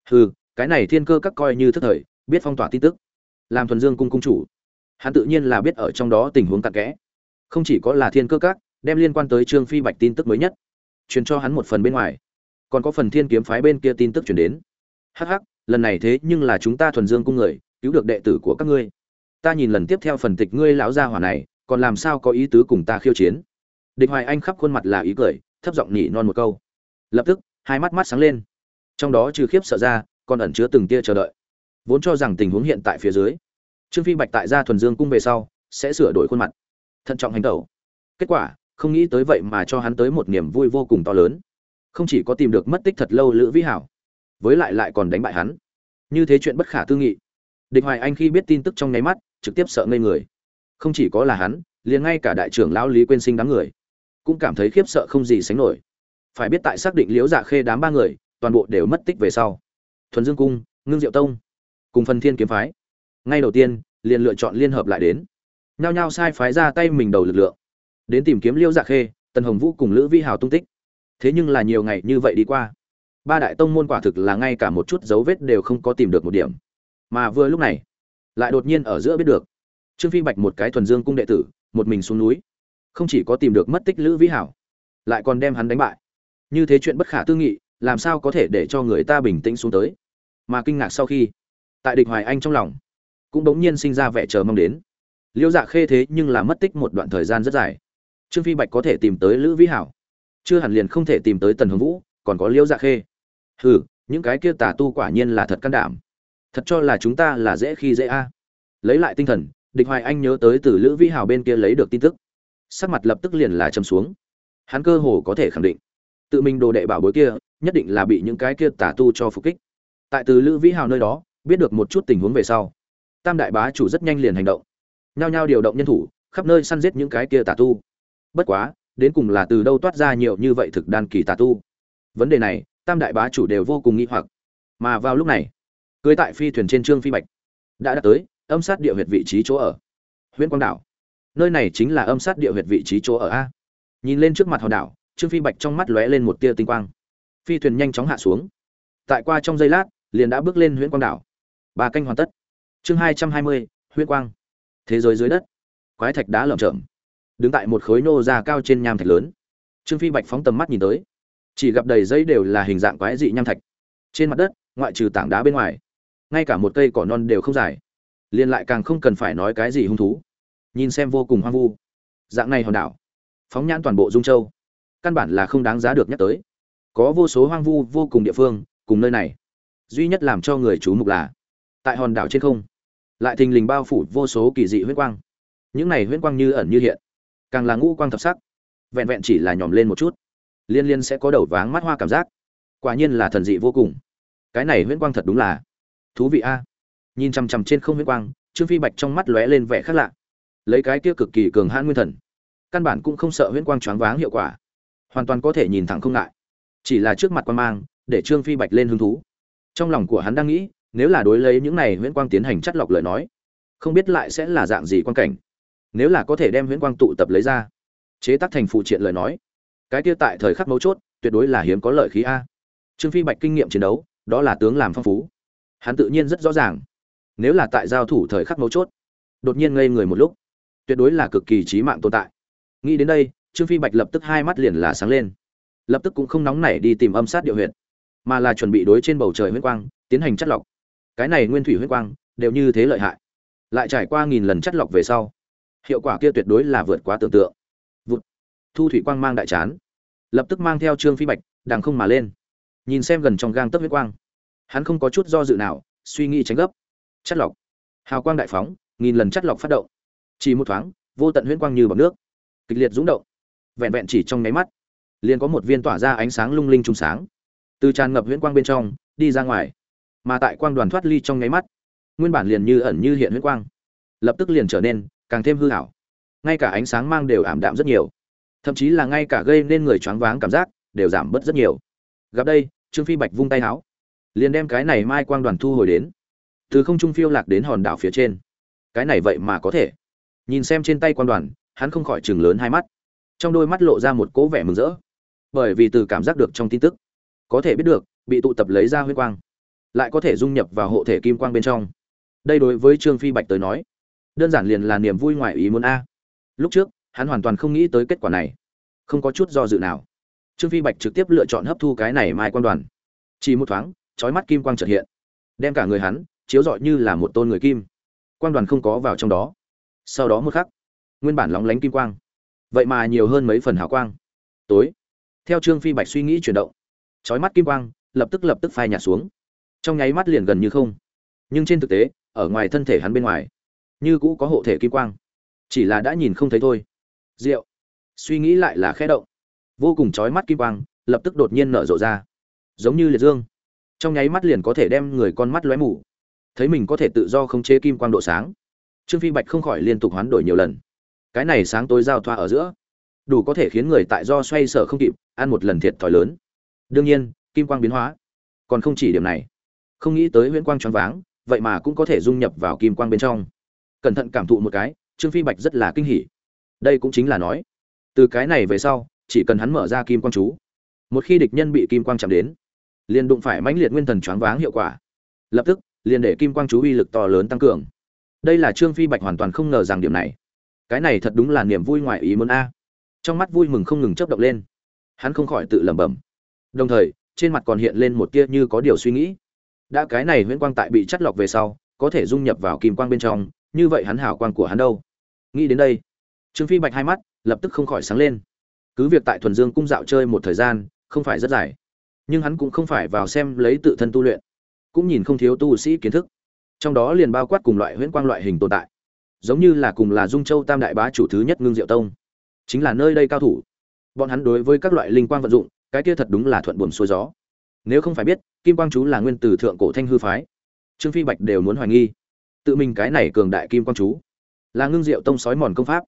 Hừ, cái này thiên cơ các coi như thức thời, biết phong tỏa tin tức. Làm thuần dương cung cung chủ. Hắn tự nhiên là biết ở trong đó tình huống tặc kẽ. Không chỉ có là thiên cơ các đem liên quan tới trương phi bạch tin tức mới nhất truyền cho hắn một phần bên ngoài. Còn có phần thiên kiếm phái bên kia tin tức truyền đến. Hắc hắc, lần này thế nhưng là chúng ta thuần dương cung người, cứu được đệ tử của các ngươi. Ta nhìn lần tiếp theo phần tịch ngươi lão gia hỏa này, còn làm sao có ý tứ cùng ta khiêu chiến? Địch hoài anh khắp khuôn mặt là ý cười, thấp giọng nhỉ non một câu. Lập tức, hai mắt mắt sáng lên. Trong đó trừ khiếp sợ ra, còn ẩn chứa từng tia chờ đợi. Vốn cho rằng tình huống hiện tại phía dưới, trương phi bạch tại gia thuần dương cung về sau, sẽ sửa đổi khuôn mặt. Thận trọng hành động kết quả không nghĩ tới vậy mà cho hắn tới một niềm vui vô cùng to lớn. Không chỉ có tìm được mất tích thật lâu lữ vĩ hảo, với lại lại còn đánh bại hắn. Như thế chuyện bất khả tư nghị. Địch hoài anh khi biết tin tức trong nháy mắt, trực tiếp sợ ngây người. Không chỉ có là hắn, liền ngay cả đại trưởng lão lý quên sinh đám người, cũng cảm thấy khiếp sợ không gì sánh nổi. Phải biết tại xác định liễu dạ khê đám ba người, toàn bộ đều mất tích về sau. Thuần dương cung, ngưng diệu tông, cùng phần thiên kiếm phái. Ngay đầu tiên, liền lựa chọn liên hợp lại đến. Nhao nhao sai phái ra tay mình đầu lực lượng đến tìm kiếm liễu dạ khê, tần hồng vũ cùng lữ vi hào tung tích. Thế nhưng là nhiều ngày như vậy đi qua, ba đại tông môn quả thực là ngay cả một chút dấu vết đều không có tìm được một điểm. Mà vừa lúc này, lại đột nhiên ở giữa biết được, trương phi bạch một cái thuần dương cung đệ tử, một mình xuống núi. Không chỉ có tìm được mất tích lữ vĩ hảo lại còn đem hắn đánh bại. Như thế chuyện bất khả tư nghị, làm sao có thể để cho người ta bình tĩnh xuống tới? Mà kinh ngạc sau khi, tại địch hoài anh trong lòng, cũng bỗng nhiên sinh ra vẻ chờ mong đến. Liêu dạ khê thế nhưng là mất tích một đoạn thời gian rất dài trương phi bạch có thể tìm tới lữ vĩ hảo. Chưa hẳn liền không thể tìm tới tần hồng vũ, còn có liễu dạ khê. Hừ, những cái kia tà tu quả nhiên là thật can đảm. Thật cho là chúng ta là dễ khi dễ a. Lấy lại tinh thần, địch hoài anh nhớ tới từ lữ vĩ hào bên kia lấy được tin tức. Sắc mặt lập tức liền là châm xuống. Hắn cơ hồ có thể khẳng định, tự mình đồ đệ bảo bối kia, nhất định là bị những cái kia tà tu cho phục kích. Tại từ lữ vĩ hào nơi đó, biết được một chút tình huống về sau, tam đại bá chủ rất nhanh liền hành động. Nhao nhao điều động nhân thủ, khắp nơi săn giết những cái kia tà tu bất quá, đến cùng là từ đâu toát ra nhiều như vậy thực đan kỳ tà tu? Vấn đề này, tam đại bá chủ đều vô cùng nghi hoặc. Mà vào lúc này, cưới tại phi thuyền trên trương phi bạch, đã đạt tới, âm sát địa huyệt vị trí chỗ ở. Huyện quang đảo. Nơi này chính là âm sát địa huyệt vị trí chỗ ở a. Nhìn lên trước mặt hòn đảo, trương phi bạch trong mắt lóe lên một tia tinh quang. Phi thuyền nhanh chóng hạ xuống. Tại qua trong giây lát, liền đã bước lên huyện quang đảo. Ba canh hoàn tất. Chương hai trăm hai mươi huyện quang. Thế giới dưới đất. Quái thạch đá lởm chởm đứng tại một khối nô ra cao trên nham thạch lớn. Trương phi bạch phóng tầm mắt nhìn tới. Chỉ gặp đầy dây đều là hình dạng quái dị nham thạch. Trên mặt đất, ngoại trừ tảng đá bên ngoài, ngay cả một cây cỏ non đều không dài. Liền lại càng không cần phải nói cái gì hung thú. Nhìn xem vô cùng hoang vu. Dạng này hòn đảo, phóng nhãn toàn bộ dung châu, căn bản là không đáng giá được nhắc tới. Có vô số hoang vu vô cùng địa phương, cùng nơi này, duy nhất làm cho người chú mục là, tại hòn đảo trên không, lại thình lình bao phủ vô số kỳ dị huyết quang. Những này huyết quang như ẩn như hiện càng là ngũ quang thập sắc. Vẹn vẹn chỉ là nhòm lên một chút, liên liên sẽ có đầu váng mắt hoa cảm giác. Quả nhiên là thần dị vô cùng. Cái này huyễn quang thật đúng là thú vị a. Nhìn chằm chằm trên không huyễn quang, trương phi bạch trong mắt lóe lên vẻ khác lạ. Lấy cái kia cực kỳ cường hãn nguyên thần, căn bản cũng không sợ huyễn quang choáng váng hiệu quả. Hoàn toàn có thể nhìn thẳng không ngại. Chỉ là trước mặt quan mang, để trương phi bạch lên hứng thú. Trong lòng của hắn đang nghĩ, nếu là đối lấy những này huyễn quang tiến hành chắt lọc lời nói, không biết lại sẽ là dạng gì quan cảnh nếu là có thể đem huyễn quang tụ tập lấy ra. Chế tác thành phụ triện lời nói. Cái kia tại thời khắc mấu chốt, tuyệt đối là hiếm có lợi khí a. Trương phi bạch kinh nghiệm chiến đấu, đó là tướng làm phong phú. Hắn tự nhiên rất rõ ràng. Nếu là tại giao thủ thời khắc mấu chốt, đột nhiên ngây người một lúc, tuyệt đối là cực kỳ trí mạng tồn tại. Nghĩ đến đây, trương phi bạch lập tức hai mắt liền là sáng lên. Lập tức cũng không nóng nảy đi tìm âm sát điệu huyện mà là chuẩn bị đối trên bầu trời huyết quang tiến hành chất lọc. Cái này nguyên thủy huyết quang đều như thế lợi hại. Lại trải qua nghìn lần chất lọc về sau hiệu quả kia tuyệt đối là vượt quá tưởng tượng. Vụt. Thu thủy quang mang đại chán. Lập tức mang theo trương phi bạch, đằng không mà lên. Nhìn xem gần trong gang tấc huyết quang. Hắn không có chút do dự nào, suy nghĩ tránh gấp. Chất lọc. Hào quang đại phóng, nghìn lần chất lọc phát động. Chỉ một thoáng, vô tận huyết quang như bọc nước. Kịch liệt rúng động. Vẹn vẹn chỉ trong nháy mắt, liền có một viên tỏa ra ánh sáng lung linh trùng sáng. Từ tràn ngập huyễn quang bên trong, đi ra ngoài. Mà tại quang đoàn thoát ly trong nháy mắt, nguyên bản liền như ẩn như hiện huyễn quang, lập tức liền trở nên càng thêm hư ảo. Ngay cả ánh sáng mang đều ảm đạm rất nhiều. Thậm chí là ngay cả gây nên người choáng váng cảm giác đều giảm bớt rất nhiều. Gặp đây, trương phi bạch vung tay áo liền đem cái này mai quang đoàn thu hồi đến. Từ không trung phiêu lạc đến hòn đảo phía trên. Cái này vậy mà có thể. Nhìn xem trên tay quang đoàn, hắn không khỏi chừng lớn hai mắt. Trong đôi mắt lộ ra một cố vẻ mừng rỡ. Bởi vì từ cảm giác được trong tin tức, có thể biết được, bị tụ tập lấy ra huyết quang, lại có thể dung nhập vào hộ thể kim quang bên trong. Đây đối với trương phi bạch tới nói đơn giản liền là niềm vui ngoài ý muốn a. Lúc trước, hắn hoàn toàn không nghĩ tới kết quả này. Không có chút do dự nào. Trương phi bạch trực tiếp lựa chọn hấp thu cái này mai quan đoàn. Chỉ một thoáng trói mắt kim quang trợt hiện. Đem cả người hắn, chiếu rọi như là một tôn người kim. Quan đoàn không có vào trong đó. Sau đó một khắc, nguyên bản lóng lánh kim quang. Vậy mà nhiều hơn mấy phần hào quang. Tối, theo trương phi bạch suy nghĩ chuyển động trói mắt kim quang lập tức lập tức phai nhạt xuống. Trong nháy mắt liền gần như không. Nhưng trên thực tế, ở ngoài thân thể hắn bên ngoài như cũ có hộ thể kim quang. Chỉ là đã nhìn không thấy thôi. Rượu suy nghĩ lại là khẽ động. Vô cùng chói mắt kim quang, lập tức đột nhiên nở rộ ra. Giống như liệt dương. Trong nháy mắt liền có thể đem người con mắt lóe mù. Thấy mình có thể tự do khống chế kim quang độ sáng. Trương phi bạch không khỏi liên tục hoán đổi nhiều lần. Cái này sáng tối giao thoa ở giữa, đủ có thể khiến người tại do xoay sở không kịp, ăn một lần thiệt thòi lớn. Đương nhiên, kim quang biến hóa, còn không chỉ điểm này. Không nghĩ tới huyễn quang choáng váng, vậy mà cũng có thể dung nhập vào kim quang bên trong cẩn thận cảm thụ một cái, trương phi bạch rất là kinh hỉ. Đây cũng chính là nói, từ cái này về sau, chỉ cần hắn mở ra kim quang chú, một khi địch nhân bị kim quang chạm đến, liền đụng phải mãnh liệt nguyên thần choáng váng hiệu quả. Lập tức, liền để kim quang chú uy lực to lớn tăng cường. Đây là trương phi bạch hoàn toàn không ngờ rằng điểm này. Cái này thật đúng là niềm vui ngoài ý muốn a. Trong mắt vui mừng không ngừng chớp động lên. Hắn không khỏi tự lẩm bẩm. Đồng thời, trên mặt còn hiện lên một tia như có điều suy nghĩ. Đã cái này huyễn quang tại bị chắt lọc về sau, có thể dung nhập vào kim quang bên trong như vậy hắn hảo quang của hắn đâu? Nghĩ đến đây, trương phi bạch hai mắt lập tức không khỏi sáng lên. Cứ việc tại thuần dương cung dạo chơi một thời gian, không phải rất dài, nhưng hắn cũng không phải vào xem lấy tự thân tu luyện, cũng nhìn không thiếu tu sĩ kiến thức. Trong đó liền bao quát cùng loại huyễn quang loại hình tồn tại, giống như là cùng là dung châu tam đại bá chủ thứ nhất ngưng diệu tông, chính là nơi đây cao thủ. Bọn hắn đối với các loại linh quang vận dụng, cái kia thật đúng là thuận buồm xuôi gió. Nếu không phải biết, kim quang chú là nguyên tử thượng cổ thanh hư phái. Trương phi bạch đều muốn hoài nghi tự mình cái này cường đại kim quang chú, là ngưng diệu tông sói mòn công pháp.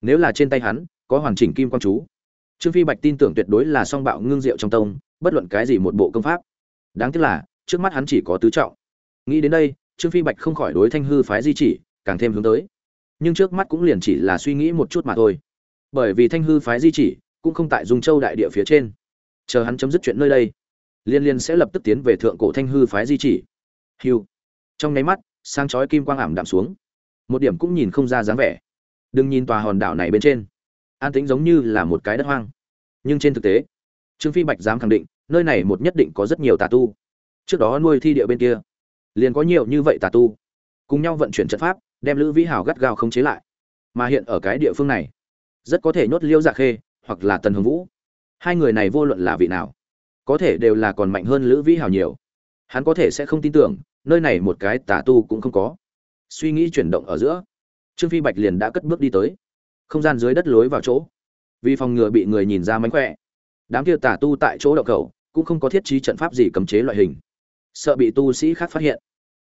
Nếu là trên tay hắn, có hoàn chỉnh kim quang chú. Trương phi bạch tin tưởng tuyệt đối là song bạo ngưng diệu trong tông, bất luận cái gì một bộ công pháp. Đáng tiếc là, trước mắt hắn chỉ có tứ trọng. Nghĩ đến đây, trương phi bạch không khỏi đối thanh hư phái di chỉ, càng thêm hướng tới. Nhưng trước mắt cũng liền chỉ là suy nghĩ một chút mà thôi. Bởi vì thanh hư phái di chỉ cũng không tại dung châu đại địa phía trên. Chờ hắn chấm dứt chuyện nơi đây, liên liên sẽ lập tức tiến về thượng cổ thanh hư phái di chỉ. Hiu trong nháy mắt sang chói kim quang ảm đạm xuống. Một điểm cũng nhìn không ra dáng vẻ. Đừng nhìn tòa hòn đảo này bên trên. An tĩnh giống như là một cái đất hoang. Nhưng trên thực tế, trương phi bạch dám khẳng định, nơi này một nhất định có rất nhiều tà tu. Trước đó nuôi thi địa bên kia, liền có nhiều như vậy tà tu. Cùng nhau vận chuyển trận pháp, đem lữ vĩ hào gắt gao không chế lại. Mà hiện ở cái địa phương này, rất có thể nhốt liêu dạ khê hoặc là tần hồng vũ. Hai người này vô luận là vị nào, có thể đều là còn mạnh hơn lữ vĩ hào nhiều. Hắn có thể sẽ không tin tưởng nơi này một cái tà tu cũng không có. Suy nghĩ chuyển động ở giữa, trương phi bạch liền đã cất bước đi tới. Không gian dưới đất lối vào chỗ. Vì phòng ngừa bị người nhìn ra mánh khỏe, đám kia tà tu tại chỗ đậu cầu cũng không có thiết trí trận pháp gì cấm chế loại hình. Sợ bị tu sĩ khác phát hiện.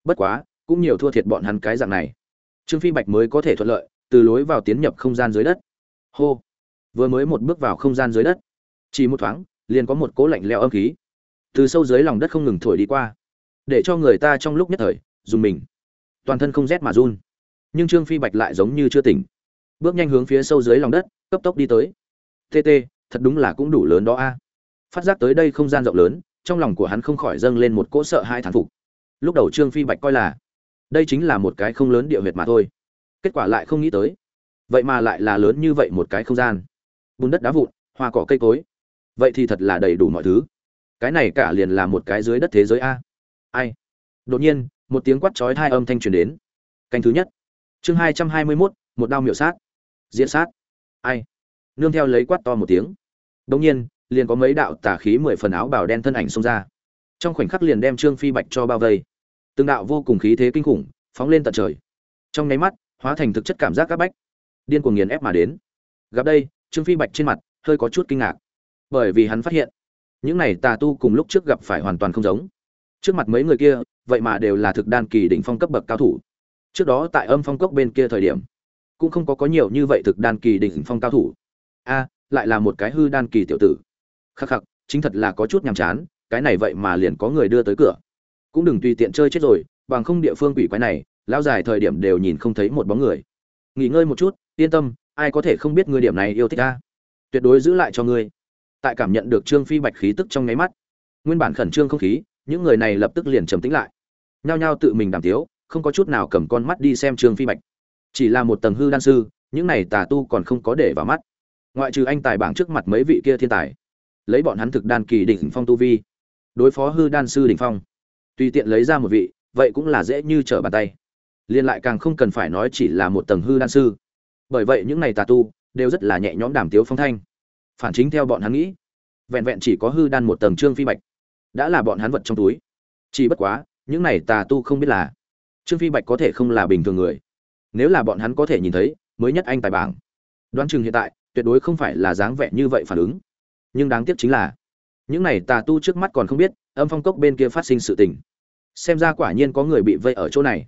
Bất quá, cũng nhiều thua thiệt bọn hắn cái dạng này. Trương phi bạch mới có thể thuận lợi, từ lối vào tiến nhập không gian dưới đất. Hô! Vừa mới một bước vào không gian dưới đất, chỉ một thoáng, liền có một cố lạnh leo âm khí từ sâu dưới lòng đất không ngừng thổi đi qua để cho người ta trong lúc nhất thời, dùng mình. Toàn thân không rét mà run. Nhưng trương phi bạch lại giống như chưa tỉnh. Bước nhanh hướng phía sâu dưới lòng đất, cấp tốc đi tới. Tt thật đúng là cũng đủ lớn đó a. Phát giác tới đây không gian rộng lớn, trong lòng của hắn không khỏi dâng lên một cỗ sợ hai thán phục. Lúc đầu trương phi bạch coi là, đây chính là một cái không lớn địa huyệt mà thôi. Kết quả lại không nghĩ tới. Vậy mà lại là lớn như vậy một cái không gian. Bùn đất đá vụn, hoa cỏ cây cối. Vậy thì thật là đầy đủ mọi thứ. Cái này cả liền là một cái dưới đất thế giới a ai? Đột nhiên, một tiếng quát chói hai âm thanh truyền đến. Canh thứ nhất. Chương hai trăm hai mươi mốt, một đao miểu sát. Diễn sát. Ai? Nương theo lấy quát to một tiếng. Đột nhiên, liền có mấy đạo tà khí mười phần áo bào đen thân ảnh xông ra. Trong khoảnh khắc liền đem trương phi bạch cho bao vây. Từng đạo vô cùng khí thế kinh khủng phóng lên tận trời. Trong nháy mắt, hóa thành thực chất cảm giác các bách. Điên cuồng nghiền ép mà đến. Gặp đây, trương phi bạch trên mặt hơi có chút kinh ngạc. Bởi vì hắn phát hiện, những này tà tu cùng lúc trước gặp phải hoàn toàn không giống trước mặt mấy người kia, vậy mà đều là thực đan kỳ đỉnh phong cấp bậc cao thủ. Trước đó tại âm phong cốc bên kia thời điểm, cũng không có có nhiều như vậy thực đan kỳ đỉnh phong cao thủ. A, lại là một cái hư đan kỳ tiểu tử. Khắc khắc, chính thật là có chút nhàm chán, cái này vậy mà liền có người đưa tới cửa. Cũng đừng tùy tiện chơi chết rồi, bằng không địa phương quỷ quái này lao dài thời điểm đều nhìn không thấy một bóng người. Nghỉ ngơi một chút, yên tâm, ai có thể không biết ngươi điểm này yêu thích ta. Tuyệt đối giữ lại cho ngươi. Tại cảm nhận được trương phi bạch khí tức trong nháy mắt, nguyên bản khẩn trương không khí những người này lập tức liền trầm tĩnh lại. Nhao nhao tự mình đàm tiếu, không có chút nào cầm con mắt đi xem trương phi bạch. Chỉ là một tầng hư đan sư, những này tà tu còn không có để vào mắt. Ngoại trừ anh tài bảng trước mặt mấy vị kia thiên tài, lấy bọn hắn thực đan kỳ đỉnh phong tu vi, đối phó hư đan sư đỉnh phong, tùy tiện lấy ra một vị, vậy cũng là dễ như trở bàn tay. Liên lại càng không cần phải nói chỉ là một tầng hư đan sư. Bởi vậy những này tà tu đều rất là nhẹ nhõm đàm tiếu phong thanh. Phản chính theo bọn hắn nghĩ, vẹn vẹn chỉ có hư đan một tầng trương phi bạch đã là bọn hắn vật trong túi. Chỉ bất quá, những này tà tu không biết là trương phi bạch có thể không là bình thường người. Nếu là bọn hắn có thể nhìn thấy, mới nhất anh tài bảng. Đoán chừng hiện tại, tuyệt đối không phải là dáng vẻ như vậy phản ứng. Nhưng đáng tiếc chính là, những này tà tu trước mắt còn không biết, âm phong cốc bên kia phát sinh sự tình. Xem ra quả nhiên có người bị vây ở chỗ này.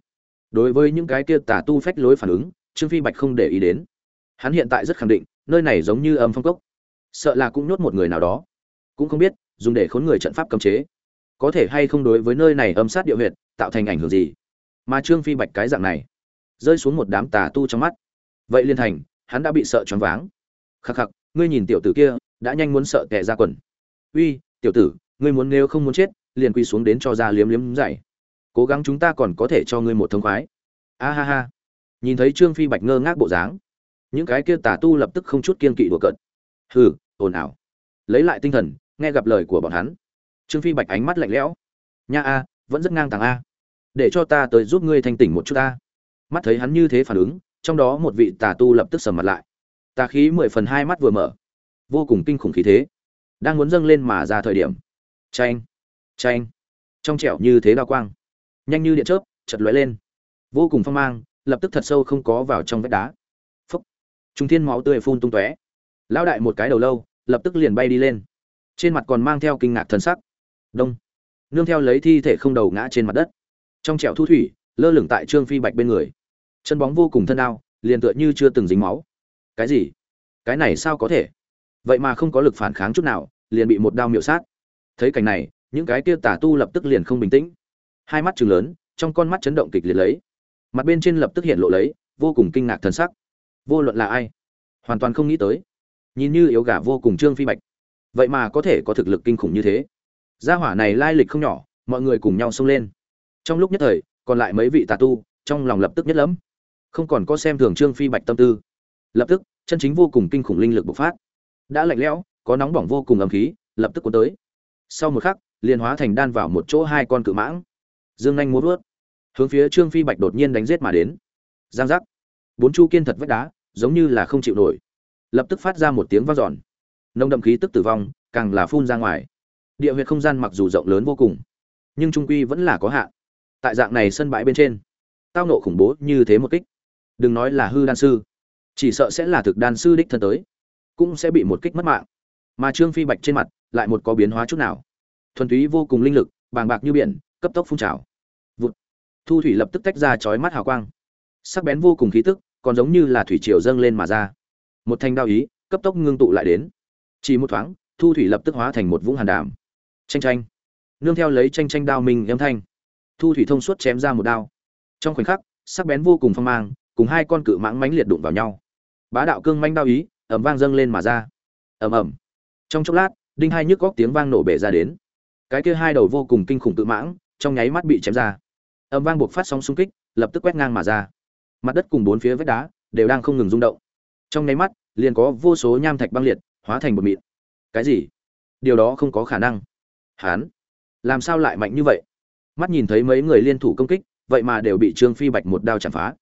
Đối với những cái kia tà tu phách lối phản ứng, trương phi bạch không để ý đến. Hắn hiện tại rất khẳng định, nơi này giống như âm phong cốc. Sợ là cũng nhốt một người nào đó. Cũng không biết dùng để khốn người trận pháp cấm chế. Có thể hay không đối với nơi này âm sát địa huyệt tạo thành ảnh hưởng gì? Mà trương phi bạch cái dạng này, rơi xuống một đám tà tu trong mắt. Vậy liên thành, hắn đã bị sợ choáng váng. Khắc khắc, ngươi nhìn tiểu tử kia, đã nhanh muốn sợ kẻ ra quần. Uy, tiểu tử, ngươi muốn nếu không muốn chết, liền quy xuống đến cho ra liếm liếm dậy. Cố gắng chúng ta còn có thể cho ngươi một thông khoái. A ha ha. Nhìn thấy trương phi bạch ngơ ngác bộ dáng, những cái kia tà tu lập tức không chút kiên kỵ đùa cợt. Hừ, ồn ào. Lấy lại tinh thần nghe gặp lời của bọn hắn. Trương phi bạch ánh mắt lạnh lẽo. Nha a, vẫn rất ngang tàng a. Để cho ta tới giúp ngươi thanh tỉnh một chút ta. Mắt thấy hắn như thế phản ứng, trong đó một vị tà tu lập tức sầm mặt lại. Tà khí mười phần hai mắt vừa mở. Vô cùng kinh khủng khí thế. Đang muốn dâng lên mà ra thời điểm. Tranh tranh trong trẻo như thế đao quang. Nhanh như điện chớp chật lóe lên. Vô cùng phong mang, lập tức thật sâu không có vào trong vách đá. Phúc. Trung thiên máu tươi phun tung tóe. Lão đại một cái đầu lâu, lập tức liền bay đi lên trên mặt còn mang theo kinh ngạc thần sắc. Đông. Nương theo lấy thi thể không đầu ngã trên mặt đất. Trong trẻo thu thủy lơ lửng tại trương phi bạch bên người. Chân bóng vô cùng thân ao, liền tựa như chưa từng dính máu. Cái gì? Cái này sao có thể? Vậy mà không có lực phản kháng chút nào liền bị một đao miệu sát. Thấy cảnh này những cái kia tà tu lập tức liền không bình tĩnh. Hai mắt chừng lớn trong con mắt chấn động kịch liệt lấy. Mặt bên trên lập tức hiện lộ lấy vô cùng kinh ngạc thần sắc. Vô luận là ai? Hoàn toàn không nghĩ tới. Nhìn như yếu gà vô cùng trương phi bạch vậy mà có thể có thực lực kinh khủng như thế. Gia hỏa này lai lịch không nhỏ, mọi người cùng nhau xông lên. Trong lúc nhất thời, còn lại mấy vị tà tu, trong lòng lập tức nhất lẫm. Không còn có xem thường trương phi bạch tâm tư. Lập tức, chân chính vô cùng kinh khủng linh lực bộc phát. Đã lạnh lẽo, có nóng bỏng vô cùng ấm khí, lập tức cuốn tới. Sau một khắc, liền hóa thành đan vào một chỗ hai con cự mãng. Dương nhanh muốn vớt hướng phía trương phi bạch đột nhiên đánh giết mà đến. Giang giác. Bốn chu kiên thật vách đá, giống như là không chịu nổi. Lập tức phát ra một tiếng vang dọn nồng đậm khí tức tử vong, càng là phun ra ngoài. Địa huyệt không gian mặc dù rộng lớn vô cùng, nhưng trung quy vẫn là có hạn. Tại dạng này sân bãi bên trên, tao nộ khủng bố như thế một kích. Đừng nói là hư đan sư, chỉ sợ sẽ là thực đan sư đích thân tới, cũng sẽ bị một kích mất mạng. Mà trương phi bạch trên mặt lại một có biến hóa chút nào. Thuần túy vô cùng linh lực, bàng bạc như biển, cấp tốc phun trào. Vụt. Thu thủy lập tức tách ra chói mắt hào quang. Sắc bén vô cùng khí tức, còn giống như là thủy triều dâng lên mà ra. Một thanh đao ý, cấp tốc ngưng tụ lại đến chỉ một thoáng, thu thủy lập tức hóa thành một vũng hàn đàm tranh tranh nương theo lấy tranh tranh đao minh âm thanh. Thu thủy thông suốt chém ra một đao. Trong khoảnh khắc, sắc bén vô cùng phong mang, cùng hai con cự mãng mãnh liệt đụng vào nhau. Bá đạo cương manh đao ý ẩm vang dâng lên mà ra. Ầm ầm. Trong chốc lát, đinh hai nhức góc tiếng vang nổ bể ra đến. Cái kia hai đầu vô cùng kinh khủng cự mãng, trong nháy mắt bị chém ra. Ầm vang buộc phát sóng xung kích, lập tức quét ngang mà ra. Mặt đất cùng bốn phía vách đá, đều đang không ngừng rung động. Trong nháy mắt, liền có vô số nham thạch băng liệt hóa thành bột mịn. Cái gì? Điều đó không có khả năng. Hán, làm sao lại mạnh như vậy? Mắt nhìn thấy mấy người liên thủ công kích, vậy mà đều bị trương phi bạch một đao chạm phá.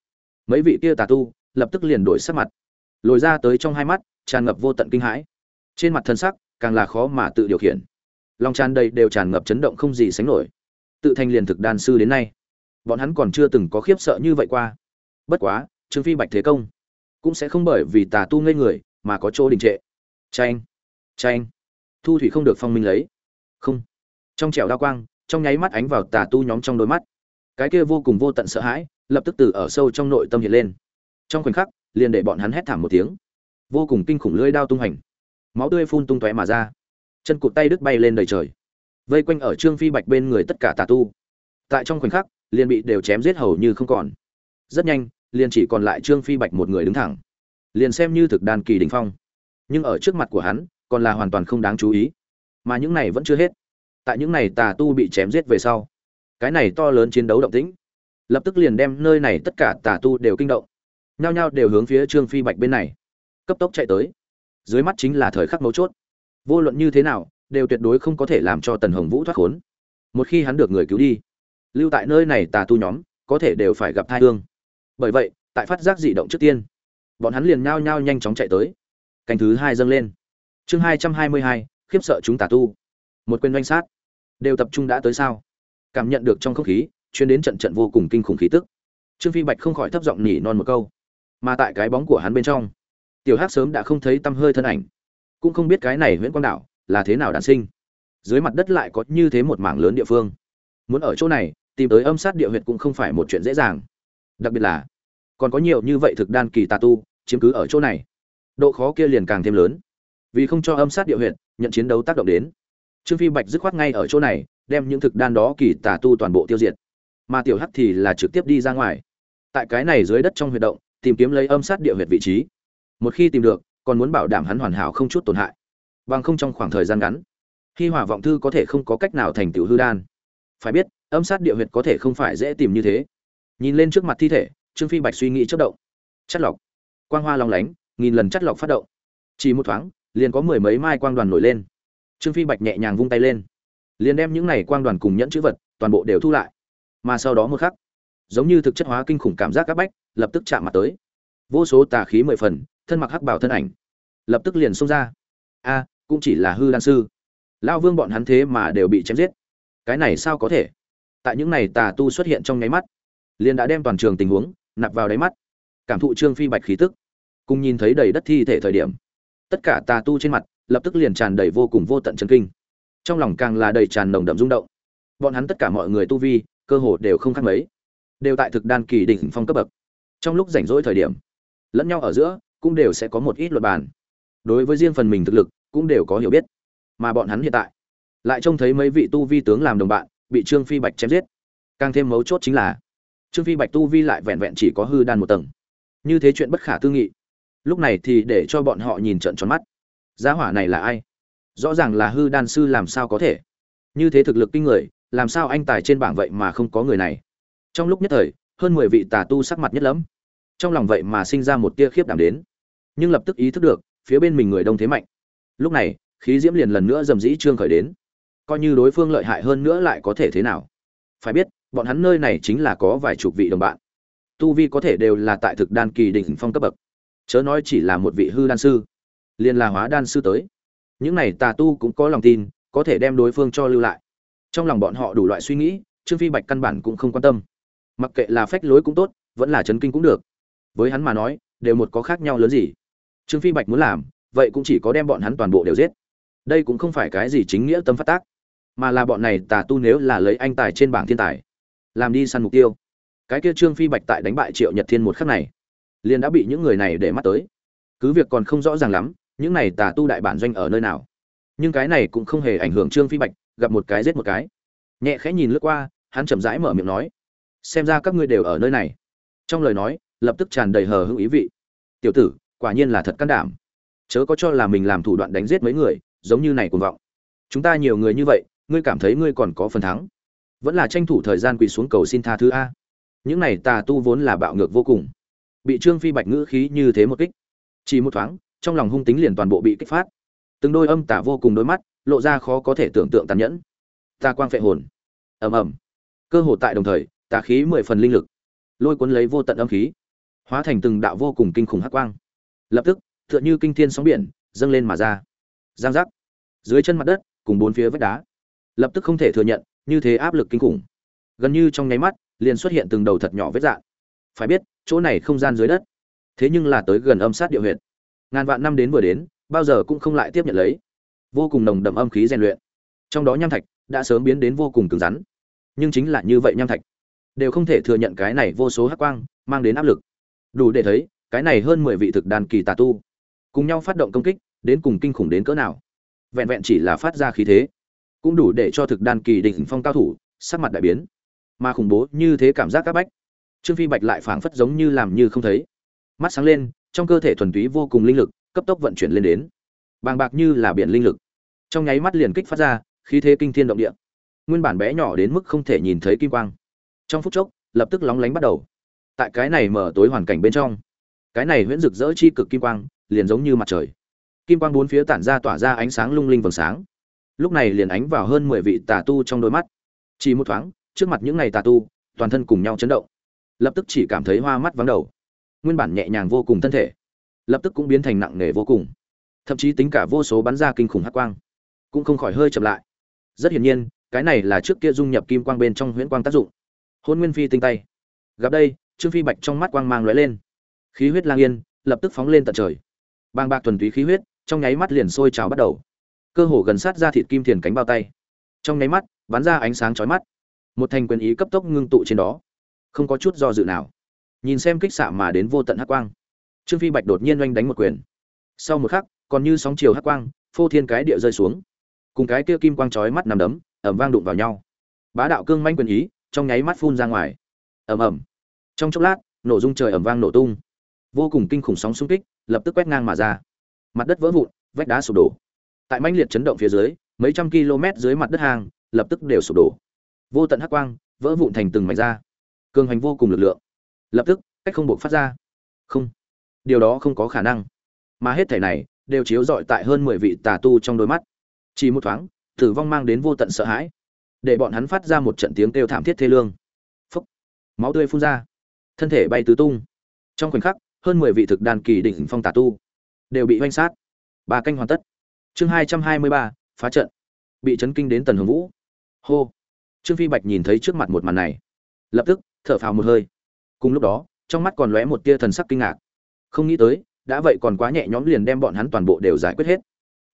Mấy vị kia tà tu lập tức liền đổi sắc mặt, lồi ra tới trong hai mắt, tràn ngập vô tận kinh hãi. Trên mặt thân sắc càng là khó mà tự điều khiển. Lòng tràn đầy đều tràn ngập chấn động không gì sánh nổi. Tự thành liền thực đan sư đến nay. Bọn hắn còn chưa từng có khiếp sợ như vậy qua. Bất quá, trương phi bạch thế công cũng sẽ không bởi vì tà tu ngây người mà có chỗ đình trệ tranh tranh thu thủy không được phong minh lấy. Không. Trong trẻo đao quang, trong nháy mắt ánh vào tà tu nhóm trong đôi mắt. Cái kia vô cùng vô tận sợ hãi, lập tức từ ở sâu trong nội tâm hiện lên. Trong khoảnh khắc, liền để bọn hắn hét thảm một tiếng. Vô cùng kinh khủng lưỡi đao tung hành máu tươi phun tung tóe mà ra. Chân cụt tay đứt bay lên đầy trời. Vây quanh ở trương phi bạch bên người tất cả tà tu. Tại trong khoảnh khắc, liền bị đều chém giết hầu như không còn. Rất nhanh, liền chỉ còn lại trương phi bạch một người đứng thẳng. Liền xem như thực đàn kỳ đình phong nhưng ở trước mặt của hắn, còn là hoàn toàn không đáng chú ý. Mà những này vẫn chưa hết. Tại những này tà tu bị chém giết về sau, cái này to lớn chiến đấu động tĩnh, lập tức liền đem nơi này tất cả tà tu đều kinh động. Nhao nhao đều hướng phía trương phi bạch bên này, cấp tốc chạy tới. Dưới mắt chính là thời khắc mấu chốt. Vô luận như thế nào, đều tuyệt đối không có thể làm cho tần hồng vũ thoát khốn. Một khi hắn được người cứu đi, lưu tại nơi này tà tu nhóm, có thể đều phải gặp thai thương bởi vậy, tại phát giác dị động trước tiên, bọn hắn liền nhao nhao nhanh chóng chạy tới canh thứ hai dâng lên. Chương hai trăm hai mươi hai, khiếp sợ chúng tà tu. Một quyền doanh sát. Đều tập trung đã tới sao? Cảm nhận được trong không khí chuyến đến trận trận vô cùng kinh khủng khí tức. Trương phi bạch không khỏi thấp giọng nỉ non một câu. Mà tại cái bóng của hắn bên trong, tiểu hắc sớm đã không thấy tăm hơi thân ảnh. Cũng không biết cái này nguyễn quang đảo là thế nào đản sinh. Dưới mặt đất lại có như thế một mảng lớn địa phương. Muốn ở chỗ này, tìm tới âm sát địa huyệt cũng không phải một chuyện dễ dàng. Đặc biệt là, còn có nhiều như vậy thực đan kỳ tà tu, chiếm cứ ở chỗ này độ khó kia liền càng thêm lớn. Vì không cho âm sát địa huyệt, nhận chiến đấu tác động đến. Trương phi bạch dứt khoát ngay ở chỗ này, đem những thực đan đó kỳ tà tu toàn bộ tiêu diệt. Mà tiểu hắc thì là trực tiếp đi ra ngoài. Tại cái này dưới đất trong huyệt động, tìm kiếm lấy âm sát địa huyệt vị trí. Một khi tìm được, còn muốn bảo đảm hắn hoàn hảo không chút tổn hại. Bằng không trong khoảng thời gian ngắn khi hỏa vọng thư có thể không có cách nào thành tiểu hư đan. Phải biết, âm sát địa huyệt có thể không phải dễ tìm như thế. Nhìn lên trước mặt thi thể, trương phi bạch suy nghĩ chất động. Chất lọc. Quang hoa long lánh nghìn lần chất lọc phát động. Chỉ một thoáng, liền có mười mấy mai quang đoàn nổi lên. Trương phi bạch nhẹ nhàng vung tay lên. Liền đem những này quang đoàn cùng nhẫn chữ vật, toàn bộ đều thu lại. Mà sau đó một khắc, giống như thực chất hóa kinh khủng cảm giác các bách, lập tức chạm mặt tới. Vô số tà khí mười phần, thân mặc hắc bảo thân ảnh, lập tức liền xông ra. A, cũng chỉ là hư đan sư. Lao vương bọn hắn thế mà đều bị chém giết. Cái này sao có thể? Tại những này tà tu xuất hiện trong nháy mắt, liền đã đem toàn trường tình huống nạp vào đáy mắt. Cảm thụ trương phi bạch khí tức cùng nhìn thấy đầy đất thi thể thời điểm. Tất cả tà tu trên mặt, lập tức liền tràn đầy vô cùng vô tận chân kinh. Trong lòng càng là đầy tràn nồng đậm rung động. Bọn hắn tất cả mọi người tu vi, cơ hồ đều không khác mấy. Đều tại thực đan kỳ đỉnh phong cấp bậc. Trong lúc rảnh rỗi thời điểm, lẫn nhau ở giữa cũng đều sẽ có một ít luật bàn. Đối với riêng phần mình thực lực cũng đều có hiểu biết. Mà bọn hắn hiện tại, lại trông thấy mấy vị tu vi tướng làm đồng bạn, bị trương phi bạch chém giết. Càng thêm mấu chốt chính là, trương phi bạch tu vi lại vẹn vẹn chỉ có hư đan một tầng. Như thế chuyện bất khả tư nghị lúc này thì để cho bọn họ nhìn trận tròn mắt. Giá hỏa này là ai? Rõ ràng là hư đan sư làm sao có thể? Như thế thực lực kinh người, làm sao anh tài trên bảng vậy mà không có người này? Trong lúc nhất thời, hơn mười vị tà tu sắc mặt nhất lắm trong lòng vậy mà sinh ra một tia khiếp đảm đến. Nhưng lập tức ý thức được, phía bên mình người đông thế mạnh. Lúc này, khí diễm liền lần nữa dầm dĩ trương khởi đến. Coi như đối phương lợi hại hơn nữa lại có thể thế nào? Phải biết, bọn hắn nơi này chính là có vài chục vị đồng bạn. Tu vi có thể đều là tại thực đan kỳ đỉnh phong cấp bậc chớ nói chỉ là một vị hư đan sư, liền là hóa đan sư tới. Những này tà tu cũng có lòng tin, có thể đem đối phương cho lưu lại. Trong lòng bọn họ đủ loại suy nghĩ, trương phi bạch căn bản cũng không quan tâm. Mặc kệ là phách lối cũng tốt, vẫn là chấn kinh cũng được. Với hắn mà nói, đều một có khác nhau lớn gì. Trương phi bạch muốn làm, vậy cũng chỉ có đem bọn hắn toàn bộ đều giết. Đây cũng không phải cái gì chính nghĩa tâm phát tác, mà là bọn này tà tu nếu là lấy anh tài trên bảng thiên tài, làm đi săn mục tiêu. Cái kia trương phi bạch tại đánh bại triệu nhật thiên một khắc này liền đã bị những người này để mắt tới. Cứ việc còn không rõ ràng lắm, những này tà tu đại bản doanh ở nơi nào. Nhưng cái này cũng không hề ảnh hưởng trương phi bạch, gặp một cái giết một cái. Nhẹ khẽ nhìn lướt qua, hắn chậm rãi mở miệng nói, xem ra các ngươi đều ở nơi này. Trong lời nói, lập tức tràn đầy hờ hững ý vị. Tiểu tử, quả nhiên là thật can đảm. Chớ có cho là mình làm thủ đoạn đánh giết mấy người, giống như này cuồng vọng. Chúng ta nhiều người như vậy, ngươi cảm thấy ngươi còn có phần thắng. Vẫn là tranh thủ thời gian quỳ xuống cầu xin tha thứ a. Những này tà tu vốn là bạo ngược vô cùng bị trương phi bạch ngữ khí như thế một kích. Chỉ một thoáng, trong lòng hung tính liền toàn bộ bị kích phát. Từng đôi âm tả vô cùng đôi mắt, lộ ra khó có thể tưởng tượng tàn nhẫn. Ta quang phệ hồn. Ầm ầm. Cơ hồ tại đồng thời, tà khí mười phần linh lực, lôi cuốn lấy vô tận âm khí, hóa thành từng đạo vô cùng kinh khủng hắc quang. Lập tức, tựa như kinh thiên sóng biển, dâng lên mà ra. Giang giác. Dưới chân mặt đất, cùng bốn phía vách đá. Lập tức không thể thừa nhận, như thế áp lực kinh khủng. Gần như trong nháy mắt, liền xuất hiện từng đầu thật nhỏ vết dạn phải biết, chỗ này không gian dưới đất. Thế nhưng là tới gần âm sát địa huyệt. Ngàn vạn năm đến vừa đến, bao giờ cũng không lại tiếp nhận lấy. Vô cùng nồng đậm âm khí rèn luyện. Trong đó nham thạch đã sớm biến đến vô cùng cứng rắn. Nhưng chính là như vậy nham thạch, đều không thể thừa nhận cái này vô số hắc quang mang đến áp lực. Đủ để thấy, cái này hơn mười vị thực đàn kỳ tà tu, cùng nhau phát động công kích, đến cùng kinh khủng đến cỡ nào. Vẹn vẹn chỉ là phát ra khí thế, cũng đủ để cho thực đàn kỳ đỉnh phong cao thủ, sắc mặt đại biến. Mà khủng bố như thế cảm giác các bách trương phi bạch lại phảng phất giống như làm như không thấy. Mắt sáng lên, trong cơ thể thuần túy vô cùng linh lực, cấp tốc vận chuyển lên đến. Bàng bạc như là biển linh lực. Trong nháy mắt liền kích phát ra, khí thế kinh thiên động địa. Nguyên bản bé nhỏ đến mức không thể nhìn thấy kim quang. Trong phút chốc, lập tức lóng lánh bắt đầu. Tại cái này mở tối hoàn cảnh bên trong, cái này huyễn rực rỡ chi cực kim quang, liền giống như mặt trời. Kim quang bốn phía tản ra tỏa ra ánh sáng lung linh vầng sáng. Lúc này liền ánh vào hơn mười vị tà tu trong đôi mắt. Chỉ một thoáng, trước mặt những ngày tà tu, toàn thân cùng nhau chấn động lập tức chỉ cảm thấy hoa mắt vắng đầu. Nguyên bản nhẹ nhàng vô cùng thân thể, lập tức cũng biến thành nặng nề vô cùng. Thậm chí tính cả vô số bắn ra kinh khủng hắc quang, cũng không khỏi hơi chậm lại. Rất hiển nhiên, cái này là trước kia dung nhập kim quang bên trong huyễn quang tác dụng. Hôn nguyên phi tinh tay. Gặp đây, trương phi bạch trong mắt quang mang lóe lên. Khí huyết lang yên, lập tức phóng lên tận trời. Bàng bạc thuần túy khí huyết, trong nháy mắt liền sôi trào bắt đầu. Cơ hồ gần sát ra thịt kim thiền cánh bao tay. Trong nháy mắt, bắn ra ánh sáng chói mắt. Một thành quyền ý cấp tốc ngưng tụ trên đó không có chút do dự nào. Nhìn xem kích xạ mà đến vô tận hắc quang, trương phi bạch đột nhiên oanh đánh một quyền. Sau một khắc, còn như sóng chiều hắc quang, phô thiên cái địa rơi xuống. Cùng cái kia kim quang chói mắt nằm đấm ẩm vang đụng vào nhau. Bá đạo cương manh quyền ý, trong nháy mắt phun ra ngoài. Ầm ầm. Trong chốc lát, nổ dung trời ẩm vang nổ tung. Vô cùng kinh khủng sóng xung kích, lập tức quét ngang mà ra. Mặt đất vỡ vụn, vách đá sụp đổ. Tại manh liệt chấn động phía dưới, mấy trăm km dưới mặt đất hang lập tức đều sụp đổ. Vô tận hắc quang, vỡ vụn thành từng mảnh ra cường hành vô cùng lực lượng. Lập tức, cách không buộc phát ra. Không. Điều đó không có khả năng. Mà hết thể này, đều chiếu rọi tại hơn mười vị tà tu trong đôi mắt. Chỉ một thoáng, tử vong mang đến vô tận sợ hãi. Để bọn hắn phát ra một trận tiếng kêu thảm thiết thê lương. Phúc. Máu tươi phun ra. Thân thể bay tứ tung. Trong khoảnh khắc, hơn mười vị thực đàn kỳ đỉnh phong tà tu đều bị oanh sát. Ba canh hoàn tất. Chương hai trăm hai mươi ba, phá trận. Bị chấn kinh đến tần hồng vũ. Hô. Trương phi bạch nhìn thấy trước mặt một màn này. Lập tức thở phào một hơi. Cùng lúc đó, trong mắt còn lóe một tia thần sắc kinh ngạc. Không nghĩ tới, đã vậy còn quá nhẹ nhõm liền đem bọn hắn toàn bộ đều giải quyết hết.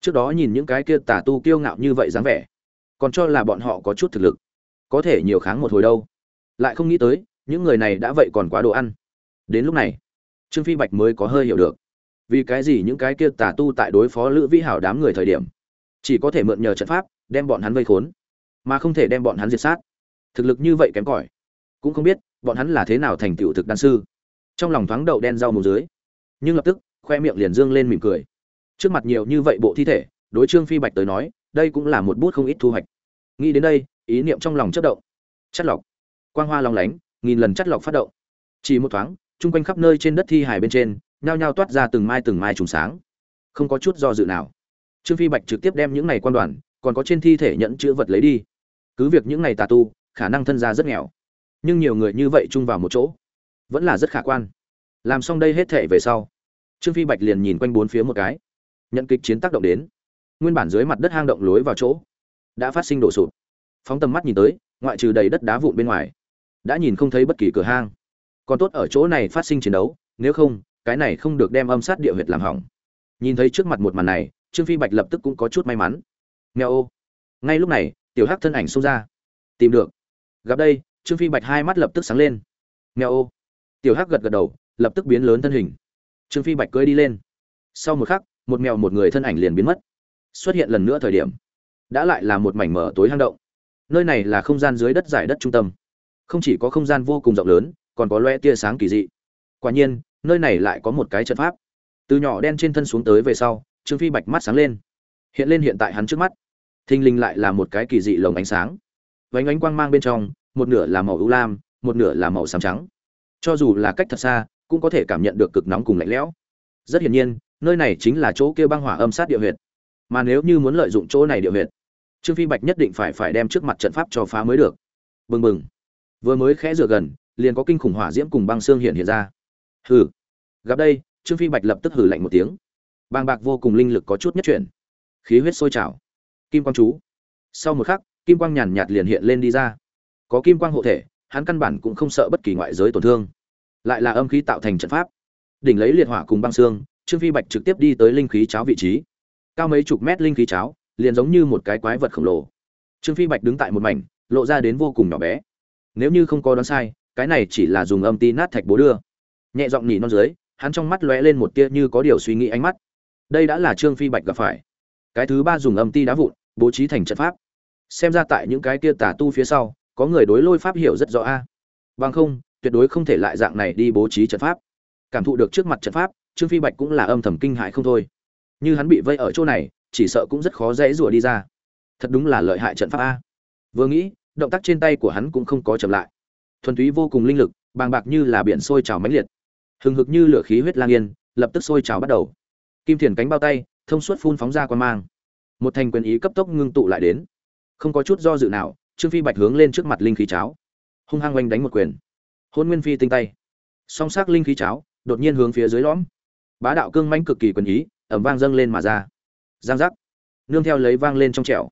Trước đó nhìn những cái kia tà tu kiêu ngạo như vậy dáng vẻ, còn cho là bọn họ có chút thực lực. Có thể nhiều kháng một hồi đâu. Lại không nghĩ tới, những người này đã vậy còn quá đồ ăn. Đến lúc này, trương phi bạch mới có hơi hiểu được. Vì cái gì những cái kia tà tu tại đối phó lữ vĩ hảo đám người thời điểm, chỉ có thể mượn nhờ trận pháp, đem bọn hắn vây khốn, mà không thể đem bọn hắn diệt sát. Thực lực như vậy kém cỏi cũng không biết bọn hắn là thế nào thành tựu thực đan sư. Trong lòng thoáng đậu đen rau mù dưới, nhưng lập tức, khoe miệng liền dương lên mỉm cười. Trước mặt nhiều như vậy bộ thi thể, đối trương phi bạch tới nói, đây cũng là một bút không ít thu hoạch. Nghĩ đến đây, ý niệm trong lòng chất động. Chất lọc. Quang hoa long lánh, nghìn lần chất lọc phát động. Chỉ một thoáng, chung quanh khắp nơi trên đất thi hải bên trên, nhao nhao toát ra từng mai từng mai trùng sáng. Không có chút do dự nào. Trương phi bạch trực tiếp đem những này quan đoàn, còn có trên thi thể nhẫn chữ vật lấy đi. Cứ việc những này tà tu, khả năng thân gia rất nghèo nhưng nhiều người như vậy chung vào một chỗ, vẫn là rất khả quan. Làm xong đây hết thể về sau, trương phi bạch liền nhìn quanh bốn phía một cái. Nhận kịch chiến tác động đến, nguyên bản dưới mặt đất hang động lối vào chỗ, đã phát sinh đổ sụp. Phóng tầm mắt nhìn tới, ngoại trừ đầy đất đá vụn bên ngoài, đã nhìn không thấy bất kỳ cửa hang. Còn tốt ở chỗ này phát sinh chiến đấu, nếu không, cái này không được đem âm sát địa huyệt làm hỏng. Nhìn thấy trước mặt một màn này, trương phi bạch lập tức cũng có chút may mắn. Nghèo ô. Ngay lúc này, tiểu hắc thân ảnh xông ra. Tìm được. Gặp đây trương phi bạch hai mắt lập tức sáng lên. Nghèo ô. Tiểu hắc gật gật đầu, lập tức biến lớn thân hình. Trương phi bạch cưỡi đi lên. Sau một khắc, một mèo một người thân ảnh liền biến mất. Xuất hiện lần nữa thời điểm, đã lại là một mảnh mở tối hang động. Nơi này là không gian dưới đất giải đất trung tâm. Không chỉ có không gian vô cùng rộng lớn, còn có loe tia sáng kỳ dị. Quả nhiên, nơi này lại có một cái trận pháp. Từ nhỏ đen trên thân xuống tới về sau, trương phi bạch mắt sáng lên. Hiện lên hiện tại hắn trước mắt. Thình lình lại là một cái kỳ dị lồng ánh sáng. Vánh ánh quang mang bên trong một nửa là màu ưu lam, một nửa là màu xám trắng. Cho dù là cách thật xa, cũng có thể cảm nhận được cực nóng cùng lạnh lẽo. Rất hiển nhiên, nơi này chính là chỗ kia băng hỏa âm sát địa huyệt. Mà nếu như muốn lợi dụng chỗ này địa huyệt, trương phi bạch nhất định phải phải đem trước mặt trận pháp cho phá mới được. Bừng bừng. Vừa mới khẽ rửa gần, liền có kinh khủng hỏa diễm cùng băng xương hiện hiện ra. Hừ. Gặp đây, trương phi bạch lập tức hừ lạnh một tiếng. Bàng bạc vô cùng linh lực có chút nhất chuyển. Khí huyết sôi trào. Kim quang chú. Sau một khắc, kim quang nhàn nhạt liền hiện lên đi ra có kim quang hộ thể, hắn căn bản cũng không sợ bất kỳ ngoại giới tổn thương. Lại là âm khí tạo thành trận pháp. Đỉnh lấy liệt hỏa cùng băng xương, trương phi bạch trực tiếp đi tới linh khí cháo vị trí. Cao mấy chục mét linh khí cháo, liền giống như một cái quái vật khổng lồ. Trương phi bạch đứng tại một mảnh, lộ ra đến vô cùng nhỏ bé. Nếu như không có đoán sai, cái này chỉ là dùng âm ti nát thạch bố đưa. Nhẹ giọng nhỉ non dưới, hắn trong mắt lóe lên một tia như có điều suy nghĩ ánh mắt. Đây đã là trương phi bạch gặp phải. Cái thứ ba dùng âm ti đá vụn, bố trí thành trận pháp. Xem ra tại những cái tia tả tu phía sau có người đối lôi pháp hiểu rất rõ a. Bằng không, tuyệt đối không thể lại dạng này đi bố trí trận pháp. Cảm thụ được trước mặt trận pháp, trương phi bạch cũng là âm thầm kinh hại không thôi. Như hắn bị vây ở chỗ này, chỉ sợ cũng rất khó dễ rủa đi ra. Thật đúng là lợi hại trận pháp a. Vừa nghĩ, động tác trên tay của hắn cũng không có chậm lại. Thuần túy vô cùng linh lực, bàng bạc như là biển sôi trào mãnh liệt. Hừng hực như lửa khí huyết lang yên, lập tức sôi trào bắt đầu. Kim thiền cánh bao tay, thông suốt phun phóng ra quan mang. Một thành quyền ý cấp tốc ngưng tụ lại đến. Không có chút do dự nào trương phi bạch hướng lên trước mặt linh khí cháo. Hung hăng oanh đánh một quyền. Hôn nguyên phi tinh tay. Song sắc linh khí cháo, đột nhiên hướng phía dưới lõm. Bá đạo cương manh cực kỳ quyền ý ẩm vang dâng lên mà ra. Giang giác. Nương theo lấy vang lên trong trẻo.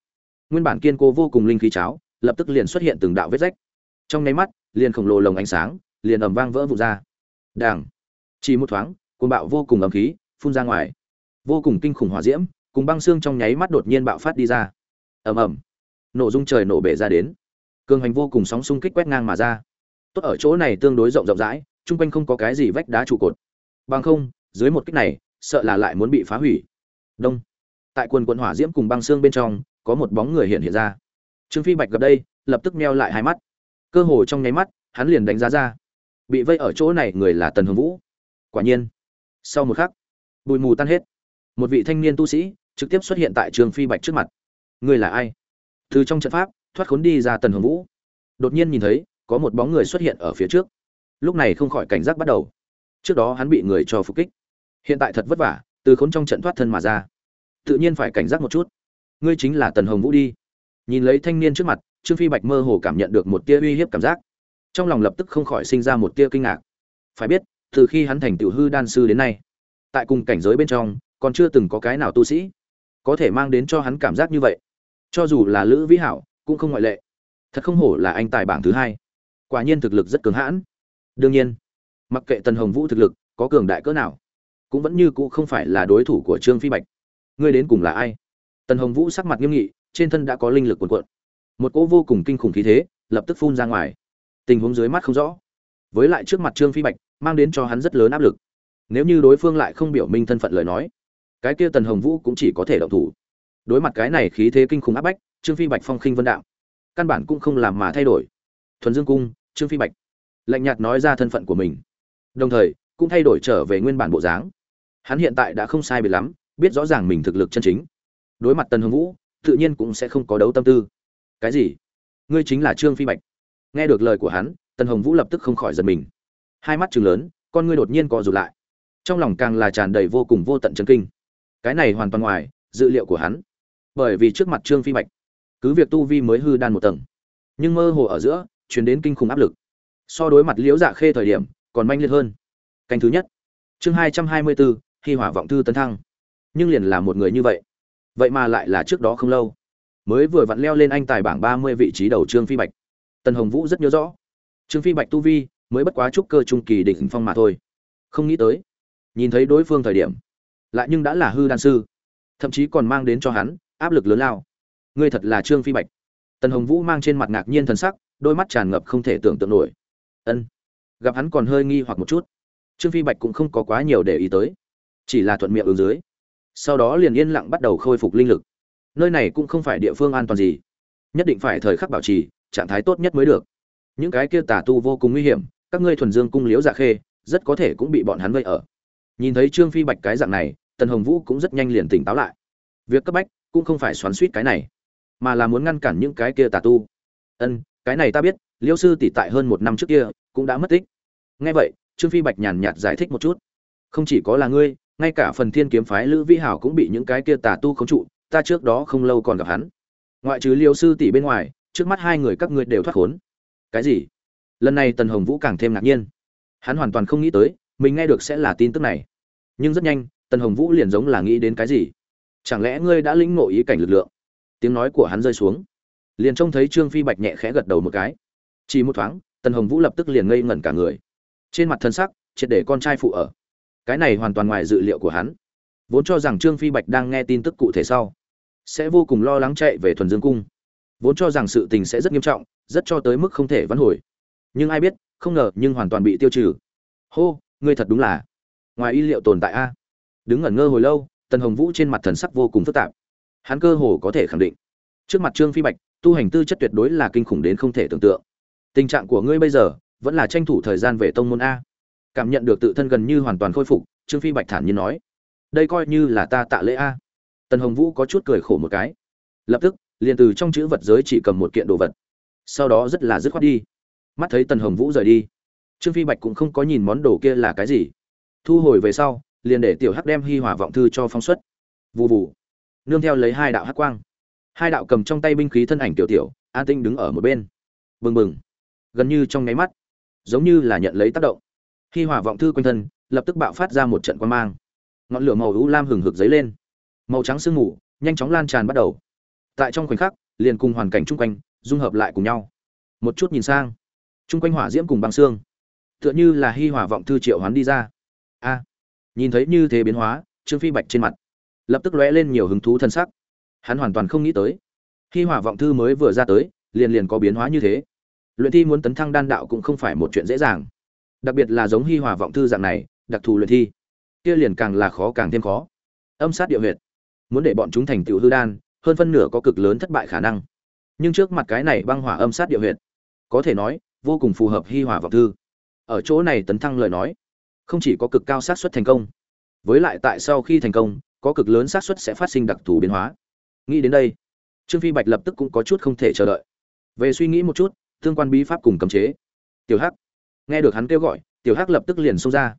Nguyên bản kiên cố vô cùng linh khí cháo, lập tức liền xuất hiện từng đạo vết rách. Trong nháy mắt, liền khổng lồ lồng ánh sáng, liền ẩm vang vỡ vụt ra. Đảng chỉ một thoáng côn bạo vô cùng ẩm khí, phun ra ngoài. Vô cùng kinh khủng hỏa diễm, cùng băng xương trong nháy mắt đột nhiên bạo phát đi ra. Ầm ầm nổ dung trời nổ bể ra đến. Cường hành vô cùng sóng xung kích quét ngang mà ra. Tốt ở chỗ này tương đối rộng rộng rãi, chung quanh không có cái gì vách đá trụ cột. Bằng không, dưới một kích này, sợ là lại muốn bị phá hủy. Đông. Tại quần quần hỏa diễm cùng băng xương bên trong, có một bóng người hiện hiện ra. Trương phi bạch gặp đây, lập tức meo lại hai mắt. Cơ hồ trong nháy mắt, hắn liền đánh giá ra. Bị vây ở chỗ này người là tần hồng vũ. Quả nhiên. Sau một khắc, bụi mù tan hết. Một vị thanh niên tu sĩ trực tiếp xuất hiện tại trường phi bạch trước mặt. Người là ai? Từ trong trận pháp, thoát khốn đi ra tần hồng vũ. Đột nhiên nhìn thấy, có một bóng người xuất hiện ở phía trước. Lúc này không khỏi cảnh giác bắt đầu. Trước đó hắn bị người cho phục kích. Hiện tại thật vất vả, từ khốn trong trận thoát thân mà ra. Tự nhiên phải cảnh giác một chút. Ngươi chính là tần hồng vũ đi. Nhìn lấy thanh niên trước mặt, trương phi bạch mơ hồ cảm nhận được một tia uy hiếp cảm giác. Trong lòng lập tức không khỏi sinh ra một tia kinh ngạc. Phải biết, từ khi hắn thành tiểu hư đan sư đến nay, tại cùng cảnh giới bên trong, còn chưa từng có cái nào tu sĩ có thể mang đến cho hắn cảm giác như vậy cho dù là lữ vĩ hảo, cũng không ngoại lệ. Thật không hổ là anh tài bảng thứ hai. Quả nhiên thực lực rất cường hãn. Đương nhiên, mặc kệ tần hồng vũ thực lực có cường đại cỡ nào, cũng vẫn như cũ không phải là đối thủ của trương phi bạch. Ngươi đến cùng là ai? Tần hồng vũ sắc mặt nghiêm nghị, trên thân đã có linh lực cuồn cuộn. Một cỗ vô cùng kinh khủng khí thế lập tức phun ra ngoài. Tình huống dưới mắt không rõ. Với lại trước mặt trương phi bạch, mang đến cho hắn rất lớn áp lực. Nếu như đối phương lại không biểu minh thân phận lời nói, cái kia tần hồng vũ cũng chỉ có thể động thủ đối mặt cái này khí thế kinh khủng áp bách, trương phi bạch phong khinh vân đạo. Căn bản cũng không làm mà thay đổi. Thuần dương cung, trương phi bạch. Lạnh nhạt nói ra thân phận của mình. Đồng thời, cũng thay đổi trở về nguyên bản bộ dáng. Hắn hiện tại đã không sai biệt lắm, biết rõ ràng mình thực lực chân chính. Đối mặt tần hồng vũ, tự nhiên cũng sẽ không có đấu tâm tư. Cái gì? Ngươi chính là trương phi bạch. Nghe được lời của hắn, tần hồng vũ lập tức không khỏi giật mình. Hai mắt chừng lớn, con ngươi đột nhiên co rụt lại. Trong lòng càng là tràn đầy vô cùng vô tận chân kinh. Cái này hoàn toàn ngoài dự liệu của hắn bởi vì trước mặt trương phi bạch, cứ việc tu vi mới hư đan một tầng, nhưng mơ hồ ở giữa chuyển đến kinh khủng áp lực. So đối mặt liễu dạ khê thời điểm, còn manh liệt hơn. Canh thứ nhất, chương hai trăm hai mươi bốn khi hỏa vọng thư tấn thăng. Nhưng liền là một người như vậy vậy mà lại là trước đó không lâu, mới vừa vặn leo lên anh tài bảng ba mươi vị trí đầu trương phi bạch. Tần hồng vũ rất nhớ rõ, trương phi bạch tu vi mới bất quá trúc cơ trung kỳ đỉnh phong mà thôi. Không nghĩ tới, nhìn thấy đối phương thời điểm, lại nhưng đã là hư đan sư, thậm chí còn mang đến cho hắn áp lực lớn lao. Ngươi thật là trương phi bạch. Tần hồng vũ mang trên mặt ngạc nhiên thần sắc, đôi mắt tràn ngập không thể tưởng tượng nổi. Ân. Gặp hắn còn hơi nghi hoặc một chút. Trương phi bạch cũng không có quá nhiều để ý tới. Chỉ là thuận miệng ứng dưới. Sau đó liền yên lặng bắt đầu khôi phục linh lực. Nơi này cũng không phải địa phương an toàn gì. Nhất định phải thời khắc bảo trì, trạng thái tốt nhất mới được. Những cái kia tà tu vô cùng nguy hiểm, các ngươi thuần dương cung liễu dạ khê, rất có thể cũng bị bọn hắn vây ở. Nhìn thấy trương phi bạch cái dạng này, tần hồng vũ cũng rất nhanh liền tỉnh táo lại. Việc cấp bách cũng không phải xoắn suýt cái này, mà là muốn ngăn cản những cái kia tà tu. Ân, cái này ta biết, liêu sư tỷ tại hơn một năm trước kia cũng đã mất tích. Nghe vậy, trương phi bạch nhàn nhạt giải thích một chút. Không chỉ có là ngươi, ngay cả phần thiên kiếm phái lữ vi hảo cũng bị những cái kia tà tu khống trụ, ta trước đó không lâu còn gặp hắn. Ngoại trừ liêu sư tỷ bên ngoài, trước mắt hai người các ngươi đều thoát khốn. Cái gì? Lần này tần hồng vũ càng thêm ngạc nhiên. Hắn hoàn toàn không nghĩ tới, mình nghe được sẽ là tin tức này. Nhưng rất nhanh, tần hồng vũ liền giống là nghĩ đến cái gì? Chẳng lẽ ngươi đã lĩnh ngộ ý cảnh lực lượng? Tiếng nói của hắn rơi xuống. Liền trông thấy trương phi bạch nhẹ khẽ gật đầu một cái. Chỉ một thoáng, tần hồng vũ lập tức liền ngây ngẩn cả người. Trên mặt thân sắc, triệt để con trai phụ ở. Cái này hoàn toàn ngoài dự liệu của hắn. Vốn cho rằng trương phi bạch đang nghe tin tức cụ thể sau, sẽ vô cùng lo lắng chạy về thuần dương cung. Vốn cho rằng sự tình sẽ rất nghiêm trọng, rất cho tới mức không thể vãn hồi. Nhưng ai biết, không ngờ nhưng hoàn toàn bị tiêu trừ. Hô, ngươi thật đúng là. Ngoài y liệu tồn tại a. Đứng ngẩn ngơ hồi lâu tần hồng vũ trên mặt thần sắc vô cùng phức tạp. Hắn cơ hồ có thể khẳng định, trước mặt trương phi bạch, tu hành tư chất tuyệt đối là kinh khủng đến không thể tưởng tượng. Tình trạng của ngươi bây giờ, vẫn là tranh thủ thời gian về tông môn a. Cảm nhận được tự thân gần như hoàn toàn khôi phục, trương phi bạch thản nhiên nói, đây coi như là ta tạ lễ a. Tần hồng vũ có chút cười khổ một cái. Lập tức, liền từ trong chữ vật giới chỉ cầm một kiện đồ vật. Sau đó rất là dứt khoát đi. Mắt thấy tần hồng vũ rời đi, trương phi bạch cũng không có nhìn món đồ kia là cái gì. Thu hồi về sau liền để tiểu hắc đem hi hòa vọng thư cho phóng xuất. Vụ vụ nương theo lấy hai đạo hắc quang. Hai đạo cầm trong tay binh khí thân ảnh tiểu tiểu, an tinh đứng ở một bên. Bừng bừng. Gần như trong nháy mắt, giống như là nhận lấy tác động. Hi hòa vọng thư quanh thân, lập tức bạo phát ra một trận quan mang. Ngọn lửa màu u lam hừng hực dấy lên. Màu trắng sương mù nhanh chóng lan tràn bắt đầu. Tại trong khoảnh khắc, liền cùng hoàn cảnh chung quanh, dung hợp lại cùng nhau. Một chút nhìn sang, chung quanh hỏa diễm cùng băng xương, tựa như là hi hòa vọng thư triệu hoán đi ra. A nhìn thấy như thế biến hóa, trương phi bạch trên mặt lập tức lóe lên nhiều hứng thú thân sắc. Hắn hoàn toàn không nghĩ tới, khi hỏa vọng thư mới vừa ra tới, liền liền có biến hóa như thế. Luyện thi muốn tấn thăng đan đạo cũng không phải một chuyện dễ dàng. Đặc biệt là giống hi hòa vọng thư dạng này, đặc thù luyện thi, kia liền càng là khó càng thêm khó. Âm sát địa huyệt, muốn để bọn chúng thành tựu hư đan, hơn phân nửa có cực lớn thất bại khả năng. Nhưng trước mặt cái này băng hỏa âm sát địa huyệt, có thể nói, vô cùng phù hợp hi hòa vọng thư. Ở chỗ này tấn thăng lời nói không chỉ có cực cao xác suất thành công, với lại tại sau khi thành công, có cực lớn xác suất sẽ phát sinh đặc thù biến hóa. Nghĩ đến đây, trương phi bạch lập tức cũng có chút không thể chờ đợi. Về suy nghĩ một chút, tương quan bí pháp cùng cấm chế. Tiểu hắc, nghe được hắn kêu gọi, tiểu hắc lập tức liền xông ra.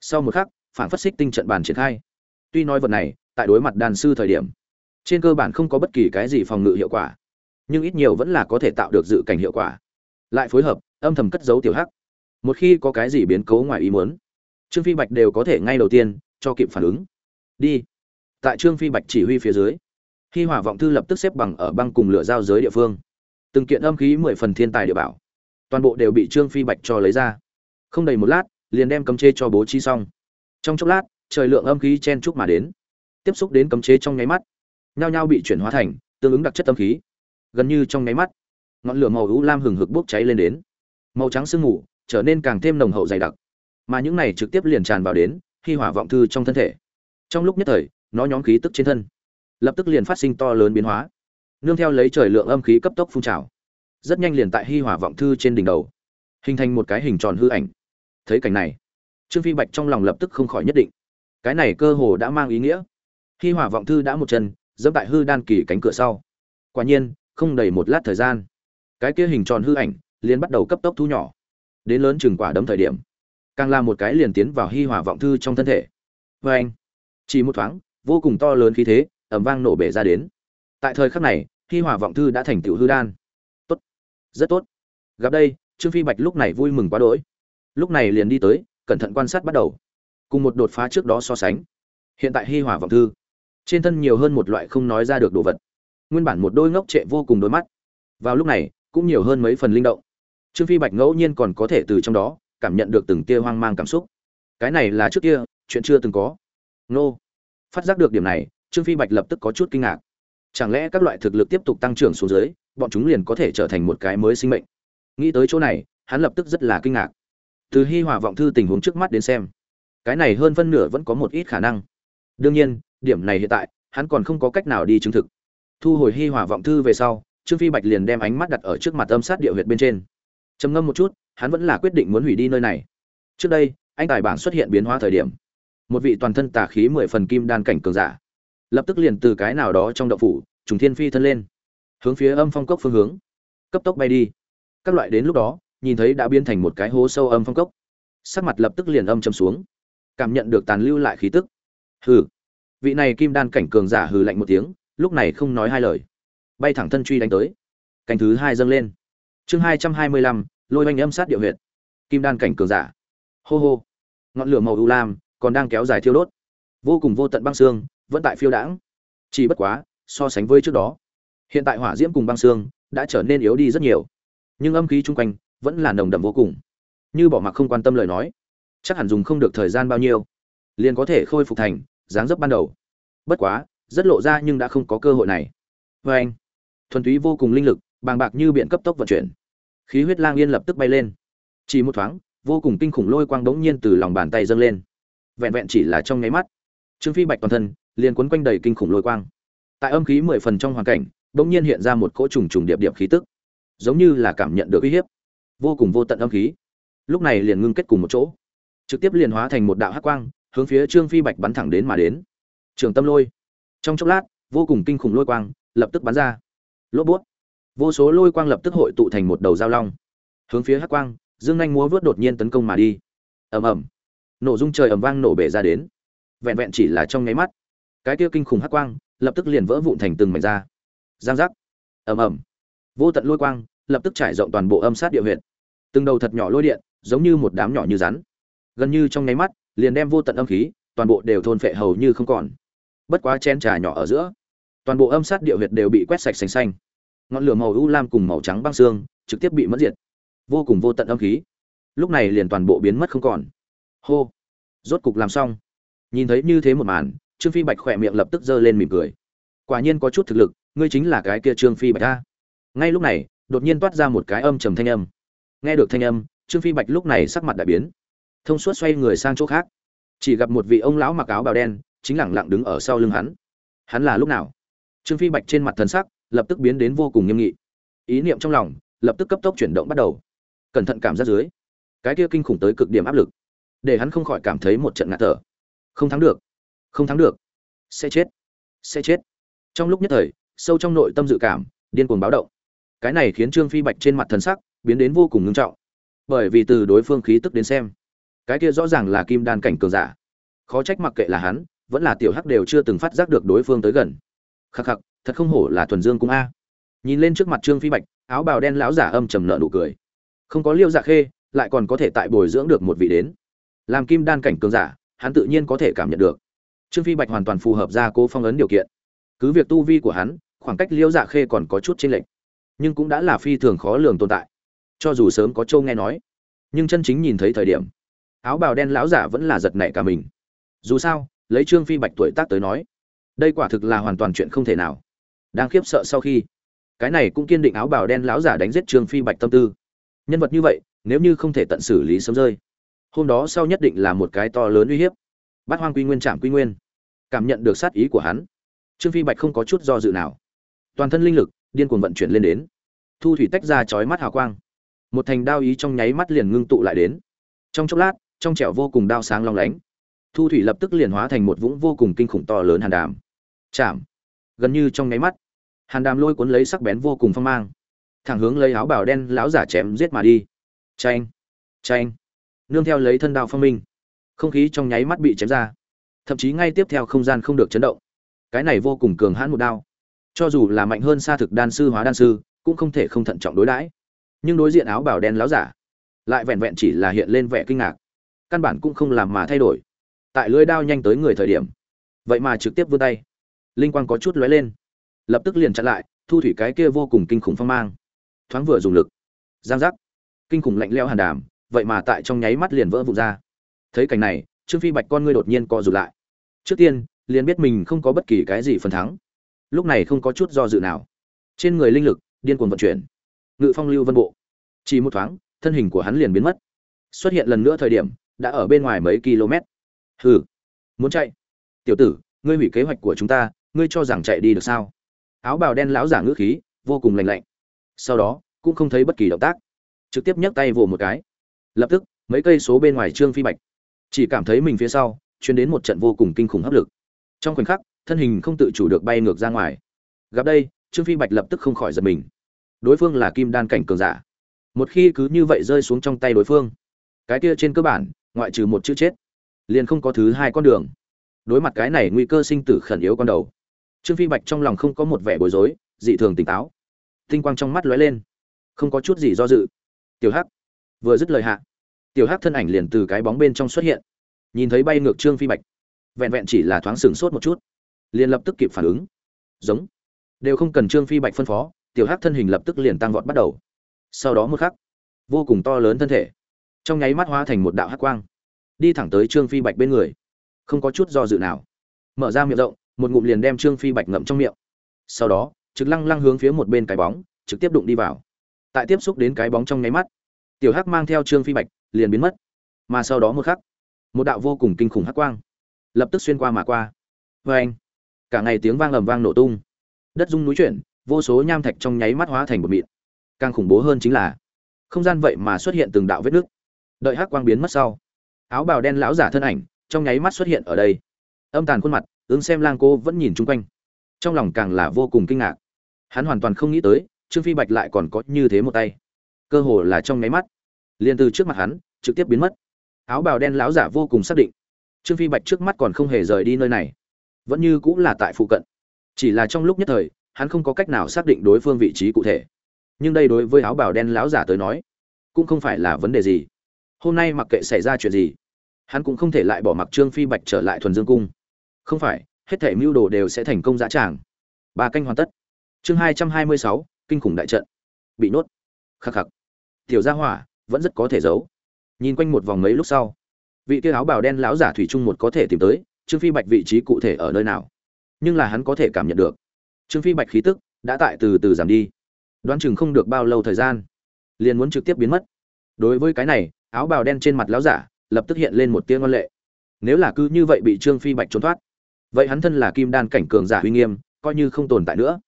Sau một khắc, phản phát xích tinh trận bàn triển khai. Tuy nói vật này, tại đối mặt đàn sư thời điểm, trên cơ bản không có bất kỳ cái gì phòng ngự hiệu quả, nhưng ít nhiều vẫn là có thể tạo được dự cảnh hiệu quả. Lại phối hợp, âm thầm cất giấu tiểu hắc. Một khi có cái gì biến cố ngoài ý muốn trương phi bạch đều có thể ngay đầu tiên cho kịp phản ứng. Đi. Tại trương phi bạch chỉ huy phía dưới khi hỏa vọng thư lập tức xếp bằng ở băng cùng lửa giao giới địa phương. Từng kiện âm khí mười phần thiên tài địa bảo, toàn bộ đều bị trương phi bạch cho lấy ra. Không đầy một lát, liền đem cấm chế cho bố trí xong. Trong chốc lát, trời lượng âm khí chen chúc mà đến. Tiếp xúc đến cấm chế trong nháy mắt, nhao nhao bị chuyển hóa thành tương ứng đặc chất âm khí. Gần như trong nháy mắt, ngọn lửa màu u lam hừng hực bốc cháy lên đến. Màu trắng sương mù trở nên càng thêm nồng hậu dày đặc mà những này trực tiếp liền tràn vào đến, khi hỏa vọng thư trong thân thể. Trong lúc nhất thời, nó nhóm khí tức trên thân lập tức liền phát sinh to lớn biến hóa. Nương theo lấy trời lượng âm khí cấp tốc phun trào, rất nhanh liền tại hi hỏa vọng thư trên đỉnh đầu, hình thành một cái hình tròn hư ảnh. Thấy cảnh này, trương phi bạch trong lòng lập tức không khỏi nhất định. Cái này cơ hồ đã mang ý nghĩa. Hi hỏa vọng thư đã một chân, dẫm tại hư đan kỳ cánh cửa sau. Quả nhiên, không đầy một lát thời gian, cái kia hình tròn hư ảnh liền bắt đầu cấp tốc thu nhỏ, đến lớn chừng quả đấm thời điểm càng là một cái liền tiến vào hi hỏa vọng thư trong thân thể. Vê anh, chỉ một thoáng, vô cùng to lớn khí thế, ầm vang nổ bể ra đến. Tại thời khắc này, hi hỏa vọng thư đã thành tựu hư đan. Tốt, rất tốt. Gặp đây, trương phi bạch lúc này vui mừng quá đỗi. Lúc này liền đi tới, cẩn thận quan sát bắt đầu. Cùng một đột phá trước đó so sánh. Hiện tại hi hỏa vọng thư, trên thân nhiều hơn một loại không nói ra được đồ vật. Nguyên bản một đôi ngốc trệ vô cùng đôi mắt. Vào lúc này, cũng nhiều hơn mấy phần linh động. Trương phi bạch ngẫu nhiên còn có thể từ trong đó cảm nhận được từng tia hoang mang cảm xúc. Cái này là trước kia, chuyện chưa từng có. Nô. Phát giác được điểm này, trương phi bạch lập tức có chút kinh ngạc. Chẳng lẽ các loại thực lực tiếp tục tăng trưởng xuống dưới, bọn chúng liền có thể trở thành một cái mới sinh mệnh? Nghĩ tới chỗ này, hắn lập tức rất là kinh ngạc. Từ hi hòa vọng thư tình huống trước mắt đến xem, cái này hơn phân nửa vẫn có một ít khả năng. Đương nhiên, điểm này hiện tại, hắn còn không có cách nào đi chứng thực. Thu hồi hi hòa vọng thư về sau, trương phi bạch liền đem ánh mắt đặt ở trước mặt âm sát địa huyệt bên trên. Trầm ngâm một chút hắn vẫn là quyết định muốn hủy đi nơi này. Trước đây, anh tài bảng xuất hiện biến hóa thời điểm. Một vị toàn thân tà khí mười phần kim đan cảnh cường giả. Lập tức liền từ cái nào đó trong đậu phủ, trùng thiên phi thân lên. Hướng phía âm phong cốc phương hướng. Cấp tốc bay đi. Các loại đến lúc đó, nhìn thấy đã biến thành một cái hố sâu âm phong cốc. Sắc mặt lập tức liền âm châm xuống. Cảm nhận được tàn lưu lại khí tức. Hừ. Vị này kim đan cảnh cường giả hừ lạnh một tiếng, lúc này không nói hai lời. Bay thẳng thân truy đánh tới. Canh thứ hai dâng lên. Chương hai trăm hai mươi lăm lôi oanh âm sát địa huyệt. Kim đan cảnh cường giả. Hô hô. Ngọn lửa màu u lam còn đang kéo dài thiêu đốt. Vô cùng vô tận băng xương vẫn tại phiêu đãng. Chỉ bất quá, so sánh với trước đó, hiện tại hỏa diễm cùng băng xương đã trở nên yếu đi rất nhiều. Nhưng âm khí chung quanh vẫn là nồng đậm vô cùng. Như bỏ mặc không quan tâm lời nói, chắc hẳn dùng không được thời gian bao nhiêu, liền có thể khôi phục thành dáng dấp ban đầu. Bất quá, rất lộ ra nhưng đã không có cơ hội này. Vê anh. Thuần túy vô cùng linh lực, bàng bạc như biện cấp tốc vận chuyển khí huyết lang yên lập tức bay lên. Chỉ một thoáng, vô cùng kinh khủng lôi quang đống nhiên từ lòng bàn tay dâng lên. Vẹn vẹn chỉ là trong nháy mắt, trương phi bạch toàn thân liền quấn quanh đầy kinh khủng lôi quang. Tại âm khí mười phần trong hoàn cảnh đống nhiên hiện ra một cỗ trùng trùng điệp điệp khí tức, giống như là cảm nhận được uy hiếp, vô cùng vô tận âm khí. Lúc này liền ngưng kết cùng một chỗ, trực tiếp liền hóa thành một đạo hắc quang, hướng phía trương phi bạch bắn thẳng đến mà đến. Trường tâm lôi, trong chốc lát, vô cùng kinh khủng lôi quang lập tức bắn ra. Lốp bút vô số lôi quang lập tức hội tụ thành một đầu giao long. Hướng phía hắc quang, dương nhanh múa vớt đột nhiên tấn công mà đi. Ầm ầm. Nổ dung trời ầm vang nổ bể ra đến. Vẹn vẹn chỉ là trong nháy mắt, cái kia kinh khủng hắc quang lập tức liền vỡ vụn thành từng mảnh ra. Giang giác. Ầm ầm. Vô tận lôi quang lập tức trải rộng toàn bộ âm sát địa huyệt. Từng đầu thật nhỏ lôi điện, giống như một đám nhỏ như rắn. Gần như trong nháy mắt, liền đem vô tận âm khí, toàn bộ đều thôn phệ hầu như không còn. Bất quá chen trà nhỏ ở giữa, toàn bộ âm sát địa huyệt đều bị quét sạch xanh xanh ngọn lửa màu u lam cùng màu trắng băng xương trực tiếp bị mất diệt. Vô cùng vô tận âm khí. Lúc này liền toàn bộ biến mất không còn. Hô. Rốt cục làm xong. Nhìn thấy như thế một màn, trương phi bạch khỏe miệng lập tức giơ lên mỉm cười. Quả nhiên có chút thực lực, ngươi chính là cái kia trương phi bạch ta ngay lúc này, đột nhiên toát ra một cái âm trầm thanh âm. Nghe được thanh âm, trương phi bạch lúc này sắc mặt đại biến. Thông suốt xoay người sang chỗ khác. Chỉ gặp một vị ông lão mặc áo bào đen, chính lẳng lặng đứng ở sau lưng hắn. Hắn là lúc nào? Trương phi bạch trên mặt thần sắc lập tức biến đến vô cùng nghiêm nghị. Ý niệm trong lòng lập tức cấp tốc chuyển động bắt đầu. Cẩn thận cảm giác dưới, cái kia kinh khủng tới cực điểm áp lực, để hắn không khỏi cảm thấy một trận ngạt thở. Không thắng được, không thắng được, sẽ chết sẽ chết. Trong lúc nhất thời, sâu trong nội tâm dự cảm, điên cuồng báo động. Cái này khiến trương phi bạch trên mặt thần sắc biến đến vô cùng ngưng trọng, bởi vì từ đối phương khí tức đến xem, cái kia rõ ràng là kim đan cảnh cường giả. Khó trách mặc kệ là hắn, vẫn là tiểu hắc đều chưa từng phát giác được đối phương tới gần. Khắc khắc thật không hổ là thuần dương cung a. Nhìn lên trước mặt trương phi bạch, áo bào đen lão giả âm trầm nợ nụ cười. Không có liêu dạ khê, lại còn có thể tại bồi dưỡng được một vị đến. Làm kim đan cảnh cường giả, hắn tự nhiên có thể cảm nhận được. Trương phi bạch hoàn toàn phù hợp ra cố phong ấn điều kiện. Cứ việc tu vi của hắn, khoảng cách liêu dạ khê còn có chút chênh lệch, nhưng cũng đã là phi thường khó lường tồn tại. Cho dù sớm có châu nghe nói, nhưng chân chính nhìn thấy thời điểm, áo bào đen lão giả vẫn là giật nảy cả mình. Dù sao, lấy trương phi bạch tuổi tác tới nói, đây quả thực là hoàn toàn chuyện không thể nào đang khiếp sợ sau khi. Cái này cũng kiên định áo bào đen lão giả đánh giết trương phi bạch tâm tư. Nhân vật như vậy, nếu như không thể tận xử lý sớm rơi, hôm đó sau nhất định là một cái to lớn uy hiếp. Bát hoang quy nguyên trạm quy nguyên. Cảm nhận được sát ý của hắn, trương phi bạch không có chút do dự nào. Toàn thân linh lực, điên cuồng vận chuyển lên đến. Thu thủy tách ra chói mắt hào quang. Một thành đao ý trong nháy mắt liền ngưng tụ lại đến. Trong chốc lát, trong trẻo vô cùng đao sáng long lánh, thu thủy lập tức liền hóa thành một vũng vô cùng kinh khủng to lớn hàn đàm. Chạm. Gần như trong nháy mắt hàn đàm lôi cuốn lấy sắc bén vô cùng phong mang, thẳng hướng lấy áo bào đen lão giả chém giết mà đi. Tranh tranh nương theo lấy thân đao phong minh, không khí trong nháy mắt bị chém ra, thậm chí ngay tiếp theo không gian không được chấn động. Cái này vô cùng cường hãn một đao, cho dù là mạnh hơn xa thực đan sư, hóa đan sư, cũng không thể không thận trọng đối đãi. Nhưng đối diện áo bào đen láo giả, lại vẹn vẹn chỉ là hiện lên vẻ kinh ngạc, căn bản cũng không làm mà thay đổi. Tại lưỡi đao nhanh tới người thời điểm, vậy mà trực tiếp vươn tay, linh quang có chút lóe lên lập tức liền chặn lại, thu thủy cái kia vô cùng kinh khủng phong mang. Thoáng vừa dùng lực. Giang giác. Kinh khủng lạnh leo hàn đàm, vậy mà tại trong nháy mắt liền vỡ vụn ra. Thấy cảnh này, trương phi bạch con ngươi đột nhiên co rụt lại. Trước tiên, liền biết mình không có bất kỳ cái gì phần thắng. Lúc này không có chút do dự nào. Trên người linh lực, điên cuồng vận chuyển. Ngự phong lưu vân bộ. Chỉ một thoáng, thân hình của hắn liền biến mất. Xuất hiện lần nữa thời điểm, đã ở bên ngoài mấy km. Hừ. Muốn chạy. Tiểu tử, ngươi hủy kế hoạch của chúng ta, ngươi cho rằng chạy đi được sao? Áo bào đen lão giả ngữ khí, vô cùng lành lạnh. Sau đó, cũng không thấy bất kỳ động tác. Trực tiếp nhấc tay vồ một cái. Lập tức, mấy cây số bên ngoài trương phi bạch chỉ cảm thấy mình phía sau chuyến đến một trận vô cùng kinh khủng hấp lực. Trong khoảnh khắc, thân hình không tự chủ được bay ngược ra ngoài. Gặp đây, trương phi bạch lập tức không khỏi giật mình. Đối phương là kim đan cảnh cường giả. Một khi cứ như vậy rơi xuống trong tay đối phương, cái kia trên cơ bản, ngoại trừ một chữ chết, liền không có thứ hai con đường. Đối mặt cái này nguy cơ sinh tử khẩn yếu con đầu trương phi bạch trong lòng không có một vẻ bối rối, dị thường tỉnh táo. Tinh quang trong mắt lóe lên. Không có chút gì do dự. Tiểu hắc, vừa dứt lời hạ, tiểu hắc thân ảnh liền từ cái bóng bên trong xuất hiện. Nhìn thấy bay ngược trương phi bạch, vẹn vẹn chỉ là thoáng sửng sốt một chút, liền lập tức kịp phản ứng. Giống. Đều không cần trương phi bạch phân phó, tiểu hắc thân hình lập tức liền tăng vọt bắt đầu. Sau đó một khắc, vô cùng to lớn thân thể, trong nháy mắt hóa thành một đạo hắc quang, đi thẳng tới trương phi bạch bên người. Không có chút do dự nào. Mở ra miệng rộng một ngụm liền đem trương phi bạch ngậm trong miệng. Sau đó trực lăng lăng hướng phía một bên cái bóng trực tiếp đụng đi vào. Tại tiếp xúc đến cái bóng trong nháy mắt tiểu hắc mang theo trương phi bạch liền biến mất. Mà sau đó một khắc một đạo vô cùng kinh khủng hắc quang lập tức xuyên qua mà qua. Vê anh cả ngày tiếng vang ầm vang nổ tung. Đất rung núi chuyển vô số nham thạch trong nháy mắt hóa thành một mịn. Càng khủng bố hơn chính là không gian vậy mà xuất hiện từng đạo vết nứt, đợi hắc quang biến mất sau áo bào đen lão giả thân ảnh trong nháy mắt xuất hiện ở đây. Âm tàn khuôn mặt ứng xem lang cô vẫn nhìn chung quanh. Trong lòng càng là vô cùng kinh ngạc. Hắn hoàn toàn không nghĩ tới, trương phi bạch lại còn có như thế một tay. Cơ hồ là trong nháy mắt, liền từ trước mặt hắn, trực tiếp biến mất. Áo bào đen láo giả vô cùng xác định. Trương phi bạch trước mắt còn không hề rời đi nơi này. Vẫn như cũng là tại phụ cận. Chỉ là trong lúc nhất thời, hắn không có cách nào xác định đối phương vị trí cụ thể. Nhưng đây đối với áo bào đen láo giả tới nói, cũng không phải là vấn đề gì. Hôm nay mặc kệ xảy ra chuyện gì, hắn cũng không thể lại bỏ mặc trương phi bạch trở lại thuần dương cung không phải, hết thể mưu đồ đều sẽ thành công dã tràng. Ba canh hoàn tất. Chương hai trăm hai mươi sáu, kinh khủng đại trận. Bị nốt. Khắc khắc. Tiểu gia hỏa, vẫn rất có thể giấu. Nhìn quanh một vòng mấy lúc sau, vị kia áo bào đen lão giả thủy trung một có thể tìm tới, trương phi bạch vị trí cụ thể ở nơi nào? Nhưng là hắn có thể cảm nhận được. Trương phi bạch khí tức đã tại từ từ giảm đi. Đoán chừng không được bao lâu thời gian, liền muốn trực tiếp biến mất. Đối với cái này, áo bào đen trên mặt lão giả lập tức hiện lên một tiếng ngon lệ. Nếu là cứ như vậy bị trương phi bạch trốn thoát vậy hắn thân là kim đan cảnh cường giả uy nghiêm, coi như không tồn tại nữa.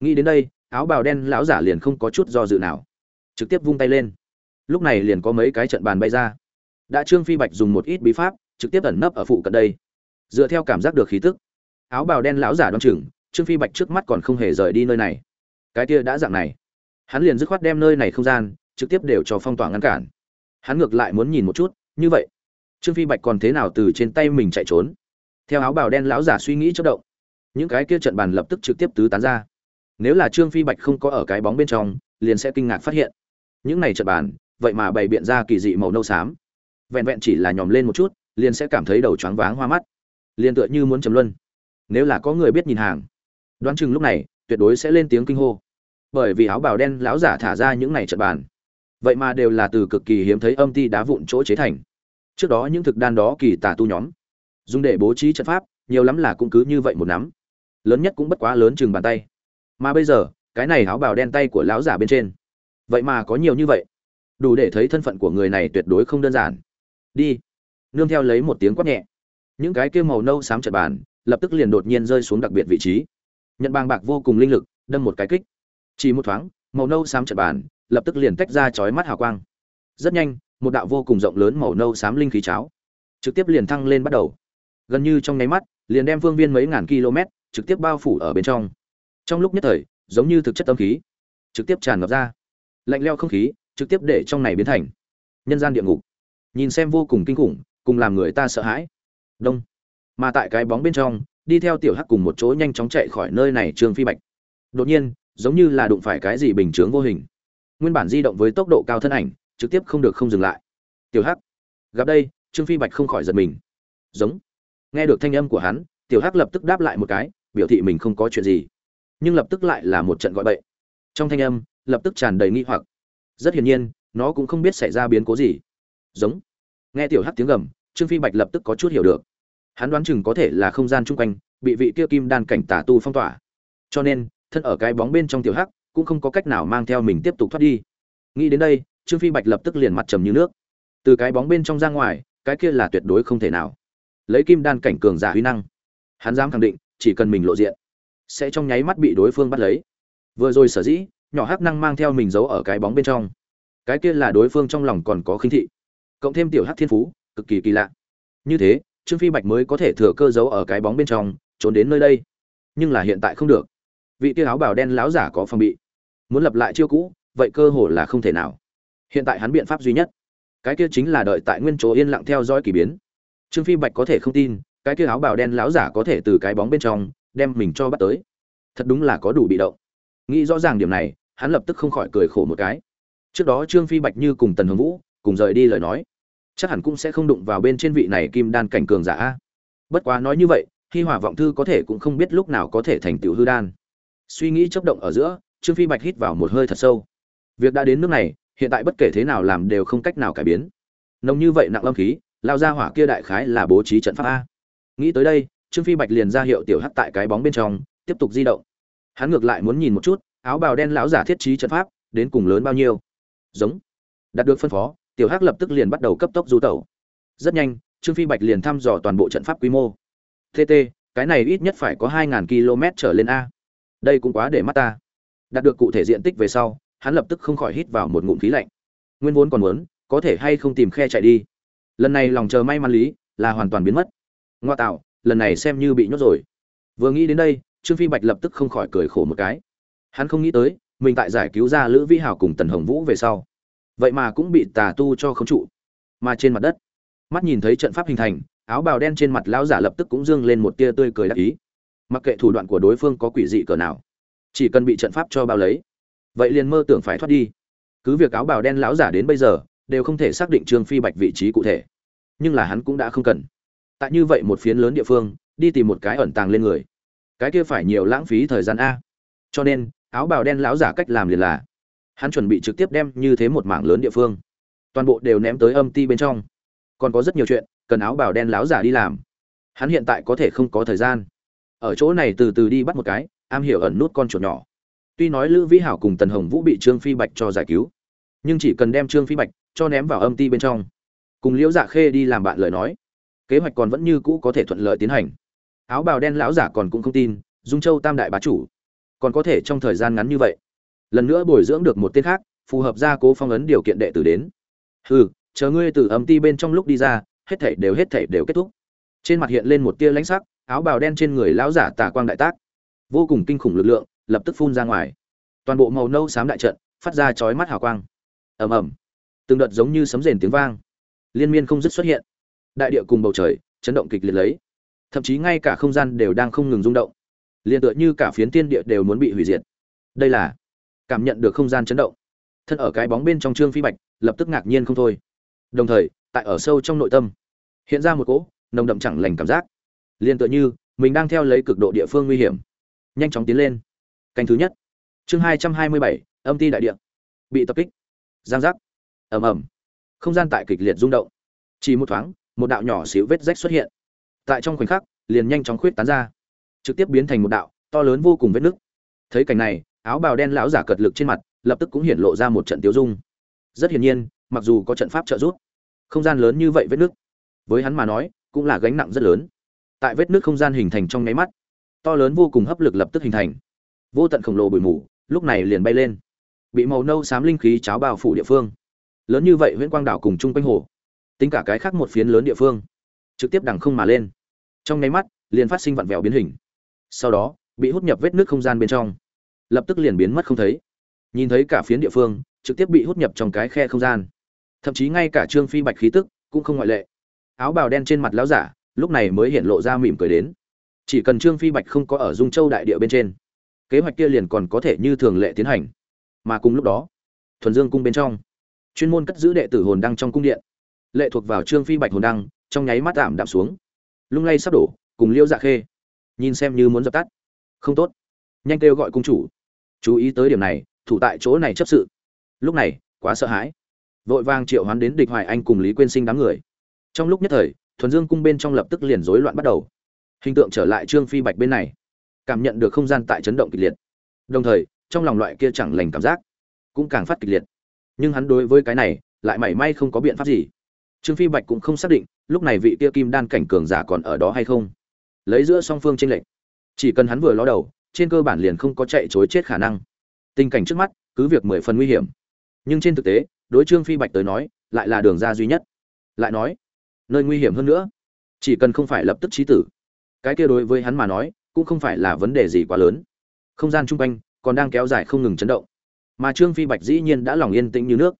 Nghĩ đến đây, áo bào đen lão giả liền không có chút do dự nào. Trực tiếp vung tay lên. Lúc này liền có mấy cái trận bàn bay ra. Đã trương phi bạch dùng một ít bí pháp, trực tiếp ẩn nấp ở phụ cận đây. Dựa theo cảm giác được khí tức, áo bào đen lão giả đoan chừng, trương phi bạch trước mắt còn không hề rời đi nơi này. Cái kia đã dạng này. Hắn liền dứt khoát đem nơi này không gian, trực tiếp đều cho phong tỏa ngăn cản. Hắn ngược lại muốn nhìn một chút, như vậy, trương phi bạch còn thế nào từ trên tay mình chạy trốn? Theo áo bào đen lão giả suy nghĩ chất động, những cái kia trận bàn lập tức trực tiếp tứ tán ra. Nếu là trương phi bạch không có ở cái bóng bên trong, liền sẽ kinh ngạc phát hiện, những này trận bàn, vậy mà bày biện ra kỳ dị màu nâu xám. Vẹn vẹn chỉ là nhòm lên một chút, liền sẽ cảm thấy đầu choáng váng hoa mắt. Liền tựa như muốn chấm luân. Nếu là có người biết nhìn hàng, đoán chừng lúc này, tuyệt đối sẽ lên tiếng kinh hô. Bởi vì áo bào đen lão giả thả ra những này trận bàn, vậy mà đều là từ cực kỳ hiếm thấy âm ti đá vụn chỗ chế thành. Trước đó những thực đan đó kỳ tà tu nhóm dùng để bố trí trận pháp, nhiều lắm là cũng cứ như vậy một nắm. Lớn nhất cũng bất quá lớn chừng bàn tay. Mà bây giờ, cái này áo bào đen tay của lão giả bên trên. Vậy mà có nhiều như vậy. Đủ để thấy thân phận của người này tuyệt đối không đơn giản. Đi. Nương theo lấy một tiếng quát nhẹ. Những cái kia màu nâu xám trận bàn, lập tức liền đột nhiên rơi xuống đặc biệt vị trí. Nhận bàng bạc vô cùng linh lực, đâm một cái kích. Chỉ một thoáng, màu nâu xám trận bàn, lập tức liền tách ra chói mắt hào quang. Rất nhanh, một đạo vô cùng rộng lớn màu nâu xám linh khí cháo, trực tiếp liền thăng lên bắt đầu gần như trong nháy mắt, liền đem phương viên mấy ngàn km trực tiếp bao phủ ở bên trong. Trong lúc nhất thời, giống như thực chất tâm khí, trực tiếp tràn ngập ra. Lạnh leo không khí, trực tiếp để trong này biến thành nhân gian địa ngục. Nhìn xem vô cùng kinh khủng, cùng làm người ta sợ hãi. Đông. Mà tại cái bóng bên trong, đi theo tiểu hắc cùng một chỗ nhanh chóng chạy khỏi nơi này trương phi bạch. Đột nhiên, giống như là đụng phải cái gì bình chướng vô hình. Nguyên bản di động với tốc độ cao thân ảnh, trực tiếp không được không dừng lại. Tiểu hắc. Gặp đây, trương phi bạch không khỏi giật mình. Giống nghe được thanh âm của hắn, tiểu hắc lập tức đáp lại một cái, biểu thị mình không có chuyện gì. Nhưng lập tức lại là một trận gọi bậy. Trong thanh âm, lập tức tràn đầy nghi hoặc. Rất hiển nhiên, nó cũng không biết xảy ra biến cố gì. Giống. Nghe tiểu hắc tiếng gầm, trương phi bạch lập tức có chút hiểu được. Hắn đoán chừng có thể là không gian chung quanh, bị vị kia kim đan cảnh tà tu phong tỏa. Cho nên, thân ở cái bóng bên trong tiểu hắc, cũng không có cách nào mang theo mình tiếp tục thoát đi. Nghĩ đến đây, trương phi bạch lập tức liền mặt trầm như nước. Từ cái bóng bên trong ra ngoài, cái kia là tuyệt đối không thể nào lấy kim đan cảnh cường giả huy năng. Hắn dám khẳng định, chỉ cần mình lộ diện, sẽ trong nháy mắt bị đối phương bắt lấy. Vừa rồi sở dĩ, nhỏ hắc năng mang theo mình giấu ở cái bóng bên trong. Cái kia là đối phương trong lòng còn có khinh thị. Cộng thêm tiểu hắc thiên phú, cực kỳ kỳ lạ. Như thế, trương phi bạch mới có thể thừa cơ giấu ở cái bóng bên trong, trốn đến nơi đây. Nhưng là hiện tại không được. Vị tiêu áo bào đen láo giả có phòng bị. Muốn lập lại chiêu cũ, vậy cơ hồ là không thể nào. Hiện tại hắn biện pháp duy nhất. Cái kia chính là đợi tại nguyên chỗ yên lặng theo dõi k ỳ biến trương phi bạch có thể không tin, cái kia áo bào đen láo giả có thể từ cái bóng bên trong đem mình cho bắt tới. Thật đúng là có đủ bị động. Nghĩ rõ ràng điểm này, hắn lập tức không khỏi cười khổ một cái. Trước đó trương phi bạch như cùng tần hồng vũ, cùng rời đi lời nói. Chắc hẳn cũng sẽ không đụng vào bên trên vị này kim đan cảnh cường giả bất quá nói như vậy, hi hỏa vọng thư có thể cũng không biết lúc nào có thể thành tựu hư đan. Suy nghĩ chấp động ở giữa, trương phi bạch hít vào một hơi thật sâu. Việc đã đến nước này, hiện tại bất kể thế nào làm đều không cách nào cải biến. Nồng như vậy nặng âm khí lao ra hỏa kia đại khái là bố trí trận pháp a. Nghĩ tới đây, trương phi bạch liền ra hiệu tiểu hắc tại cái bóng bên trong, tiếp tục di động. Hắn ngược lại muốn nhìn một chút, áo bào đen lão giả thiết trí trận pháp, đến cùng lớn bao nhiêu. Giống. Đạt được phân phó, tiểu hắc lập tức liền bắt đầu cấp tốc du tẩu. Rất nhanh, trương phi bạch liền thăm dò toàn bộ trận pháp quy mô. Tt cái này ít nhất phải có hai ngàn km trở lên a. Đây cũng quá để mắt ta. Đạt được cụ thể diện tích về sau, hắn lập tức không khỏi hít vào một ngụm khí lạnh. Nguyên vốn còn muốn, có thể hay không tìm khe chạy đi lần này lòng chờ may mắn lý là hoàn toàn biến mất. Ngoa tạo, lần này xem như bị nhốt rồi. Vừa nghĩ đến đây, trương phi bạch lập tức không khỏi cười khổ một cái. Hắn không nghĩ tới, mình tại giải cứu ra lữ vĩ hào cùng tần hồng vũ về sau, vậy mà cũng bị tà tu cho khống trụ. Mà trên mặt đất, mắt nhìn thấy trận pháp hình thành, áo bào đen trên mặt lão giả lập tức cũng dương lên một tia tươi cười đắc ý. Mặc kệ thủ đoạn của đối phương có quỷ dị cỡ nào, chỉ cần bị trận pháp cho bao lấy, vậy liền mơ tưởng phải thoát đi. Cứ việc áo bào đen lão giả đến bây giờ đều không thể xác định trương phi bạch vị trí cụ thể. Nhưng là hắn cũng đã không cần. Tại như vậy một phiến lớn địa phương, đi tìm một cái ẩn tàng lên người. Cái kia phải nhiều lãng phí thời gian a. Cho nên, áo bào đen lão giả cách làm liền là, hắn chuẩn bị trực tiếp đem như thế một mảng lớn địa phương, toàn bộ đều ném tới âm ti bên trong. Còn có rất nhiều chuyện, cần áo bào đen láo giả đi làm. Hắn hiện tại có thể không có thời gian. Ở chỗ này từ từ đi bắt một cái, am hiểu ẩn nút con chuột nhỏ. Tuy nói lữ vĩ hảo cùng tần hồng vũ bị trương phi bạch cho giải cứu, nhưng chỉ cần đem trương phi bạch cho ném vào âm ti bên trong. Cùng liễu dạ khê đi làm bạn lời nói. Kế hoạch còn vẫn như cũ có thể thuận lợi tiến hành. Áo bào đen lão giả còn cũng không tin, dung châu tam đại bá chủ. Còn có thể trong thời gian ngắn như vậy, lần nữa bồi dưỡng được một tên khác, phù hợp gia cố phong ấn điều kiện đệ tử đến. Hừ, chờ ngươi từ âm ti bên trong lúc đi ra, hết thảy đều hết thảy đều kết thúc. Trên mặt hiện lên một tia lãnh sắc, áo bào đen trên người lão giả tà quang đại tác. Vô cùng kinh khủng lực lượng, lập tức phun ra ngoài. Toàn bộ màu nâu xám đại trận, phát ra chói mắt hào quang. Ầm ầm từng đợt giống như sấm rền tiếng vang. Liên miên không dứt xuất hiện. Đại địa cùng bầu trời, chấn động kịch liệt lấy. Thậm chí ngay cả không gian đều đang không ngừng rung động. Liền tựa như cả phiến tiên địa đều muốn bị hủy diệt. Đây là cảm nhận được không gian chấn động. Thân ở cái bóng bên trong trương phi bạch, lập tức ngạc nhiên không thôi. Đồng thời, tại ở sâu trong nội tâm, hiện ra một cỗ nồng đậm chẳng lành cảm giác. Liền tựa như mình đang theo lấy cực độ địa phương nguy hiểm. Nhanh chóng tiến lên. Canh thứ nhất. Chương hai trăm hai mươi bảy, âm ti đại địa. Bị tập kích. Giang giác ầm ầm. Không gian tại kịch liệt rung động. Chỉ một thoáng, một đạo nhỏ xíu vết rách xuất hiện. Tại trong khoảnh khắc, liền nhanh chóng khuyết tán ra. Trực tiếp biến thành một đạo to lớn vô cùng vết nứt. Thấy cảnh này, áo bào đen lão giả cật lực trên mặt, lập tức cũng hiện lộ ra một trận tiêu dung. Rất hiển nhiên, mặc dù có trận pháp trợ giúp, không gian lớn như vậy vết nước với hắn mà nói, cũng là gánh nặng rất lớn. Tại vết nước không gian hình thành trong nháy mắt, to lớn vô cùng hấp lực lập tức hình thành. Vô tận khổng lồ bụi mù, lúc này liền bay lên. Bị màu nâu xám linh khí cháo bao phủ địa phương lớn như vậy nguyễn quang đảo cùng chung quanh hồ. Tính cả cái khác một phiến lớn địa phương, trực tiếp đằng không mà lên. Trong nháy mắt, liền phát sinh vặn vẹo biến hình. Sau đó, bị hút nhập vết nước không gian bên trong. Lập tức liền biến mất không thấy. Nhìn thấy cả phiến địa phương, trực tiếp bị hút nhập trong cái khe không gian. Thậm chí ngay cả trương phi bạch khí tức cũng không ngoại lệ. Áo bào đen trên mặt lão giả, lúc này mới hiện lộ ra mỉm cười đến. Chỉ cần trương phi bạch không có ở dung châu đại địa bên trên, kế hoạch kia liền còn có thể như thường lệ tiến hành. Mà cùng lúc đó, thuần dương cung bên trong chuyên môn cất giữ đệ tử hồn đăng trong cung điện. Lệ thuộc vào trương phi bạch hồn đăng, trong nháy mắt tạm đạm xuống. Lung lay sắp đổ, cùng liêu dạ khê. Nhìn xem như muốn dập tắt. Không tốt. Nhanh kêu gọi cung chủ. Chú ý tới điểm này, thủ tại chỗ này chấp sự. Lúc này, quá sợ hãi. Vội vàng triệu hoán đến địch hoài anh cùng lý quyên sinh đám người. Trong lúc nhất thời, thuần dương cung bên trong lập tức liền rối loạn bắt đầu. Hình tượng trở lại trương phi bạch bên này. Cảm nhận được không gian tại chấn động kịch liệt. Đồng thời, trong lòng loại kia chẳng lành cảm giác cũng càng phát kịch liệt nhưng hắn đối với cái này lại mảy may không có biện pháp gì. Trương phi bạch cũng không xác định lúc này vị kia kim đan cảnh cường giả còn ở đó hay không. Lấy giữa song phương tranh lệch, chỉ cần hắn vừa ló đầu, trên cơ bản liền không có chạy chối chết khả năng. Tình cảnh trước mắt cứ việc mười phần nguy hiểm, nhưng trên thực tế, đối trương phi bạch tới nói, lại là đường ra duy nhất. Lại nói, nơi nguy hiểm hơn nữa, chỉ cần không phải lập tức trí tử, cái kia đối với hắn mà nói cũng không phải là vấn đề gì quá lớn. Không gian chung quanh còn đang kéo dài không ngừng chấn động mà trương phi bạch dĩ nhiên đã lòng yên tĩnh như nước.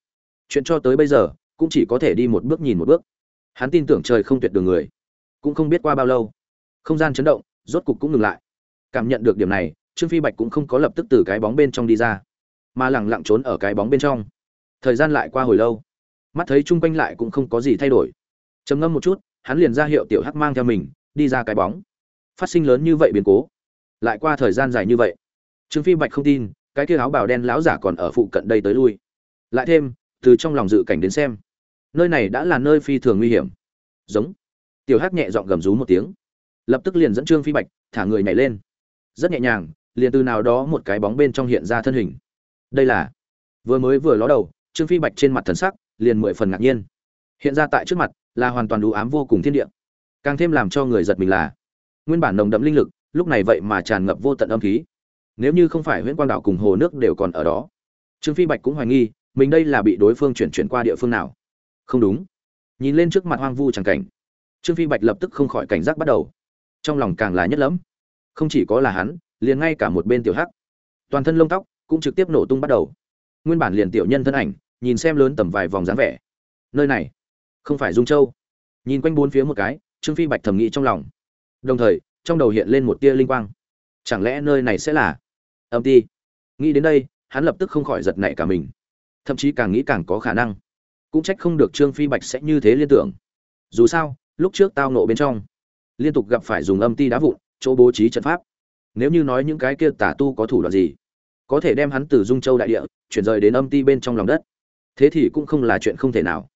Chuyện cho tới bây giờ, cũng chỉ có thể đi một bước nhìn một bước. Hắn tin tưởng trời không tuyệt đường người, cũng không biết qua bao lâu. Không gian chấn động, rốt cục cũng ngừng lại. Cảm nhận được điểm này, trương phi bạch cũng không có lập tức từ cái bóng bên trong đi ra, mà lẳng lặng trốn ở cái bóng bên trong. Thời gian lại qua hồi lâu, mắt thấy chung quanh lại cũng không có gì thay đổi. Trầm ngâm một chút, hắn liền ra hiệu tiểu hắc mang theo mình, đi ra cái bóng. Phát sinh lớn như vậy biến cố, lại qua thời gian dài như vậy. Trương phi bạch không tin cái kia áo bào đen lão giả còn ở phụ cận đây tới lui. Lại thêm, từ trong lòng dự cảnh đến xem, nơi này đã là nơi phi thường nguy hiểm. Giống. Tiểu hắc nhẹ giọng gầm rú một tiếng. Lập tức liền dẫn trương phi bạch, thả người nhảy lên. Rất nhẹ nhàng, liền từ nào đó một cái bóng bên trong hiện ra thân hình. Đây là, vừa mới vừa ló đầu, trương phi bạch trên mặt thần sắc liền mười phần ngạc nhiên. Hiện ra tại trước mặt là hoàn toàn đủ ám vô cùng thiên địa. Càng thêm làm cho người giật mình là, nguyên bản nồng đậm linh lực, lúc này vậy mà tràn ngập vô tận âm khí nếu như không phải nguyễn quang đạo cùng hồ nước đều còn ở đó. Trương phi bạch cũng hoài nghi, mình đây là bị đối phương chuyển chuyển qua địa phương nào. Không đúng. Nhìn lên trước mặt hoang vu chẳng cảnh, trương phi bạch lập tức không khỏi cảnh giác bắt đầu. Trong lòng càng là nhất lẫm. Không chỉ có là hắn, liền ngay cả một bên tiểu hắc. Toàn thân lông tóc cũng trực tiếp nổ tung bắt đầu. Nguyên bản liền tiểu nhân thân ảnh, nhìn xem lớn tầm vài vòng dáng vẻ. Nơi này, không phải dung châu. Nhìn quanh bốn phía một cái, trương phi bạch thầm nghĩ trong lòng. Đồng thời, trong đầu hiện lên một tia linh quang. Chẳng lẽ nơi này sẽ là âm ti. Nghĩ đến đây, hắn lập tức không khỏi giật nảy cả mình. Thậm chí càng nghĩ càng có khả năng. Cũng trách không được trương phi bạch sẽ như thế liên tưởng. Dù sao, lúc trước tao nộ bên trong, liên tục gặp phải dùng âm ti đá vụn, chỗ bố trí trận pháp. Nếu như nói những cái kia tả tu có thủ đoạn gì, có thể đem hắn từ dung châu đại địa, chuyển rời đến âm ti bên trong lòng đất. Thế thì cũng không là chuyện không thể nào.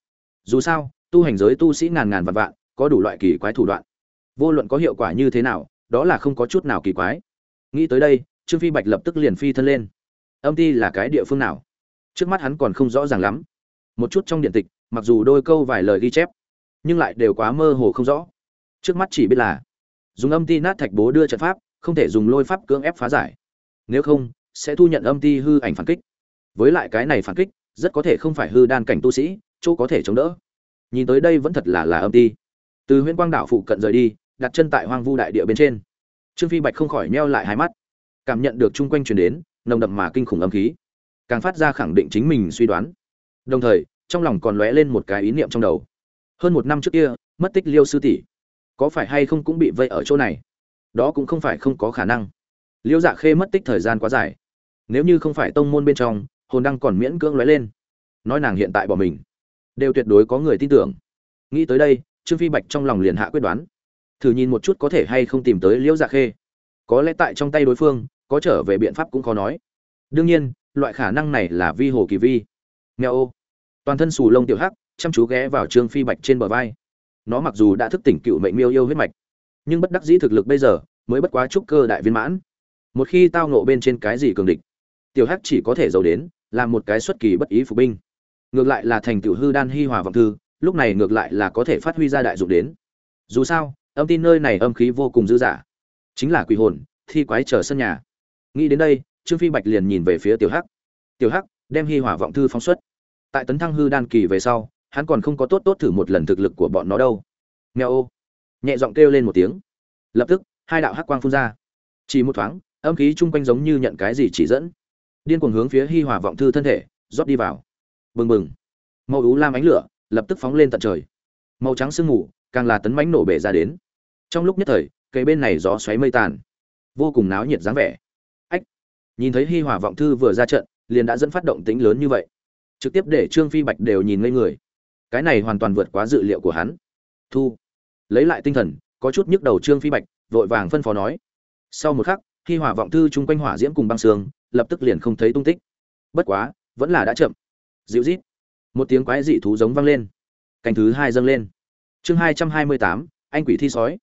Dù sao, tu hành giới tu sĩ ngàn ngàn vạn vạn, có đủ loại kỳ quái thủ đoạn. Vô luận có hiệu quả như thế nào, đó là không có chút nào kỳ quái. Nghĩ tới đây trương phi bạch lập tức liền phi thân lên. Âm ti là cái địa phương nào? Trước mắt hắn còn không rõ ràng lắm. Một chút trong điện tịch, mặc dù đôi câu vài lời ghi chép, nhưng lại đều quá mơ hồ không rõ. Trước mắt chỉ biết là, dùng âm ti nát thạch bố đưa trận pháp, không thể dùng lôi pháp cưỡng ép phá giải. Nếu không, sẽ thu nhận âm ti hư ảnh phản kích. Với lại cái này phản kích, rất có thể không phải hư đan cảnh tu sĩ, chỗ có thể chống đỡ. Nhìn tới đây vẫn thật là là âm ti. Từ huyện quang đảo phụ cận rời đi, đặt chân tại hoang vu đại địa bên trên. Trương phi bạch không khỏi meo lại hai mắt cảm nhận được chung quanh truyền đến, nồng đậm mà kinh khủng âm khí. Càng phát ra khẳng định chính mình suy đoán. Đồng thời, trong lòng còn lóe lên một cái ý niệm trong đầu. Hơn một năm trước kia, mất tích liêu sư tỷ. Có phải hay không cũng bị vây ở chỗ này? Đó cũng không phải không có khả năng. Liêu dạ khê mất tích thời gian quá dài. Nếu như không phải tông môn bên trong, hồn đăng còn miễn cưỡng lóe lên. Nói nàng hiện tại bỏ mình. Đều tuyệt đối có người tin tưởng. Nghĩ tới đây, trương phi bạch trong lòng liền hạ quyết đoán. Thử nhìn một chút có thể hay không tìm tới liễu dạ khê. Có lẽ tại trong tay đối phương có trở về biện pháp cũng khó nói. Đương nhiên, loại khả năng này là vi hồ kỳ vi. Nghe ô. Toàn thân xù lông tiểu hắc, chăm chú ghé vào trương phi bạch trên bờ vai. Nó mặc dù đã thức tỉnh cựu mệnh miêu yêu huyết mạch, nhưng bất đắc dĩ thực lực bây giờ mới bất quá trúc cơ đại viên mãn. Một khi tao nộ bên trên cái gì cường địch, tiểu hắc chỉ có thể giàu đến, làm một cái xuất kỳ bất ý phục binh. Ngược lại là thành tiểu hư đan hi hòa vọng thư, lúc này ngược lại là có thể phát huy ra đại dụng đến. Dù sao, âm tin nơi này âm khí vô cùng dư dả. Chính là quỷ hồn, thi quái chờ sân nhà nghĩ đến đây, trương phi bạch liền nhìn về phía tiểu hắc. Tiểu hắc, đem hi hỏa vọng thư phóng xuất. Tại tấn thăng hư đan kỳ về sau, hắn còn không có tốt tốt thử một lần thực lực của bọn nó đâu. Nghe ô. Nhẹ giọng kêu lên một tiếng. Lập tức, hai đạo hắc quang phun ra. Chỉ một thoáng, âm khí chung quanh giống như nhận cái gì chỉ dẫn. Điên cuồng hướng phía hi hỏa vọng thư thân thể, rót đi vào. Bừng bừng. Màu ú lam ánh lửa lập tức phóng lên tận trời. Màu trắng sương mù càng là tấn mãnh nổ bể ra đến. Trong lúc nhất thời, cây bên này gió xoáy mây tàn. Vô cùng náo nhiệt dáng vẻ nhìn thấy hi hòa vọng thư vừa ra trận, liền đã dẫn phát động tính lớn như vậy. Trực tiếp để trương phi bạch đều nhìn ngây người. Cái này hoàn toàn vượt quá dự liệu của hắn. Thu. Lấy lại tinh thần, có chút nhức đầu trương phi bạch, vội vàng phân phó nói. Sau một khắc, hi hòa vọng thư chung quanh hỏa diễm cùng băng sương, lập tức liền không thấy tung tích. Bất quá, vẫn là đã chậm. Dịu rít một tiếng quái dị thú giống vang lên. Canh thứ hai dâng lên. Chương hai trăm hai mươi tám, anh quỷ thi sói.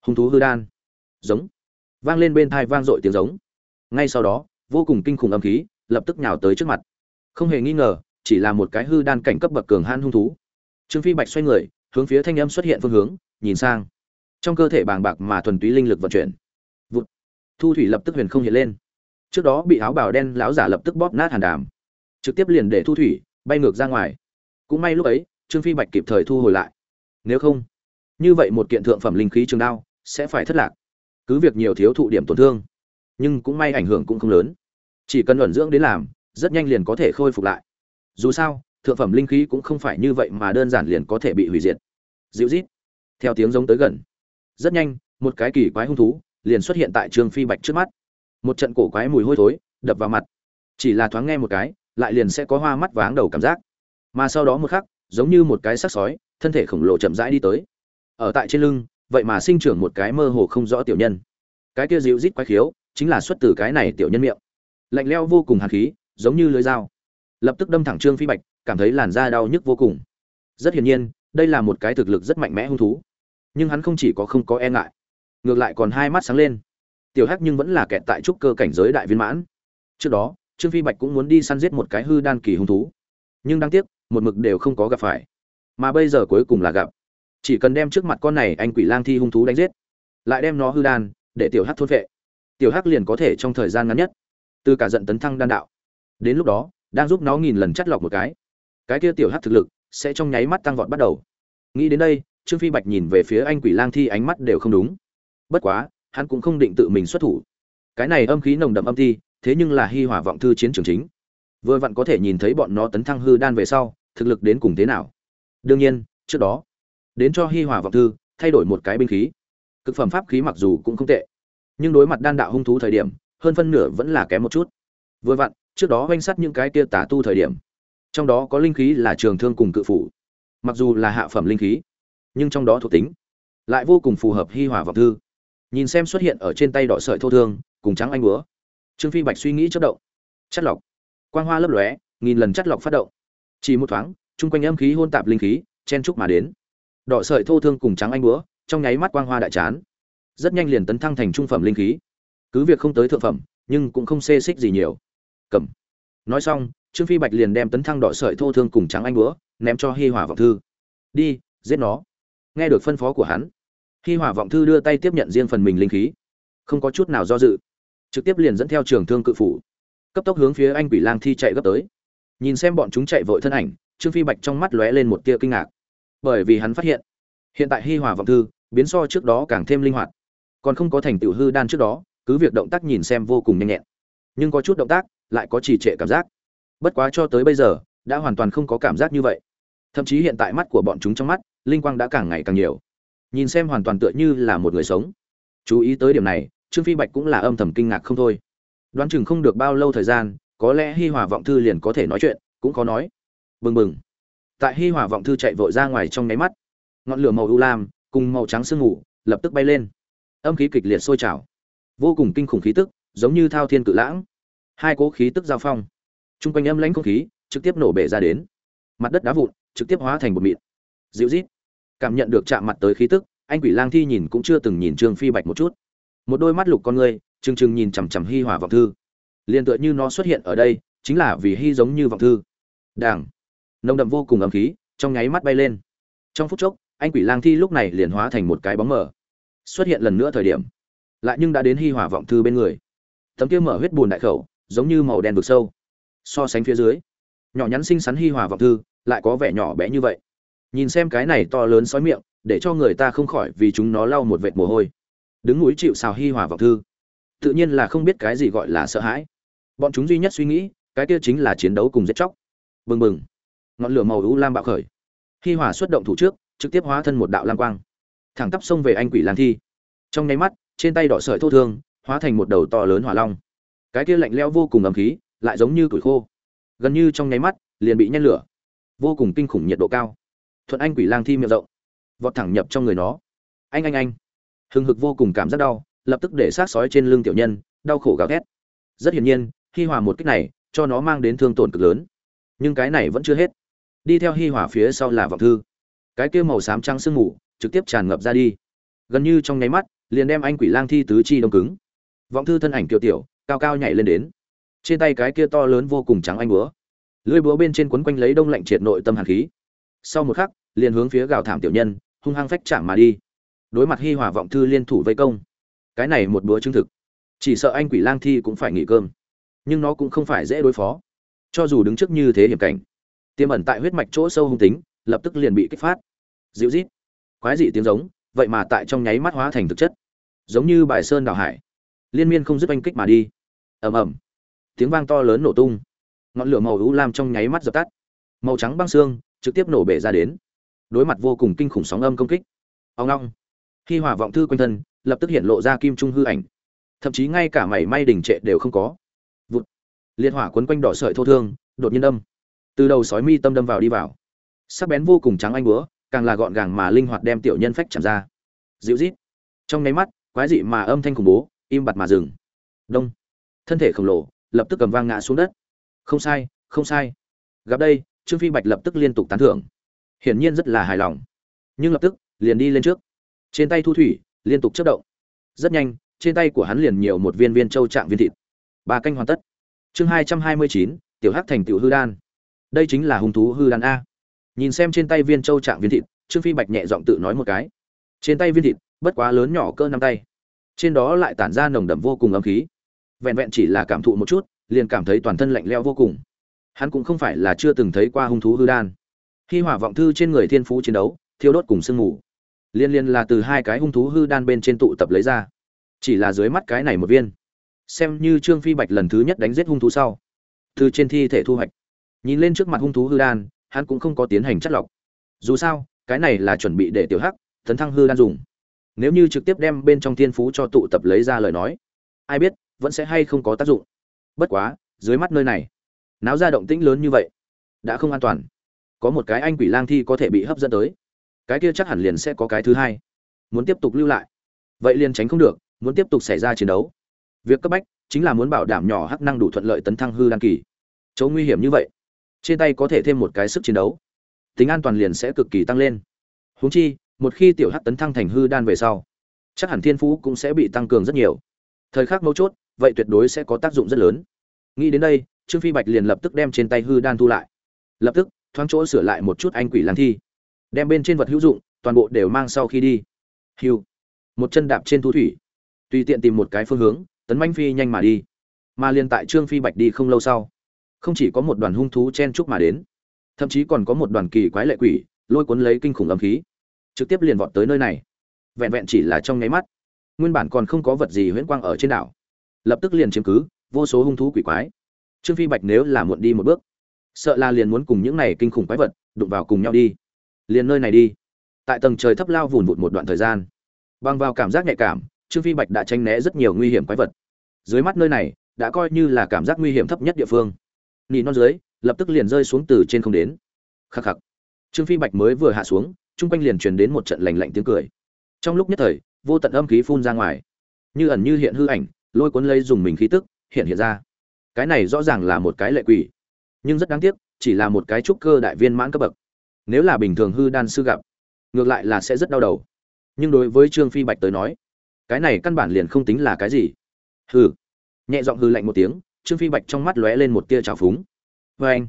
Hung thú hư đan. Giống. Vang lên bên thai vang dội tiếng giống. Ngay sau đó vô cùng kinh khủng âm khí, lập tức nhào tới trước mặt. Không hề nghi ngờ, chỉ là một cái hư đan cảnh cấp bậc cường han hung thú. Trương phi bạch xoay người, hướng phía thanh âm xuất hiện phương hướng, nhìn sang. Trong cơ thể bàng bạc mà thuần túy linh lực vận chuyển. Vụt. Thu thủy lập tức huyền không hiện lên. Trước đó bị áo bào đen lão giả lập tức bóp nát hàn đàm. Trực tiếp liền để thu thủy bay ngược ra ngoài. Cũng may lúc ấy, trương phi bạch kịp thời thu hồi lại. Nếu không, như vậy một kiện thượng phẩm linh khí trường đao sẽ phải thất lạc. Cứ việc nhiều thiếu thụ điểm tổn thương nhưng cũng may ảnh hưởng cũng không lớn. Chỉ cần ẩn dưỡng đến làm, rất nhanh liền có thể khôi phục lại. Dù sao, thượng phẩm linh khí cũng không phải như vậy mà đơn giản liền có thể bị hủy diệt. Dịu rít theo tiếng giống tới gần. Rất nhanh, một cái kỳ quái hung thú liền xuất hiện tại trương phi bạch trước mắt. Một trận cổ quái mùi hôi thối đập vào mặt. Chỉ là thoáng nghe một cái, lại liền sẽ có hoa mắt váng đầu cảm giác. Mà sau đó một khắc, giống như một cái sắc sói, thân thể khổng lồ chậm rãi đi tới. Ở tại trên lưng, vậy mà sinh trưởng một cái mơ hồ không rõ tiểu nhân. Cái kia dịu rít quái khiếu chính là xuất từ cái này tiểu nhân miệng. Lạnh leo vô cùng hàn khí, giống như lưới dao. Lập tức đâm thẳng trương phi bạch, cảm thấy làn da đau nhức vô cùng. Rất hiển nhiên, đây là một cái thực lực rất mạnh mẽ hung thú. Nhưng hắn không chỉ có không có e ngại, ngược lại còn hai mắt sáng lên. Tiểu hắc nhưng vẫn là kẹt tại trúc cơ cảnh giới đại viên mãn. Trước đó, trương phi bạch cũng muốn đi săn giết một cái hư đan kỳ hung thú. Nhưng đáng tiếc, một mực đều không có gặp phải. Mà bây giờ cuối cùng là gặp. Chỉ cần đem trước mặt con này anh quỷ lang thi hung thú đánh giết, lại đem nó hư đan, để tiểu hắc thôn vệ tiểu hắc liền có thể trong thời gian ngắn nhất, từ cả giận tấn thăng đan đạo. Đến lúc đó, đang giúp nó nghìn lần chắt lọc một cái cái kia tiểu hắc thực lực sẽ trong nháy mắt tăng vọt bắt đầu. Nghĩ đến đây, trương phi bạch nhìn về phía anh quỷ lang thi ánh mắt đều không đúng. Bất quá, hắn cũng không định tự mình xuất thủ. Cái này âm khí nồng đậm âm thi, thế nhưng là hi hỏa vọng thư chiến trường chính. Vừa vặn có thể nhìn thấy bọn nó tấn thăng hư đan về sau, thực lực đến cùng thế nào. Đương nhiên, trước đó, đến cho hi hỏa vọng thư thay đổi một cái binh khí. Cực phẩm pháp khí mặc dù cũng không tệ nhưng đối mặt đan đạo hung thú thời điểm, hơn phân nửa vẫn là kém một chút. Vừa vặn, trước đó oanh sắt những cái kia tả tu thời điểm, trong đó có linh khí là trường thương cùng cự phủ. Mặc dù là hạ phẩm linh khí, nhưng trong đó thuộc tính lại vô cùng phù hợp hi hòa vọng thư. Nhìn xem xuất hiện ở trên tay đỏ sợi thô thương, cùng trắng anh búa, trương phi bạch suy nghĩ chất động. Chất lọc, quang hoa lấp lóe, nghìn lần chất lọc phát động. Chỉ một thoáng, chung quanh âm khí hôn tạp linh khí, chen trúc mà đến. Đỏ sợi thô thương cùng trắng anh búa, trong nháy mắt quang hoa đại chán rất nhanh liền tấn thăng thành trung phẩm linh khí. Cứ việc không tới thượng phẩm, nhưng cũng không xê xích gì nhiều. Cầm. Nói xong, trương phi bạch liền đem tấn thăng đỏ sợi thô thương cùng trắng anh búa, ném cho hi hòa vọng thư. Đi, giết nó. Nghe được phân phó của hắn, hi hòa vọng thư đưa tay tiếp nhận riêng phần mình linh khí. Không có chút nào do dự. Trực tiếp liền dẫn theo trường thương cự phủ. Cấp tốc hướng phía anh quỷ lang thi chạy gấp tới. Nhìn xem bọn chúng chạy vội thân ảnh, trương phi bạch trong mắt lóe lên một tia kinh ngạc. Bởi vì hắn phát hiện hiện tại hi hòa vọng thư biến so trước đó càng thêm linh hoạt còn không có thành tựu hư đan trước đó, cứ việc động tác nhìn xem vô cùng nhanh nhẹn. Nhưng có chút động tác, lại có trì trệ cảm giác. Bất quá cho tới bây giờ, đã hoàn toàn không có cảm giác như vậy. Thậm chí hiện tại mắt của bọn chúng trong mắt, linh quang đã càng ngày càng nhiều. Nhìn xem hoàn toàn tựa như là một người sống. Chú ý tới điểm này, trương phi bạch cũng là âm thầm kinh ngạc không thôi. Đoán chừng không được bao lâu thời gian, có lẽ hi hòa vọng thư liền có thể nói chuyện, cũng có nói. Bừng bừng. Tại hi hòa vọng thư chạy vội ra ngoài trong nháy mắt. Ngọn lửa màu u lam, cùng màu trắng sương ngủ lập tức bay lên âm khí kịch liệt sôi trào. Vô cùng kinh khủng khí tức, giống như thao thiên cự lãng. Hai cỗ khí tức giao phong. Chung quanh âm lãnh không khí, trực tiếp nổ bể ra đến. Mặt đất đá vụn, trực tiếp hóa thành bột mịn. Dịu rít cảm nhận được chạm mặt tới khí tức, anh quỷ lang thi nhìn cũng chưa từng nhìn trương phi bạch một chút. Một đôi mắt lục con người, trừng trừng nhìn chằm chằm hi hòa vọng thư. Liền tựa như nó xuất hiện ở đây, chính là vì hy giống như vọng thư. Đảng nồng đậm vô cùng ấm khí, trong nháy mắt bay lên. Trong phút chốc, anh quỷ lang thi lúc này liền hóa thành một cái bóng mờ xuất hiện lần nữa thời điểm, lại nhưng đã đến hi hòa vọng thư bên người. Tấm kia mở huyết bùn đại khẩu, giống như màu đen vực sâu. So sánh phía dưới, nhỏ nhắn xinh xắn hi hòa vọng thư lại có vẻ nhỏ bé như vậy. Nhìn xem cái này to lớn sói miệng, để cho người ta không khỏi vì chúng nó lau một vệt mồ hôi. Đứng núi chịu xào hi hòa vọng thư, tự nhiên là không biết cái gì gọi là sợ hãi. Bọn chúng duy nhất suy nghĩ, cái kia chính là chiến đấu cùng giết chóc. Bừng bừng, ngọn lửa màu u lam bạo khởi. Hi hòa xuất động thủ trước, trực tiếp hóa thân một đạo lam quang thẳng tắp xông về anh quỷ lang thi. Trong nháy mắt, trên tay đỏ sợi thô thương hóa thành một đầu to lớn hỏa long. Cái kia lạnh lẽo vô cùng ấm khí lại giống như củi khô. Gần như trong nháy mắt, liền bị nhen lửa. Vô cùng kinh khủng nhiệt độ cao. Thuận anh quỷ lang thi miệng rộng, vọt thẳng nhập trong người nó. Anh anh anh. Hừng hực vô cùng cảm giác đau, lập tức để sát sói trên lưng tiểu nhân, đau khổ gào thét. Rất hiển nhiên, hi hòa một cách này cho nó mang đến thương tổn cực lớn. Nhưng cái này vẫn chưa hết. Đi theo hi hòa phía sau là vọng thư. Cái kia màu xám trắng sương mù trực tiếp tràn ngập ra đi. Gần như trong nháy mắt, liền đem anh quỷ lang thi tứ chi đông cứng. Vọng thư thân ảnh kiều tiểu, cao cao nhảy lên đến. Trên tay cái kia to lớn vô cùng trắng anh búa. Lưỡi búa bên trên quấn quanh lấy đông lạnh triệt nội tâm hàn khí. Sau một khắc, liền hướng phía gào thảm tiểu nhân, hung hăng phách chạm mà đi. Đối mặt hi hòa vọng thư liên thủ vây công. Cái này một búa chứng thực. Chỉ sợ anh quỷ lang thi cũng phải nghỉ cơm. Nhưng nó cũng không phải dễ đối phó. Cho dù đứng trước như thế hiểm cảnh, tiềm ẩn tại huyết mạch chỗ sâu hung tính, lập tức liền bị kích phát. Dịu rít quái dị tiếng giống, vậy mà tại trong nháy mắt hóa thành thực chất. Giống như bài sơn đào hải. Liên miên không dứt oanh kích mà đi. Ầm ầm. Tiếng vang to lớn nổ tung. Ngọn lửa màu u lam trong nháy mắt dập tắt. Màu trắng băng xương trực tiếp nổ bể ra đến. Đối mặt vô cùng kinh khủng sóng âm công kích. Ông long khi hỏa vọng thư quanh thân, lập tức hiện lộ ra kim trung hư ảnh. Thậm chí ngay cả mảy may đỉnh trệ đều không có. Vụt. Liệt hỏa quấn quanh đỏ sợi thô thương, đột nhiên đâm. Từ đầu sói mi tâm đâm vào đi vào. Sắc bén vô cùng trắng anh búa càng là gọn gàng mà linh hoạt đem tiểu nhân phách chạm ra. Dịu rít trong nháy mắt, quái dị mà âm thanh khủng bố, im bặt mà dừng. Đông. Thân thể khổng lồ, lập tức cầm vang ngã xuống đất. Không sai không sai. Gặp đây, trương phi bạch lập tức liên tục tán thưởng. Hiển nhiên rất là hài lòng. Nhưng lập tức, liền đi lên trước. Trên tay thu thủy, liên tục chất động. Rất nhanh, trên tay của hắn liền nhiều một viên viên châu trạng viên thịt. Ba canh hoàn tất. Chương hai trăm hai mươi chín, tiểu hắc thành tiểu hư đan. Đây chính là hung thú hư đan a nhìn xem trên tay viên châu trạng viên thịt, trương phi bạch nhẹ giọng tự nói một cái. Trên tay viên thịt, bất quá lớn nhỏ cơ năm tay. Trên đó lại tản ra nồng đậm vô cùng âm khí. Vẹn vẹn chỉ là cảm thụ một chút, liền cảm thấy toàn thân lạnh lẽo vô cùng. Hắn cũng không phải là chưa từng thấy qua hung thú hư đan. Khi hỏa vọng thư trên người thiên phú chiến đấu, thiêu đốt cùng sương mù. Liên liên là từ hai cái hung thú hư đan bên trên tụ tập lấy ra. Chỉ là dưới mắt cái này một viên. Xem như trương phi bạch lần thứ nhất đánh giết hung thú sau. Từ trên thi thể thu hoạch. Nhìn lên trước mặt hung thú hư đan hắn cũng không có tiến hành chất lọc. Dù sao, cái này là chuẩn bị để tiểu hắc, tấn thăng hư đan dùng. Nếu như trực tiếp đem bên trong thiên phú cho tụ tập lấy ra lời nói, ai biết, vẫn sẽ hay không có tác dụng. Bất quá, dưới mắt nơi này, náo ra động tĩnh lớn như vậy, đã không an toàn. Có một cái anh quỷ lang thi có thể bị hấp dẫn tới. Cái kia chắc hẳn liền sẽ có cái thứ hai. Muốn tiếp tục lưu lại. Vậy liền tránh không được, muốn tiếp tục xảy ra chiến đấu. Việc cấp bách chính là muốn bảo đảm nhỏ hắc năng đủ thuận lợi tấn thăng hư đan kỳ. Chỗ nguy hiểm như vậy trên tay có thể thêm một cái sức chiến đấu. Tính an toàn liền sẽ cực kỳ tăng lên. Huống chi, một khi tiểu hắc tấn thăng thành hư đan về sau, chắc hẳn thiên phú cũng sẽ bị tăng cường rất nhiều. Thời khắc mấu chốt, vậy tuyệt đối sẽ có tác dụng rất lớn. Nghĩ đến đây, trương phi bạch liền lập tức đem trên tay hư đan thu lại. Lập tức, thoáng chỗ sửa lại một chút anh quỷ lang thi. Đem bên trên vật hữu dụng, toàn bộ đều mang sau khi đi. Hiu. Một chân đạp trên thu thủy. Tùy tiện tìm một cái phương hướng, tấn manh phi nhanh mà đi. Mà liền tại trương phi bạch đi không lâu sau không chỉ có một đoàn hung thú chen chúc mà đến, thậm chí còn có một đoàn kỳ quái lệ quỷ lôi cuốn lấy kinh khủng âm khí, trực tiếp liền vọt tới nơi này. Vẹn vẹn chỉ là trong nháy mắt, nguyên bản còn không có vật gì huyễn quang ở trên đảo, lập tức liền chiếm cứ vô số hung thú quỷ quái. Trương phi bạch nếu là muộn đi một bước, sợ là liền muốn cùng những này kinh khủng quái vật đụng vào cùng nhau đi. Liền nơi này đi. Tại tầng trời thấp lao vùn vụt một đoạn thời gian, bằng vào cảm giác nhạy cảm, trương phi bạch đã tranh né rất nhiều nguy hiểm quái vật. Dưới mắt nơi này đã coi như là cảm giác nguy hiểm thấp nhất địa phương nỉ non dưới lập tức liền rơi xuống từ trên không đến. Khắc khắc. Trương phi bạch mới vừa hạ xuống chung quanh liền truyền đến một trận lành lạnh tiếng cười. Trong lúc nhất thời vô tận âm khí phun ra ngoài. Như ẩn như hiện hư ảnh lôi cuốn lấy dùng mình khí tức hiện hiện ra. Cái này rõ ràng là một cái lệ quỷ. Nhưng rất đáng tiếc chỉ là một cái trúc cơ đại viên mãn cấp bậc. Nếu là bình thường hư đan sư gặp ngược lại là sẽ rất đau đầu. Nhưng đối với trương phi bạch tới nói cái này căn bản liền không tính là cái gì. Hừ, nhẹ giọng hư lạnh một tiếng trương phi bạch trong mắt lóe lên một tia trào phúng. Vê anh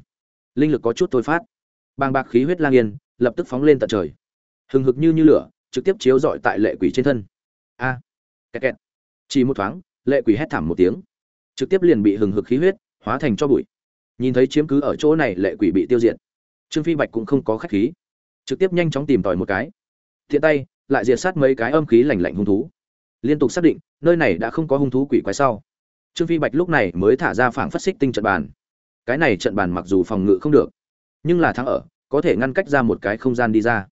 linh lực có chút thôi phát. Bàng bạc khí huyết lang yên lập tức phóng lên tận trời. Hừng hực như như lửa trực tiếp chiếu rọi tại lệ quỷ trên thân. A à, kẹt kẹt. Chỉ một thoáng lệ quỷ hét thảm một tiếng. Trực tiếp liền bị hừng hực khí huyết hóa thành cho bụi. Nhìn thấy chiếm cứ ở chỗ này lệ quỷ bị tiêu diệt trương phi bạch cũng không có khách khí. Trực tiếp nhanh chóng tìm tòi một cái. Thiện tay lại diệt sát mấy cái âm khí lạnh lạnh hung thú. Liên tục xác định nơi này đã không có hung thú quỷ quái sau trương phi bạch lúc này mới thả ra phảng phất xích tinh trận bàn. Cái này trận bàn mặc dù phòng ngự không được, nhưng là thắng ở, có thể ngăn cách ra một cái không gian đi ra.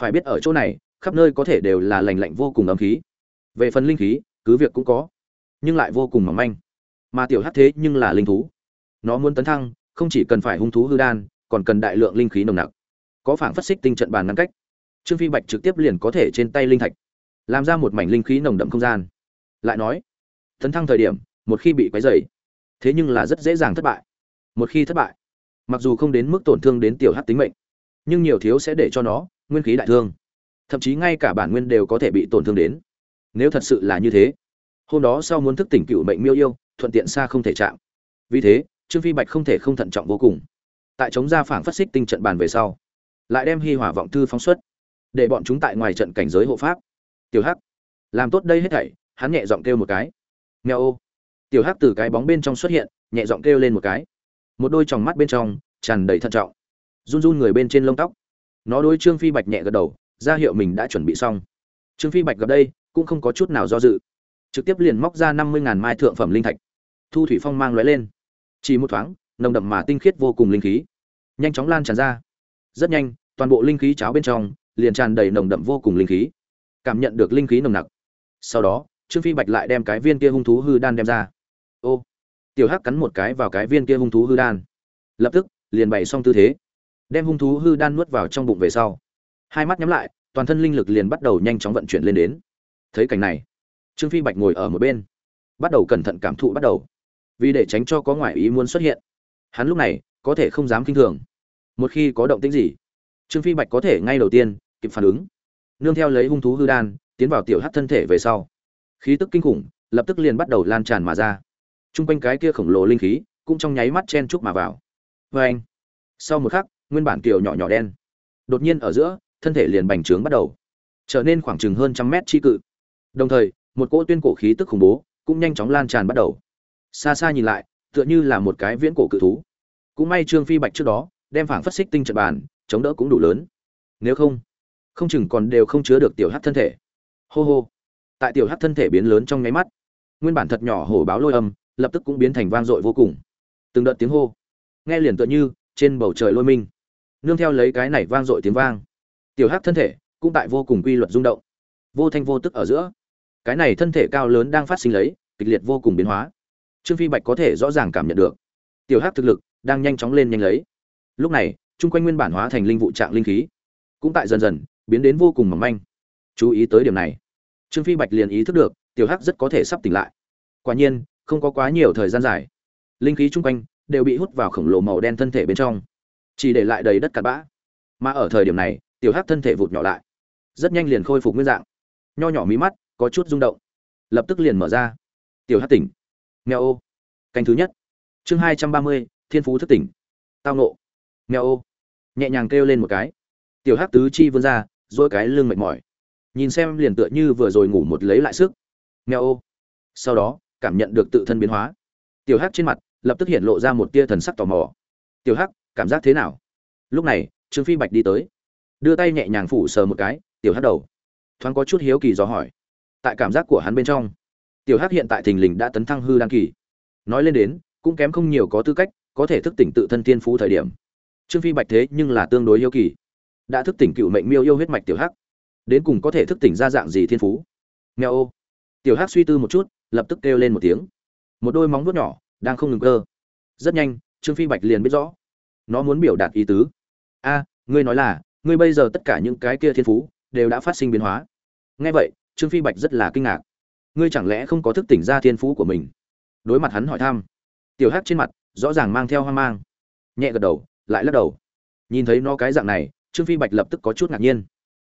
Phải biết ở chỗ này, khắp nơi có thể đều là lành lạnh vô cùng ấm khí. Về phần linh khí, cứ việc cũng có, nhưng lại vô cùng mỏng manh. Mà tiểu hắc thế nhưng là linh thú. Nó muốn tấn thăng, không chỉ cần phải hung thú hư đan, còn cần đại lượng linh khí nồng nặc. Có phảng phất xích tinh trận bàn ngăn cách. Trương phi bạch trực tiếp liền có thể trên tay linh thạch, làm ra một mảnh linh khí nồng đậm không gian. Lại nói, tấn thăng thời điểm một khi bị quấy dày thế nhưng là rất dễ dàng thất bại. Một khi thất bại, mặc dù không đến mức tổn thương đến tiểu hắc tính mệnh, nhưng nhiều thiếu sẽ để cho nó nguyên khí đại thương. Thậm chí ngay cả bản nguyên đều có thể bị tổn thương đến. Nếu thật sự là như thế, hôm đó sau muốn thức tỉnh cựu mệnh miêu yêu, thuận tiện xa không thể chạm. Vì thế, trương phi bạch không thể không thận trọng vô cùng. Tại chống ra phảng phát xích tinh trận bàn về sau, lại đem hi hỏa vọng thư phóng xuất, để bọn chúng tại ngoài trận cảnh giới hộ pháp. Tiểu hắc, làm tốt đây hết thảy, hắn nhẹ giọng kêu một cái. Nghèo ô tiểu hắc từ cái bóng bên trong xuất hiện, nhẹ giọng kêu lên một cái. Một đôi tròng mắt bên trong, tràn đầy thận trọng. Run run người bên trên lông tóc. Nó đôi trương phi bạch nhẹ gật đầu, ra hiệu mình đã chuẩn bị xong. Trương phi bạch gặp đây, cũng không có chút nào do dự. Trực tiếp liền móc ra năm mươi ngàn mai thượng phẩm linh thạch. Thu thủy phong mang lóe lên. Chỉ một thoáng, nồng đậm mà tinh khiết vô cùng linh khí. Nhanh chóng lan tràn ra. Rất nhanh, toàn bộ linh khí cháo bên trong, liền tràn đầy nồng đậm vô cùng linh khí. Cảm nhận được linh khí nồng nặc. Sau đó, trương phi bạch lại đem cái viên kia hung thú hư đan đem ra ô, tiểu hắc cắn một cái vào cái viên kia hung thú hư đan. Lập tức, liền bày xong tư thế. Đem hung thú hư đan nuốt vào trong bụng về sau. Hai mắt nhắm lại, toàn thân linh lực liền bắt đầu nhanh chóng vận chuyển lên đến. Thấy cảnh này, trương phi bạch ngồi ở một bên. Bắt đầu cẩn thận cảm thụ bắt đầu. Vì để tránh cho có ngoại ý muốn xuất hiện. Hắn lúc này, có thể không dám kinh thường. Một khi có động tĩnh gì, trương phi bạch có thể ngay đầu tiên, kịp phản ứng. Nương theo lấy hung thú hư đan, tiến vào tiểu hát thân thể về sau. Khí tức kinh khủng, lập tức liền bắt đầu lan tràn mà ra chung quanh cái kia khổng lồ linh khí cũng trong nháy mắt chen chúc mà vào. Vê anh, sau một khắc, nguyên bản kiều nhỏ nhỏ đen, đột nhiên ở giữa, thân thể liền bành trướng bắt đầu, trở nên khoảng chừng hơn trăm mét chi cự. Đồng thời, một cỗ tuyên cổ khí tức khủng bố cũng nhanh chóng lan tràn bắt đầu. Xa xa nhìn lại, tựa như là một cái viễn cổ cự thú. Cũng may trương phi bạch trước đó đem phảng phất xích tinh trận bàn chống đỡ cũng đủ lớn. Nếu không không chừng còn đều không chứa được tiểu hát thân thể. Hô hô. Tại tiểu hát thân thể biến lớn trong nháy mắt, nguyên bản thật nhỏ hổ báo lôi âm lập tức cũng biến thành vang dội vô cùng. Từng đợt tiếng hô, nghe liền tựa như trên bầu trời lôi minh. Nương theo lấy cái này vang dội tiếng vang, tiểu hắc thân thể cũng tại vô cùng quy luật rung động. Vô thanh vô tức ở giữa, cái này thân thể cao lớn đang phát sinh lấy kịch liệt vô cùng biến hóa. Trương phi bạch có thể rõ ràng cảm nhận được, tiểu hắc thực lực đang nhanh chóng lên nhanh lấy. Lúc này, chung quanh nguyên bản hóa thành linh vụ trạng linh khí cũng tại dần dần biến đến vô cùng mỏng manh. Chú ý tới điểm này, trương phi bạch liền ý thức được tiểu hắc rất có thể sắp tỉnh lại. Quả nhiên không có quá nhiều thời gian dài. Linh khí chung quanh đều bị hút vào khổng lồ màu đen thân thể bên trong, chỉ để lại đầy đất cặn bã. Mà ở thời điểm này, tiểu hắc thân thể vụt nhỏ lại, rất nhanh liền khôi phục nguyên dạng. Nho nhỏ mí mắt, có chút rung động. Lập tức liền mở ra. Tiểu hắc tỉnh. Nghèo ô. Canh thứ nhất. Chương hai trăm ba mươi, thiên phú thất tỉnh. Tao nộ nghèo ô. Nhẹ nhàng kêu lên một cái. Tiểu hắc tứ chi vươn ra dỗi cái lưng mệt mỏi. Nhìn xem liền tựa như vừa rồi ngủ một lấy lại sức. Nghèo ô. Sau đó cảm nhận được tự thân biến hóa. Tiểu hắc trên mặt lập tức hiện lộ ra một tia thần sắc tò mò. Tiểu hắc, cảm giác thế nào? Lúc này, trương phi bạch đi tới, đưa tay nhẹ nhàng phủ sờ một cái, tiểu hắc đầu. Thoáng có chút hiếu kỳ dò hỏi, tại cảm giác của hắn bên trong, tiểu hắc hiện tại thình lình đã tấn thăng hư đăng kỳ. Nói lên đến, cũng kém không nhiều có tư cách có thể thức tỉnh tự thân tiên phú thời điểm. Trương phi bạch thế nhưng là tương đối yêu kỳ. Đã thức tỉnh cựu mệnh miêu yêu huyết mạch tiểu hắc, đến cùng có thể thức tỉnh ra dạng gì thiên phú? Nghèo ô. Tiểu hắc suy tư một chút lập tức kêu lên một tiếng. Một đôi móng vuốt nhỏ đang không ngừng cơ. Rất nhanh, trương phi bạch liền biết rõ. Nó muốn biểu đạt ý tứ. A, ngươi nói là, ngươi bây giờ tất cả những cái kia thiên phú đều đã phát sinh biến hóa. Nghe vậy, trương phi bạch rất là kinh ngạc. Ngươi chẳng lẽ không có thức tỉnh ra thiên phú của mình? Đối mặt hắn hỏi thăm, tiểu hắc trên mặt rõ ràng mang theo hoang mang. Nhẹ gật đầu, lại lắc đầu. Nhìn thấy nó cái dạng này, trương phi bạch lập tức có chút ngạc nhiên.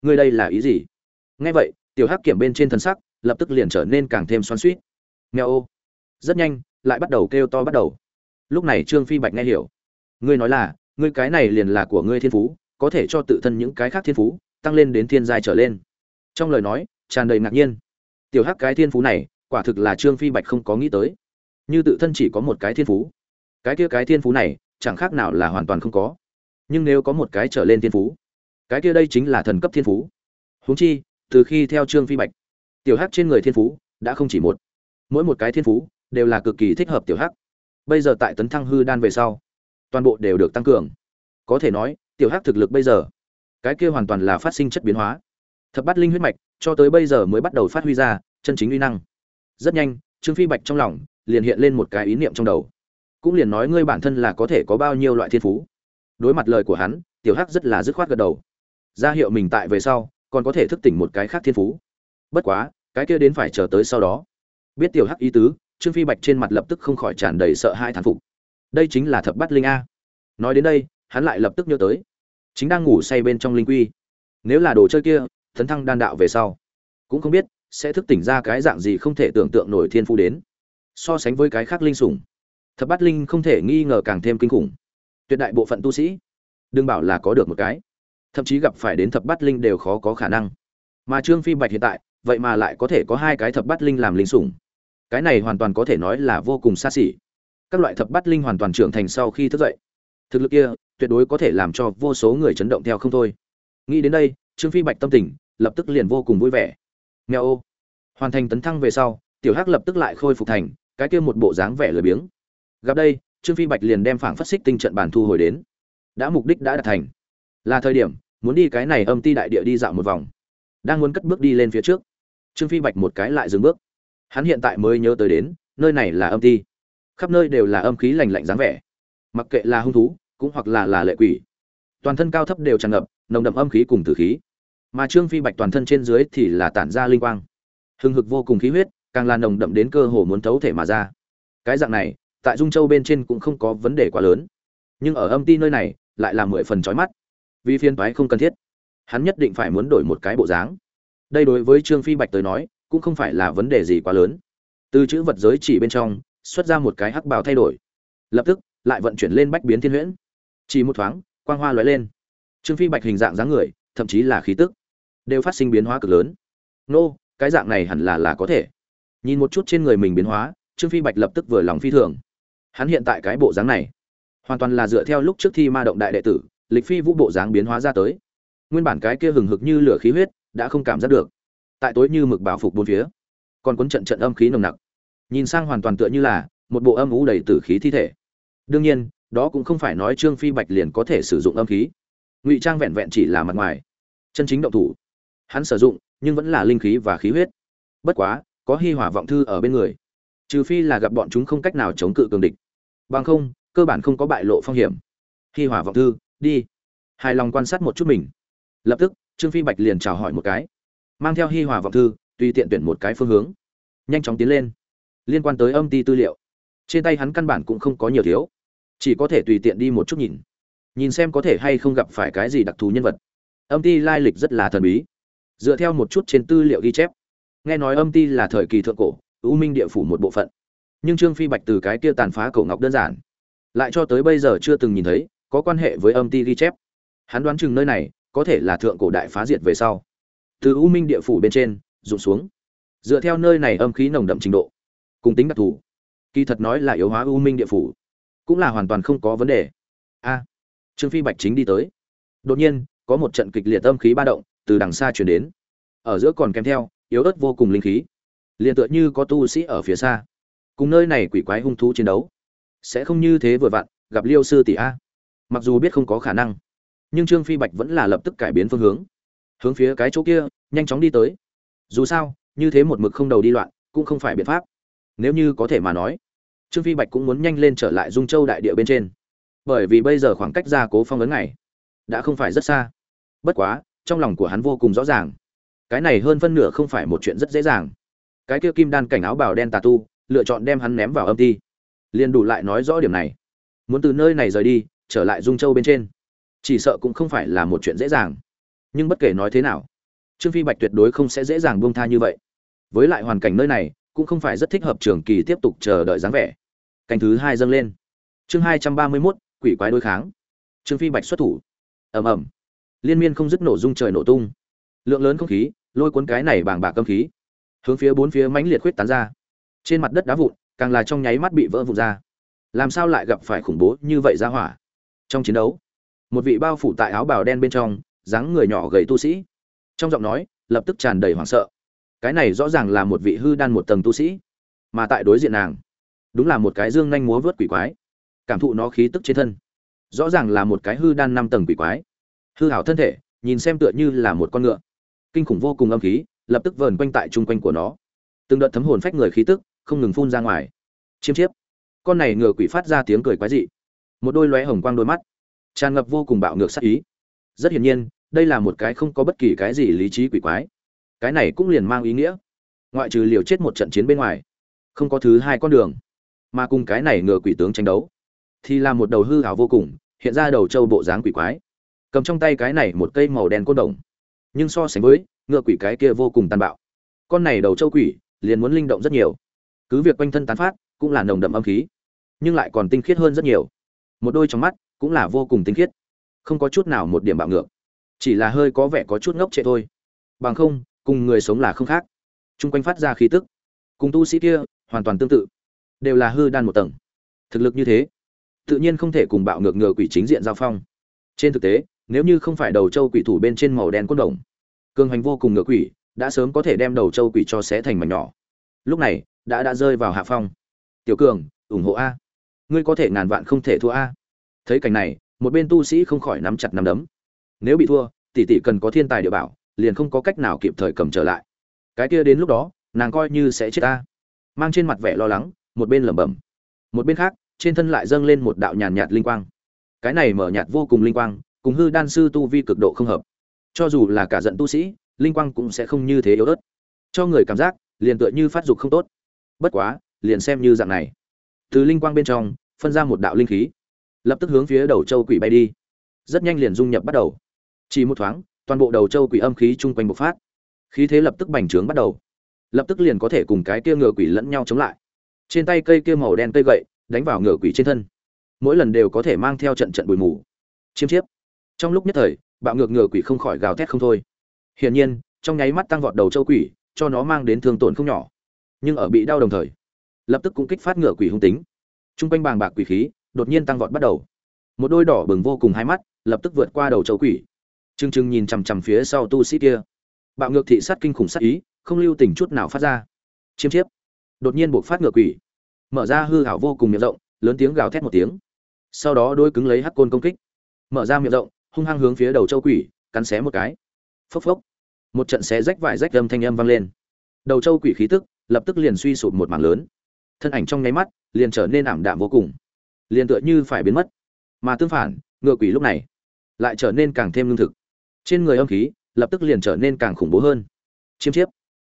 Ngươi đây là ý gì? Nghe vậy, tiểu hắc kiểm bên trên thân sắc lập tức liền trở nên càng thêm xoắn suýt nghèo ô. Rất nhanh, lại bắt đầu kêu to bắt đầu. Lúc này trương phi bạch nghe hiểu. Ngươi nói là, ngươi cái này liền là của ngươi thiên phú, có thể cho tự thân những cái khác thiên phú, tăng lên đến thiên giai trở lên. Trong lời nói, tràn đầy ngạc nhiên. Tiểu hắc cái thiên phú này, quả thực là trương phi bạch không có nghĩ tới. Như tự thân chỉ có một cái thiên phú. Cái kia cái thiên phú này, chẳng khác nào là hoàn toàn không có. Nhưng nếu có một cái trở lên thiên phú, cái kia đây chính là thần cấp thiên phú. Huống chi, từ khi theo trương phi bạch tiểu hắc trên người thiên phú đã không chỉ một. Mỗi một cái thiên phú đều là cực kỳ thích hợp tiểu hắc. Bây giờ tại tấn thăng hư đan về sau, toàn bộ đều được tăng cường. Có thể nói, tiểu hắc thực lực bây giờ, cái kia hoàn toàn là phát sinh chất biến hóa. Thập bát linh huyết mạch cho tới bây giờ mới bắt đầu phát huy ra chân chính uy năng. Rất nhanh, trương phi bạch trong lòng liền hiện lên một cái ý niệm trong đầu. Cũng liền nói ngươi bản thân là có thể có bao nhiêu loại thiên phú. Đối mặt lời của hắn, tiểu hắc rất là dứt khoát gật đầu. Ra hiệu mình tại về sau, còn có thể thức tỉnh một cái khác thiên phú. Bất quá cái kia đến phải chờ tới sau đó. Biết tiểu hắc ý tứ, trương phi bạch trên mặt lập tức không khỏi tràn đầy sợ hai thán phục. Đây chính là thập bát linh a. Nói đến đây, hắn lại lập tức nhớ tới. Chính đang ngủ say bên trong linh quy. Nếu là đồ chơi kia thấn thăng đan đạo về sau, cũng không biết sẽ thức tỉnh ra cái dạng gì không thể tưởng tượng nổi thiên phú đến. So sánh với cái khác linh sủng, thập bát linh không thể nghi ngờ càng thêm kinh khủng. Tuyệt đại bộ phận tu sĩ, đừng bảo là có được một cái. Thậm chí gặp phải đến thập bát linh đều khó có khả năng. Mà trương phi bạch hiện tại vậy mà lại có thể có hai cái thập bát linh làm linh sủng. Cái này hoàn toàn có thể nói là vô cùng xa xỉ. Các loại thập bát linh hoàn toàn trưởng thành sau khi thức dậy. Thực lực kia, tuyệt đối có thể làm cho vô số người chấn động theo không thôi. Nghĩ đến đây, trương phi bạch tâm tình, lập tức liền vô cùng vui vẻ. Nghèo ô. Hoàn thành tấn thăng về sau, tiểu hắc lập tức lại khôi phục thành cái kia một bộ dáng vẻ lười biếng. Gặp đây, trương phi bạch liền đem phảng phát xích tinh trận bàn thu hồi đến. Đã mục đích đã đạt thành. Là thời điểm, muốn đi cái này âm ti đại địa đi dạo một vòng. Đang muốn cất bước đi lên phía trước trương phi bạch một cái lại dừng bước. Hắn hiện tại mới nhớ tới đến, nơi này là âm ti. Khắp nơi đều là âm khí lành lạnh dáng vẻ. Mặc kệ là hung thú, cũng hoặc là là lệ quỷ. Toàn thân cao thấp đều tràn ngập, nồng đậm âm khí cùng tử khí. Mà trương phi bạch toàn thân trên dưới thì là tản ra linh quang. Hừng hực vô cùng khí huyết, càng là nồng đậm đến cơ hồ muốn thấu thể mà ra. Cái dạng này, tại dung châu bên trên cũng không có vấn đề quá lớn. Nhưng ở âm ti nơi này, lại là mười phần trói mắt. Vì phiên toái không cần thiết. Hắn nhất định phải muốn đổi một cái bộ dáng đây đối với trương phi bạch tới nói, cũng không phải là vấn đề gì quá lớn. Từ chữ vật giới chỉ bên trong, xuất ra một cái hắc bào thay đổi. Lập tức, lại vận chuyển lên bách biến thiên huyễn. Chỉ một thoáng, quang hoa lóe lên. Trương phi bạch hình dạng dáng người, thậm chí là khí tức, đều phát sinh biến hóa cực lớn. Nô, cái dạng này hẳn là là có thể. Nhìn một chút trên người mình biến hóa, trương phi bạch lập tức vừa lòng phi thường. Hắn hiện tại cái bộ dáng này, hoàn toàn là dựa theo lúc trước thi ma động đại đệ tử, lịch phi vũ bộ dáng biến hóa ra tới. Nguyên bản cái kia hừng hực như lửa khí huyết đã không cảm giác được. Tại tối như mực bảo phục bốn phía, còn cuốn trận trận âm khí nồng nặc. Nhìn sang hoàn toàn tựa như là một bộ âm ú đầy tử khí thi thể. Đương nhiên, đó cũng không phải nói trương phi bạch liền có thể sử dụng âm khí. Ngụy trang vẹn vẹn chỉ là mặt ngoài, chân chính động thủ. Hắn sử dụng, nhưng vẫn là linh khí và khí huyết. Bất quá, có hi hỏa vọng thư ở bên người. Trừ phi là gặp bọn chúng không cách nào chống cự cường địch. Bằng không, cơ bản không có bại lộ phong hiểm. Hi hỏa vọng thư, đi. Hài lòng quan sát một chút mình. Lập tức trương phi bạch liền chào hỏi một cái, mang theo hi hòa vọng thư, tùy tiện tuyển một cái phương hướng. Nhanh chóng tiến lên. Liên quan tới âm ti tư liệu, trên tay hắn căn bản cũng không có nhiều thiếu, chỉ có thể tùy tiện đi một chút nhìn nhìn xem có thể hay không gặp phải cái gì đặc thù nhân vật. Âm ti lai lịch rất là thần bí, dựa theo một chút trên tư liệu ghi chép, nghe nói âm ti là thời kỳ thượng cổ ưu minh địa phủ một bộ phận, nhưng trương phi bạch từ cái kia tàn phá cổ ngọc đơn giản, lại cho tới bây giờ chưa từng nhìn thấy có quan hệ với âm ti ghi chép. Hắn đoán chừng nơi này có thể là thượng cổ đại phá diệt về sau. Từ u minh địa phủ bên trên, rụng xuống. Dựa theo nơi này âm khí nồng đậm trình độ, cùng tính đặc thù, kỳ thật nói là yếu hóa u minh địa phủ, cũng là hoàn toàn không có vấn đề. A, trương phi bạch chính đi tới. Đột nhiên, có một trận kịch liệt âm khí ba động từ đằng xa chuyển đến. Ở giữa còn kèm theo, yếu ớt vô cùng linh khí. Liền tựa như có tu sĩ ở phía xa. Cùng nơi này quỷ quái hung thú chiến đấu, sẽ không như thế vừa vặn, gặp liêu sư tỷ a. Mặc dù biết không có khả năng nhưng trương phi bạch vẫn là lập tức cải biến phương hướng hướng phía cái chỗ kia nhanh chóng đi tới dù sao như thế một mực không đầu đi loạn cũng không phải biện pháp nếu như có thể mà nói trương phi bạch cũng muốn nhanh lên trở lại dung châu đại địa bên trên bởi vì bây giờ khoảng cách ra cố phong ấn này đã không phải rất xa bất quá trong lòng của hắn vô cùng rõ ràng cái này hơn phân nửa không phải một chuyện rất dễ dàng cái kia kim đan cảnh áo bào đen tà tu lựa chọn đem hắn ném vào âm ti liền đủ lại nói rõ điểm này muốn từ nơi này rời đi trở lại dung châu bên trên chỉ sợ cũng không phải là một chuyện dễ dàng. Nhưng bất kể nói thế nào, trương phi bạch tuyệt đối không sẽ dễ dàng buông tha như vậy. Với lại hoàn cảnh nơi này, cũng không phải rất thích hợp trường kỳ tiếp tục chờ đợi dáng vẻ. Cảnh thứ hai dâng lên. Chương hai trăm ba mươi mốt, quỷ quái đối kháng. Trương phi bạch xuất thủ. Ầm ầm. Liên miên không dứt nổ rung trời nổ tung. Lượng lớn không khí, lôi cuốn cái này bàng bạc âm khí. Hướng phía bốn phía mãnh liệt khuyết tán ra. Trên mặt đất đá vụn, càng là trong nháy mắt bị vỡ vụn ra. Làm sao lại gặp phải khủng bố như vậy ra hỏa? Trong chiến đấu một vị bao phủ tại áo bào đen bên trong, dáng người nhỏ gầy tu sĩ. Trong giọng nói, lập tức tràn đầy hoảng sợ. Cái này rõ ràng là một vị hư đan một tầng tu sĩ, mà tại đối diện nàng, đúng là một cái dương nhanh múa vớt quỷ quái. Cảm thụ nó khí tức trên thân, rõ ràng là một cái hư đan năm tầng quỷ quái. Hư hảo thân thể, nhìn xem tựa như là một con ngựa. Kinh khủng vô cùng âm khí, lập tức vờn quanh tại chung quanh của nó. Từng đợt thấm hồn phách người khí tức, không ngừng phun ra ngoài. Chiêm chiếp. Con này ngựa quỷ phát ra tiếng cười quái dị. Một đôi lóe hồng quang đôi mắt tràn ngập vô cùng bạo ngược sát ý. Rất hiển nhiên, đây là một cái không có bất kỳ cái gì lý trí quỷ quái. Cái này cũng liền mang ý nghĩa. Ngoại trừ liều chết một trận chiến bên ngoài, không có thứ hai con đường, mà cùng cái này ngựa quỷ tướng tranh đấu, thì là một đầu hư hảo vô cùng, hiện ra đầu trâu bộ dáng quỷ quái. Cầm trong tay cái này một cây màu đen côn đồng, nhưng so sánh với, ngựa quỷ cái kia vô cùng tàn bạo. Con này đầu trâu quỷ, liền muốn linh động rất nhiều. Cứ việc quanh thân tán phát, cũng là nồng đậm âm khí, nhưng lại còn tinh khiết hơn rất nhiều một đôi trong mắt cũng là vô cùng tinh khiết. Không có chút nào một điểm bạo ngược, chỉ là hơi có vẻ có chút ngốc trệ thôi. Bằng không, cùng người sống là không khác. Chung quanh phát ra khí tức, cùng tu sĩ kia hoàn toàn tương tự, đều là hư đan một tầng. Thực lực như thế, tự nhiên không thể cùng bạo ngược ngừa quỷ chính diện giao phong. Trên thực tế, nếu như không phải đầu châu quỷ thủ bên trên màu đen cốt đồng, cường hành vô cùng ngựa quỷ đã sớm có thể đem đầu châu quỷ cho xé thành mảnh nhỏ. Lúc này, đã đã rơi vào hạ phong. Tiểu cường, ủng hộ a ngươi có thể ngàn vạn không thể thua a. Thấy cảnh này, một bên tu sĩ không khỏi nắm chặt nắm đấm. Nếu bị thua, tỷ tỷ cần có thiên tài địa bảo, liền không có cách nào kịp thời cầm trở lại. Cái kia đến lúc đó, nàng coi như sẽ chết ta. Mang trên mặt vẻ lo lắng, một bên lẩm bẩm. Một bên khác, trên thân lại dâng lên một đạo nhàn nhạt linh quang. Cái này mở nhạt vô cùng linh quang, cùng hư đan sư tu vi cực độ không hợp. Cho dù là cả giận tu sĩ, linh quang cũng sẽ không như thế yếu ớt. Cho người cảm giác, liền tựa như phát dục không tốt. Bất quá, liền xem như dạng này từ linh quang bên trong, phân ra một đạo linh khí. Lập tức hướng phía đầu châu quỷ bay đi. Rất nhanh liền dung nhập bắt đầu. Chỉ một thoáng, toàn bộ đầu châu quỷ âm khí chung quanh bộc phát. Khí thế lập tức bành trướng bắt đầu. Lập tức liền có thể cùng cái kia ngựa quỷ lẫn nhau chống lại. Trên tay cây kia màu đen cây gậy, đánh vào ngựa quỷ trên thân. Mỗi lần đều có thể mang theo trận trận bụi mù. Chiêm chiếp. Trong lúc nhất thời, bạo ngược ngựa quỷ không khỏi gào thét không thôi. Hiển nhiên, trong nháy mắt tăng vọt đầu châu quỷ, cho nó mang đến thương tổn không nhỏ. Nhưng ở bị đau đồng thời lập tức cũng kích phát ngựa quỷ hung tính. Trung quanh bàng bạc quỷ khí đột nhiên tăng vọt bắt đầu. Một đôi đỏ bừng vô cùng hai mắt lập tức vượt qua đầu châu quỷ. Trương Trương nhìn chằm chằm phía sau tu sĩ kia. Bạo ngược thị sát kinh khủng sát ý, không lưu tình chút nào phát ra. Chiêm chiếp. Đột nhiên buộc phát ngựa quỷ. Mở ra hư hảo vô cùng miệng rộng, lớn tiếng gào thét một tiếng. Sau đó đôi cứng lấy hắc côn công kích. Mở ra miệng rộng, hung hăng hướng phía đầu châu quỷ, cắn xé một cái. Phốc phốc. Một trận xé rách vải rách âm thanh âm vang lên. Đầu châu quỷ khí tức lập tức liền suy sụp một mảng lớn thân ảnh trong nháy mắt liền trở nên ảm đạm vô cùng, liền tựa như phải biến mất. Mà tương phản, ngựa quỷ lúc này lại trở nên càng thêm lương thực. Trên người âm khí lập tức liền trở nên càng khủng bố hơn. Chiêm chiếp.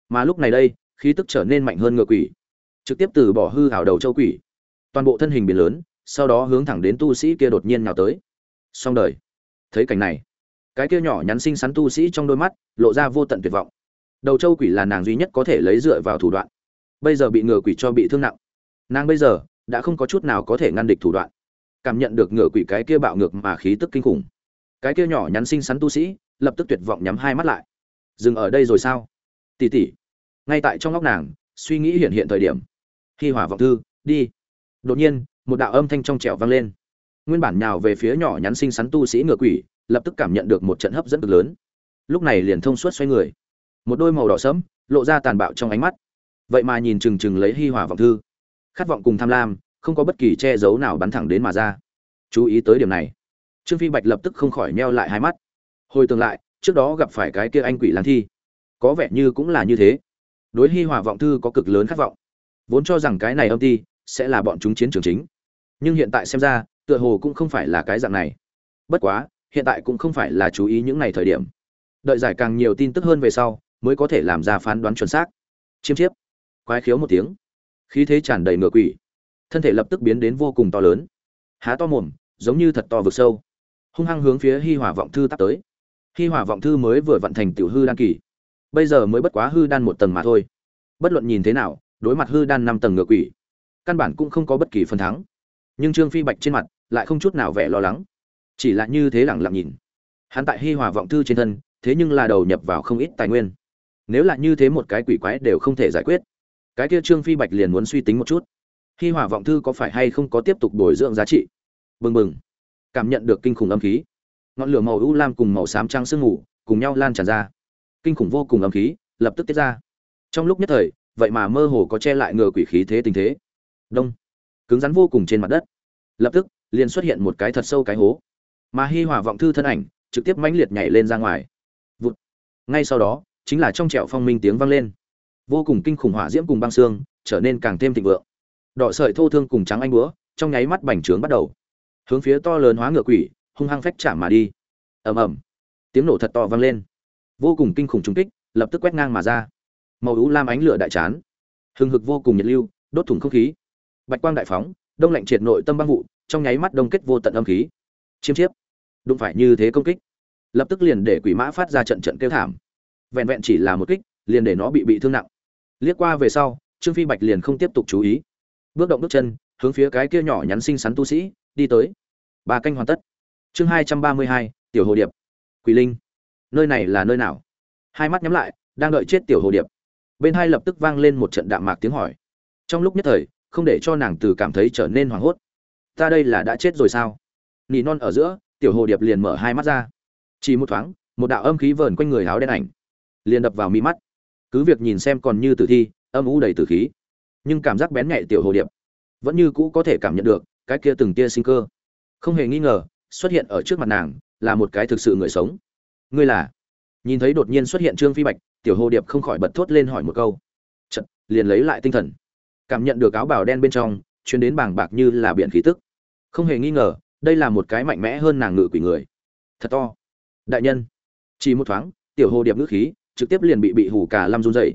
Mà lúc này đây, khí tức trở nên mạnh hơn ngựa quỷ, trực tiếp từ bỏ hư hảo đầu châu quỷ. Toàn bộ thân hình biển lớn, sau đó hướng thẳng đến tu sĩ kia đột nhiên nào tới. Xong đời. Thấy cảnh này, cái kia nhỏ nhắn xinh xắn tu sĩ trong đôi mắt lộ ra vô tận tuyệt vọng. Đầu châu quỷ là nàng duy nhất có thể lấy dựa vào thủ đoạn. Bây giờ bị ngựa quỷ cho bị thương nặng nàng bây giờ đã không có chút nào có thể ngăn địch thủ đoạn. Cảm nhận được ngựa quỷ cái kia bạo ngược mà khí tức kinh khủng. Cái kia nhỏ nhắn xinh xắn tu sĩ lập tức tuyệt vọng nhắm hai mắt lại. Dừng ở đây rồi sao? Tỉ tỉ. Ngay tại trong ngóc nàng, suy nghĩ hiện hiện thời điểm. Khi hỏa vọng thư, đi. Đột nhiên, một đạo âm thanh trong trẻo vang lên. Nguyên bản nhào về phía nhỏ nhắn xinh xắn tu sĩ ngựa quỷ, lập tức cảm nhận được một trận hấp dẫn cực lớn. Lúc này liền thông suốt xoay người. Một đôi màu đỏ sẫm, lộ ra tàn bạo trong ánh mắt. Vậy mà nhìn chừng chừng lấy hi hòa vọng thư khát vọng cùng tham lam, không có bất kỳ che giấu nào bắn thẳng đến mà ra. Chú ý tới điểm này. Trương phi bạch lập tức không khỏi meo lại hai mắt. Hồi tương lại, trước đó gặp phải cái kia anh quỷ lan thi. Có vẻ như cũng là như thế. Đối hi hòa vọng thư có cực lớn khát vọng. Vốn cho rằng cái này âm ti sẽ là bọn chúng chiến trường chính. Nhưng hiện tại xem ra, tựa hồ cũng không phải là cái dạng này. Bất quá, hiện tại cũng không phải là chú ý những ngày thời điểm. Đợi giải càng nhiều tin tức hơn về sau, mới có thể làm ra phán đoán chuẩn xác. Chiêm chiếp. Quái khiếu một tiếng khí thế tràn đầy ngựa quỷ. Thân thể lập tức biến đến vô cùng to lớn. Há to mồm, giống như thật to vực sâu. Hung hăng hướng phía hi hòa vọng thư tắt tới. Hi hòa vọng thư mới vừa vận thành tiểu hư đan kỳ. Bây giờ mới bất quá hư đan một tầng mà thôi. Bất luận nhìn thế nào, đối mặt hư đan năm tầng ngựa quỷ, căn bản cũng không có bất kỳ phần thắng. Nhưng trương phi bạch trên mặt lại không chút nào vẻ lo lắng. Chỉ là như thế lẳng lặng nhìn. Hắn tại hi hòa vọng thư trên thân, thế nhưng là đầu nhập vào không ít tài nguyên. Nếu là như thế một cái quỷ quái đều không thể giải quyết cái kia trương phi bạch liền muốn suy tính một chút. Hi hỏa vọng thư có phải hay không có tiếp tục bồi dưỡng giá trị? Bừng bừng. Cảm nhận được kinh khủng âm khí. Ngọn lửa màu u lam cùng màu xám trắng sương ngủ cùng nhau lan tràn ra. Kinh khủng vô cùng âm khí lập tức tiết ra. Trong lúc nhất thời, vậy mà mơ hồ có che lại ngờ quỷ khí thế tình thế. Đông. Cứng rắn vô cùng trên mặt đất. Lập tức, liền xuất hiện một cái thật sâu cái hố. Mà hi hòa vọng thư thân ảnh trực tiếp mãnh liệt nhảy lên ra ngoài. Vụt. Ngay sau đó, chính là trong trẹo phong minh tiếng vang lên vô cùng kinh khủng hỏa diễm cùng băng xương, trở nên càng thêm thịnh vượng. Đỏ sợi thô thương cùng trắng anh búa, trong nháy mắt bành trướng bắt đầu. Hướng phía to lớn hóa ngựa quỷ, hung hăng phách chạm mà đi. Ầm ầm. Tiếng nổ thật to vang lên. Vô cùng kinh khủng trúng kích, lập tức quét ngang mà ra. Màu ú lam ánh lửa đại chán. Hừng hực vô cùng nhiệt lưu, đốt thủng không khí. Bạch quang đại phóng, đông lạnh triệt nội tâm băng vụ, trong nháy mắt đông kết vô tận âm khí. Chiêm chiếp. Đụng phải như thế công kích. Lập tức liền để quỷ mã phát ra trận trận kêu thảm. Vẹn vẹn chỉ là một kích, liền để nó bị bị thương nặng liếc qua về sau, trương phi bạch liền không tiếp tục chú ý. Bước động bước chân, hướng phía cái kia nhỏ nhắn xinh xắn tu sĩ, đi tới. Ba canh hoàn tất. Chương hai trăm ba mươi hai, tiểu hồ điệp. Quỷ linh. Nơi này là nơi nào? Hai mắt nhắm lại, đang đợi chết tiểu hồ điệp. Bên hai lập tức vang lên một trận đạm mạc tiếng hỏi. Trong lúc nhất thời, không để cho nàng từ cảm thấy trở nên hoảng hốt. Ta đây là đã chết rồi sao? Nỉ non ở giữa, tiểu hồ điệp liền mở hai mắt ra. Chỉ một thoáng, một đạo âm khí vờn quanh người áo đen ảnh, liền đập vào mi mắt cứ việc nhìn xem còn như tử thi, âm u đầy tử khí, nhưng cảm giác bén nhạy tiểu hồ điệp vẫn như cũ có thể cảm nhận được cái kia từng tia sinh cơ. Không hề nghi ngờ, xuất hiện ở trước mặt nàng là một cái thực sự người sống. Ngươi là? Nhìn thấy đột nhiên xuất hiện trương phi bạch, tiểu hồ điệp không khỏi bật thốt lên hỏi một câu. Chật liền lấy lại tinh thần. Cảm nhận được áo bào đen bên trong chuyến đến bàng bạc như là biển khí tức. Không hề nghi ngờ, đây là một cái mạnh mẽ hơn nàng ngự quỷ người. Thật to. Đại nhân. Chỉ một thoáng, tiểu hồ điệp ngữ khí trực tiếp liền bị bị hủ cả lâm run dậy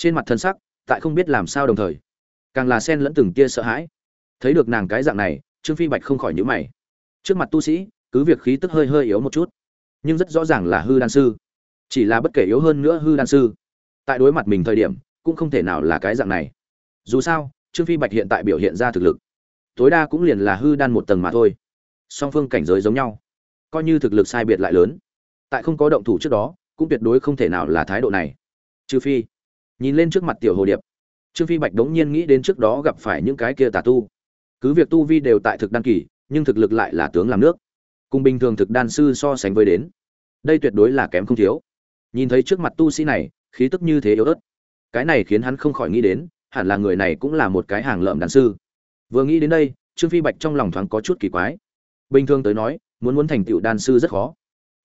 trên mặt thân sắc, tại không biết làm sao đồng thời, càng là sen lẫn từng tia sợ hãi. Thấy được nàng cái dạng này, trương phi bạch không khỏi nhíu mày. Trước mặt tu sĩ, cứ việc khí tức hơi hơi yếu một chút, nhưng rất rõ ràng là hư đan sư. Chỉ là bất kể yếu hơn nữa hư đan sư, tại đối mặt mình thời điểm, cũng không thể nào là cái dạng này. Dù sao, trương phi bạch hiện tại biểu hiện ra thực lực, tối đa cũng liền là hư đan một tầng mà thôi. Song phương cảnh giới giống nhau, coi như thực lực sai biệt lại lớn, tại không có động thủ trước đó cũng tuyệt đối không thể nào là thái độ này. Trừ phi, nhìn lên trước mặt tiểu hồ điệp, trương phi bạch đống nhiên nghĩ đến trước đó gặp phải những cái kia tà tu. Cứ việc tu vi đều tại thực đan kỳ, nhưng thực lực lại là tướng làm nước. Cùng bình thường thực đan sư so sánh với đến, đây tuyệt đối là kém không thiếu. Nhìn thấy trước mặt tu sĩ này, khí tức như thế yếu ớt. Cái này khiến hắn không khỏi nghĩ đến, hẳn là người này cũng là một cái hàng lợm đan sư. Vừa nghĩ đến đây, trương phi bạch trong lòng thoáng có chút kỳ quái. Bình thường tới nói, muốn muốn thành tựu đan sư rất khó.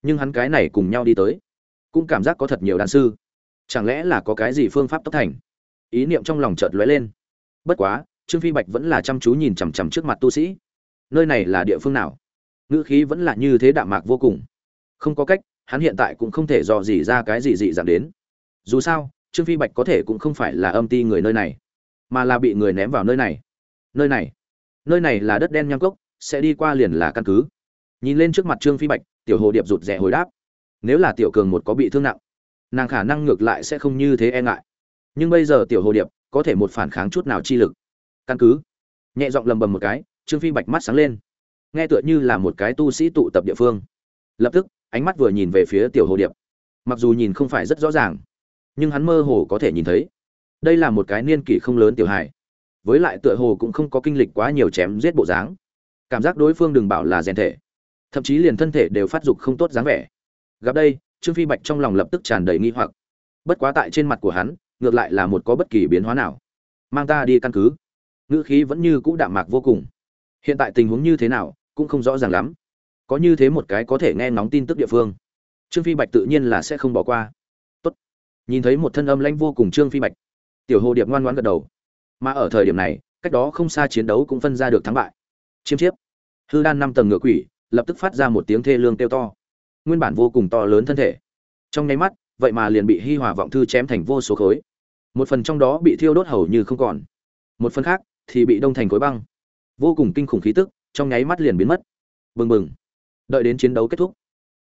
Nhưng hắn cái này cùng nhau đi tới cũng cảm giác có thật nhiều đan sư. Chẳng lẽ là có cái gì phương pháp tốc thành? Ý niệm trong lòng chợt lóe lên. Bất quá, trương phi bạch vẫn là chăm chú nhìn chằm chằm trước mặt tu sĩ. Nơi này là địa phương nào? Ngữ khí vẫn là như thế đạm mạc vô cùng. Không có cách, hắn hiện tại cũng không thể dò dỉ ra cái gì dị dạng đến. Dù sao, trương phi bạch có thể cũng không phải là âm ti người nơi này, mà là bị người ném vào nơi này. Nơi này nơi này là đất đen nhang cốc, sẽ đi qua liền là căn cứ. Nhìn lên trước mặt trương phi bạch, tiểu hồ điệp rụt rè hồi đáp nếu là tiểu cường một có bị thương nặng, nàng khả năng ngược lại sẽ không như thế e ngại. Nhưng bây giờ tiểu hồ điệp có thể một phản kháng chút nào chi lực. Căn cứ, nhẹ giọng lầm bầm một cái, trương phi bạch mắt sáng lên. Nghe tựa như là một cái tu sĩ tụ tập địa phương. Lập tức, ánh mắt vừa nhìn về phía tiểu hồ điệp. Mặc dù nhìn không phải rất rõ ràng, nhưng hắn mơ hồ có thể nhìn thấy. Đây là một cái niên kỷ không lớn tiểu hài. Với lại tựa hồ cũng không có kinh lịch quá nhiều chém giết bộ dáng. Cảm giác đối phương đừng bảo là rèn thể. Thậm chí liền thân thể đều phát dục không tốt dáng vẻ gặp đây, trương phi bạch trong lòng lập tức tràn đầy nghi hoặc. Bất quá tại trên mặt của hắn, ngược lại là một có bất kỳ biến hóa nào. Mang ta đi căn cứ. Ngữ khí vẫn như cũ đạm mạc vô cùng. Hiện tại tình huống như thế nào, cũng không rõ ràng lắm. Có như thế một cái có thể nghe ngóng tin tức địa phương. Trương phi bạch tự nhiên là sẽ không bỏ qua. Tốt. nhìn thấy một thân âm lãnh vô cùng trương phi bạch, tiểu hồ điệp ngoan ngoãn gật đầu. Mà ở thời điểm này, cách đó không xa chiến đấu cũng phân ra được thắng bại. Chiêm chiếp. Hư đan năm tầng ngựa quỷ, lập tức phát ra một tiếng thê lương kêu to nguyên bản vô cùng to lớn thân thể. Trong nháy mắt, vậy mà liền bị hi hòa vọng thư chém thành vô số khối. Một phần trong đó bị thiêu đốt hầu như không còn. Một phần khác thì bị đông thành khối băng. Vô cùng kinh khủng khí tức trong nháy mắt liền biến mất. Bừng bừng. Đợi đến chiến đấu kết thúc,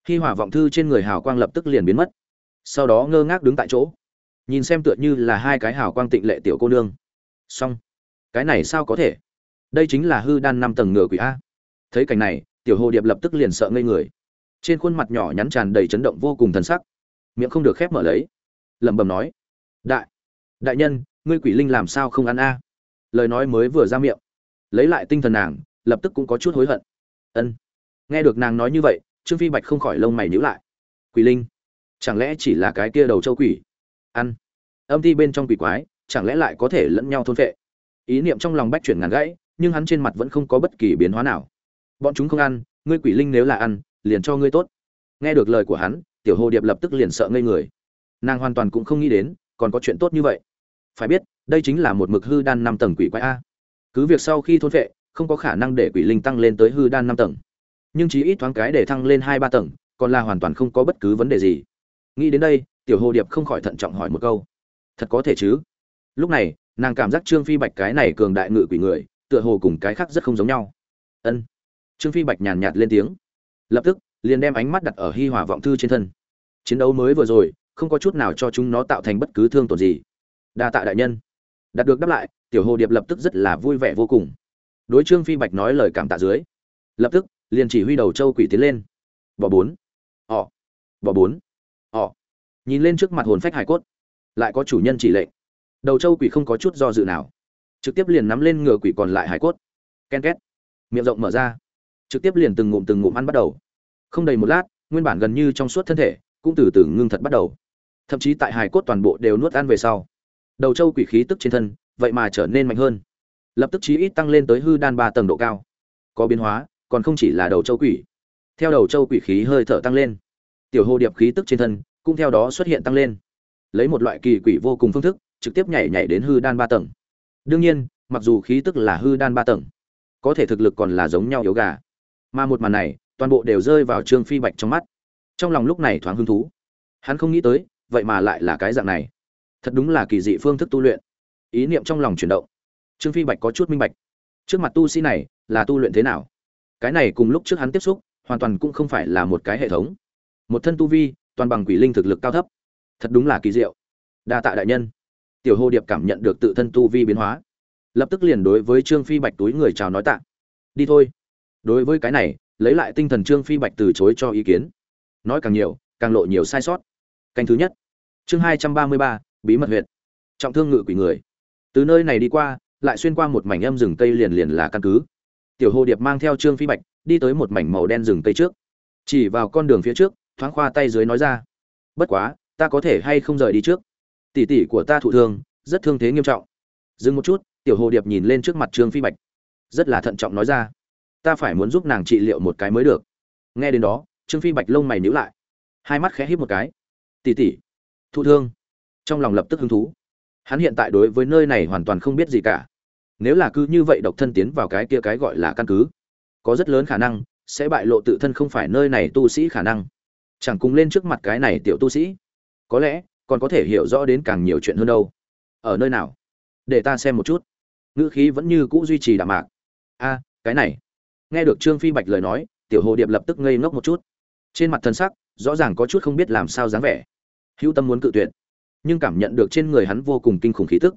hi hòa vọng thư trên người hào quang lập tức liền biến mất. Sau đó ngơ ngác đứng tại chỗ, nhìn xem tựa như là hai cái hào quang tịnh lệ tiểu cô nương. Xong. Cái này sao có thể? Đây chính là hư đan năm tầng ngựa quỷ a. Thấy cảnh này, tiểu hồ điệp lập tức liền sợ ngây người trên khuôn mặt nhỏ nhắn tràn đầy chấn động vô cùng thần sắc. Miệng không được khép mở lấy. Lẩm bẩm nói, đại đại nhân, ngươi quỷ linh làm sao không ăn a? Lời nói mới vừa ra miệng, lấy lại tinh thần nàng, lập tức cũng có chút hối hận. Ân. Nghe được nàng nói như vậy, trương phi bạch không khỏi lông mày nhíu lại. Quỷ linh? Chẳng lẽ chỉ là cái kia đầu châu quỷ? Ăn. Âm thi bên trong quỷ quái, chẳng lẽ lại có thể lẫn nhau thôn phệ? Ý niệm trong lòng bách chuyển ngàn gãy, nhưng hắn trên mặt vẫn không có bất kỳ biến hóa nào. Bọn chúng không ăn, ngươi quỷ linh nếu là ăn liền cho ngươi tốt. Nghe được lời của hắn, tiểu hồ điệp lập tức liền sợ ngây người. Nàng hoàn toàn cũng không nghĩ đến, còn có chuyện tốt như vậy. Phải biết, đây chính là một mực hư đan năm tầng quỷ quái a. Cứ việc sau khi thôn vệ không có khả năng để quỷ linh tăng lên tới hư đan năm tầng. Nhưng chí ít thoáng cái để thăng lên hai ba tầng, còn là hoàn toàn không có bất cứ vấn đề gì. Nghĩ đến đây, tiểu hồ điệp không khỏi thận trọng hỏi một câu. Thật có thể chứ? Lúc này, nàng cảm giác trương phi bạch cái này cường đại ngự quỷ người, tựa hồ cùng cái khác rất không giống nhau. Ân. Trương phi bạch nhàn nhạt lên tiếng lập tức liền đem ánh mắt đặt ở hi hòa vọng thư trên thân. Chiến đấu mới vừa rồi, không có chút nào cho chúng nó tạo thành bất cứ thương tổn gì. Đa tạ đại nhân. Đạt được đáp lại, tiểu hồ điệp lập tức rất là vui vẻ vô cùng. Đối trương phi bạch nói lời cảm tạ dưới, lập tức liền chỉ huy đầu châu quỷ tiến lên. Bỏ bốn. Họ bỏ bốn. Họ nhìn lên trước mặt hồn phách hải cốt, lại có chủ nhân chỉ lệnh. Đầu châu quỷ không có chút do dự nào, trực tiếp liền nắm lên ngựa quỷ còn lại hải cốt. Ken két. Miệng rộng mở ra trực tiếp liền từng ngụm từng ngụm ăn bắt đầu. Không đầy một lát, nguyên bản gần như trong suốt thân thể, cũng từ từ ngưng thật bắt đầu. Thậm chí tại hải cốt toàn bộ đều nuốt ăn về sau. Đầu châu quỷ khí tức trên thân, vậy mà trở nên mạnh hơn. Lập tức chí ít tăng lên tới hư đan ba tầng độ cao. Có biến hóa, còn không chỉ là đầu châu quỷ. Theo đầu châu quỷ khí hơi thở tăng lên, tiểu hồ điệp khí tức trên thân cũng theo đó xuất hiện tăng lên. Lấy một loại kỳ quỷ vô cùng phương thức, trực tiếp nhảy nhảy đến hư đan ba tầng. Đương nhiên, mặc dù khí tức là hư đan ba tầng, có thể thực lực còn là giống nhau yếu gà mà một màn này, toàn bộ đều rơi vào trương phi bạch trong mắt. Trong lòng lúc này thoáng hứng thú. Hắn không nghĩ tới, vậy mà lại là cái dạng này. Thật đúng là kỳ dị phương thức tu luyện. Ý niệm trong lòng chuyển động. Trương phi bạch có chút minh bạch. Trước mặt tu sĩ này, là tu luyện thế nào? Cái này cùng lúc trước hắn tiếp xúc, hoàn toàn cũng không phải là một cái hệ thống. Một thân tu vi, toàn bằng quỷ linh thực lực cao thấp. Thật đúng là kỳ diệu. Đa tạ đại nhân. Tiểu hồ điệp cảm nhận được tự thân tu vi biến hóa. Lập tức liền đối với trương phi bạch túi người chào nói tạ. Đi thôi đối với cái này, lấy lại tinh thần trương phi bạch từ chối cho ý kiến. Nói càng nhiều, càng lộ nhiều sai sót. Canh thứ nhất. Chương hai trăm ba mươi ba, bí mật huyện trọng thương ngự quỷ người. Từ nơi này đi qua, lại xuyên qua một mảnh âm rừng tây liền liền là căn cứ. Tiểu hồ điệp mang theo trương phi bạch, đi tới một mảnh màu đen rừng tây trước. Chỉ vào con đường phía trước, thoáng khoa tay dưới nói ra. Bất quá, ta có thể hay không rời đi trước? Tỷ tỷ của ta thụ thương, rất thương thế nghiêm trọng. Dừng một chút, tiểu hồ điệp nhìn lên trước mặt trương phi bạch. Rất là thận trọng nói ra ta phải muốn giúp nàng trị liệu một cái mới được. Nghe đến đó, trương phi bạch lông mày nhíu lại. Hai mắt khẽ híp một cái. Tỉ tỉ. Thụ thương. Trong lòng lập tức hứng thú. Hắn hiện tại đối với nơi này hoàn toàn không biết gì cả. Nếu là cứ như vậy độc thân tiến vào cái kia cái gọi là căn cứ, có rất lớn khả năng sẽ bại lộ tự thân không phải nơi này tu sĩ khả năng. Chẳng cùng lên trước mặt cái này tiểu tu sĩ. Có lẽ, còn có thể hiểu rõ đến càng nhiều chuyện hơn đâu. Ở nơi nào? Để ta xem một chút. Ngữ khí vẫn như cũ duy trì đạm mạc. A, cái này nghe được trương phi bạch lời nói, tiểu hồ điệp lập tức ngây ngốc một chút. Trên mặt thân sắc, rõ ràng có chút không biết làm sao dáng vẻ. Hữu tâm muốn cự tuyệt, nhưng cảm nhận được trên người hắn vô cùng kinh khủng khí tức.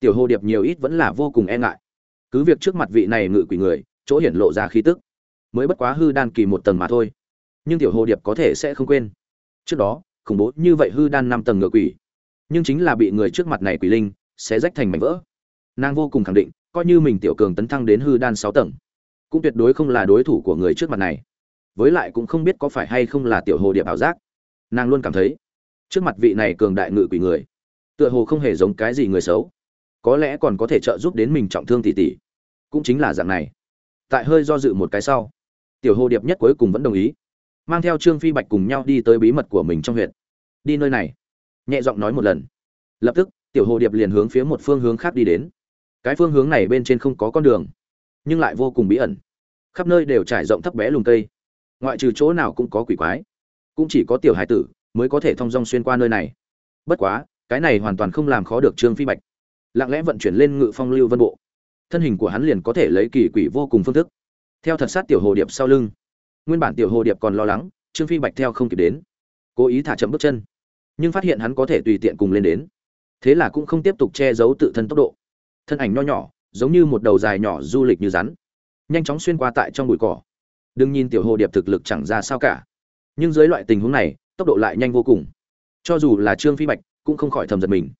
Tiểu hồ điệp nhiều ít vẫn là vô cùng e ngại. Cứ việc trước mặt vị này ngự quỷ người, chỗ hiển lộ ra khí tức, mới bất quá hư đan kỳ một tầng mà thôi. Nhưng tiểu hồ điệp có thể sẽ không quên. Trước đó, khủng bố như vậy hư đan năm tầng ngựa quỷ, nhưng chính là bị người trước mặt này quỷ linh sẽ rách thành mảnh vỡ. Nàng vô cùng khẳng định, coi như mình tiểu cường tấn thăng đến hư đan sáu tầng cũng tuyệt đối không là đối thủ của người trước mặt này. Với lại cũng không biết có phải hay không là tiểu hồ điệp ảo giác. Nàng luôn cảm thấy, trước mặt vị này cường đại ngự quỷ người, tựa hồ không hề giống cái gì người xấu. Có lẽ còn có thể trợ giúp đến mình trọng thương tỷ tỷ. Cũng chính là dạng này. Tại hơi do dự một cái sau, tiểu hồ điệp nhất cuối cùng vẫn đồng ý, mang theo trương phi bạch cùng nhau đi tới bí mật của mình trong huyện. Đi nơi này, nhẹ giọng nói một lần. Lập tức, tiểu hồ điệp liền hướng phía một phương hướng khác đi đến. Cái phương hướng này bên trên không có con đường, nhưng lại vô cùng bí ẩn khắp nơi đều trải rộng thấp bé lùng cây. Ngoại trừ chỗ nào cũng có quỷ quái. Cũng chỉ có tiểu hải tử mới có thể thong dong xuyên qua nơi này. Bất quá, cái này hoàn toàn không làm khó được trương phi bạch. Lặng lẽ vận chuyển lên ngự phong lưu vân bộ. Thân hình của hắn liền có thể lấy kỳ quỷ vô cùng phương thức. Theo thật sát tiểu hồ điệp sau lưng. Nguyên bản tiểu hồ điệp còn lo lắng, trương phi bạch theo không kịp đến. Cố ý thả chậm bước chân. Nhưng phát hiện hắn có thể tùy tiện cùng lên đến. Thế là cũng không tiếp tục che giấu tự thân tốc độ. Thân ảnh nho nhỏ, giống như một đầu dài nhỏ du lịch như rắn nhanh chóng xuyên qua tại trong bụi cỏ. Đừng nhìn tiểu hồ điệp thực lực chẳng ra sao cả. Nhưng dưới loại tình huống này, tốc độ lại nhanh vô cùng. Cho dù là trương phi bạch, cũng không khỏi thầm giật mình.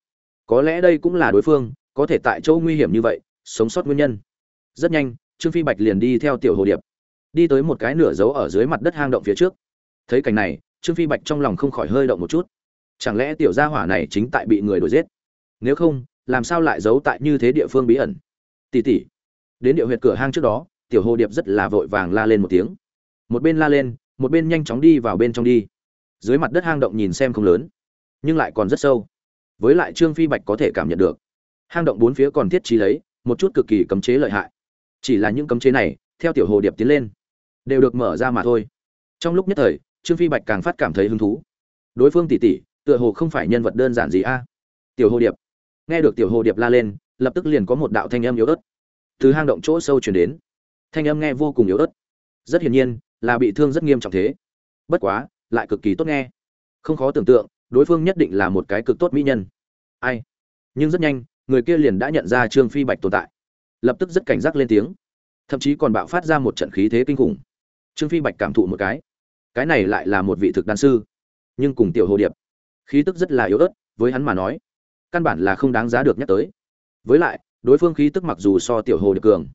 Có lẽ đây cũng là đối phương, có thể tại chỗ nguy hiểm như vậy, sống sót nguyên nhân. Rất nhanh, trương phi bạch liền đi theo tiểu hồ điệp. Đi tới một cái nửa dấu ở dưới mặt đất hang động phía trước. Thấy cảnh này, trương phi bạch trong lòng không khỏi hơi động một chút. Chẳng lẽ tiểu gia hỏa này chính tại bị người đuổi giết? Nếu không, làm sao lại giấu tại như thế địa phương bí ẩn? Tỉ tỉ, đến địa huyệt cửa hang trước đó tiểu hồ điệp rất là vội vàng la lên một tiếng. Một bên la lên, một bên nhanh chóng đi vào bên trong đi. Dưới mặt đất hang động nhìn xem không lớn, nhưng lại còn rất sâu. Với lại trương phi bạch có thể cảm nhận được. Hang động bốn phía còn thiết trí lấy, một chút cực kỳ cấm chế lợi hại. Chỉ là những cấm chế này, theo tiểu hồ điệp tiến lên, đều được mở ra mà thôi. Trong lúc nhất thời, trương phi bạch càng phát cảm thấy hứng thú. Đối phương tỉ tỉ, tựa hồ không phải nhân vật đơn giản gì a. Tiểu hồ điệp. Nghe được tiểu hồ điệp la lên, lập tức liền có một đạo thanh âm yếu ớt. Từ hang động chỗ sâu chuyển đến thanh âm nghe vô cùng yếu ớt. Rất hiển nhiên, là bị thương rất nghiêm trọng thế. Bất quá, lại cực kỳ tốt nghe. Không khó tưởng tượng, đối phương nhất định là một cái cực tốt mỹ nhân. Ai? Nhưng rất nhanh, người kia liền đã nhận ra trương phi bạch tồn tại. Lập tức rất cảnh giác lên tiếng. Thậm chí còn bạo phát ra một trận khí thế kinh khủng. Trương phi bạch cảm thụ một cái. Cái này lại là một vị thực đan sư. Nhưng cùng tiểu hồ điệp, khí tức rất là yếu ớt, với hắn mà nói, căn bản là không đáng giá được nhắc tới. Với lại, đối phương khí tức mặc dù so tiểu hồ điệp cường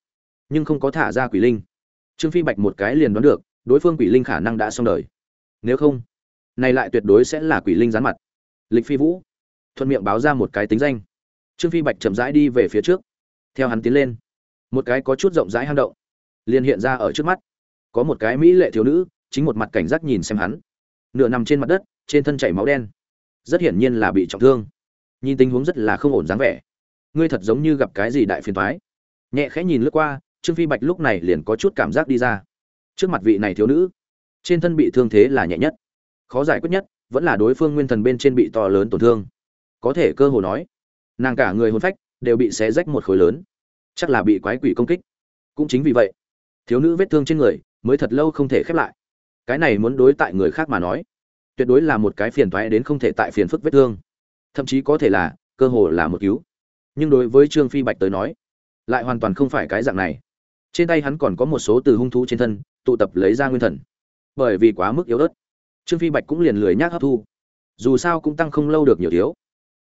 nhưng không có thả ra quỷ linh. Trương phi bạch một cái liền đoán được, đối phương quỷ linh khả năng đã xong đời. Nếu không, này lại tuyệt đối sẽ là quỷ linh rán mặt. Lịch phi vũ, thuận miệng báo ra một cái tính danh. Trương phi bạch chậm rãi đi về phía trước. Theo hắn tiến lên, một cái có chút rộng rãi hang động liền hiện ra ở trước mắt. Có một cái mỹ lệ thiếu nữ, chính một mặt cảnh giác nhìn xem hắn. Nửa nằm trên mặt đất, trên thân chảy máu đen. Rất hiển nhiên là bị trọng thương. Nhìn tình huống rất là không ổn dáng vẻ. Ngươi thật giống như gặp cái gì đại phiền toái. Nhẹ khẽ nhìn lướt qua trương phi bạch lúc này liền có chút cảm giác đi ra. Trước mặt vị này thiếu nữ, trên thân bị thương thế là nhẹ nhất. Khó giải quyết nhất, vẫn là đối phương nguyên thần bên trên bị to lớn tổn thương. Có thể cơ hồ nói, nàng cả người hôn phách đều bị xé rách một khối lớn. Chắc là bị quái quỷ công kích. Cũng chính vì vậy, thiếu nữ vết thương trên người mới thật lâu không thể khép lại. Cái này muốn đối tại người khác mà nói, tuyệt đối là một cái phiền thoái đến không thể tại phiền phức vết thương. Thậm chí có thể là, cơ hồ là một cứu. Nhưng đối với trương phi bạch tới nói, lại hoàn toàn không phải cái dạng này trên tay hắn còn có một số từ hung thú trên thân, tụ tập lấy ra nguyên thần. Bởi vì quá mức yếu ớt, trương phi bạch cũng liền lười nhác hấp thu. Dù sao cũng tăng không lâu được nhiều thiếu.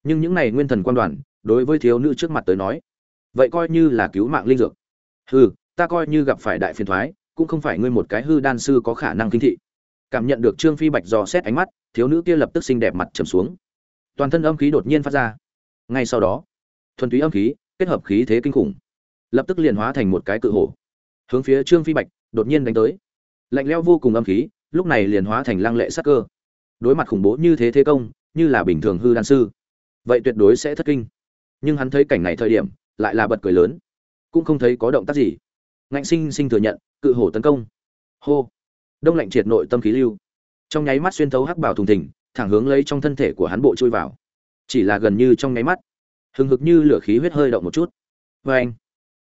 Nhưng những này nguyên thần quan đoàn, đối với thiếu nữ trước mặt tới nói, vậy coi như là cứu mạng linh dược. Hừ, ta coi như gặp phải đại phiền thoái, cũng không phải ngươi một cái hư đan sư có khả năng kinh thị. Cảm nhận được trương phi bạch dò xét ánh mắt, thiếu nữ kia lập tức xinh đẹp mặt trầm xuống. Toàn thân âm khí đột nhiên phát ra. Ngay sau đó, thuần túy âm khí kết hợp khí thế kinh khủng lập tức liền hóa thành một cái cự hổ. Hướng phía trương phi bạch đột nhiên đánh tới. Lạnh lẽo vô cùng âm khí, lúc này liền hóa thành lăng lệ sắc cơ. Đối mặt khủng bố như thế thế công, như là bình thường hư đan sư, vậy tuyệt đối sẽ thất kinh. Nhưng hắn thấy cảnh này thời điểm, lại là bật cười lớn. Cũng không thấy có động tác gì. Ngạnh sinh sinh thừa nhận, cự hổ tấn công. Hô! Đông lạnh triệt nội tâm khí lưu. Trong nháy mắt xuyên thấu hắc bảo thùng thỉnh thẳng hướng lấy trong thân thể của hắn bộ chui vào. Chỉ là gần như trong nháy mắt, hừng hực như lửa khí huyết hơi động một chút. Vê anh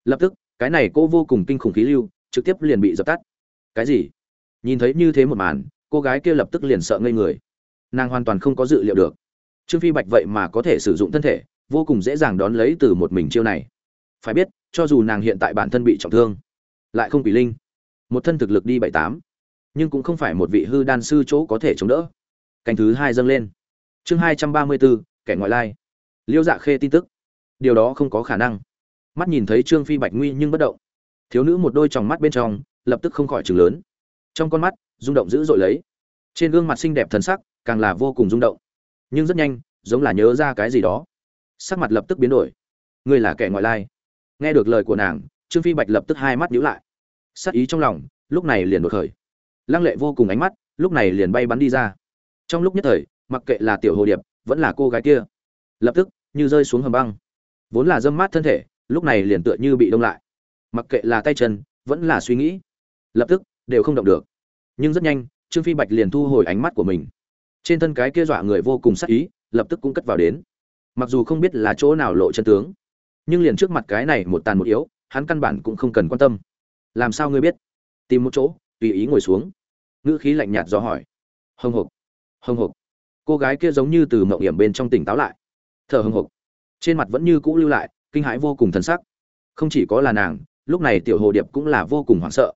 lập tức, cái này cô vô cùng kinh khủng khí lưu, trực tiếp liền bị dập tắt. Cái gì? Nhìn thấy như thế một màn, cô gái kia lập tức liền sợ ngây người. Nàng hoàn toàn không có dự liệu được. Trương phi bạch vậy mà có thể sử dụng thân thể, vô cùng dễ dàng đón lấy từ một mình chiêu này. Phải biết, cho dù nàng hiện tại bản thân bị trọng thương, lại không quỷ linh. Một thân thực lực đi bảy tám, nhưng cũng không phải một vị hư đan sư chỗ có thể chống đỡ. Canh thứ hai dâng lên. Chương hai trăm ba mươi bốn, kẻ ngoại lai. Liêu dạ khê tin tức. Điều đó không có khả năng mắt nhìn thấy trương phi bạch nguy nhưng bất động. Thiếu nữ một đôi tròng mắt bên trong, lập tức không khỏi chừng lớn. Trong con mắt, rung động dữ dội lấy. Trên gương mặt xinh đẹp thần sắc, càng là vô cùng rung động. Nhưng rất nhanh, giống là nhớ ra cái gì đó. Sắc mặt lập tức biến đổi. Ngươi là kẻ ngoại lai. Nghe được lời của nàng, trương phi bạch lập tức hai mắt nhíu lại. Sắc ý trong lòng, lúc này liền đột khởi. Lăng lệ vô cùng ánh mắt, lúc này liền bay bắn đi ra. Trong lúc nhất thời, mặc kệ là tiểu hồ điệp, vẫn là cô gái kia. Lập tức, như rơi xuống hầm băng. Vốn là dâm mát thân thể lúc này liền tựa như bị đông lại. Mặc kệ là tay chân, vẫn là suy nghĩ, lập tức đều không động được. Nhưng rất nhanh, trương phi bạch liền thu hồi ánh mắt của mình. Trên thân cái kia dọa người vô cùng sắc ý, lập tức cũng cất vào đến. Mặc dù không biết là chỗ nào lộ chân tướng, nhưng liền trước mặt cái này một tàn một yếu, hắn căn bản cũng không cần quan tâm. Làm sao ngươi biết? Tìm một chỗ, tùy ý ngồi xuống. Ngữ khí lạnh nhạt do hỏi. Hồng hộc hồng hộc. Cô gái kia giống như từ mộng hiểm bên trong tỉnh táo lại. Thở hồng hộc. Trên mặt vẫn như cũ lưu lại kinh hãi vô cùng thân sắc. Không chỉ có là nàng, lúc này tiểu hồ điệp cũng là vô cùng hoảng sợ.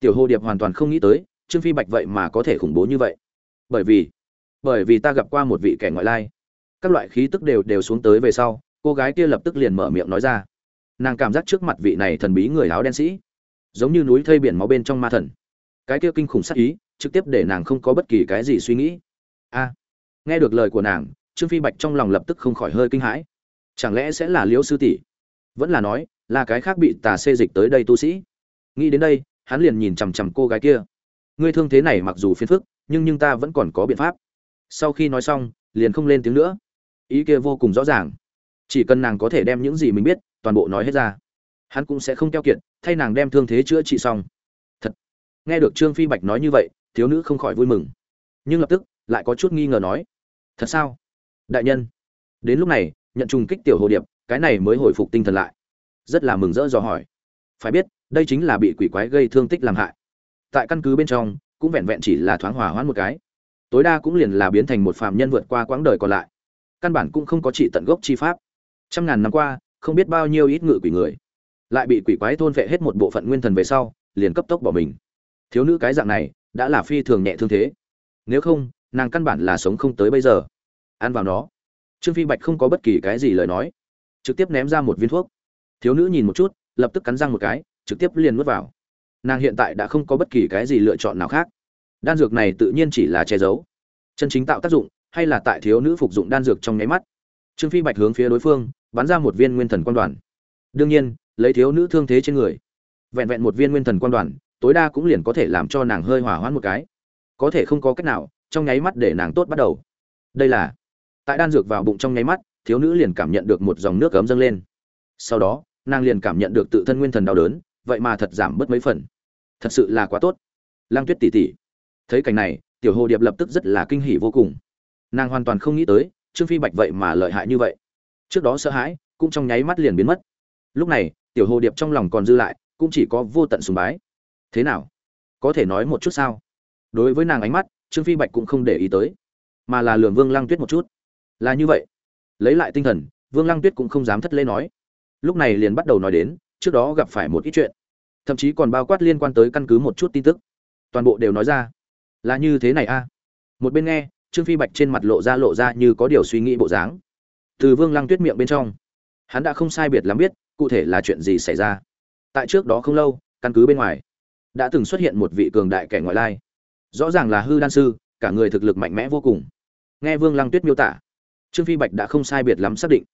Tiểu hồ điệp hoàn toàn không nghĩ tới, trương phi bạch vậy mà có thể khủng bố như vậy. Bởi vì bởi vì ta gặp qua một vị kẻ ngoại lai. Các loại khí tức đều đều xuống tới về sau, cô gái kia lập tức liền mở miệng nói ra. Nàng cảm giác trước mặt vị này thần bí người áo đen sĩ, giống như núi thây biển máu bên trong ma thần. Cái kia kinh khủng sắc ý, trực tiếp để nàng không có bất kỳ cái gì suy nghĩ. A. Nghe được lời của nàng, trương phi bạch trong lòng lập tức không khỏi hơi kinh hãi chẳng lẽ sẽ là liễu sư tỷ? Vẫn là nói, là cái khác bị tà xê dịch tới đây tu sĩ. Nghĩ đến đây, hắn liền nhìn chằm chằm cô gái kia. Ngươi thương thế này mặc dù phiền phức, nhưng nhưng ta vẫn còn có biện pháp. Sau khi nói xong, liền không lên tiếng nữa. Ý kia vô cùng rõ ràng. Chỉ cần nàng có thể đem những gì mình biết, toàn bộ nói hết ra, hắn cũng sẽ không keo kiệt, thay nàng đem thương thế chữa trị xong. Thật. Nghe được trương phi bạch nói như vậy, thiếu nữ không khỏi vui mừng. Nhưng lập tức, lại có chút nghi ngờ nói. Thật sao? Đại nhân. Đến lúc này nhận trùng kích tiểu hồ điệp, cái này mới hồi phục tinh thần lại. Rất là mừng rỡ dò hỏi. Phải biết, đây chính là bị quỷ quái gây thương tích làm hại. Tại căn cứ bên trong, cũng vẹn vẹn chỉ là thoáng hòa hoãn một cái. Tối đa cũng liền là biến thành một phàm nhân vượt qua quãng đời còn lại. Căn bản cũng không có trị tận gốc chi pháp. Trăm ngàn năm qua, không biết bao nhiêu ít ngự quỷ người. Lại bị quỷ quái thôn vệ hết một bộ phận nguyên thần về sau, liền cấp tốc bỏ mình. Thiếu nữ cái dạng này, đã là phi thường nhẹ thương thế. Nếu không, nàng căn bản là sống không tới bây giờ. Ăn vào nó trương phi bạch không có bất kỳ cái gì lời nói. Trực tiếp ném ra một viên thuốc. Thiếu nữ nhìn một chút, lập tức cắn răng một cái, trực tiếp liền nuốt vào. Nàng hiện tại đã không có bất kỳ cái gì lựa chọn nào khác. Đan dược này tự nhiên chỉ là che giấu. Chân chính tạo tác dụng, hay là tại thiếu nữ phục dụng đan dược trong nháy mắt. Trương phi bạch hướng phía đối phương, bắn ra một viên nguyên thần quan đoàn. Đương nhiên, lấy thiếu nữ thương thế trên người, vẹn vẹn một viên nguyên thần quan đoàn, tối đa cũng liền có thể làm cho nàng hơi hỏa hoãn một cái. Có thể không có cách nào, trong nháy mắt để nàng tốt bắt đầu. Đây là tại đan dược vào bụng trong nháy mắt, thiếu nữ liền cảm nhận được một dòng nước cấm dâng lên. Sau đó, nàng liền cảm nhận được tự thân nguyên thần đau đớn, vậy mà thật giảm bớt mấy phần. Thật sự là quá tốt. Lang tuyết tỉ tỉ thấy cảnh này, tiểu hồ điệp lập tức rất là kinh hỉ vô cùng. Nàng hoàn toàn không nghĩ tới, trương phi bạch vậy mà lợi hại như vậy. Trước đó sợ hãi, cũng trong nháy mắt liền biến mất. Lúc này, tiểu hồ điệp trong lòng còn dư lại, cũng chỉ có vô tận sùng bái. Thế nào? Có thể nói một chút sao? Đối với nàng ánh mắt, trương phi bạch cũng không để ý tới, mà là lường vương Lang tuyết một chút là như vậy. Lấy lại tinh thần, vương lăng tuyết cũng không dám thất lễ nói. Lúc này liền bắt đầu nói đến, trước đó gặp phải một ít chuyện. Thậm chí còn bao quát liên quan tới căn cứ một chút tin tức. Toàn bộ đều nói ra. Là như thế này a. Một bên nghe, trương phi bạch trên mặt lộ ra lộ ra như có điều suy nghĩ bộ dáng. Từ vương lăng tuyết miệng bên trong, hắn đã không sai biệt lắm biết, cụ thể là chuyện gì xảy ra. Tại trước đó không lâu, căn cứ bên ngoài, đã từng xuất hiện một vị cường đại kẻ ngoại lai. Rõ ràng là hư đan sư, cả người thực lực mạnh mẽ vô cùng. Nghe vương lăng tuyết miêu tả trương phi bạch đã không sai biệt lắm xác định.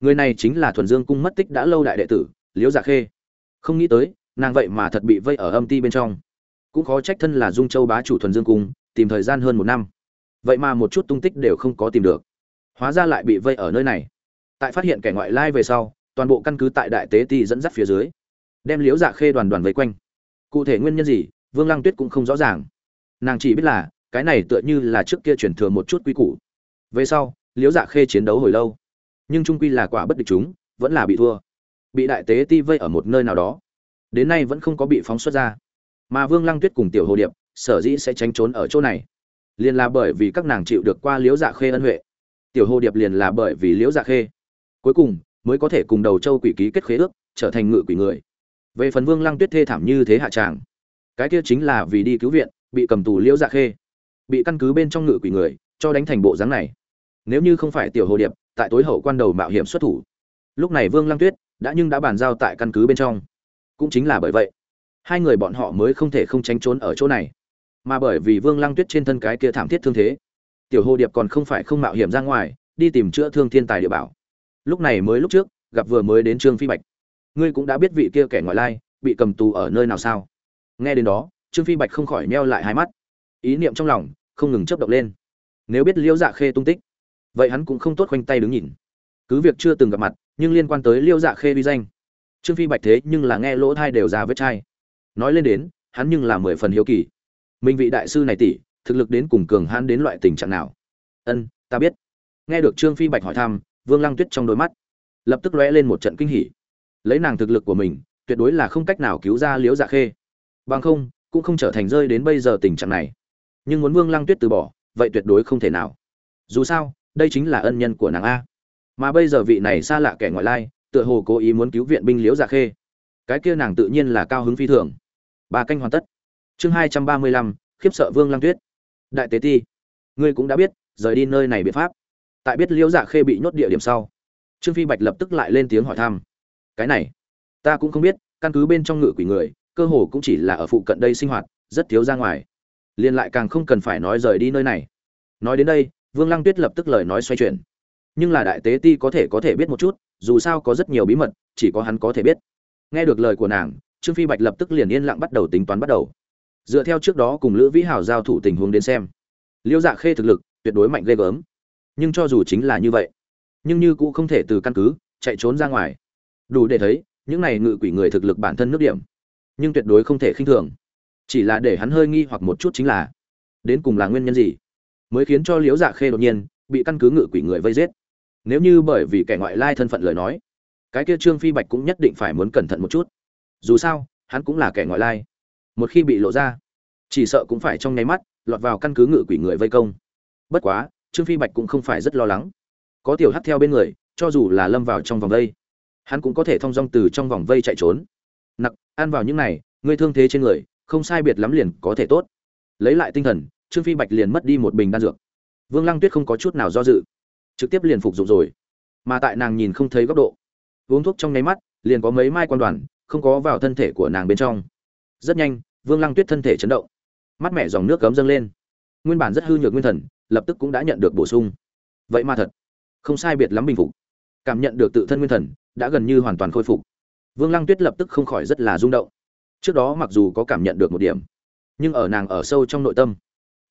Người này chính là thuần dương cung mất tích đã lâu đại đệ tử, liễu dạ khê. Không nghĩ tới, nàng vậy mà thật bị vây ở âm ti bên trong. Cũng khó trách thân là dung châu bá chủ thuần dương cung, tìm thời gian hơn một năm. Vậy mà một chút tung tích đều không có tìm được. Hóa ra lại bị vây ở nơi này. Tại phát hiện kẻ ngoại lai về sau, toàn bộ căn cứ tại đại tế ti dẫn dắt phía dưới, đem liễu dạ khê đoàn đoàn vây quanh. Cụ thể nguyên nhân gì, vương lăng tuyết cũng không rõ ràng. Nàng chỉ biết là, cái này tựa như là trước kia chuyển thừa một chút quy củ. Về sau liễu dạ khê chiến đấu hồi lâu. Nhưng trung quy là quả bất địch chúng, vẫn là bị thua. Bị đại tế ti vây ở một nơi nào đó. Đến nay vẫn không có bị phóng xuất ra. Mà vương lăng tuyết cùng tiểu hồ điệp, sở dĩ sẽ tránh trốn ở chỗ này. Liền là bởi vì các nàng chịu được qua liễu dạ khê ân huệ. Tiểu hồ điệp liền là bởi vì liễu dạ khê. Cuối cùng, mới có thể cùng đầu châu quỷ ký kết khế ước, trở thành ngự quỷ người. Về phần vương lăng tuyết thê thảm như thế hạ tràng, cái kia chính là vì đi cứu viện, bị cầm tù liễu dạ khê. Bị căn cứ bên trong ngự quỷ người, cho đánh thành bộ dáng này nếu như không phải tiểu hồ điệp, tại tối hậu quan đầu mạo hiểm xuất thủ. Lúc này vương lăng tuyết đã nhưng đã bàn giao tại căn cứ bên trong. Cũng chính là bởi vậy, hai người bọn họ mới không thể không tránh trốn ở chỗ này. Mà bởi vì vương lăng tuyết trên thân cái kia thảm thiết thương thế, tiểu hồ điệp còn không phải không mạo hiểm ra ngoài, đi tìm chữa thương thiên tài địa bảo. Lúc này mới lúc trước, gặp vừa mới đến trương phi bạch. Ngươi cũng đã biết vị kia kẻ ngoại lai bị cầm tù ở nơi nào sao? Nghe đến đó, trương phi bạch không khỏi meo lại hai mắt. Ý niệm trong lòng không ngừng chấp động lên. Nếu biết liễu dạ khê tung tích vậy hắn cũng không tốt khoanh tay đứng nhìn. Cứ việc chưa từng gặp mặt, nhưng liên quan tới liêu dạ khê uy danh. Trương phi bạch thế nhưng là nghe lỗ thai đều ra vết chai. Nói lên đến, hắn nhưng là mười phần hiếu kỳ. Minh vị đại sư này tỷ, thực lực đến cùng cường hắn đến loại tình trạng nào? Ân, ta biết. Nghe được trương phi bạch hỏi thăm, vương lăng tuyết trong đôi mắt lập tức lóe lên một trận kinh hỉ. Lấy nàng thực lực của mình, tuyệt đối là không cách nào cứu ra liễu dạ khê. Bằng không, cũng không trở thành rơi đến bây giờ tình trạng này. Nhưng muốn vương lăng tuyết từ bỏ, vậy tuyệt đối không thể nào. Dù sao đây chính là ân nhân của nàng a. Mà bây giờ vị này xa lạ kẻ ngoại lai, tựa hồ cố ý muốn cứu viện binh liễu dạ khê. Cái kia nàng tự nhiên là cao hứng phi thường. Ba canh hoàn tất. Chương hai trăm ba mươi lăm, khiếp sợ vương lang tuyết. Đại tế ti, ngươi cũng đã biết, rời đi nơi này biện pháp. Tại biết liễu dạ khê bị nhốt địa điểm sau, trương phi bạch lập tức lại lên tiếng hỏi thăm. Cái này, ta cũng không biết, căn cứ bên trong ngự quỷ người, cơ hồ cũng chỉ là ở phụ cận đây sinh hoạt, rất thiếu ra ngoài. Liền lại càng không cần phải nói rời đi nơi này. Nói đến đây vương lăng tuyết lập tức lời nói xoay chuyển. Nhưng là đại tế ti có thể có thể biết một chút, dù sao có rất nhiều bí mật, chỉ có hắn có thể biết. Nghe được lời của nàng, trương phi bạch lập tức liền yên lặng bắt đầu tính toán bắt đầu. Dựa theo trước đó cùng lữ vĩ hảo giao thủ tình huống đến xem, liêu dạ khê thực lực tuyệt đối mạnh ghê gớm. Nhưng cho dù chính là như vậy, nhưng như cũng không thể từ căn cứ chạy trốn ra ngoài. Đủ để thấy, những này ngự quỷ người thực lực bản thân nước điểm, nhưng tuyệt đối không thể khinh thường. Chỉ là để hắn hơi nghi hoặc một chút chính là, đến cùng là nguyên nhân gì? Mới khiến cho liễu dạ khê đột nhiên bị căn cứ ngự quỷ người vây giết. Nếu như bởi vì kẻ ngoại lai thân phận lời nói, cái kia trương phi bạch cũng nhất định phải muốn cẩn thận một chút. Dù sao, hắn cũng là kẻ ngoại lai. Một khi bị lộ ra, chỉ sợ cũng phải trong nháy mắt lọt vào căn cứ ngự quỷ người vây công. Bất quá, trương phi bạch cũng không phải rất lo lắng. Có tiểu hắt theo bên người, cho dù là lâm vào trong vòng vây, hắn cũng có thể thong dong từ trong vòng vây chạy trốn. Nặc, ăn vào những này, ngươi thương thế trên người, không sai biệt lắm liền có thể tốt. Lấy lại tinh thần trương phi bạch liền mất đi một bình đan dược. Vương lăng tuyết không có chút nào do dự, trực tiếp liền phục dụng rồi. Mà tại nàng nhìn không thấy góc độ, uống thuốc trong nháy mắt, liền có mấy mai quan đoàn không có vào thân thể của nàng bên trong. Rất nhanh, vương lăng tuyết thân thể chấn động, mắt mẹ dòng nước cấm dâng lên. Nguyên bản rất hư nhược nguyên thần, lập tức cũng đã nhận được bổ sung. Vậy mà thật, không sai biệt lắm bình phục. Cảm nhận được tự thân nguyên thần, đã gần như hoàn toàn khôi phục. Vương lăng tuyết lập tức không khỏi rất là rung động. Trước đó mặc dù có cảm nhận được một điểm, nhưng ở nàng ở sâu trong nội tâm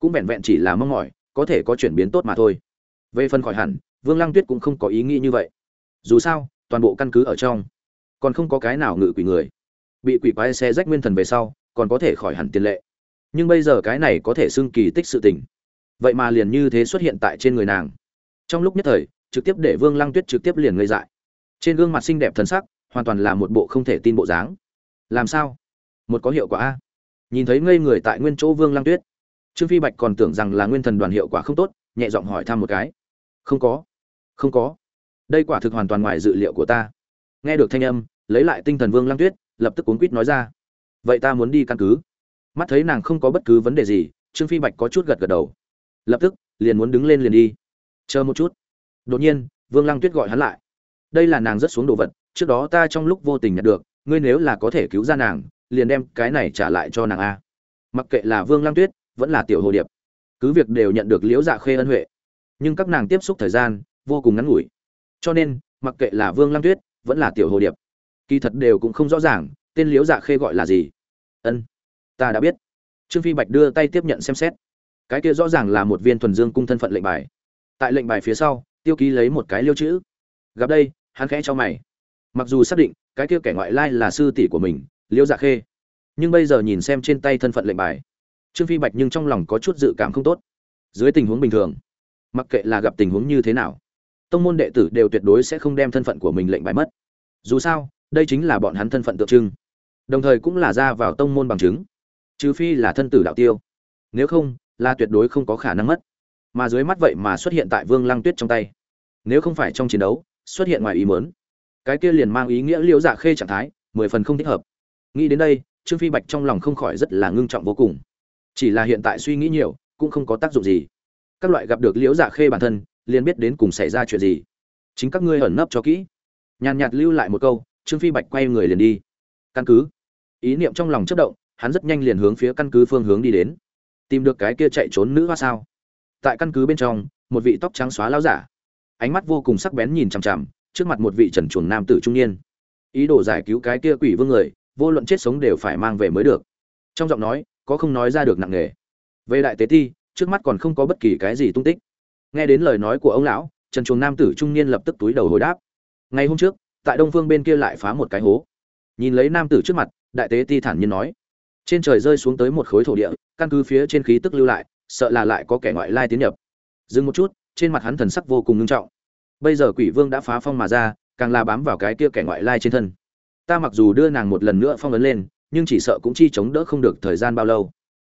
cũng vẹn vẹn chỉ là mong mỏi, có thể có chuyển biến tốt mà thôi. Về phần khỏi hẳn, vương lăng tuyết cũng không có ý nghĩ như vậy. Dù sao, toàn bộ căn cứ ở trong, còn không có cái nào ngự quỷ người. Bị quỷ quái xe rách nguyên thần về sau, còn có thể khỏi hẳn tiền lệ. Nhưng bây giờ cái này có thể xưng kỳ tích sự tình. Vậy mà liền như thế xuất hiện tại trên người nàng. Trong lúc nhất thời, trực tiếp để vương lăng tuyết trực tiếp liền ngây dại. Trên gương mặt xinh đẹp thần sắc, hoàn toàn là một bộ không thể tin bộ dáng. Làm sao? Một có hiệu quả a. Nhìn thấy ngây người tại nguyên chỗ vương lăng tuyết trương phi bạch còn tưởng rằng là nguyên thần đoàn hiệu quả không tốt, nhẹ giọng hỏi thăm một cái. Không có không có. Đây quả thực hoàn toàn ngoài dự liệu của ta. Nghe được thanh âm, lấy lại tinh thần vương lăng tuyết, lập tức cuốn quýt nói ra. Vậy ta muốn đi căn cứ. Mắt thấy nàng không có bất cứ vấn đề gì, trương phi bạch có chút gật gật đầu. Lập tức, liền muốn đứng lên liền đi. Chờ một chút. Đột nhiên, vương lăng tuyết gọi hắn lại. Đây là nàng rất xuống đồ vật, trước đó ta trong lúc vô tình nhận được, ngươi nếu là có thể cứu ra nàng, liền đem cái này trả lại cho nàng a. Mặc kệ là vương lăng tuyết vẫn là tiểu hồ điệp. Cứ việc đều nhận được liễu dạ khê ân huệ, nhưng các nàng tiếp xúc thời gian vô cùng ngắn ngủi. Cho nên, mặc kệ là vương lăng tuyết vẫn là tiểu hồ điệp, kỳ thật đều cũng không rõ ràng tên liễu dạ khê gọi là gì. Ân, ta đã biết. Trương phi bạch đưa tay tiếp nhận xem xét. Cái kia rõ ràng là một viên thuần dương cung thân phận lệnh bài. Tại lệnh bài phía sau, tiêu ký lấy một cái liêu chữ. Gặp đây, hắn khẽ cho mày. Mặc dù xác định cái kia kẻ ngoại lai là sư tỷ của mình, liễu dạ khê, nhưng bây giờ nhìn xem trên tay thân phận lệnh bài trương phi bạch nhưng trong lòng có chút dự cảm không tốt. Dưới tình huống bình thường, mặc kệ là gặp tình huống như thế nào, tông môn đệ tử đều tuyệt đối sẽ không đem thân phận của mình lệnh bài mất. Dù sao, đây chính là bọn hắn thân phận tượng trưng, đồng thời cũng là ra vào tông môn bằng chứng, trừ phi là thân tử đạo tiêu. Nếu không, là tuyệt đối không có khả năng mất. Mà dưới mắt vậy mà xuất hiện tại vương lăng tuyết trong tay. Nếu không phải trong chiến đấu, xuất hiện ngoài ý mớn cái kia liền mang ý nghĩa liễu dạ khê trạng thái, mười phần không thích hợp. Nghĩ đến đây, trương phi bạch trong lòng không khỏi rất là ngưng trọng vô cùng chỉ là hiện tại suy nghĩ nhiều, cũng không có tác dụng gì. Các loại gặp được liễu dạ khê bản thân, liền biết đến cùng xảy ra chuyện gì. Chính các ngươi ẩn nấp cho kỹ. Nhàn nhạt lưu lại một câu, trương phi bạch quay người liền đi. Căn cứ. Ý niệm trong lòng chất động, hắn rất nhanh liền hướng phía căn cứ phương hướng đi đến. Tìm được cái kia chạy trốn nữ hoa sao? Tại căn cứ bên trong, một vị tóc trắng xóa lao giả. Ánh mắt vô cùng sắc bén nhìn chằm chằm trước mặt một vị trần chuồn nam tử trung niên. Ý đồ giải cứu cái kia quỷ vương người, vô luận chết sống đều phải mang về mới được. Trong giọng nói có không nói ra được nặng nề. Về đại tế ti, trước mắt còn không có bất kỳ cái gì tung tích. Nghe đến lời nói của ông lão, trần chuồng nam tử trung niên lập tức túi đầu hồi đáp. Ngày hôm trước, tại đông phương bên kia lại phá một cái hố. Nhìn lấy nam tử trước mặt, đại tế ti thản nhiên nói. Trên trời rơi xuống tới một khối thổ địa, căn cứ phía trên khí tức lưu lại, sợ là lại có kẻ ngoại lai tiến nhập. Dừng một chút, trên mặt hắn thần sắc vô cùng nghiêm trọng. Bây giờ quỷ vương đã phá phong mà ra, càng là bám vào cái kia kẻ ngoại lai trên thân. Ta mặc dù đưa nàng một lần nữa phong ấn lên nhưng chỉ sợ cũng chi chống đỡ không được thời gian bao lâu.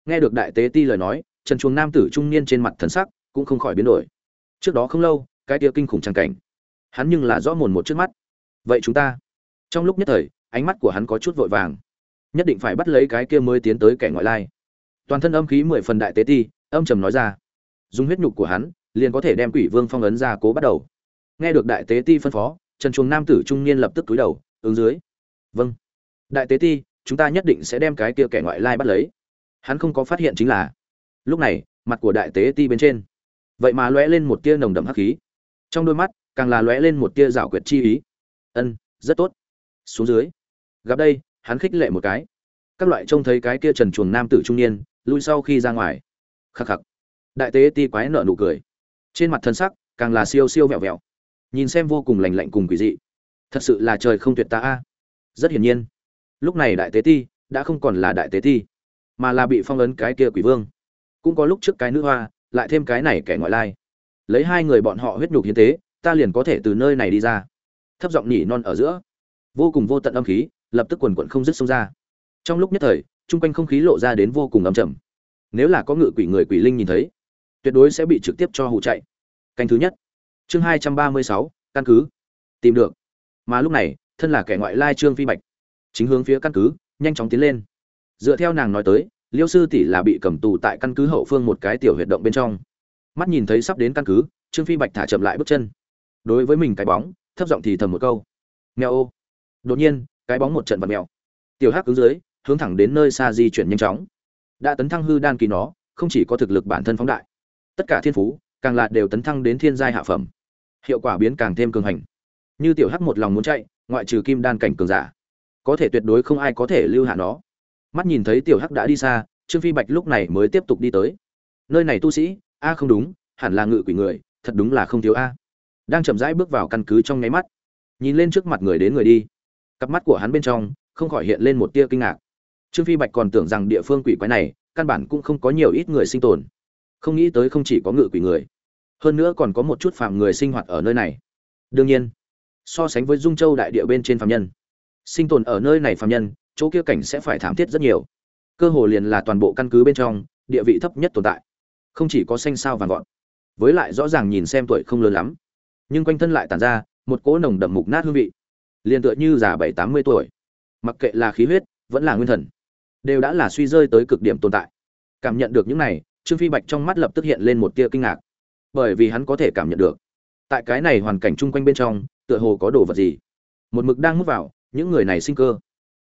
Nghe được đại tế ti lời nói, trần chuồng nam tử trung niên trên mặt thần sắc cũng không khỏi biến đổi. Trước đó không lâu, cái kia kinh khủng trang cảnh, hắn nhưng là rõ mồn một trước mắt. Vậy chúng ta, trong lúc nhất thời, ánh mắt của hắn có chút vội vàng. Nhất định phải bắt lấy cái kia mới tiến tới kẻ ngoại lai. Toàn thân âm khí mười phần đại tế ti, âm trầm nói ra. Dùng huyết nhục của hắn, liền có thể đem quỷ vương phong ấn ra cố bắt đầu. Nghe được đại tế ti phân phó, trần chuồng nam tử trung niên lập tức túi đầu, ứng dưới. Vâng. Đại tế ti chúng ta nhất định sẽ đem cái kia kẻ ngoại lai bắt lấy. Hắn không có phát hiện chính là, lúc này, mặt của đại tế ti bên trên. Vậy mà lóe lên một tia nồng đậm hắc khí. Trong đôi mắt, càng là lóe lên một tia rảo quyệt chi ý. Ân, rất tốt. Xuống dưới. Gặp đây, hắn khích lệ một cái. Các loại trông thấy cái kia trần chuồng nam tử trung niên, lui sau khi ra ngoài. Khắc khắc. Đại tế ti quái nợ nụ cười. Trên mặt thân sắc, càng là siêu siêu vẹo vẹo. Nhìn xem vô cùng lành lạnh cùng quỷ dị. Thật sự là trời không tuyệt ta a. Rất hiển nhiên lúc này đại tế ti đã không còn là đại tế ti, mà là bị phong ấn cái kia quỷ vương. Cũng có lúc trước cái nữ hoa, lại thêm cái này kẻ ngoại lai. Lấy hai người bọn họ huyết nhục hiến tế, ta liền có thể từ nơi này đi ra. Thấp giọng nhỉ non ở giữa. Vô cùng vô tận âm khí, lập tức quần quận không dứt xông ra. Trong lúc nhất thời, chung quanh không khí lộ ra đến vô cùng âm trầm. Nếu là có ngự quỷ người quỷ linh nhìn thấy, tuyệt đối sẽ bị trực tiếp cho hụ chạy. Canh thứ nhất. Chương hai trăm ba mươi sáu, căn cứ. Tìm được. Mà lúc này, thân là kẻ ngoại lai trương phi bạch chính hướng phía căn cứ, nhanh chóng tiến lên. Dựa theo nàng nói tới, liêu sư tỷ là bị cầm tù tại căn cứ hậu phương một cái tiểu huyệt động bên trong. Mắt nhìn thấy sắp đến căn cứ, trương phi bạch thả chậm lại bước chân. Đối với mình cái bóng, thấp giọng thì thầm một câu. Mèo ô. Đột nhiên, cái bóng một trận vật mèo. Tiểu hắc cứng dưới, hướng thẳng đến nơi xa di chuyển nhanh chóng. Đã tấn thăng hư đan kỳ nó, không chỉ có thực lực bản thân phóng đại, tất cả thiên phú, càng là đều tấn thăng đến thiên giai hạ phẩm. Hiệu quả biến càng thêm cường hành. Như tiểu hắc một lòng muốn chạy, ngoại trừ kim đan cảnh cường giả có thể tuyệt đối không ai có thể lưu hạ nó. Mắt nhìn thấy tiểu hắc đã đi xa, trương phi bạch lúc này mới tiếp tục đi tới. Nơi này tu sĩ, a không đúng, hẳn là ngự quỷ người, thật đúng là không thiếu a. Đang chậm rãi bước vào căn cứ trong nháy mắt. Nhìn lên trước mặt người đến người đi. Cặp mắt của hắn bên trong, không khỏi hiện lên một tia kinh ngạc. Trương phi bạch còn tưởng rằng địa phương quỷ quái này, căn bản cũng không có nhiều ít người sinh tồn. Không nghĩ tới không chỉ có ngự quỷ người, hơn nữa còn có một chút phạm người sinh hoạt ở nơi này. Đương nhiên, so sánh với dung châu đại địa bên trên phạm nhân sinh tồn ở nơi này phàm nhân, chỗ kia cảnh sẽ phải thảm thiết rất nhiều. Cơ hồ liền là toàn bộ căn cứ bên trong, địa vị thấp nhất tồn tại. Không chỉ có xanh sao vàng gọn, với lại rõ ràng nhìn xem tuổi không lớn lắm. Nhưng quanh thân lại tàn ra một cỗ nồng đậm mục nát hương vị. Liền tựa như già bảy tám mươi tuổi. Mặc kệ là khí huyết, vẫn là nguyên thần, đều đã là suy rơi tới cực điểm tồn tại. Cảm nhận được những này, trương phi bạch trong mắt lập tức hiện lên một tia kinh ngạc. Bởi vì hắn có thể cảm nhận được, tại cái này hoàn cảnh chung quanh bên trong, tựa hồ có đồ vật gì. Một mực đang mút vào những người này sinh cơ.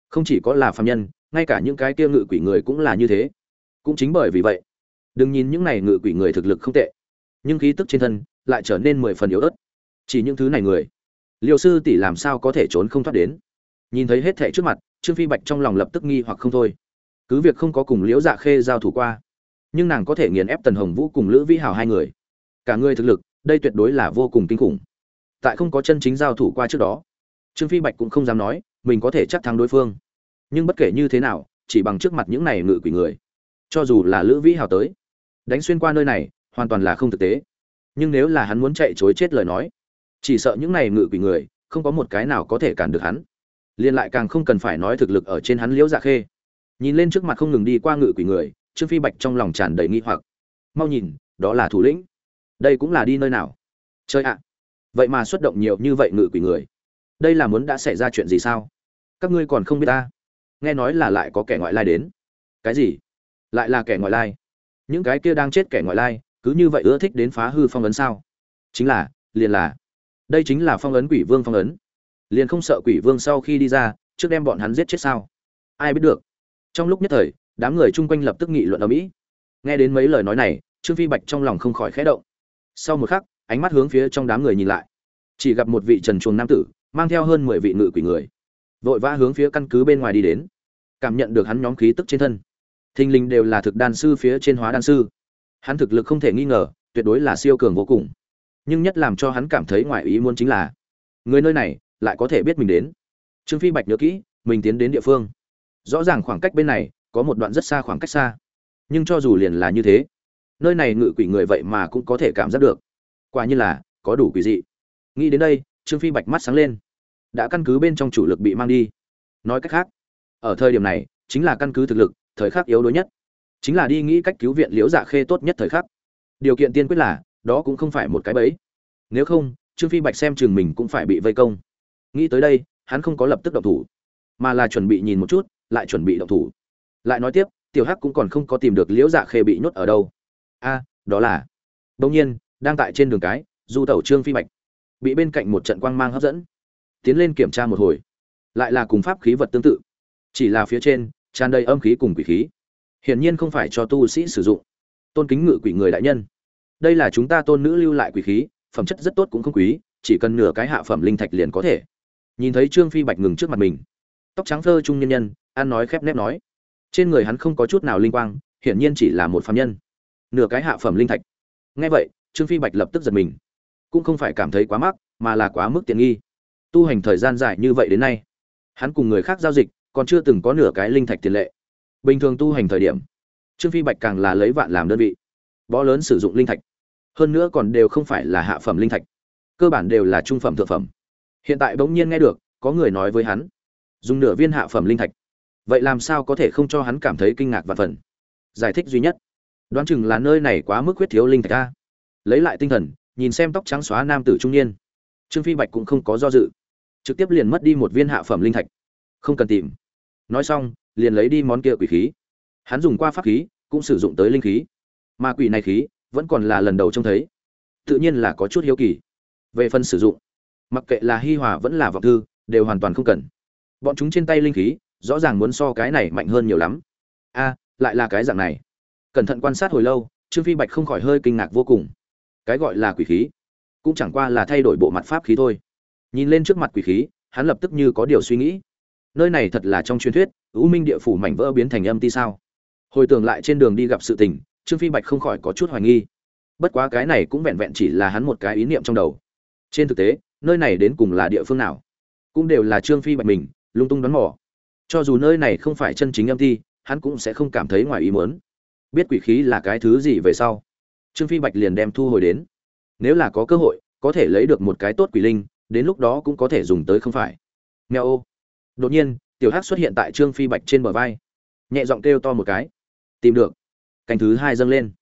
Không chỉ có là phạm nhân, ngay cả những cái kia ngự quỷ người cũng là như thế. Cũng chính bởi vì vậy, đừng nhìn những này ngự quỷ người thực lực không tệ, nhưng khí tức trên thân lại trở nên mười phần yếu ớt. Chỉ những thứ này người liều sư tỷ làm sao có thể trốn không thoát đến? Nhìn thấy hết thệ trước mặt, trương phi bạch trong lòng lập tức nghi hoặc không thôi. Cứ việc không có cùng liễu dạ khê giao thủ qua, nhưng nàng có thể nghiền ép tần hồng vũ cùng lữ vĩ hào hai người. Cả người thực lực, đây tuyệt đối là vô cùng kinh khủng. Tại không có chân chính giao thủ qua trước đó trương phi bạch cũng không dám nói, mình có thể chắc thắng đối phương. Nhưng bất kể như thế nào, chỉ bằng trước mặt những này ngự quỷ người. Cho dù là lữ vĩ hào tới, đánh xuyên qua nơi này, hoàn toàn là không thực tế. Nhưng nếu là hắn muốn chạy chối chết lời nói, chỉ sợ những này ngự quỷ người, không có một cái nào có thể cản được hắn. Liên lại càng không cần phải nói thực lực ở trên hắn liễu dạ khê. Nhìn lên trước mặt không ngừng đi qua ngự quỷ người, trương phi bạch trong lòng tràn đầy nghi hoặc. Mau nhìn, đó là thủ lĩnh. Đây cũng là đi nơi nào? Chơi ạ. Vậy mà xuất động nhiều như vậy ngự quỷ người đây là muốn đã xảy ra chuyện gì sao? Các ngươi còn không biết ta? Nghe nói là lại có kẻ ngoại lai đến. Cái gì? Lại là kẻ ngoại lai? Những cái kia đang chết kẻ ngoại lai, cứ như vậy ưa thích đến phá hư phong ấn sao? Chính là, liền là, đây chính là phong ấn quỷ vương phong ấn. Liền không sợ quỷ vương sau khi đi ra, trước đem bọn hắn giết chết sao? Ai biết được. Trong lúc nhất thời, đám người chung quanh lập tức nghị luận ở mỹ. Nghe đến mấy lời nói này, trương phi bạch trong lòng không khỏi khẽ động. Sau một khắc, ánh mắt hướng phía trong đám người nhìn lại. Chỉ gặp một vị trần chuồng nam tử mang theo hơn mười vị ngự quỷ người, vội vã hướng phía căn cứ bên ngoài đi đến, cảm nhận được hắn nhóm khí tức trên thân. Thình lình đều là thực đan sư phía trên hóa đan sư. Hắn thực lực không thể nghi ngờ, tuyệt đối là siêu cường vô cùng. Nhưng nhất làm cho hắn cảm thấy ngoài ý muốn chính là, người nơi này lại có thể biết mình đến. Trương phi bạch nhớ kỹ, mình tiến đến địa phương. Rõ ràng khoảng cách bên này có một đoạn rất xa khoảng cách xa. Nhưng cho dù liền là như thế, nơi này ngự quỷ người vậy mà cũng có thể cảm giác được. Quả như là, có đủ quỷ dị. Nghĩ đến đây trương phi bạch mắt sáng lên. Đã căn cứ bên trong chủ lực bị mang đi. Nói cách khác, ở thời điểm này, chính là căn cứ thực lực, thời khắc yếu đuối nhất. Chính là đi nghĩ cách cứu viện liễu dạ khê tốt nhất thời khắc. Điều kiện tiên quyết là, đó cũng không phải một cái bẫy. Nếu không, trương phi bạch xem chừng mình cũng phải bị vây công. Nghĩ tới đây, hắn không có lập tức động thủ, mà là chuẩn bị nhìn một chút, lại chuẩn bị động thủ. Lại nói tiếp, tiểu hắc cũng còn không có tìm được liễu dạ khê bị nhốt ở đâu. A, đó là đông nhiên, đang tại trên đường cái, du tẩu trương phi bạch bị bên cạnh một trận quang mang hấp dẫn. Tiến lên kiểm tra một hồi. Lại là cùng pháp khí vật tương tự. Chỉ là phía trên, tràn đầy âm khí cùng quỷ khí. Hiển nhiên không phải cho tu sĩ sử dụng. Tôn kính ngự quỷ người đại nhân. Đây là chúng ta tôn nữ lưu lại quỷ khí, phẩm chất rất tốt cũng không quý, chỉ cần nửa cái hạ phẩm linh thạch liền có thể. Nhìn thấy trương phi bạch ngừng trước mặt mình. Tóc trắng thơ trung nhân nhân, ăn nói khép nép nói. Trên người hắn không có chút nào linh quang, hiển nhiên chỉ là một phạm nhân. Nửa cái hạ phẩm linh thạch. Nghe vậy, trương phi bạch lập tức giật mình cũng không phải cảm thấy quá mắc, mà là quá mức tiện nghi. Tu hành thời gian dài như vậy đến nay, hắn cùng người khác giao dịch còn chưa từng có nửa cái linh thạch tiền lệ. Bình thường tu hành thời điểm, trương phi bạch càng là lấy vạn làm đơn vị, bó lớn sử dụng linh thạch. Hơn nữa còn đều không phải là hạ phẩm linh thạch, cơ bản đều là trung phẩm thượng phẩm. Hiện tại bỗng nhiên nghe được, có người nói với hắn, dùng nửa viên hạ phẩm linh thạch. Vậy làm sao có thể không cho hắn cảm thấy kinh ngạc và phần giải thích duy nhất, đoán chừng là nơi này quá mức huyết thiếu linh thạch ta lấy lại tinh thần nhìn xem tóc trắng xóa nam tử trung niên. Trương phi bạch cũng không có do dự. Trực tiếp liền mất đi một viên hạ phẩm linh thạch. Không cần tìm. Nói xong, liền lấy đi món kia quỷ khí. Hắn dùng qua pháp khí, cũng sử dụng tới linh khí. Mà quỷ này khí, vẫn còn là lần đầu trông thấy. Tự nhiên là có chút hiếu kỳ. Về phần sử dụng, mặc kệ là hi hòa vẫn là vọng thư, đều hoàn toàn không cần. Bọn chúng trên tay linh khí, rõ ràng muốn so cái này mạnh hơn nhiều lắm. A, lại là cái dạng này. Cẩn thận quan sát hồi lâu, trương phi bạch không khỏi hơi kinh ngạc vô cùng cái gọi là quỷ khí, cũng chẳng qua là thay đổi bộ mặt pháp khí thôi. Nhìn lên trước mặt quỷ khí, hắn lập tức như có điều suy nghĩ. Nơi này thật là trong truyền thuyết ưu minh địa phủ mảnh vỡ biến thành âm ti sao? Hồi tưởng lại trên đường đi gặp sự tình, trương phi bạch không khỏi có chút hoài nghi. Bất quá cái này cũng vẹn vẹn chỉ là hắn một cái ý niệm trong đầu. Trên thực tế, nơi này đến cùng là địa phương nào? Cũng đều là trương phi bạch mình, lung tung đoán mò. Cho dù nơi này không phải chân chính âm ti, hắn cũng sẽ không cảm thấy ngoài ý muốn. Biết quỷ khí là cái thứ gì về sau? Trương phi bạch liền đem thu hồi đến. Nếu là có cơ hội, có thể lấy được một cái tốt quỷ linh, đến lúc đó cũng có thể dùng tới không phải. Nghèo ô. Đột nhiên, tiểu hắc xuất hiện tại trương phi bạch trên bờ vai. Nhẹ giọng kêu to một cái. Tìm được. Cành thứ hai dâng lên.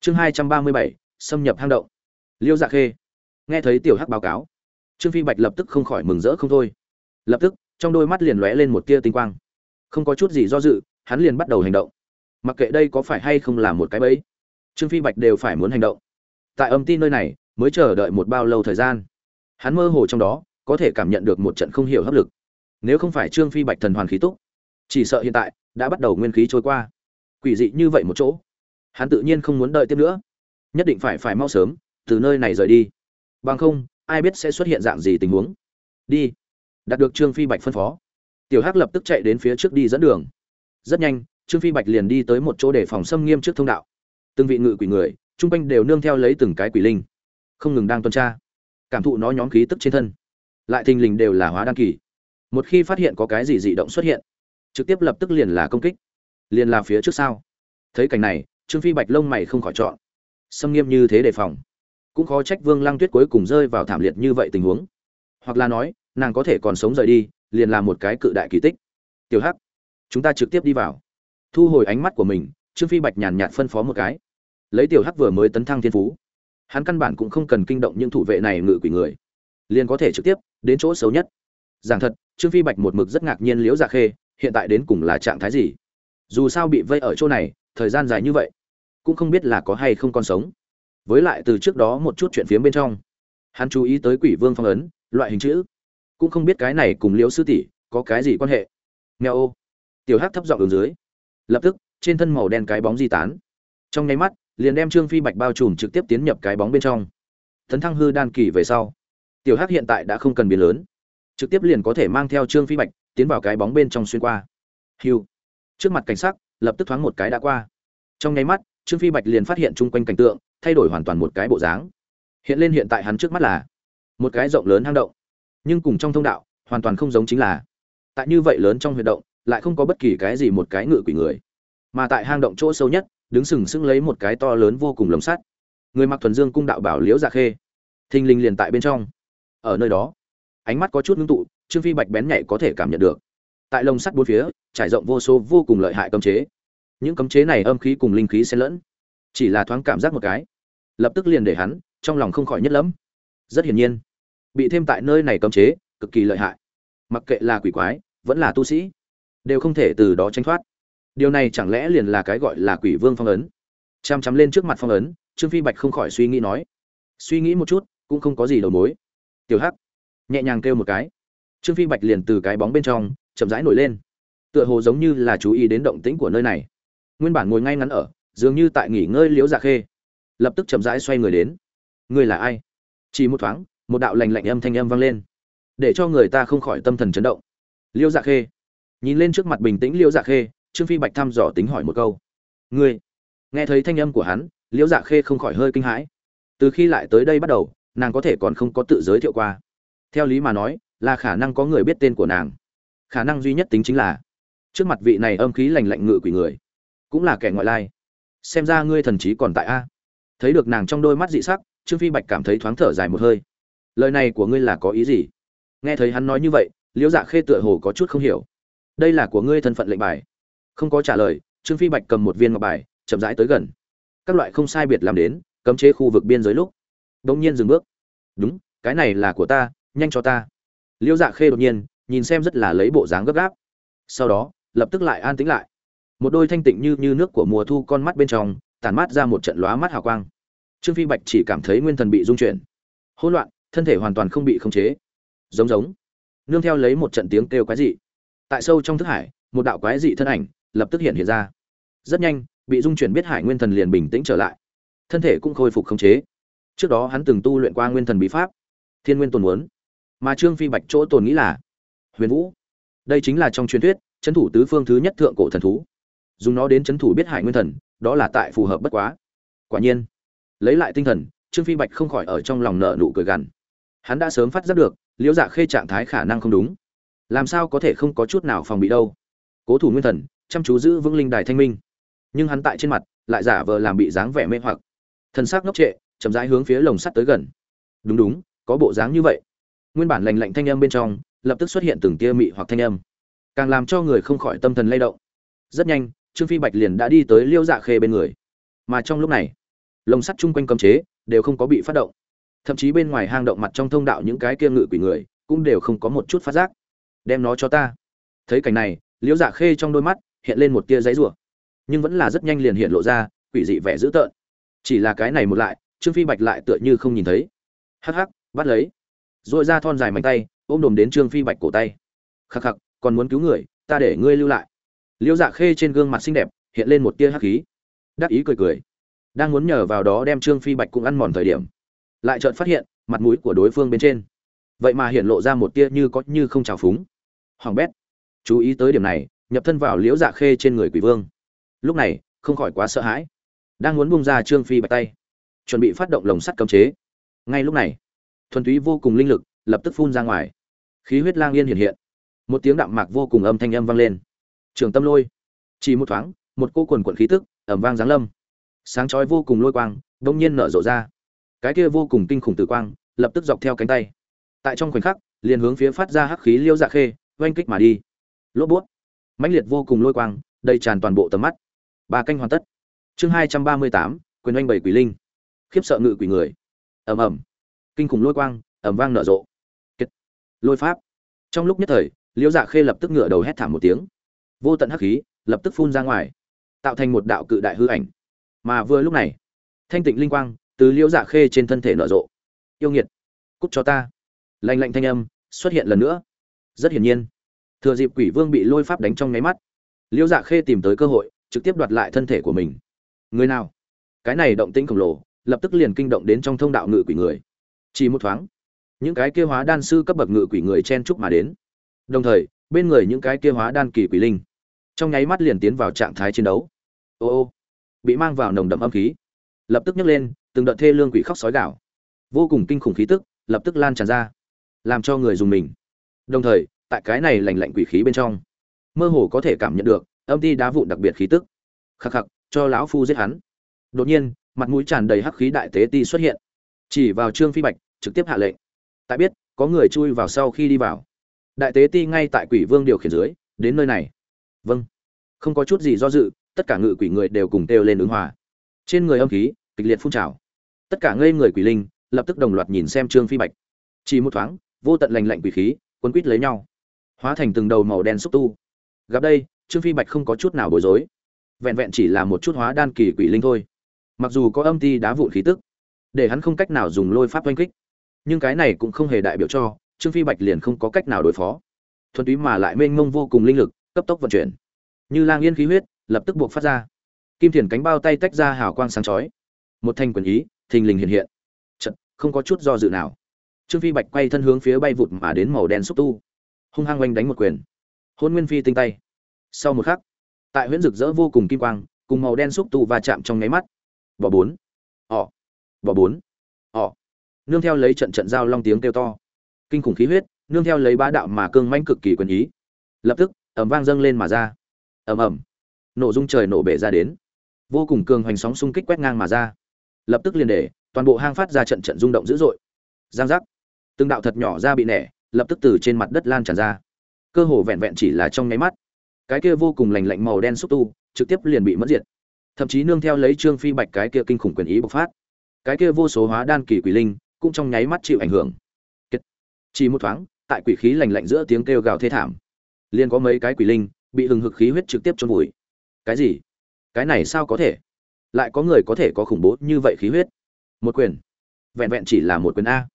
Chương hai trăm ba mươi bảy, xâm nhập hang động. Liêu dạ khê. Nghe thấy tiểu hắc báo cáo, trương phi bạch lập tức không khỏi mừng rỡ không thôi. Lập tức, trong đôi mắt liền lóe lên một tia tinh quang. Không có chút gì do dự, hắn liền bắt đầu hành động. Mặc kệ đây có phải hay không là một cái bẫy trương phi bạch đều phải muốn hành động. Tại âm ti nơi này, mới chờ đợi một bao lâu thời gian? Hắn mơ hồ trong đó, có thể cảm nhận được một trận không hiểu hấp lực. Nếu không phải trương phi bạch thần hoàn khí túc, chỉ sợ hiện tại đã bắt đầu nguyên khí trôi qua. Quỷ dị như vậy một chỗ, hắn tự nhiên không muốn đợi tiếp nữa. Nhất định phải phải mau sớm, từ nơi này rời đi. Bằng không, ai biết sẽ xuất hiện dạng gì tình huống. Đi. Đạt được trương phi bạch phân phó. Tiểu hắc lập tức chạy đến phía trước đi dẫn đường. Rất nhanh, trương phi bạch liền đi tới một chỗ để phòng xâm nghiêm trước thông đạo từng vị ngự quỷ người, chung quanh đều nương theo lấy từng cái quỷ linh. Không ngừng đang tuần tra. Cảm thụ nó nhóm khí tức trên thân. Lại thình lình đều là hóa đan kỳ. Một khi phát hiện có cái gì dị động xuất hiện, trực tiếp lập tức liền là công kích. Liền là phía trước sau thấy cảnh này, trương phi bạch lông mày không khỏi chọn xâm nghiêm như thế đề phòng. Cũng khó trách vương lăng tuyết cuối cùng rơi vào thảm liệt như vậy tình huống. Hoặc là nói, nàng có thể còn sống rời đi, liền là một cái cự đại kỳ tích. Tiểu hắc, chúng ta trực tiếp đi vào. Thu hồi ánh mắt của mình, trương phi bạch nhàn nhạt phân phó một cái lấy tiểu hắc vừa mới tấn thăng thiên phú. Hắn căn bản cũng không cần kinh động những thủ vệ này ngự quỷ người. Liền có thể trực tiếp, đến chỗ xấu nhất. Giảng thật, trương phi bạch một mực rất ngạc nhiên liễu dạ khê, hiện tại đến cùng là trạng thái gì? Dù sao bị vây ở chỗ này, thời gian dài như vậy, cũng không biết là có hay không còn sống. Với lại từ trước đó một chút chuyện phía bên trong, hắn chú ý tới quỷ vương phong ấn, loại hình chữ, cũng không biết cái này cùng liễu sư tỷ có cái gì quan hệ. Nghe ô, tiểu hắc thấp giọng đường dưới, lập tức, trên thân màu đen cái bóng di tán. Trong nháy mắt liền đem trương phi bạch bao trùm trực tiếp tiến nhập cái bóng bên trong. Tấn thăng hư đan kỳ về sau, tiểu hắc hiện tại đã không cần biến lớn, trực tiếp liền có thể mang theo trương phi bạch tiến vào cái bóng bên trong xuyên qua. Hiu trước mặt cảnh sắc, lập tức thoáng một cái đã qua. Trong nháy mắt, trương phi bạch liền phát hiện chung quanh cảnh tượng, thay đổi hoàn toàn một cái bộ dáng. Hiện lên hiện tại hắn trước mắt là một cái rộng lớn hang động, nhưng cùng trong thông đạo, hoàn toàn không giống chính là. Tại như vậy lớn trong huyệt động, lại không có bất kỳ cái gì một cái ngự quỷ người. Mà tại hang động chỗ sâu nhất đứng sừng sững lấy một cái to lớn vô cùng lồng sắt. Người mặc thuần dương cung đạo bảo liễu dạ khê, thình lình liền tại bên trong. Ở nơi đó, ánh mắt có chút ngưng tụ, trương phi bạch bén nhạy có thể cảm nhận được. Tại lồng sắt bốn phía, trải rộng vô số vô cùng lợi hại cấm chế. Những cấm chế này âm khí cùng linh khí xen lẫn. Chỉ là thoáng cảm giác một cái, lập tức liền để hắn trong lòng không khỏi nhất lẫm. Rất hiển nhiên, bị thêm tại nơi này cấm chế, cực kỳ lợi hại. Mặc kệ là quỷ quái, vẫn là tu sĩ, đều không thể từ đó tranh thoát điều này chẳng lẽ liền là cái gọi là quỷ vương phong ấn? Chăm chăm lên trước mặt phong ấn, trương phi bạch không khỏi suy nghĩ nói. Suy nghĩ một chút, cũng không có gì đầu mối. Tiểu hắc, nhẹ nhàng kêu một cái. Trương phi bạch liền từ cái bóng bên trong, chậm rãi nổi lên. Tựa hồ giống như là chú ý đến động tĩnh của nơi này. Nguyên bản ngồi ngay ngắn ở, dường như tại nghỉ ngơi liễu dạ khê. Lập tức chậm rãi xoay người đến. Người là ai? Chỉ một thoáng, một đạo lành lạnh âm thanh âm vang lên. Để cho người ta không khỏi tâm thần chấn động. Liễu dạ khê. Nhìn lên trước mặt bình tĩnh liễu dạ khê trương phi bạch thăm dò tính hỏi một câu. Ngươi? Nghe thấy thanh âm của hắn, liễu dạ khê không khỏi hơi kinh hãi. Từ khi lại tới đây bắt đầu, nàng có thể còn không có tự giới thiệu qua. Theo lý mà nói, là khả năng có người biết tên của nàng. Khả năng duy nhất tính chính là, trước mặt vị này âm khí lành lạnh ngự quỷ người, cũng là kẻ ngoại lai. Xem ra ngươi thần trí còn tại a. Thấy được nàng trong đôi mắt dị sắc, trương phi bạch cảm thấy thoáng thở dài một hơi. Lời này của ngươi là có ý gì? Nghe thấy hắn nói như vậy, liễu dạ khê tựa hồ có chút không hiểu. Đây là của ngươi thân phận lệnh bài không có trả lời, trương phi bạch cầm một viên ngọc bài, chậm rãi tới gần. Các loại không sai biệt làm đến, cấm chế khu vực biên giới lúc. Đông nhiên dừng bước. Đúng, cái này là của ta, nhanh cho ta. Liễu dạ khê đột nhiên, nhìn xem rất là lấy bộ dáng gấp gáp. Sau đó, lập tức lại an tĩnh lại. Một đôi thanh tịnh như như nước của mùa thu con mắt bên trong, tản mát ra một trận lóa mắt hào quang. Trương phi bạch chỉ cảm thấy nguyên thần bị rung chuyển. Hỗn loạn, thân thể hoàn toàn không bị khống chế. Giống giống. Nương theo lấy một trận tiếng kêu quái dị. Tại sâu trong thức hải, một đạo quái dị thân ảnh lập tức hiện hiện ra. Rất nhanh, bị dung chuyển biết hải nguyên thần liền bình tĩnh trở lại. Thân thể cũng khôi phục khống chế. Trước đó hắn từng tu luyện qua nguyên thần bí pháp, thiên nguyên tồn muốn. Mà trương phi bạch chỗ tồn nghĩ là huyền vũ. Đây chính là trong truyền thuyết trấn thủ tứ phương thứ nhất thượng cổ thần thú. Dùng nó đến trấn thủ biết hải nguyên thần, đó là tại phù hợp bất quá. Quả nhiên, lấy lại tinh thần, trương phi bạch không khỏi ở trong lòng nợ nụ cười gằn. Hắn đã sớm phát giác được, liễu dạ khê trạng thái khả năng không đúng. Làm sao có thể không có chút nào phòng bị đâu? Cố thủ nguyên thần chăm chú giữ vững linh đài thanh minh. Nhưng hắn tại trên mặt, lại giả vờ làm bị dáng vẻ mê hoặc. Thân xác ngốc trệ, chậm rãi hướng phía lồng sắt tới gần. Đúng đúng, có bộ dáng như vậy. Nguyên bản lành lạnh thanh âm bên trong, lập tức xuất hiện từng tia mị hoặc thanh âm. Càng làm cho người không khỏi tâm thần lay động. Rất nhanh, trương phi bạch liền đã đi tới liêu dạ khê bên người. Mà trong lúc này, lồng sắt chung quanh cấm chế đều không có bị phát động. Thậm chí bên ngoài hang động mặt trong thông đạo những cái kia ngự quỷ người cũng đều không có một chút phát giác. Đem nó cho ta. Thấy cảnh này liễu dạ khê trong đôi mắt hiện lên một tia giấy rủa nhưng vẫn là rất nhanh liền hiện lộ ra, quỷ dị vẻ dữ tợn. Chỉ là cái này một lại, trương phi bạch lại tựa như không nhìn thấy. Hắc hắc, bắt lấy. Rồi ra thon dài mảnh tay, ôm đồm đến trương phi bạch cổ tay. Khắc khắc, còn muốn cứu người, ta để ngươi lưu lại. Liễu dạ khê trên gương mặt xinh đẹp, hiện lên một tia hắc khí. Đắc ý cười cười. Đang muốn nhờ vào đó đem trương phi bạch cũng ăn mòn thời điểm, lại chợt phát hiện, mặt mũi của đối phương bên trên. Vậy mà hiện lộ ra một tia như có như không trào phúng. Hoàng bét, chú ý tới điểm này nhập thân vào liễu dạ khê trên người quỷ vương. Lúc này, không khỏi quá sợ hãi. Đang muốn bung ra trương phi bạch tay, chuẩn bị phát động lồng sắt cấm chế. Ngay lúc này, thuần túy vô cùng linh lực lập tức phun ra ngoài. Khí huyết lang yên hiện hiện. Một tiếng đạm mạc vô cùng âm thanh âm vang lên. Trường tâm lôi. Chỉ một thoáng, một cô quần quận khí tức ẩm vang giáng lâm. Sáng chói vô cùng lôi quang đông nhiên nở rộ ra. Cái kia vô cùng kinh khủng tử quang lập tức dọc theo cánh tay. Tại trong khoảnh khắc, liền hướng phía phát ra hắc khí liêu dạ khê oanh kích mà đi. Lốp bút mãnh liệt vô cùng lôi quang, đầy tràn toàn bộ tầm mắt. Ba canh hoàn tất. Chương hai trăm ba mươi tám, quyền oanh bảy quỷ linh. Khiếp sợ ngự quỷ người. Ầm ầm. Kinh khủng lôi quang, ầm vang nở rộ. Kết. lôi pháp. Trong lúc nhất thời, liễu dạ khê lập tức ngửa đầu hét thảm một tiếng. Vô tận hắc khí lập tức phun ra ngoài, tạo thành một đạo cự đại hư ảnh. Mà vừa lúc này, thanh tịnh linh quang từ liễu dạ khê trên thân thể nở rộ. Yêu nghiệt, cút cho ta. Lạnh lạnh thanh âm xuất hiện lần nữa. Rất hiển nhiên thừa dịp quỷ vương bị lôi pháp đánh trong nháy mắt. Liễu dạ khê tìm tới cơ hội, trực tiếp đoạt lại thân thể của mình. Người nào? Cái này động tĩnh khổng lồ, lập tức liền kinh động đến trong thông đạo ngự quỷ người. Chỉ một thoáng, những cái kia hóa đan sư cấp bậc ngự quỷ người chen chúc mà đến. Đồng thời, bên người những cái kia hóa đan kỳ quỷ linh, trong nháy mắt liền tiến vào trạng thái chiến đấu. Ô ô, bị mang vào nồng đậm âm khí. Lập tức nhấc lên, từng đợt thê lương quỷ khóc sói gạo vô cùng kinh khủng khí tức, lập tức lan tràn ra, làm cho người dùng mình. Đồng thời tại cái này lành lạnh quỷ khí bên trong. Mơ hồ có thể cảm nhận được âm ti đá vụn đặc biệt khí tức. Khắc khắc, cho lão phu giết hắn. Đột nhiên, mặt mũi tràn đầy hắc khí đại tế ti xuất hiện. Chỉ vào trương phi bạch, trực tiếp hạ lệnh. Tại biết, có người chui vào sau khi đi vào. Đại tế ti ngay tại quỷ vương điều khiển dưới, đến nơi này. Vâng. Không có chút gì do dự, tất cả ngự quỷ người đều cùng kêu lên ứng hòa. Trên người âm khí, kịch liệt phun trào. Tất cả ngây người quỷ linh, lập tức đồng loạt nhìn xem trương phi bạch. Chỉ một thoáng, vô tận lành lạnh quỷ khí quấn quýt lấy nhau hóa thành từng đầu màu đen xúc tu. Gặp đây trương phi bạch không có chút nào bối rối. Vẹn vẹn chỉ là một chút hóa đan kỳ quỷ linh thôi. Mặc dù có âm ti đá vụn khí tức để hắn không cách nào dùng lôi pháp oanh kích. Nhưng cái này cũng không hề đại biểu cho trương phi bạch liền không có cách nào đối phó. Thuần túy mà lại mênh mông vô cùng linh lực cấp tốc vận chuyển. Như lang yên khí huyết lập tức buộc phát ra. Kim thiền cánh bao tay tách ra hào quang sáng chói. Một thanh quyền ý thình lình hiện hiện. Chật, không có chút do dự nào. Trương phi bạch quay thân hướng phía bay vụt mà đến màu đen xúc tu hung hăng oanh đánh một quyền. Hôn nguyên phi tinh tay. Sau một khắc, tại huyễn rực rỡ vô cùng kim quang, cùng màu đen xúc tu va chạm trong nháy mắt. Bỏ bốn. Ỏ bỏ bốn. Ỏ nương theo lấy trận trận dao long tiếng kêu to. Kinh khủng khí huyết, nương theo lấy bá đạo mà cương manh cực kỳ quyền ý. Lập tức, ầm vang dâng lên mà ra. Ầm ầm. Nổ dung trời nổ bể ra đến. Vô cùng cường hoành sóng xung kích quét ngang mà ra. Lập tức liền để toàn bộ hang phát ra trận trận rung động dữ dội. Giang giác. Từng đạo thật nhỏ ra bị nẻ lập tức từ trên mặt đất lan tràn ra. Cơ hồ vẹn vẹn chỉ là trong nháy mắt, cái kia vô cùng lành lạnh màu đen xúc tu trực tiếp liền bị mất diệt. Thậm chí nương theo lấy trương phi bạch cái kia kinh khủng quyền ý bộc phát, cái kia vô số hóa đan kỳ quỷ linh cũng trong nháy mắt chịu ảnh hưởng. Chỉ một thoáng, tại quỷ khí lành lạnh giữa tiếng kêu gào thê thảm, liền có mấy cái quỷ linh bị hừng hực khí huyết trực tiếp trôn vùi. Cái gì? Cái này sao có thể? Lại có người có thể có khủng bố như vậy khí huyết? Một quyền. Vẹn vẹn chỉ là một quyền a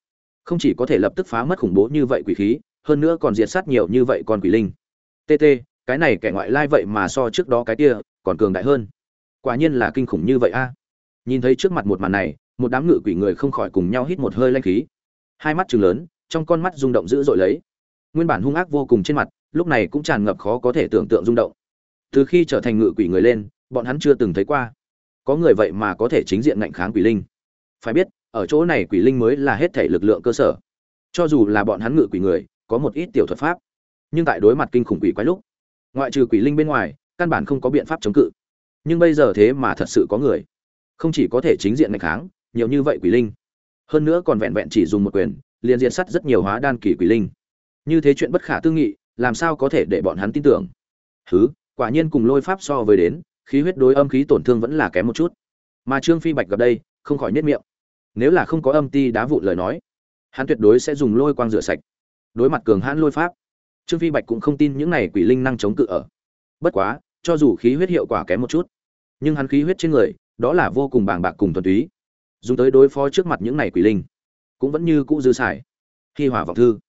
không chỉ có thể lập tức phá mất khủng bố như vậy quỷ khí, hơn nữa còn diệt sát nhiều như vậy con quỷ linh. Tt cái này kẻ ngoại lai vậy mà so trước đó cái kia, còn cường đại hơn. Quả nhiên là kinh khủng như vậy a. Nhìn thấy trước mặt một màn này, một đám ngự quỷ người không khỏi cùng nhau hít một hơi lanh khí. Hai mắt chừng lớn, trong con mắt rung động dữ dội lấy. Nguyên bản hung ác vô cùng trên mặt, lúc này cũng tràn ngập khó có thể tưởng tượng rung động. Từ khi trở thành ngự quỷ người lên, bọn hắn chưa từng thấy qua. Có người vậy mà có thể chính diện ngạnh kháng quỷ linh. Phải biết ở chỗ này quỷ linh mới là hết thể lực lượng cơ sở. Cho dù là bọn hắn ngự quỷ người, có một ít tiểu thuật pháp, nhưng tại đối mặt kinh khủng quỷ quái lúc, ngoại trừ quỷ linh bên ngoài, căn bản không có biện pháp chống cự. Nhưng bây giờ thế mà thật sự có người, không chỉ có thể chính diện ngạnh kháng, nhiều như vậy quỷ linh. Hơn nữa còn vẹn vẹn chỉ dùng một quyền, liền diện sắt rất nhiều hóa đan kỳ quỷ linh. Như thế chuyện bất khả tư nghị, làm sao có thể để bọn hắn tin tưởng? Thứ quả nhiên cùng lôi pháp so với đến, khí huyết đối âm khí tổn thương vẫn là kém một chút. Mà trương phi bạch gặp đây, không khỏi nhất miệng nếu là không có âm ti đá vụn lời nói, hắn tuyệt đối sẽ dùng lôi quang rửa sạch, đối mặt cường hãn lôi pháp. Trương phi bạch cũng không tin những này quỷ linh năng chống cự ở. Bất quá, cho dù khí huyết hiệu quả kém một chút, nhưng hắn khí huyết trên người, đó là vô cùng bàng bạc cùng thuần túy. Dùng tới đối phó trước mặt những này quỷ linh, cũng vẫn như cũ dư xài. Khi hỏa vọng thư,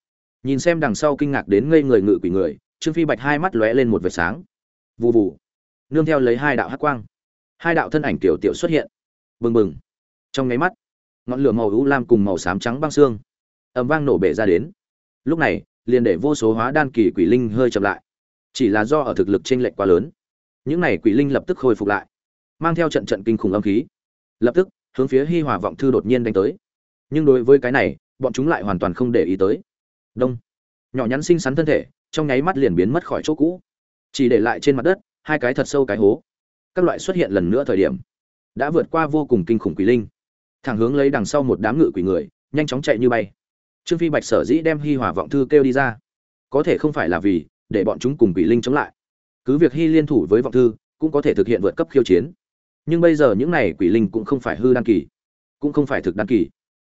nhìn xem đằng sau kinh ngạc đến ngây người ngự quỷ người, trương phi bạch hai mắt lóe lên một vệt sáng. Vụ vụ nương theo lấy hai đạo hắc quang, hai đạo thân ảnh tiểu tiểu xuất hiện. Bừng bừng, trong nháy mắt ngọn lửa màu u lam cùng màu xám trắng băng xương. Ầm vang nổ bể ra đến. Lúc này, liền để vô số hóa đan kỳ quỷ linh hơi chậm lại. Chỉ là do ở thực lực chênh lệch quá lớn. Những này quỷ linh lập tức khôi phục lại, mang theo trận trận kinh khủng âm khí. Lập tức, hướng phía hi hòa vọng thư đột nhiên đánh tới. Nhưng đối với cái này, bọn chúng lại hoàn toàn không để ý tới. Đông. Nhỏ nhắn xinh xắn thân thể, trong nháy mắt liền biến mất khỏi chỗ cũ. Chỉ để lại trên mặt đất, hai cái thật sâu cái hố. Các loại xuất hiện lần nữa thời điểm, đã vượt qua vô cùng kinh khủng quỷ linh thẳng hướng lấy đằng sau một đám ngự quỷ người, nhanh chóng chạy như bay. Trương phi bạch sở dĩ đem hi hòa vọng thư kêu đi ra, có thể không phải là vì để bọn chúng cùng quỷ linh chống lại. Cứ việc hy liên thủ với vọng thư, cũng có thể thực hiện vượt cấp khiêu chiến. Nhưng bây giờ những này quỷ linh cũng không phải hư đan kỳ, cũng không phải thực đan kỳ,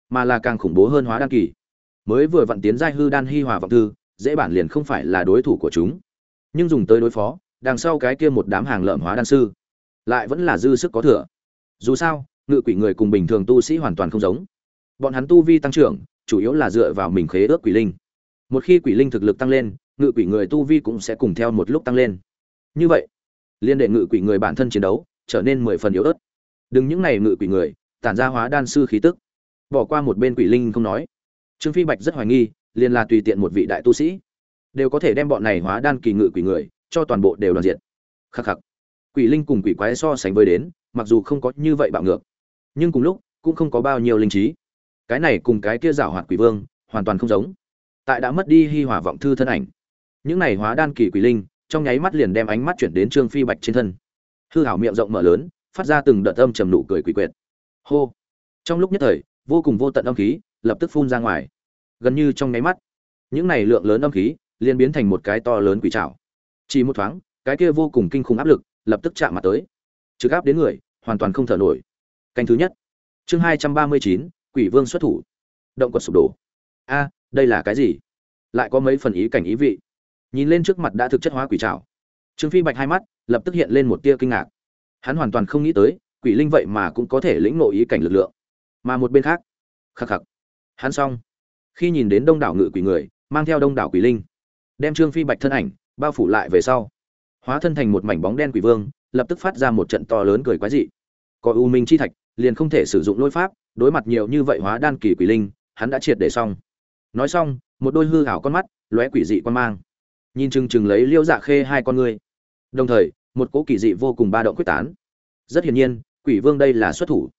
mà là càng khủng bố hơn hóa đan kỳ. Mới vừa vặn tiến giai hư đan hi hòa vọng thư, dễ bản liền không phải là đối thủ của chúng. Nhưng dùng tới đối phó, đằng sau cái kia một đám hàng lợm hóa đan sư, lại vẫn là dư sức có thừa. Dù sao ngự quỷ người cùng bình thường tu sĩ hoàn toàn không giống. Bọn hắn tu vi tăng trưởng, chủ yếu là dựa vào mình khế ước quỷ linh. Một khi quỷ linh thực lực tăng lên, ngự quỷ người tu vi cũng sẽ cùng theo một lúc tăng lên. Như vậy, liên đệ ngự quỷ người bản thân chiến đấu trở nên mười phần yếu ớt. Đừng những này ngự quỷ người, tản ra hóa đan sư khí tức. Bỏ qua một bên quỷ linh không nói. Trương phi bạch rất hoài nghi, liền là tùy tiện một vị đại tu sĩ. Đều có thể đem bọn này hóa đan kỳ ngự quỷ người cho toàn bộ đều đoàn diện. Khắc khắc. Quỷ linh cùng quỷ quái so sánh với đến, mặc dù không có như vậy bạo ngược nhưng cùng lúc, cũng không có bao nhiêu linh trí. Cái này cùng cái kia giảo hoạt quỷ vương, hoàn toàn không giống. Tại đã mất đi hi hỏa vọng thư thân ảnh. Những này hóa đan kỳ quỷ linh, trong nháy mắt liền đem ánh mắt chuyển đến trương phi bạch trên thân. Hư hảo miệng rộng mở lớn, phát ra từng đợt âm trầm nụ cười quỷ quyệt. Hô! Trong lúc nhất thời, vô cùng vô tận âm khí lập tức phun ra ngoài. Gần như trong nháy mắt, những này lượng lớn âm khí liền biến thành một cái to lớn quỷ trảo. Chỉ một thoáng, cái kia vô cùng kinh khủng áp lực lập tức chạm mặt tới. Trực áp đến người, hoàn toàn không thở nổi canh thứ nhất. Chương hai trăm ba mươi chín, quỷ vương xuất thủ. Động quật sụp đổ. A, đây là cái gì? Lại có mấy phần ý cảnh ý vị. Nhìn lên trước mặt đã thực chất hóa quỷ trào trương phi bạch hai mắt lập tức hiện lên một tia kinh ngạc. Hắn hoàn toàn không nghĩ tới, quỷ linh vậy mà cũng có thể lĩnh ngộ ý cảnh lực lượng. Mà một bên khác, khắc khắc. Hắn xong. Khi nhìn đến đông đảo ngự quỷ người, mang theo đông đảo quỷ linh, đem trương phi bạch thân ảnh bao phủ lại về sau, hóa thân thành một mảnh bóng đen quỷ vương, lập tức phát ra một trận to lớn cười quái dị. Có u minh chi thạch liền không thể sử dụng lôi pháp, đối mặt nhiều như vậy hóa đan kỳ quỷ linh, hắn đã triệt để xong. Nói xong, một đôi hư hảo con mắt lóe quỷ dị quan mang. Nhìn chừng chừng lấy liêu dạ khê hai con ngươi. Đồng thời, một cỗ kỳ dị vô cùng ba động quyết tán. Rất hiển nhiên, quỷ vương đây là xuất thủ.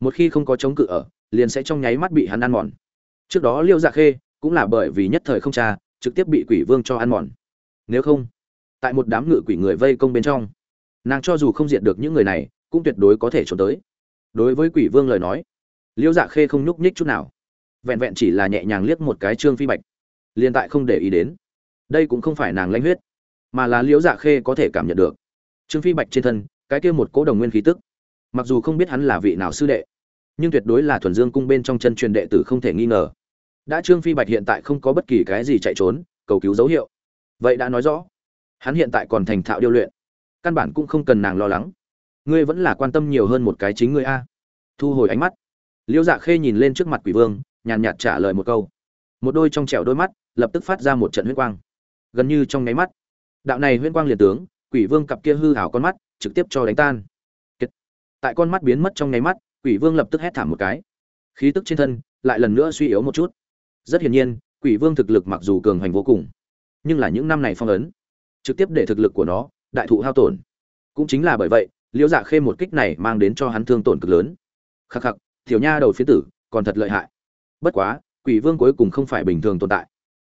Một khi không có chống cự ở, liền sẽ trong nháy mắt bị hắn ăn mòn. Trước đó liêu dạ khê cũng là bởi vì nhất thời không cha trực tiếp bị quỷ vương cho ăn mòn. Nếu không, tại một đám ngự quỷ người vây công bên trong, nàng cho dù không diệt được những người này, cũng tuyệt đối có thể trốn tới đối với quỷ vương lời nói liễu dạ khê không nhúc nhích chút nào. Vẹn vẹn chỉ là nhẹ nhàng liếc một cái trương phi bạch, liền tại không để ý đến. Đây cũng không phải nàng lanh huyết, mà là liễu dạ khê có thể cảm nhận được. Trương phi bạch trên thân, cái kia một cỗ đồng nguyên khí tức, mặc dù không biết hắn là vị nào sư đệ, nhưng tuyệt đối là thuần dương cung bên trong chân truyền đệ tử không thể nghi ngờ. Đã trương phi bạch hiện tại không có bất kỳ cái gì chạy trốn, cầu cứu dấu hiệu. Vậy đã nói rõ, hắn hiện tại còn thành thạo điêu luyện, căn bản cũng không cần nàng lo lắng ngươi vẫn là quan tâm nhiều hơn một cái chính ngươi a. Thu hồi ánh mắt. Liễu dạ khê nhìn lên trước mặt quỷ vương, nhàn nhạt trả lời một câu. Một đôi trong trẻo đôi mắt lập tức phát ra một trận huyết quang. Gần như trong nháy mắt, đạo này huyết quang liền tướng, quỷ vương cặp kia hư hảo con mắt trực tiếp cho đánh tan. Tại con mắt biến mất trong nháy mắt, quỷ vương lập tức hét thảm một cái. Khí tức trên thân lại lần nữa suy yếu một chút. Rất hiển nhiên, quỷ vương thực lực mặc dù cường hành vô cùng, nhưng là những năm này phong ấn, trực tiếp để thực lực của nó đại thụ hao tổn. Cũng chính là bởi vậy liễu dạ khê một kích này mang đến cho hắn thương tổn cực lớn. Khắc khắc thiểu nha đầu phía tử, còn thật lợi hại. Bất quá, quỷ vương cuối cùng không phải bình thường tồn tại.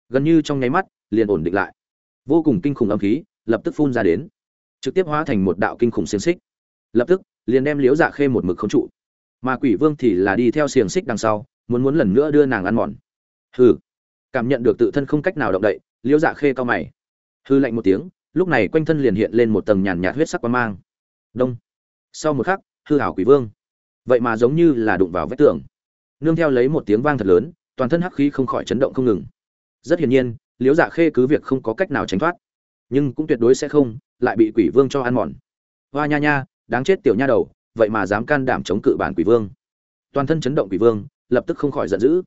Gần như trong nháy mắt, liền ổn định lại. Vô cùng kinh khủng âm khí, lập tức phun ra đến. Trực tiếp hóa thành một đạo kinh khủng xiềng xích. Lập tức, liền đem liễu dạ khê một mực không trụ. Mà quỷ vương thì là đi theo xiềng xích đằng sau, muốn muốn lần nữa đưa nàng ăn mòn. Hừ. Cảm nhận được tự thân không cách nào động đậy, liễu dạ khê cao mày. Hư lạnh một tiếng, lúc này quanh thân liền hiện lên một tầng nhàn nhạt huyết sắc quang mang đông. Sau một khắc, hư hảo quỷ vương. Vậy mà giống như là đụng vào vách tường. Nương theo lấy một tiếng vang thật lớn, toàn thân hắc khí không khỏi chấn động không ngừng. Rất hiển nhiên, liễu dạ khê cứ việc không có cách nào tránh thoát, nhưng cũng tuyệt đối sẽ không, lại bị quỷ vương cho ăn mòn. Hoa nha nha, đáng chết tiểu nha đầu, vậy mà dám can đảm chống cự bản quỷ vương. Toàn thân chấn động quỷ vương, lập tức không khỏi giận dữ.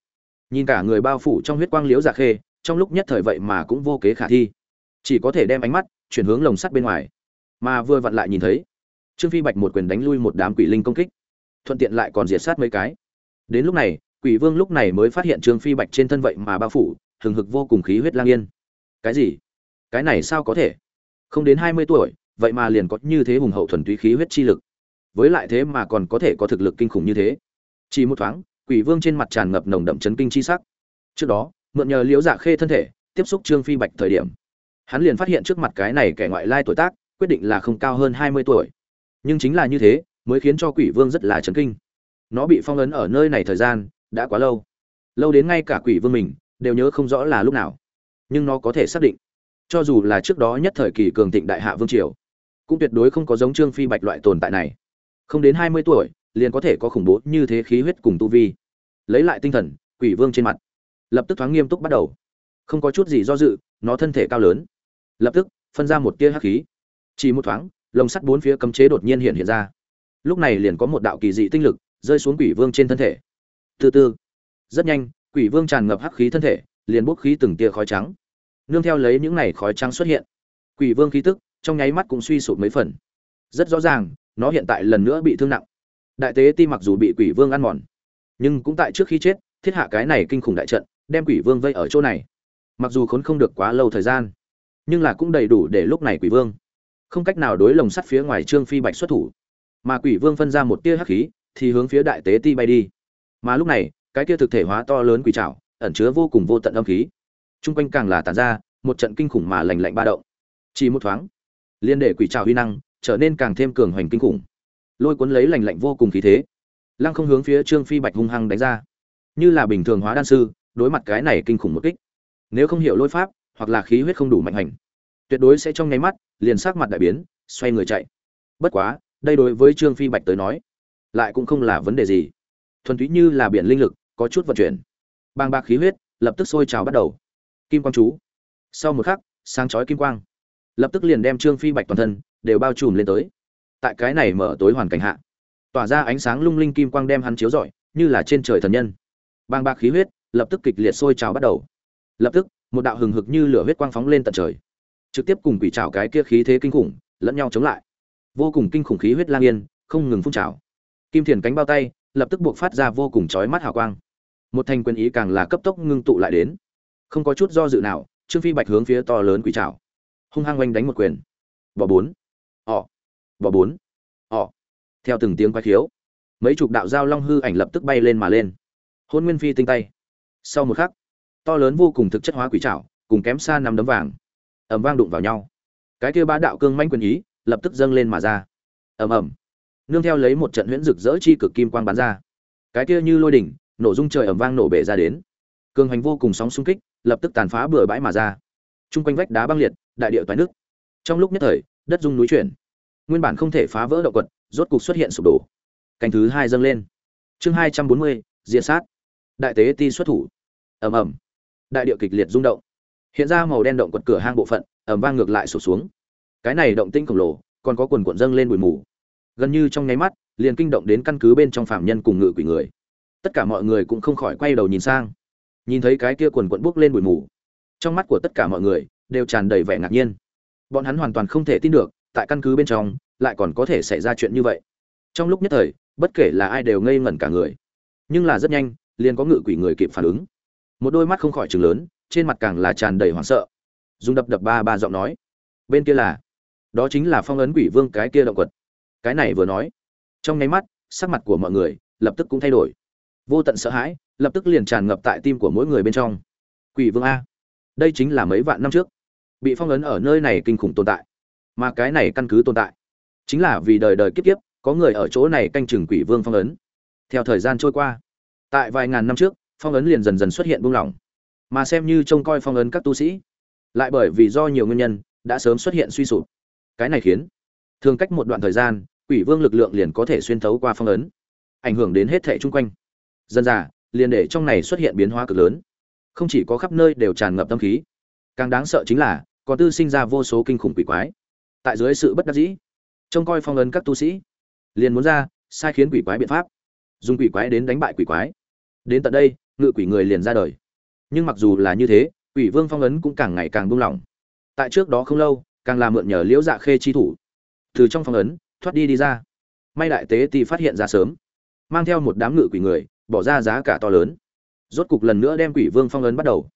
Nhìn cả người bao phủ trong huyết quang liễu dạ khê, trong lúc nhất thời vậy mà cũng vô kế khả thi. Chỉ có thể đem ánh mắt chuyển hướng lồng sắt bên ngoài. Mà vừa vặn lại nhìn thấy trương phi bạch một quyền đánh lui một đám quỷ linh công kích. Thuận tiện lại còn diệt sát mấy cái. Đến lúc này, quỷ vương lúc này mới phát hiện trương phi bạch trên thân vậy mà bao phủ, hừng hực vô cùng khí huyết lang yên. Cái gì? Cái này sao có thể? Không đến hai mươi tuổi, vậy mà liền có như thế hùng hậu thuần túy khí huyết chi lực. Với lại thế mà còn có thể có thực lực kinh khủng như thế. Chỉ một thoáng, quỷ vương trên mặt tràn ngập nồng đậm chấn kinh chi sắc. Trước đó, mượn nhờ liễu dạ khê thân thể, tiếp xúc trương phi bạch thời điểm, hắn liền phát hiện trước mặt cái này kẻ ngoại lai tuổi tác, quyết định là không cao hơn hai mươi tuổi nhưng chính là như thế, mới khiến cho quỷ vương rất là chấn kinh. Nó bị phong ấn ở nơi này thời gian, đã quá lâu. Lâu đến ngay cả quỷ vương mình, đều nhớ không rõ là lúc nào. Nhưng nó có thể xác định. Cho dù là trước đó nhất thời kỳ cường thịnh đại hạ vương triều, cũng tuyệt đối không có giống trương phi bạch loại tồn tại này. Không đến hai mươi tuổi, liền có thể có khủng bố như thế khí huyết cùng tu vi. Lấy lại tinh thần, quỷ vương trên mặt, lập tức thoáng nghiêm túc bắt đầu. Không có chút gì do dự, nó thân thể cao lớn. Lập tức, phân ra một tia hắc khí. Chỉ một thoáng lồng sắt bốn phía cấm chế đột nhiên hiện hiện ra. Lúc này liền có một đạo kỳ dị tinh lực rơi xuống quỷ vương trên thân thể. Từ từ. Rất nhanh, quỷ vương tràn ngập hắc khí thân thể, liền bốc khí từng tia khói trắng. Nương theo lấy những này khói trắng xuất hiện, quỷ vương khí tức trong nháy mắt cũng suy sụp mấy phần. Rất rõ ràng, nó hiện tại lần nữa bị thương nặng. Đại tế ti mặc dù bị quỷ vương ăn mòn, nhưng cũng tại trước khi chết, thiết hạ cái này kinh khủng đại trận, đem quỷ vương vây ở chỗ này. Mặc dù khốn không được quá lâu thời gian, nhưng là cũng đầy đủ để lúc này quỷ vương không cách nào đối lồng sắt phía ngoài trương phi bạch xuất thủ. Mà quỷ vương phân ra một tia hắc khí, thì hướng phía đại tế ti bay đi. Mà lúc này, cái tia thực thể hóa to lớn quỷ trảo, ẩn chứa vô cùng vô tận âm khí. Chung quanh càng là tàn ra, một trận kinh khủng mà lành lạnh ba động. Chỉ một thoáng, liên để quỷ trảo huy năng trở nên càng thêm cường hoành kinh khủng. Lôi cuốn lấy lành lạnh vô cùng khí thế. Lăng không hướng phía trương phi bạch hung hăng đánh ra. Như là bình thường hóa đan sư, đối mặt cái này kinh khủng một kích. Nếu không hiểu lôi pháp, hoặc là khí huyết không đủ mạnh hành tuyệt đối sẽ trong nháy mắt, liền sắc mặt đại biến, xoay người chạy. Bất quá, đây đối với trương phi bạch tới nói, lại cũng không là vấn đề gì. Thuần túy như là biển linh lực, có chút vận chuyển. Bàng bạc khí huyết, lập tức sôi trào bắt đầu. Kim quang chú. Sau một khắc, sáng chói kim quang. Lập tức liền đem trương phi bạch toàn thân đều bao trùm lên tới. Tại cái này mở tối hoàn cảnh hạ, tỏa ra ánh sáng lung linh kim quang đem hắn chiếu rọi, như là trên trời thần nhân. Bàng bạc khí huyết, lập tức kịch liệt sôi trào bắt đầu. Lập tức, một đạo hừng hực như lửa huyết quang phóng lên tận trời trực tiếp cùng quỷ trào cái kia khí thế kinh khủng, lẫn nhau chống lại. Vô cùng kinh khủng khí huyết lang yên, không ngừng phun trào. Kim thiền cánh bao tay, lập tức buộc phát ra vô cùng chói mắt hào quang. Một thành quyền ý càng là cấp tốc ngưng tụ lại đến. Không có chút do dự nào, trương phi bạch hướng phía to lớn quỷ trào hung hăng oanh đánh một quyền. Bỏ bốn. Ỏ bỏ bốn. Ỏ theo từng tiếng quái khiếu, mấy chục đạo dao long hư ảnh lập tức bay lên mà lên. Hôn nguyên phi tinh tay. Sau một khắc, to lớn vô cùng thực chất hóa quỷ trảo, cùng kém xa năm đấm vàng ầm vang đụng vào nhau. Cái kia bá đạo cương manh quyền ý lập tức dâng lên mà ra. Ầm ầm. Nương theo lấy một trận huyễn rực rỡ chi cực kim quang bắn ra. Cái kia như lôi đỉnh, nổ rung trời ầm vang nổ bể ra đến. Cường hành vô cùng sóng xung kích lập tức tàn phá bừa bãi mà ra. Chung quanh vách đá băng liệt, đại địa toái nước trong lúc nhất thời, đất rung núi chuyển. Nguyên bản không thể phá vỡ động quật, rốt cục xuất hiện sụp đổ. Canh thứ hai dâng lên. Chương hai trăm bốn mươi diện sát. Đại tế ti xuất thủ. Ầm ầm. Đại địa kịch liệt rung động hiện ra màu đen động quật cửa hang bộ phận, ầm vang ngược lại sụp xuống. Cái này động tinh khổng lồ, còn có quần cuộn dâng lên bụi mù. Gần như trong nháy mắt, liền kinh động đến căn cứ bên trong phạm nhân cùng ngự quỷ người. Tất cả mọi người cũng không khỏi quay đầu nhìn sang. Nhìn thấy cái kia quần cuộn buốc lên bụi mù. Trong mắt của tất cả mọi người, đều tràn đầy vẻ ngạc nhiên. Bọn hắn hoàn toàn không thể tin được, tại căn cứ bên trong, lại còn có thể xảy ra chuyện như vậy. Trong lúc nhất thời, bất kể là ai đều ngây ngẩn cả người. Nhưng là rất nhanh, liền có ngự quỷ người kịp phản ứng. Một đôi mắt không khỏi chừng lớn trên mặt càng là tràn đầy hoảng sợ. Dùng đập đập ba ba giọng nói. Bên kia là, đó chính là phong ấn quỷ vương cái kia động quật. Cái này vừa nói, trong nháy mắt, sắc mặt của mọi người lập tức cũng thay đổi. Vô tận sợ hãi lập tức liền tràn ngập tại tim của mỗi người bên trong. Quỷ vương a, đây chính là mấy vạn năm trước, bị phong ấn ở nơi này kinh khủng tồn tại. Mà cái này căn cứ tồn tại, chính là vì đời đời kiếp kiếp, có người ở chỗ này canh chừng quỷ vương phong ấn. Theo thời gian trôi qua, tại vài ngàn năm trước, phong ấn liền dần dần xuất hiện buông lỏng mà xem như trông coi phong ấn các tu sĩ. Lại bởi vì do nhiều nguyên nhân, đã sớm xuất hiện suy sụp. Cái này khiến, thường cách một đoạn thời gian, quỷ vương lực lượng liền có thể xuyên thấu qua phong ấn, ảnh hưởng đến hết thệ chung quanh. Dân già, liền để trong này xuất hiện biến hóa cực lớn. Không chỉ có khắp nơi đều tràn ngập tâm khí. Càng đáng sợ chính là có tư sinh ra vô số kinh khủng quỷ quái. Tại dưới sự bất đắc dĩ, trông coi phong ấn các tu sĩ, liền muốn ra, sai khiến quỷ quái biện pháp. Dùng quỷ quái đến đánh bại quỷ quái. Đến tận đây, ngự quỷ người liền ra đời nhưng mặc dù là như thế, quỷ vương phong ấn cũng càng ngày càng buông lỏng. Tại trước đó không lâu, càng làm mượn nhờ liễu dạ khê chi thủ. Từ trong phong ấn, thoát đi đi ra. May đại tế thì phát hiện ra sớm. Mang theo một đám ngự quỷ người, bỏ ra giá cả to lớn. Rốt cục lần nữa đem quỷ vương phong ấn bắt đầu.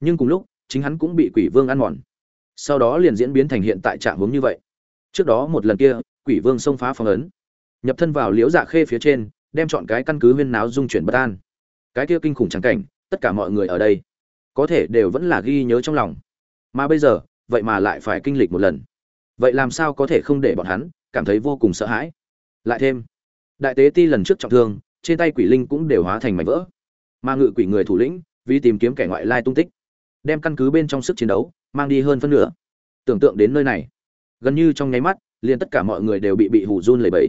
Nhưng cùng lúc, chính hắn cũng bị quỷ vương ăn mòn. Sau đó liền diễn biến thành hiện tại trạng hướng như vậy. Trước đó một lần kia, quỷ vương xông phá phong ấn. Nhập thân vào liễu dạ khê phía trên, đem chọn cái căn cứ huyên náo dung chuyển bất an. Cái kia kinh khủng trắng cảnh tất cả mọi người ở đây, có thể đều vẫn là ghi nhớ trong lòng. Mà bây giờ, vậy mà lại phải kinh lịch một lần. Vậy làm sao có thể không để bọn hắn cảm thấy vô cùng sợ hãi? Lại thêm, đại tế ti lần trước trọng thương, trên tay quỷ linh cũng đều hóa thành mảnh vỡ. Mà ngự quỷ người thủ lĩnh, vì tìm kiếm kẻ ngoại lai tung tích, đem căn cứ bên trong sức chiến đấu mang đi hơn phân nửa. Tưởng tượng đến nơi này, gần như trong nháy mắt, liền tất cả mọi người đều bị bị hù run lẩy bẩy.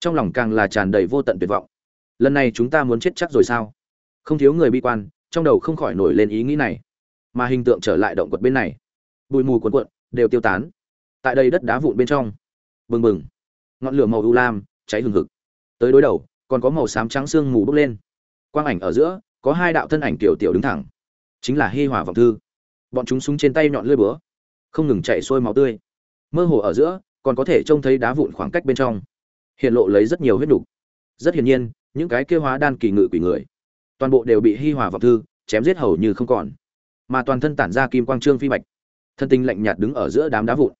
Trong lòng càng là tràn đầy vô tận tuyệt vọng. Lần này chúng ta muốn chết chắc rồi sao? Không thiếu người bi quan, trong đầu không khỏi nổi lên ý nghĩ này. Mà hình tượng trở lại động quật bên này. Bụi mù cuộn cuộn, đều tiêu tán. Tại đây đất đá vụn bên trong. Bừng bừng. Ngọn lửa màu u lam, cháy hừng hực. Tới đối đầu, còn có màu xám trắng sương mù bốc lên. Quang ảnh ở giữa, có hai đạo thân ảnh tiểu tiểu đứng thẳng. Chính là hi hòa vọng thư. Bọn chúng súng trên tay nhọn lưỡi búa. Không ngừng chạy xuôi máu tươi. Mơ hồ ở giữa, còn có thể trông thấy đá vụn khoảng cách bên trong. Hiện lộ lấy rất nhiều huyết đục rất hiển nhiên, những cái kêu hóa đan kỳ ngự quỷ người toàn bộ đều bị hi hòa vọng thư, chém giết hầu như không còn. Mà toàn thân tản ra kim quang trương phi bạch. Thân tinh lạnh nhạt đứng ở giữa đám đá vụn.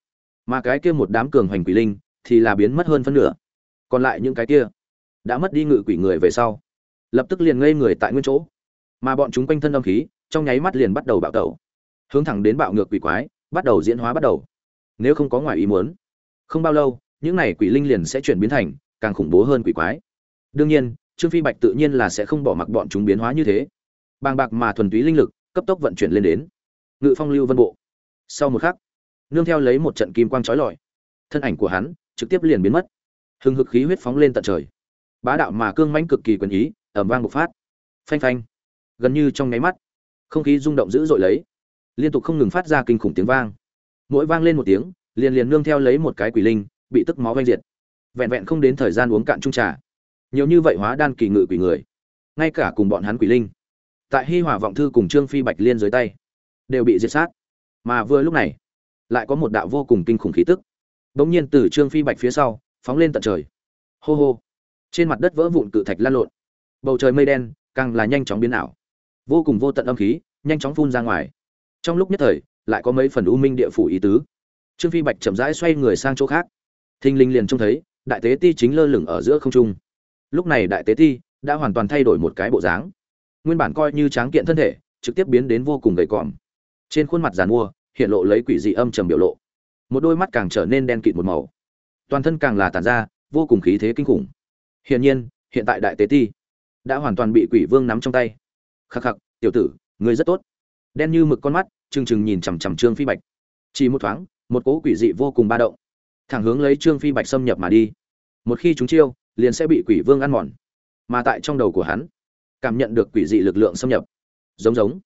Mà cái kia một đám cường hoành quỷ linh thì là biến mất hơn phân nửa. Còn lại những cái kia đã mất đi ngự quỷ người về sau, lập tức liền ngây người tại nguyên chỗ. Mà bọn chúng quanh thân âm khí trong nháy mắt liền bắt đầu bạo tẩu, hướng thẳng đến bạo ngược quỷ quái, bắt đầu diễn hóa bắt đầu. Nếu không có ngoài ý muốn, không bao lâu, những này quỷ linh liền sẽ chuyển biến thành càng khủng bố hơn quỷ quái. Đương nhiên trương phi bạch tự nhiên là sẽ không bỏ mặc bọn chúng biến hóa như thế. Bàng bạc mà thuần túy linh lực, cấp tốc vận chuyển lên đến. Ngự phong lưu vân bộ. Sau một khắc, nương theo lấy một trận kim quang trói lọi, thân ảnh của hắn trực tiếp liền biến mất. Hừng hực khí huyết phóng lên tận trời. Bá đạo mà cương mãnh cực kỳ quyền ý ẩm vang bộc phát. Phanh phanh. Gần như trong nháy mắt, không khí rung động dữ dội lấy. Liên tục không ngừng phát ra kinh khủng tiếng vang. Mỗi vang lên một tiếng, liền liền nương theo lấy một cái quỷ linh, bị tức máu vanh diệt. Vẹn vẹn không đến thời gian uống cạn chung trà nhiều như vậy hóa đan kỳ ngự quỷ người, ngay cả cùng bọn hắn quỷ linh, tại hi hòa vọng thư cùng trương phi bạch liên dưới tay, đều bị diệt sát. Mà vừa lúc này, lại có một đạo vô cùng kinh khủng khí tức. Bỗng nhiên từ trương phi bạch phía sau, phóng lên tận trời. Hô hô, trên mặt đất vỡ vụn cự thạch lan lộn. Bầu trời mây đen, càng là nhanh chóng biến ảo. Vô cùng vô tận âm khí, nhanh chóng phun ra ngoài. Trong lúc nhất thời, lại có mấy phần u minh địa phủ ý tứ. Trương phi bạch chậm rãi xoay người sang chỗ khác. Thinh linh liền trông thấy, đại tế ti chính lơ lửng ở giữa không trung lúc này đại tế thi đã hoàn toàn thay đổi một cái bộ dáng. Nguyên bản coi như tráng kiện thân thể, trực tiếp biến đến vô cùng gầy còm. Trên khuôn mặt giàn mua, hiện lộ lấy quỷ dị âm trầm biểu lộ. Một đôi mắt càng trở nên đen kịt một màu. Toàn thân càng là tàn ra vô cùng khí thế kinh khủng. Hiển nhiên, hiện tại đại tế ti đã hoàn toàn bị quỷ vương nắm trong tay. Khắc khắc, tiểu tử, ngươi rất tốt. Đen như mực con mắt, trừng trừng nhìn chằm chằm trương phi bạch. Chỉ một thoáng, một cỗ quỷ dị vô cùng ba động, thẳng hướng lấy trương phi bạch xâm nhập mà đi. Một khi chúng chiêu liền sẽ bị quỷ vương ăn mòn. Mà tại trong đầu của hắn, cảm nhận được quỷ dị lực lượng xâm nhập. Giống giống.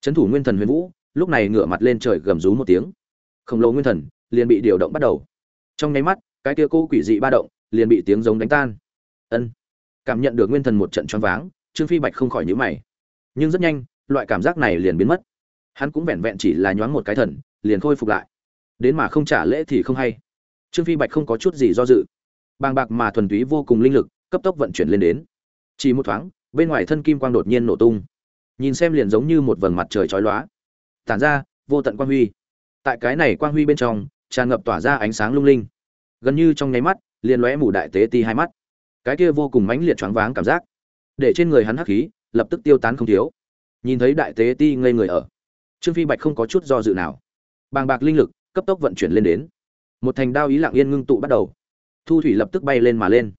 Trấn thủ nguyên thần huyền vũ, lúc này ngửa mặt lên trời gầm rú một tiếng. Khổng lồ nguyên thần liền bị điều động bắt đầu. Trong nháy mắt, cái kia cô quỷ dị ba động liền bị tiếng giống đánh tan. Ân. Cảm nhận được nguyên thần một trận choáng váng, trương phi bạch không khỏi nhíu mày. Nhưng rất nhanh, loại cảm giác này liền biến mất. Hắn cũng vẹn vẹn chỉ là nhoáng một cái thần, liền khôi phục lại. Đến mà không trả lễ thì không hay. Trương phi bạch không có chút gì do dự bàng bạc mà thuần túy vô cùng linh lực, cấp tốc vận chuyển lên đến. Chỉ một thoáng, bên ngoài thân kim quang đột nhiên nổ tung. Nhìn xem liền giống như một vầng mặt trời chói lóa. Tản ra, vô tận quang huy. Tại cái này quang huy bên trong, tràn ngập tỏa ra ánh sáng lung linh. Gần như trong nháy mắt, liền lóe mù đại tế ti hai mắt. Cái kia vô cùng mãnh liệt choáng váng cảm giác, để trên người hắn hắc khí lập tức tiêu tán không thiếu. Nhìn thấy đại tế ti ngây người ở, trương phi bạch không có chút do dự nào. Bàng bạc linh lực cấp tốc vận chuyển lên đến. Một thành đao ý lặng yên ngưng tụ bắt đầu thu thủy lập tức bay lên mà lên.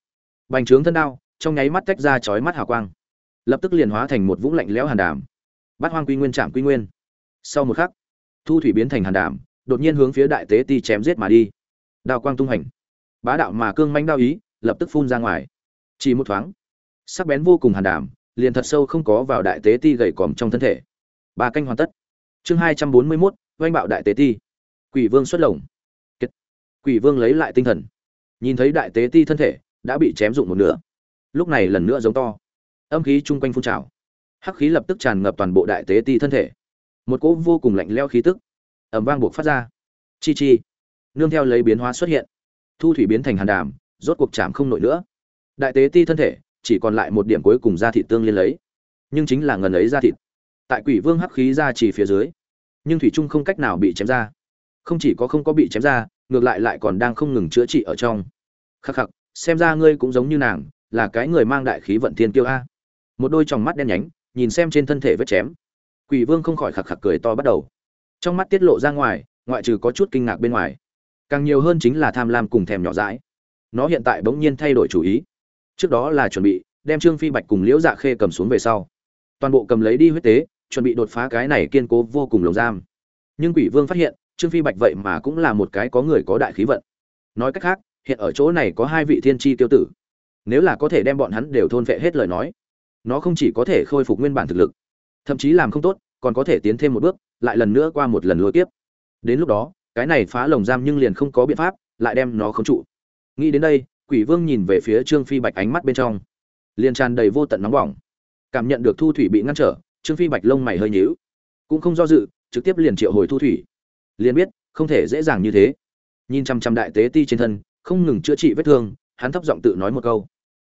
Bành trướng thân đao, trong nháy mắt tách ra chói mắt hào quang. Lập tức liền hóa thành một vũng lạnh lẽo hàn đàm. Bắt hoang quy nguyên chạm quy nguyên. Sau một khắc, thu thủy biến thành hàn đàm, đột nhiên hướng phía đại tế ti chém giết mà đi. Đào quang tung hành bá đạo mà cương manh đao ý, lập tức phun ra ngoài. Chỉ một thoáng, sắc bén vô cùng hàn đàm, liền thật sâu không có vào đại tế ti gầy còm trong thân thể. Ba canh hoàn tất. Chương hai trăm bốn mươi mốt, oanh bạo đại tế ti. Quỷ vương xuất lồng. Kết. quỷ vương lấy lại tinh thần nhìn thấy đại tế ti thân thể, đã bị chém dụng một nửa. Lúc này lần nữa giống to. Âm khí chung quanh phun trào. Hắc khí lập tức tràn ngập toàn bộ đại tế ti thân thể. Một cỗ vô cùng lạnh leo khí tức ẩm vang buộc phát ra. Chi chi. Nương theo lấy biến hóa xuất hiện. Thu thủy biến thành hàn đàm, rốt cuộc chạm không nổi nữa. Đại tế ti thân thể, chỉ còn lại một điểm cuối cùng ra thịt tương liên lấy. Nhưng chính là ngần ấy ra thịt. Tại quỷ vương hắc khí ra chỉ phía dưới. Nhưng thủy trung không cách nào bị chém ra. Không chỉ có không có bị chém ra ngược lại lại còn đang không ngừng chữa trị ở trong. Khắc khắc, xem ra ngươi cũng giống như nàng, là cái người mang đại khí vận thiên kiêu a. Một đôi tròng mắt đen nhánh, nhìn xem trên thân thể vết chém. Quỷ vương không khỏi khạc khạc cười to bắt đầu. Trong mắt tiết lộ ra ngoài, ngoại trừ có chút kinh ngạc bên ngoài. Càng nhiều hơn chính là tham lam cùng thèm nhỏ dãi. Nó hiện tại bỗng nhiên thay đổi chủ ý. Trước đó là chuẩn bị, đem trương phi bạch cùng liễu dạ khê cầm xuống về sau. Toàn bộ cầm lấy đi huyết tế, chuẩn bị đột phá cái này kiên cố vô cùng lồng giam. Nhưng quỷ vương phát hiện trương phi bạch vậy mà cũng là một cái có người có đại khí vận. Nói cách khác, hiện ở chỗ này có hai vị thiên tri tiêu tử. Nếu là có thể đem bọn hắn đều thôn vệ hết lời nói, nó không chỉ có thể khôi phục nguyên bản thực lực, thậm chí làm không tốt, còn có thể tiến thêm một bước, lại lần nữa qua một lần lối tiếp đến lúc đó, cái này phá lồng giam nhưng liền không có biện pháp, lại đem nó khống trụ. Nghĩ đến đây, quỷ vương nhìn về phía trương phi bạch ánh mắt bên trong, liền tràn đầy vô tận nóng bỏng. Cảm nhận được thu thủy bị ngăn trở, trương phi bạch lông mày hơi nhíu, cũng không do dự, trực tiếp liền triệu hồi thu thủy liền biết, không thể dễ dàng như thế. Nhìn chăm chăm đại tế ti trên thân, không ngừng chữa trị vết thương, hắn thấp giọng tự nói một câu.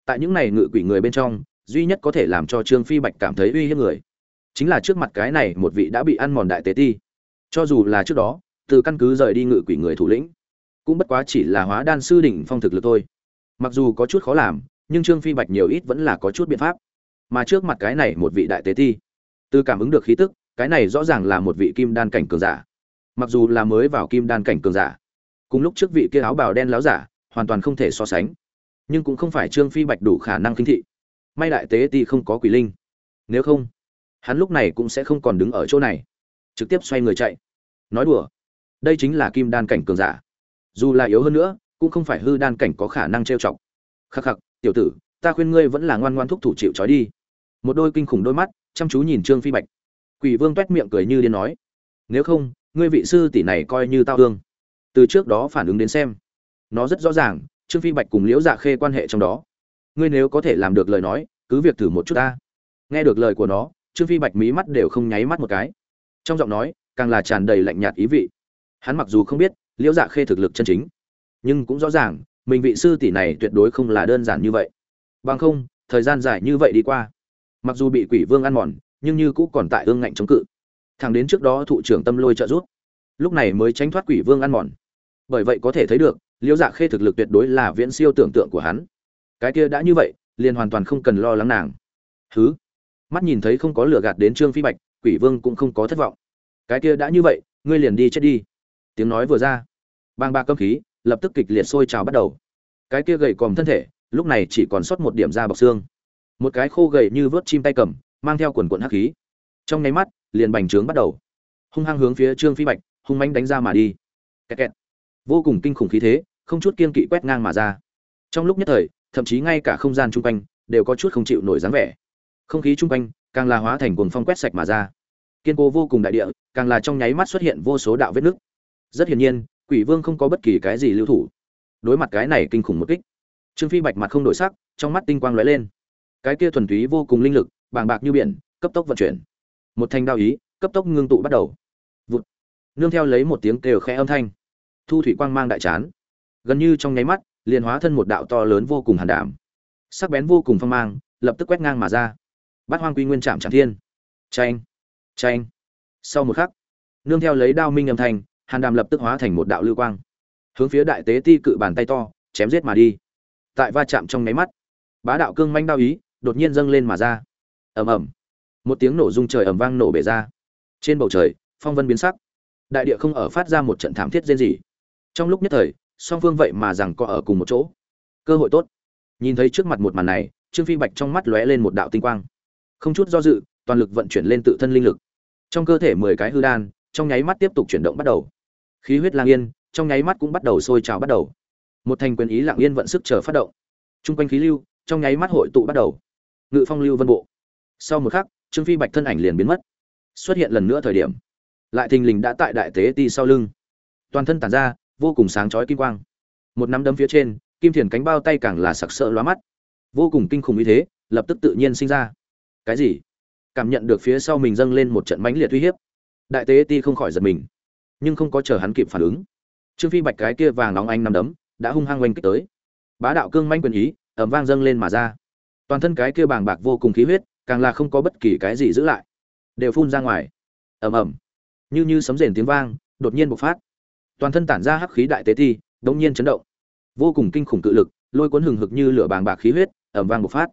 Tại những này ngự quỷ người bên trong, duy nhất có thể làm cho trương phi bạch cảm thấy uy hiếp người, chính là trước mặt cái này một vị đã bị ăn mòn đại tế ti. Cho dù là trước đó, từ căn cứ rời đi ngự quỷ người thủ lĩnh, cũng bất quá chỉ là hóa đan sư đỉnh phong thực lực thôi. Mặc dù có chút khó làm, nhưng trương phi bạch nhiều ít vẫn là có chút biện pháp. Mà trước mặt cái này một vị đại tế ti, từ cảm ứng được khí tức, cái này rõ ràng là một vị kim đan cảnh cường giả mặc dù là mới vào kim đan cảnh cường giả, cùng lúc trước vị kia áo bào đen láo giả hoàn toàn không thể so sánh, nhưng cũng không phải trương phi bạch đủ khả năng khinh thị. May đại tế ti không có quỷ linh. Nếu không, hắn lúc này cũng sẽ không còn đứng ở chỗ này, trực tiếp xoay người chạy. Nói đùa, đây chính là kim đan cảnh cường giả. Dù là yếu hơn nữa, cũng không phải hư đan cảnh có khả năng trêu chọc. Khắc khắc, tiểu tử, ta khuyên ngươi vẫn là ngoan ngoan thúc thủ chịu trói đi. Một đôi kinh khủng đôi mắt chăm chú nhìn trương phi bạch. Quỷ vương t miệng cười như điên nói. Nếu không ngươi vị sư tỷ này coi như tao hương từ trước đó phản ứng đến xem, nó rất rõ ràng, trương phi bạch cùng liễu dạ khê quan hệ trong đó. Ngươi nếu có thể làm được lời nói, cứ việc thử một chút ta. Nghe được lời của nó, trương phi bạch mí mắt đều không nháy mắt một cái. Trong giọng nói, càng là tràn đầy lạnh nhạt ý vị. Hắn mặc dù không biết liễu dạ khê thực lực chân chính, nhưng cũng rõ ràng, mình vị sư tỷ này tuyệt đối không là đơn giản như vậy. Bằng không, thời gian dài như vậy đi qua, mặc dù bị quỷ vương ăn mòn, nhưng như cũ còn tại ương ngạnh chống cự thằng đến trước đó thụ trưởng tâm lôi trợ giúp. Lúc này mới tránh thoát quỷ vương ăn mòn. Bởi vậy có thể thấy được, liễu dạ khê thực lực tuyệt đối là viễn siêu tưởng tượng của hắn. Cái kia đã như vậy, liền hoàn toàn không cần lo lắng nàng. Thứ mắt nhìn thấy không có lửa gạt đến trương phi bạch, quỷ vương cũng không có thất vọng. Cái kia đã như vậy, ngươi liền đi chết đi. Tiếng nói vừa ra, bang ba cơm khí lập tức kịch liệt sôi trào bắt đầu. Cái kia gầy còm thân thể, lúc này chỉ còn sót một điểm da bọc xương. Một cái khô gầy như vớt chim tay cầm, mang theo quần quần hắc khí trong nháy mắt, liền bành trướng bắt đầu. Hung hăng hướng phía trương phi bạch, hung manh đánh ra mà đi. Kẹt kẹt. vô cùng kinh khủng khí thế, không chút kiên kỵ quét ngang mà ra. Trong lúc nhất thời, thậm chí ngay cả không gian chung quanh đều có chút không chịu nổi dáng vẻ. Không khí chung quanh càng là hóa thành cuồng phong quét sạch mà ra. Kiên cố vô cùng đại địa, càng là trong nháy mắt xuất hiện vô số đạo vết nứt. Rất hiển nhiên, quỷ vương không có bất kỳ cái gì lưu thủ. Đối mặt cái này kinh khủng một kích, trương phi bạch mặt không đổi sắc, trong mắt tinh quang lóe lên. Cái kia thuần túy vô cùng linh lực, bàng bạc như biển, cấp tốc vận chuyển một thanh đao ý, cấp tốc ngưng tụ bắt đầu. Vụt. Nương theo lấy một tiếng kêu khẽ âm thanh. Thu thủy quang mang đại chán. Gần như trong nháy mắt, liền hóa thân một đạo to lớn vô cùng hàn đảm. Sắc bén vô cùng phong mang, lập tức quét ngang mà ra. Bát hoang quy nguyên trạm tràng thiên. Tranh tranh sau một khắc, nương theo lấy đao minh âm thanh, hàn đàm lập tức hóa thành một đạo lưu quang. Hướng phía đại tế ti cự bàn tay to, chém giết mà đi. Tại va chạm trong nháy mắt, bá đạo cương manh đao ý, đột nhiên dâng lên mà ra. Ầm ầm một tiếng nổ rung trời ầm vang nổ bể ra. Trên bầu trời, phong vân biến sắc. Đại địa không ở phát ra một trận thảm thiết rên rỉ. Trong lúc nhất thời, song phương vậy mà rằng có ở cùng một chỗ. Cơ hội tốt. Nhìn thấy trước mặt một màn này, trương phi bạch trong mắt lóe lên một đạo tinh quang. Không chút do dự, toàn lực vận chuyển lên tự thân linh lực. Trong cơ thể mười cái hư đan, trong nháy mắt tiếp tục chuyển động bắt đầu. Khí huyết lang yên, trong nháy mắt cũng bắt đầu sôi trào bắt đầu. Một thành quyền ý lạng yên vận sức chờ phát động. T r u n g quanh khí lưu, trong nháy mắt hội tụ bắt đầu. Ngự phong lưu vân bộ. Sau một khắc trương phi bạch thân ảnh liền biến mất. Xuất hiện lần nữa thời điểm, lại thình lình đã tại đại tế ti sau lưng. Toàn thân tàn ra vô cùng sáng chói kim quang. Một nắm đấm phía trên, kim thiền cánh bao tay càng là sặc sỡ lóa mắt. Vô cùng kinh khủng như thế, lập tức tự nhiên sinh ra. Cái gì? Cảm nhận được phía sau mình dâng lên một trận mãnh liệt uy hiếp. Đại tế ti không khỏi giật mình, nhưng không có chờ hắn kịp phản ứng. Trương phi bạch cái kia vàng nóng anh nằm đấm đã hung hăng oanh kích tới. Bá đạo cương manh quyền ý ẩm vang dâng lên mà ra. Toàn thân cái kia bàng bạc vô cùng khí huyết càng là không có bất kỳ cái gì giữ lại. Đều phun ra ngoài. Ầm ầm. Như như sấm rền tiếng vang đột nhiên bộc phát. Toàn thân tản ra hắc khí đại tế thi, đống nhiên chấn động. Vô cùng kinh khủng cự lực lôi cuốn hừng hực như lửa bàng bạc khí huyết ẩm vang bộc phát.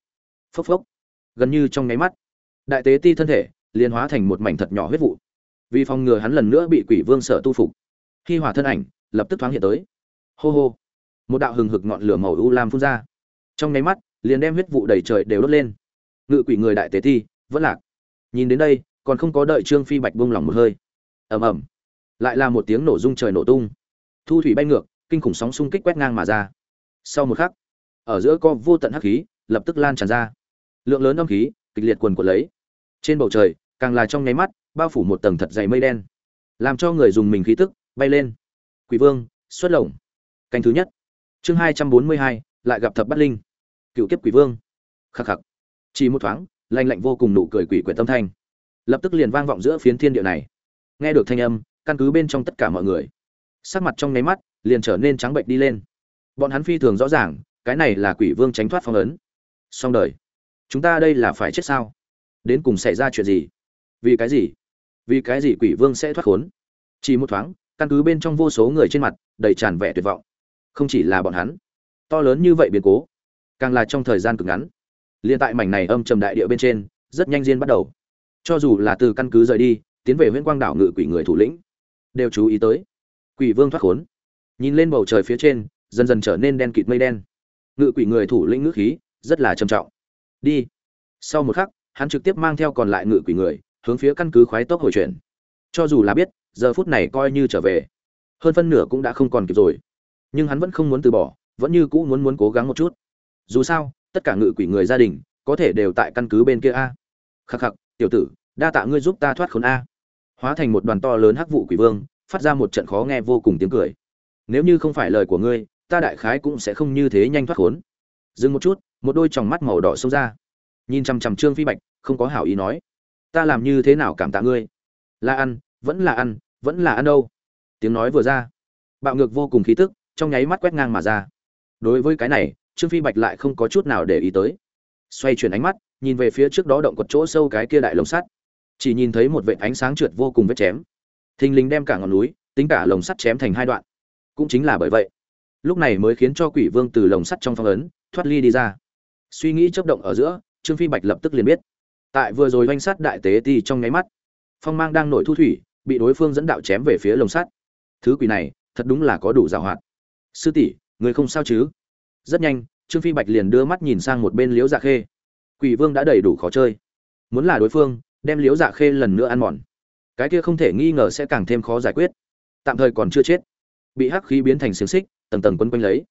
Phốc phốc. Gần như trong nháy mắt đại tế ti thân thể liền hóa thành một mảnh thật nhỏ huyết vụ. Vì phòng ngừa hắn lần nữa bị quỷ vương sở tu phục khi hỏa thân ảnh lập tức thoáng hiện tới. Hô hô. Một đạo hừng hực ngọn lửa màu u lam phun ra. Trong nháy mắt liền đem huyết vụ đầy trời đều đốt lên ngự quỷ người đại tế thi, vẫn lạc. Nhìn đến đây, còn không có đợi trương phi bạch bông lòng một hơi. Ầm ầm. Lại là một tiếng nổ rung trời nổ tung. Thu thủy bay ngược, kinh khủng sóng xung kích quét ngang mà ra. Sau một khắc, ở giữa co vô tận hắc khí, lập tức lan tràn ra. Lượng lớn âm khí, kịch liệt quần quật lấy. Trên bầu trời, càng là trong nháy mắt, bao phủ một tầng thật dày mây đen. Làm cho người dùng mình khí tức, bay lên. Quỷ vương, xuất lồng. Canh thứ nhất. Chương hai trăm bốn mươi hai, lại gặp thập bát linh. Cựu kiếp quỷ vương. Khắc khắc chỉ một thoáng lanh lạnh vô cùng nụ cười quỷ quyệt tâm thanh. Lập tức liền vang vọng giữa phiến thiên địa này. Nghe được thanh âm, căn cứ bên trong tất cả mọi người, sắc mặt trong nháy mắt liền trở nên trắng bệnh đi lên. Bọn hắn phi thường rõ ràng, cái này là quỷ vương tránh thoát phong ấn. Xong đời. Chúng ta đây là phải chết sao? Đến cùng xảy ra chuyện gì? Vì cái gì? Vì cái gì quỷ vương sẽ thoát khốn? Chỉ một thoáng, căn cứ bên trong vô số người trên mặt, đầy tràn vẻ tuyệt vọng. Không chỉ là bọn hắn, to lớn như vậy biến cố, càng là trong thời gian cực ngắn liên tại mảnh này âm trầm đại địa bên trên, rất nhanh diên bắt đầu. Cho dù là từ căn cứ rời đi, tiến về huyện quang đảo ngự quỷ người thủ lĩnh, đều chú ý tới. Quỷ vương thoát khốn. Nhìn lên bầu trời phía trên, dần dần trở nên đen kịt mây đen. Ngự quỷ người thủ lĩnh ngữ khí, rất là trầm trọng. Đi. Sau một khắc, hắn trực tiếp mang theo còn lại ngự quỷ người, hướng phía căn cứ khoái tốc hồi chuyển. Cho dù là biết, giờ phút này coi như trở về. Hơn phân nửa cũng đã không còn kịp rồi. Nhưng hắn vẫn không muốn từ bỏ, vẫn như cũ muốn muốn cố gắng một chút. Dù sao tất cả ngự quỷ người gia đình, có thể đều tại căn cứ bên kia a. Khắc khắc, tiểu tử, đa tạ ngươi giúp ta thoát khốn a. Hóa thành một đoàn to lớn hắc vụ quỷ vương, phát ra một trận khó nghe vô cùng tiếng cười. Nếu như không phải lời của ngươi, ta đại khái cũng sẽ không như thế nhanh thoát khốn. Dừng một chút, một đôi tròng mắt màu đỏ xông ra. Nhìn chằm chằm trương phi bạch, không có hảo ý nói. Ta làm như thế nào cảm tạ ngươi? Là ăn, vẫn là ăn, vẫn là ăn đâu? Tiếng nói vừa ra. Bạo ngược vô cùng khí tức, trong nháy mắt quét ngang mà ra. Đối với cái này trương phi bạch lại không có chút nào để ý tới. Xoay chuyển ánh mắt, nhìn về phía trước đó động quật chỗ sâu cái kia đại lồng sắt. Chỉ nhìn thấy một vệ ánh sáng trượt vô cùng vết chém. Thình lình đem cả ngọn núi, tính cả lồng sắt chém thành hai đoạn. Cũng chính là bởi vậy, lúc này mới khiến cho quỷ vương từ lồng sắt trong phong ấn, thoát ly đi ra. Suy nghĩ chấp động ở giữa, trương phi bạch lập tức liền biết. Tại vừa rồi oanh sát đại tế ti trong nháy mắt, phong mang đang nổi thu thủy, bị đối phương dẫn đạo chém về phía lồng sắt. Thứ quỷ này, thật đúng là có đủ giảo hoạt. Sư tỷ, người không sao chứ? Rất nhanh, trương phi bạch liền đưa mắt nhìn sang một bên liễu dạ khê. Quỷ vương đã đầy đủ khó chơi. Muốn là đối phương, đem liễu dạ khê lần nữa ăn mòn. Cái kia không thể nghi ngờ sẽ càng thêm khó giải quyết. Tạm thời còn chưa chết. Bị hắc khí biến thành xiềng xích, tầng tầng quấn quanh lấy.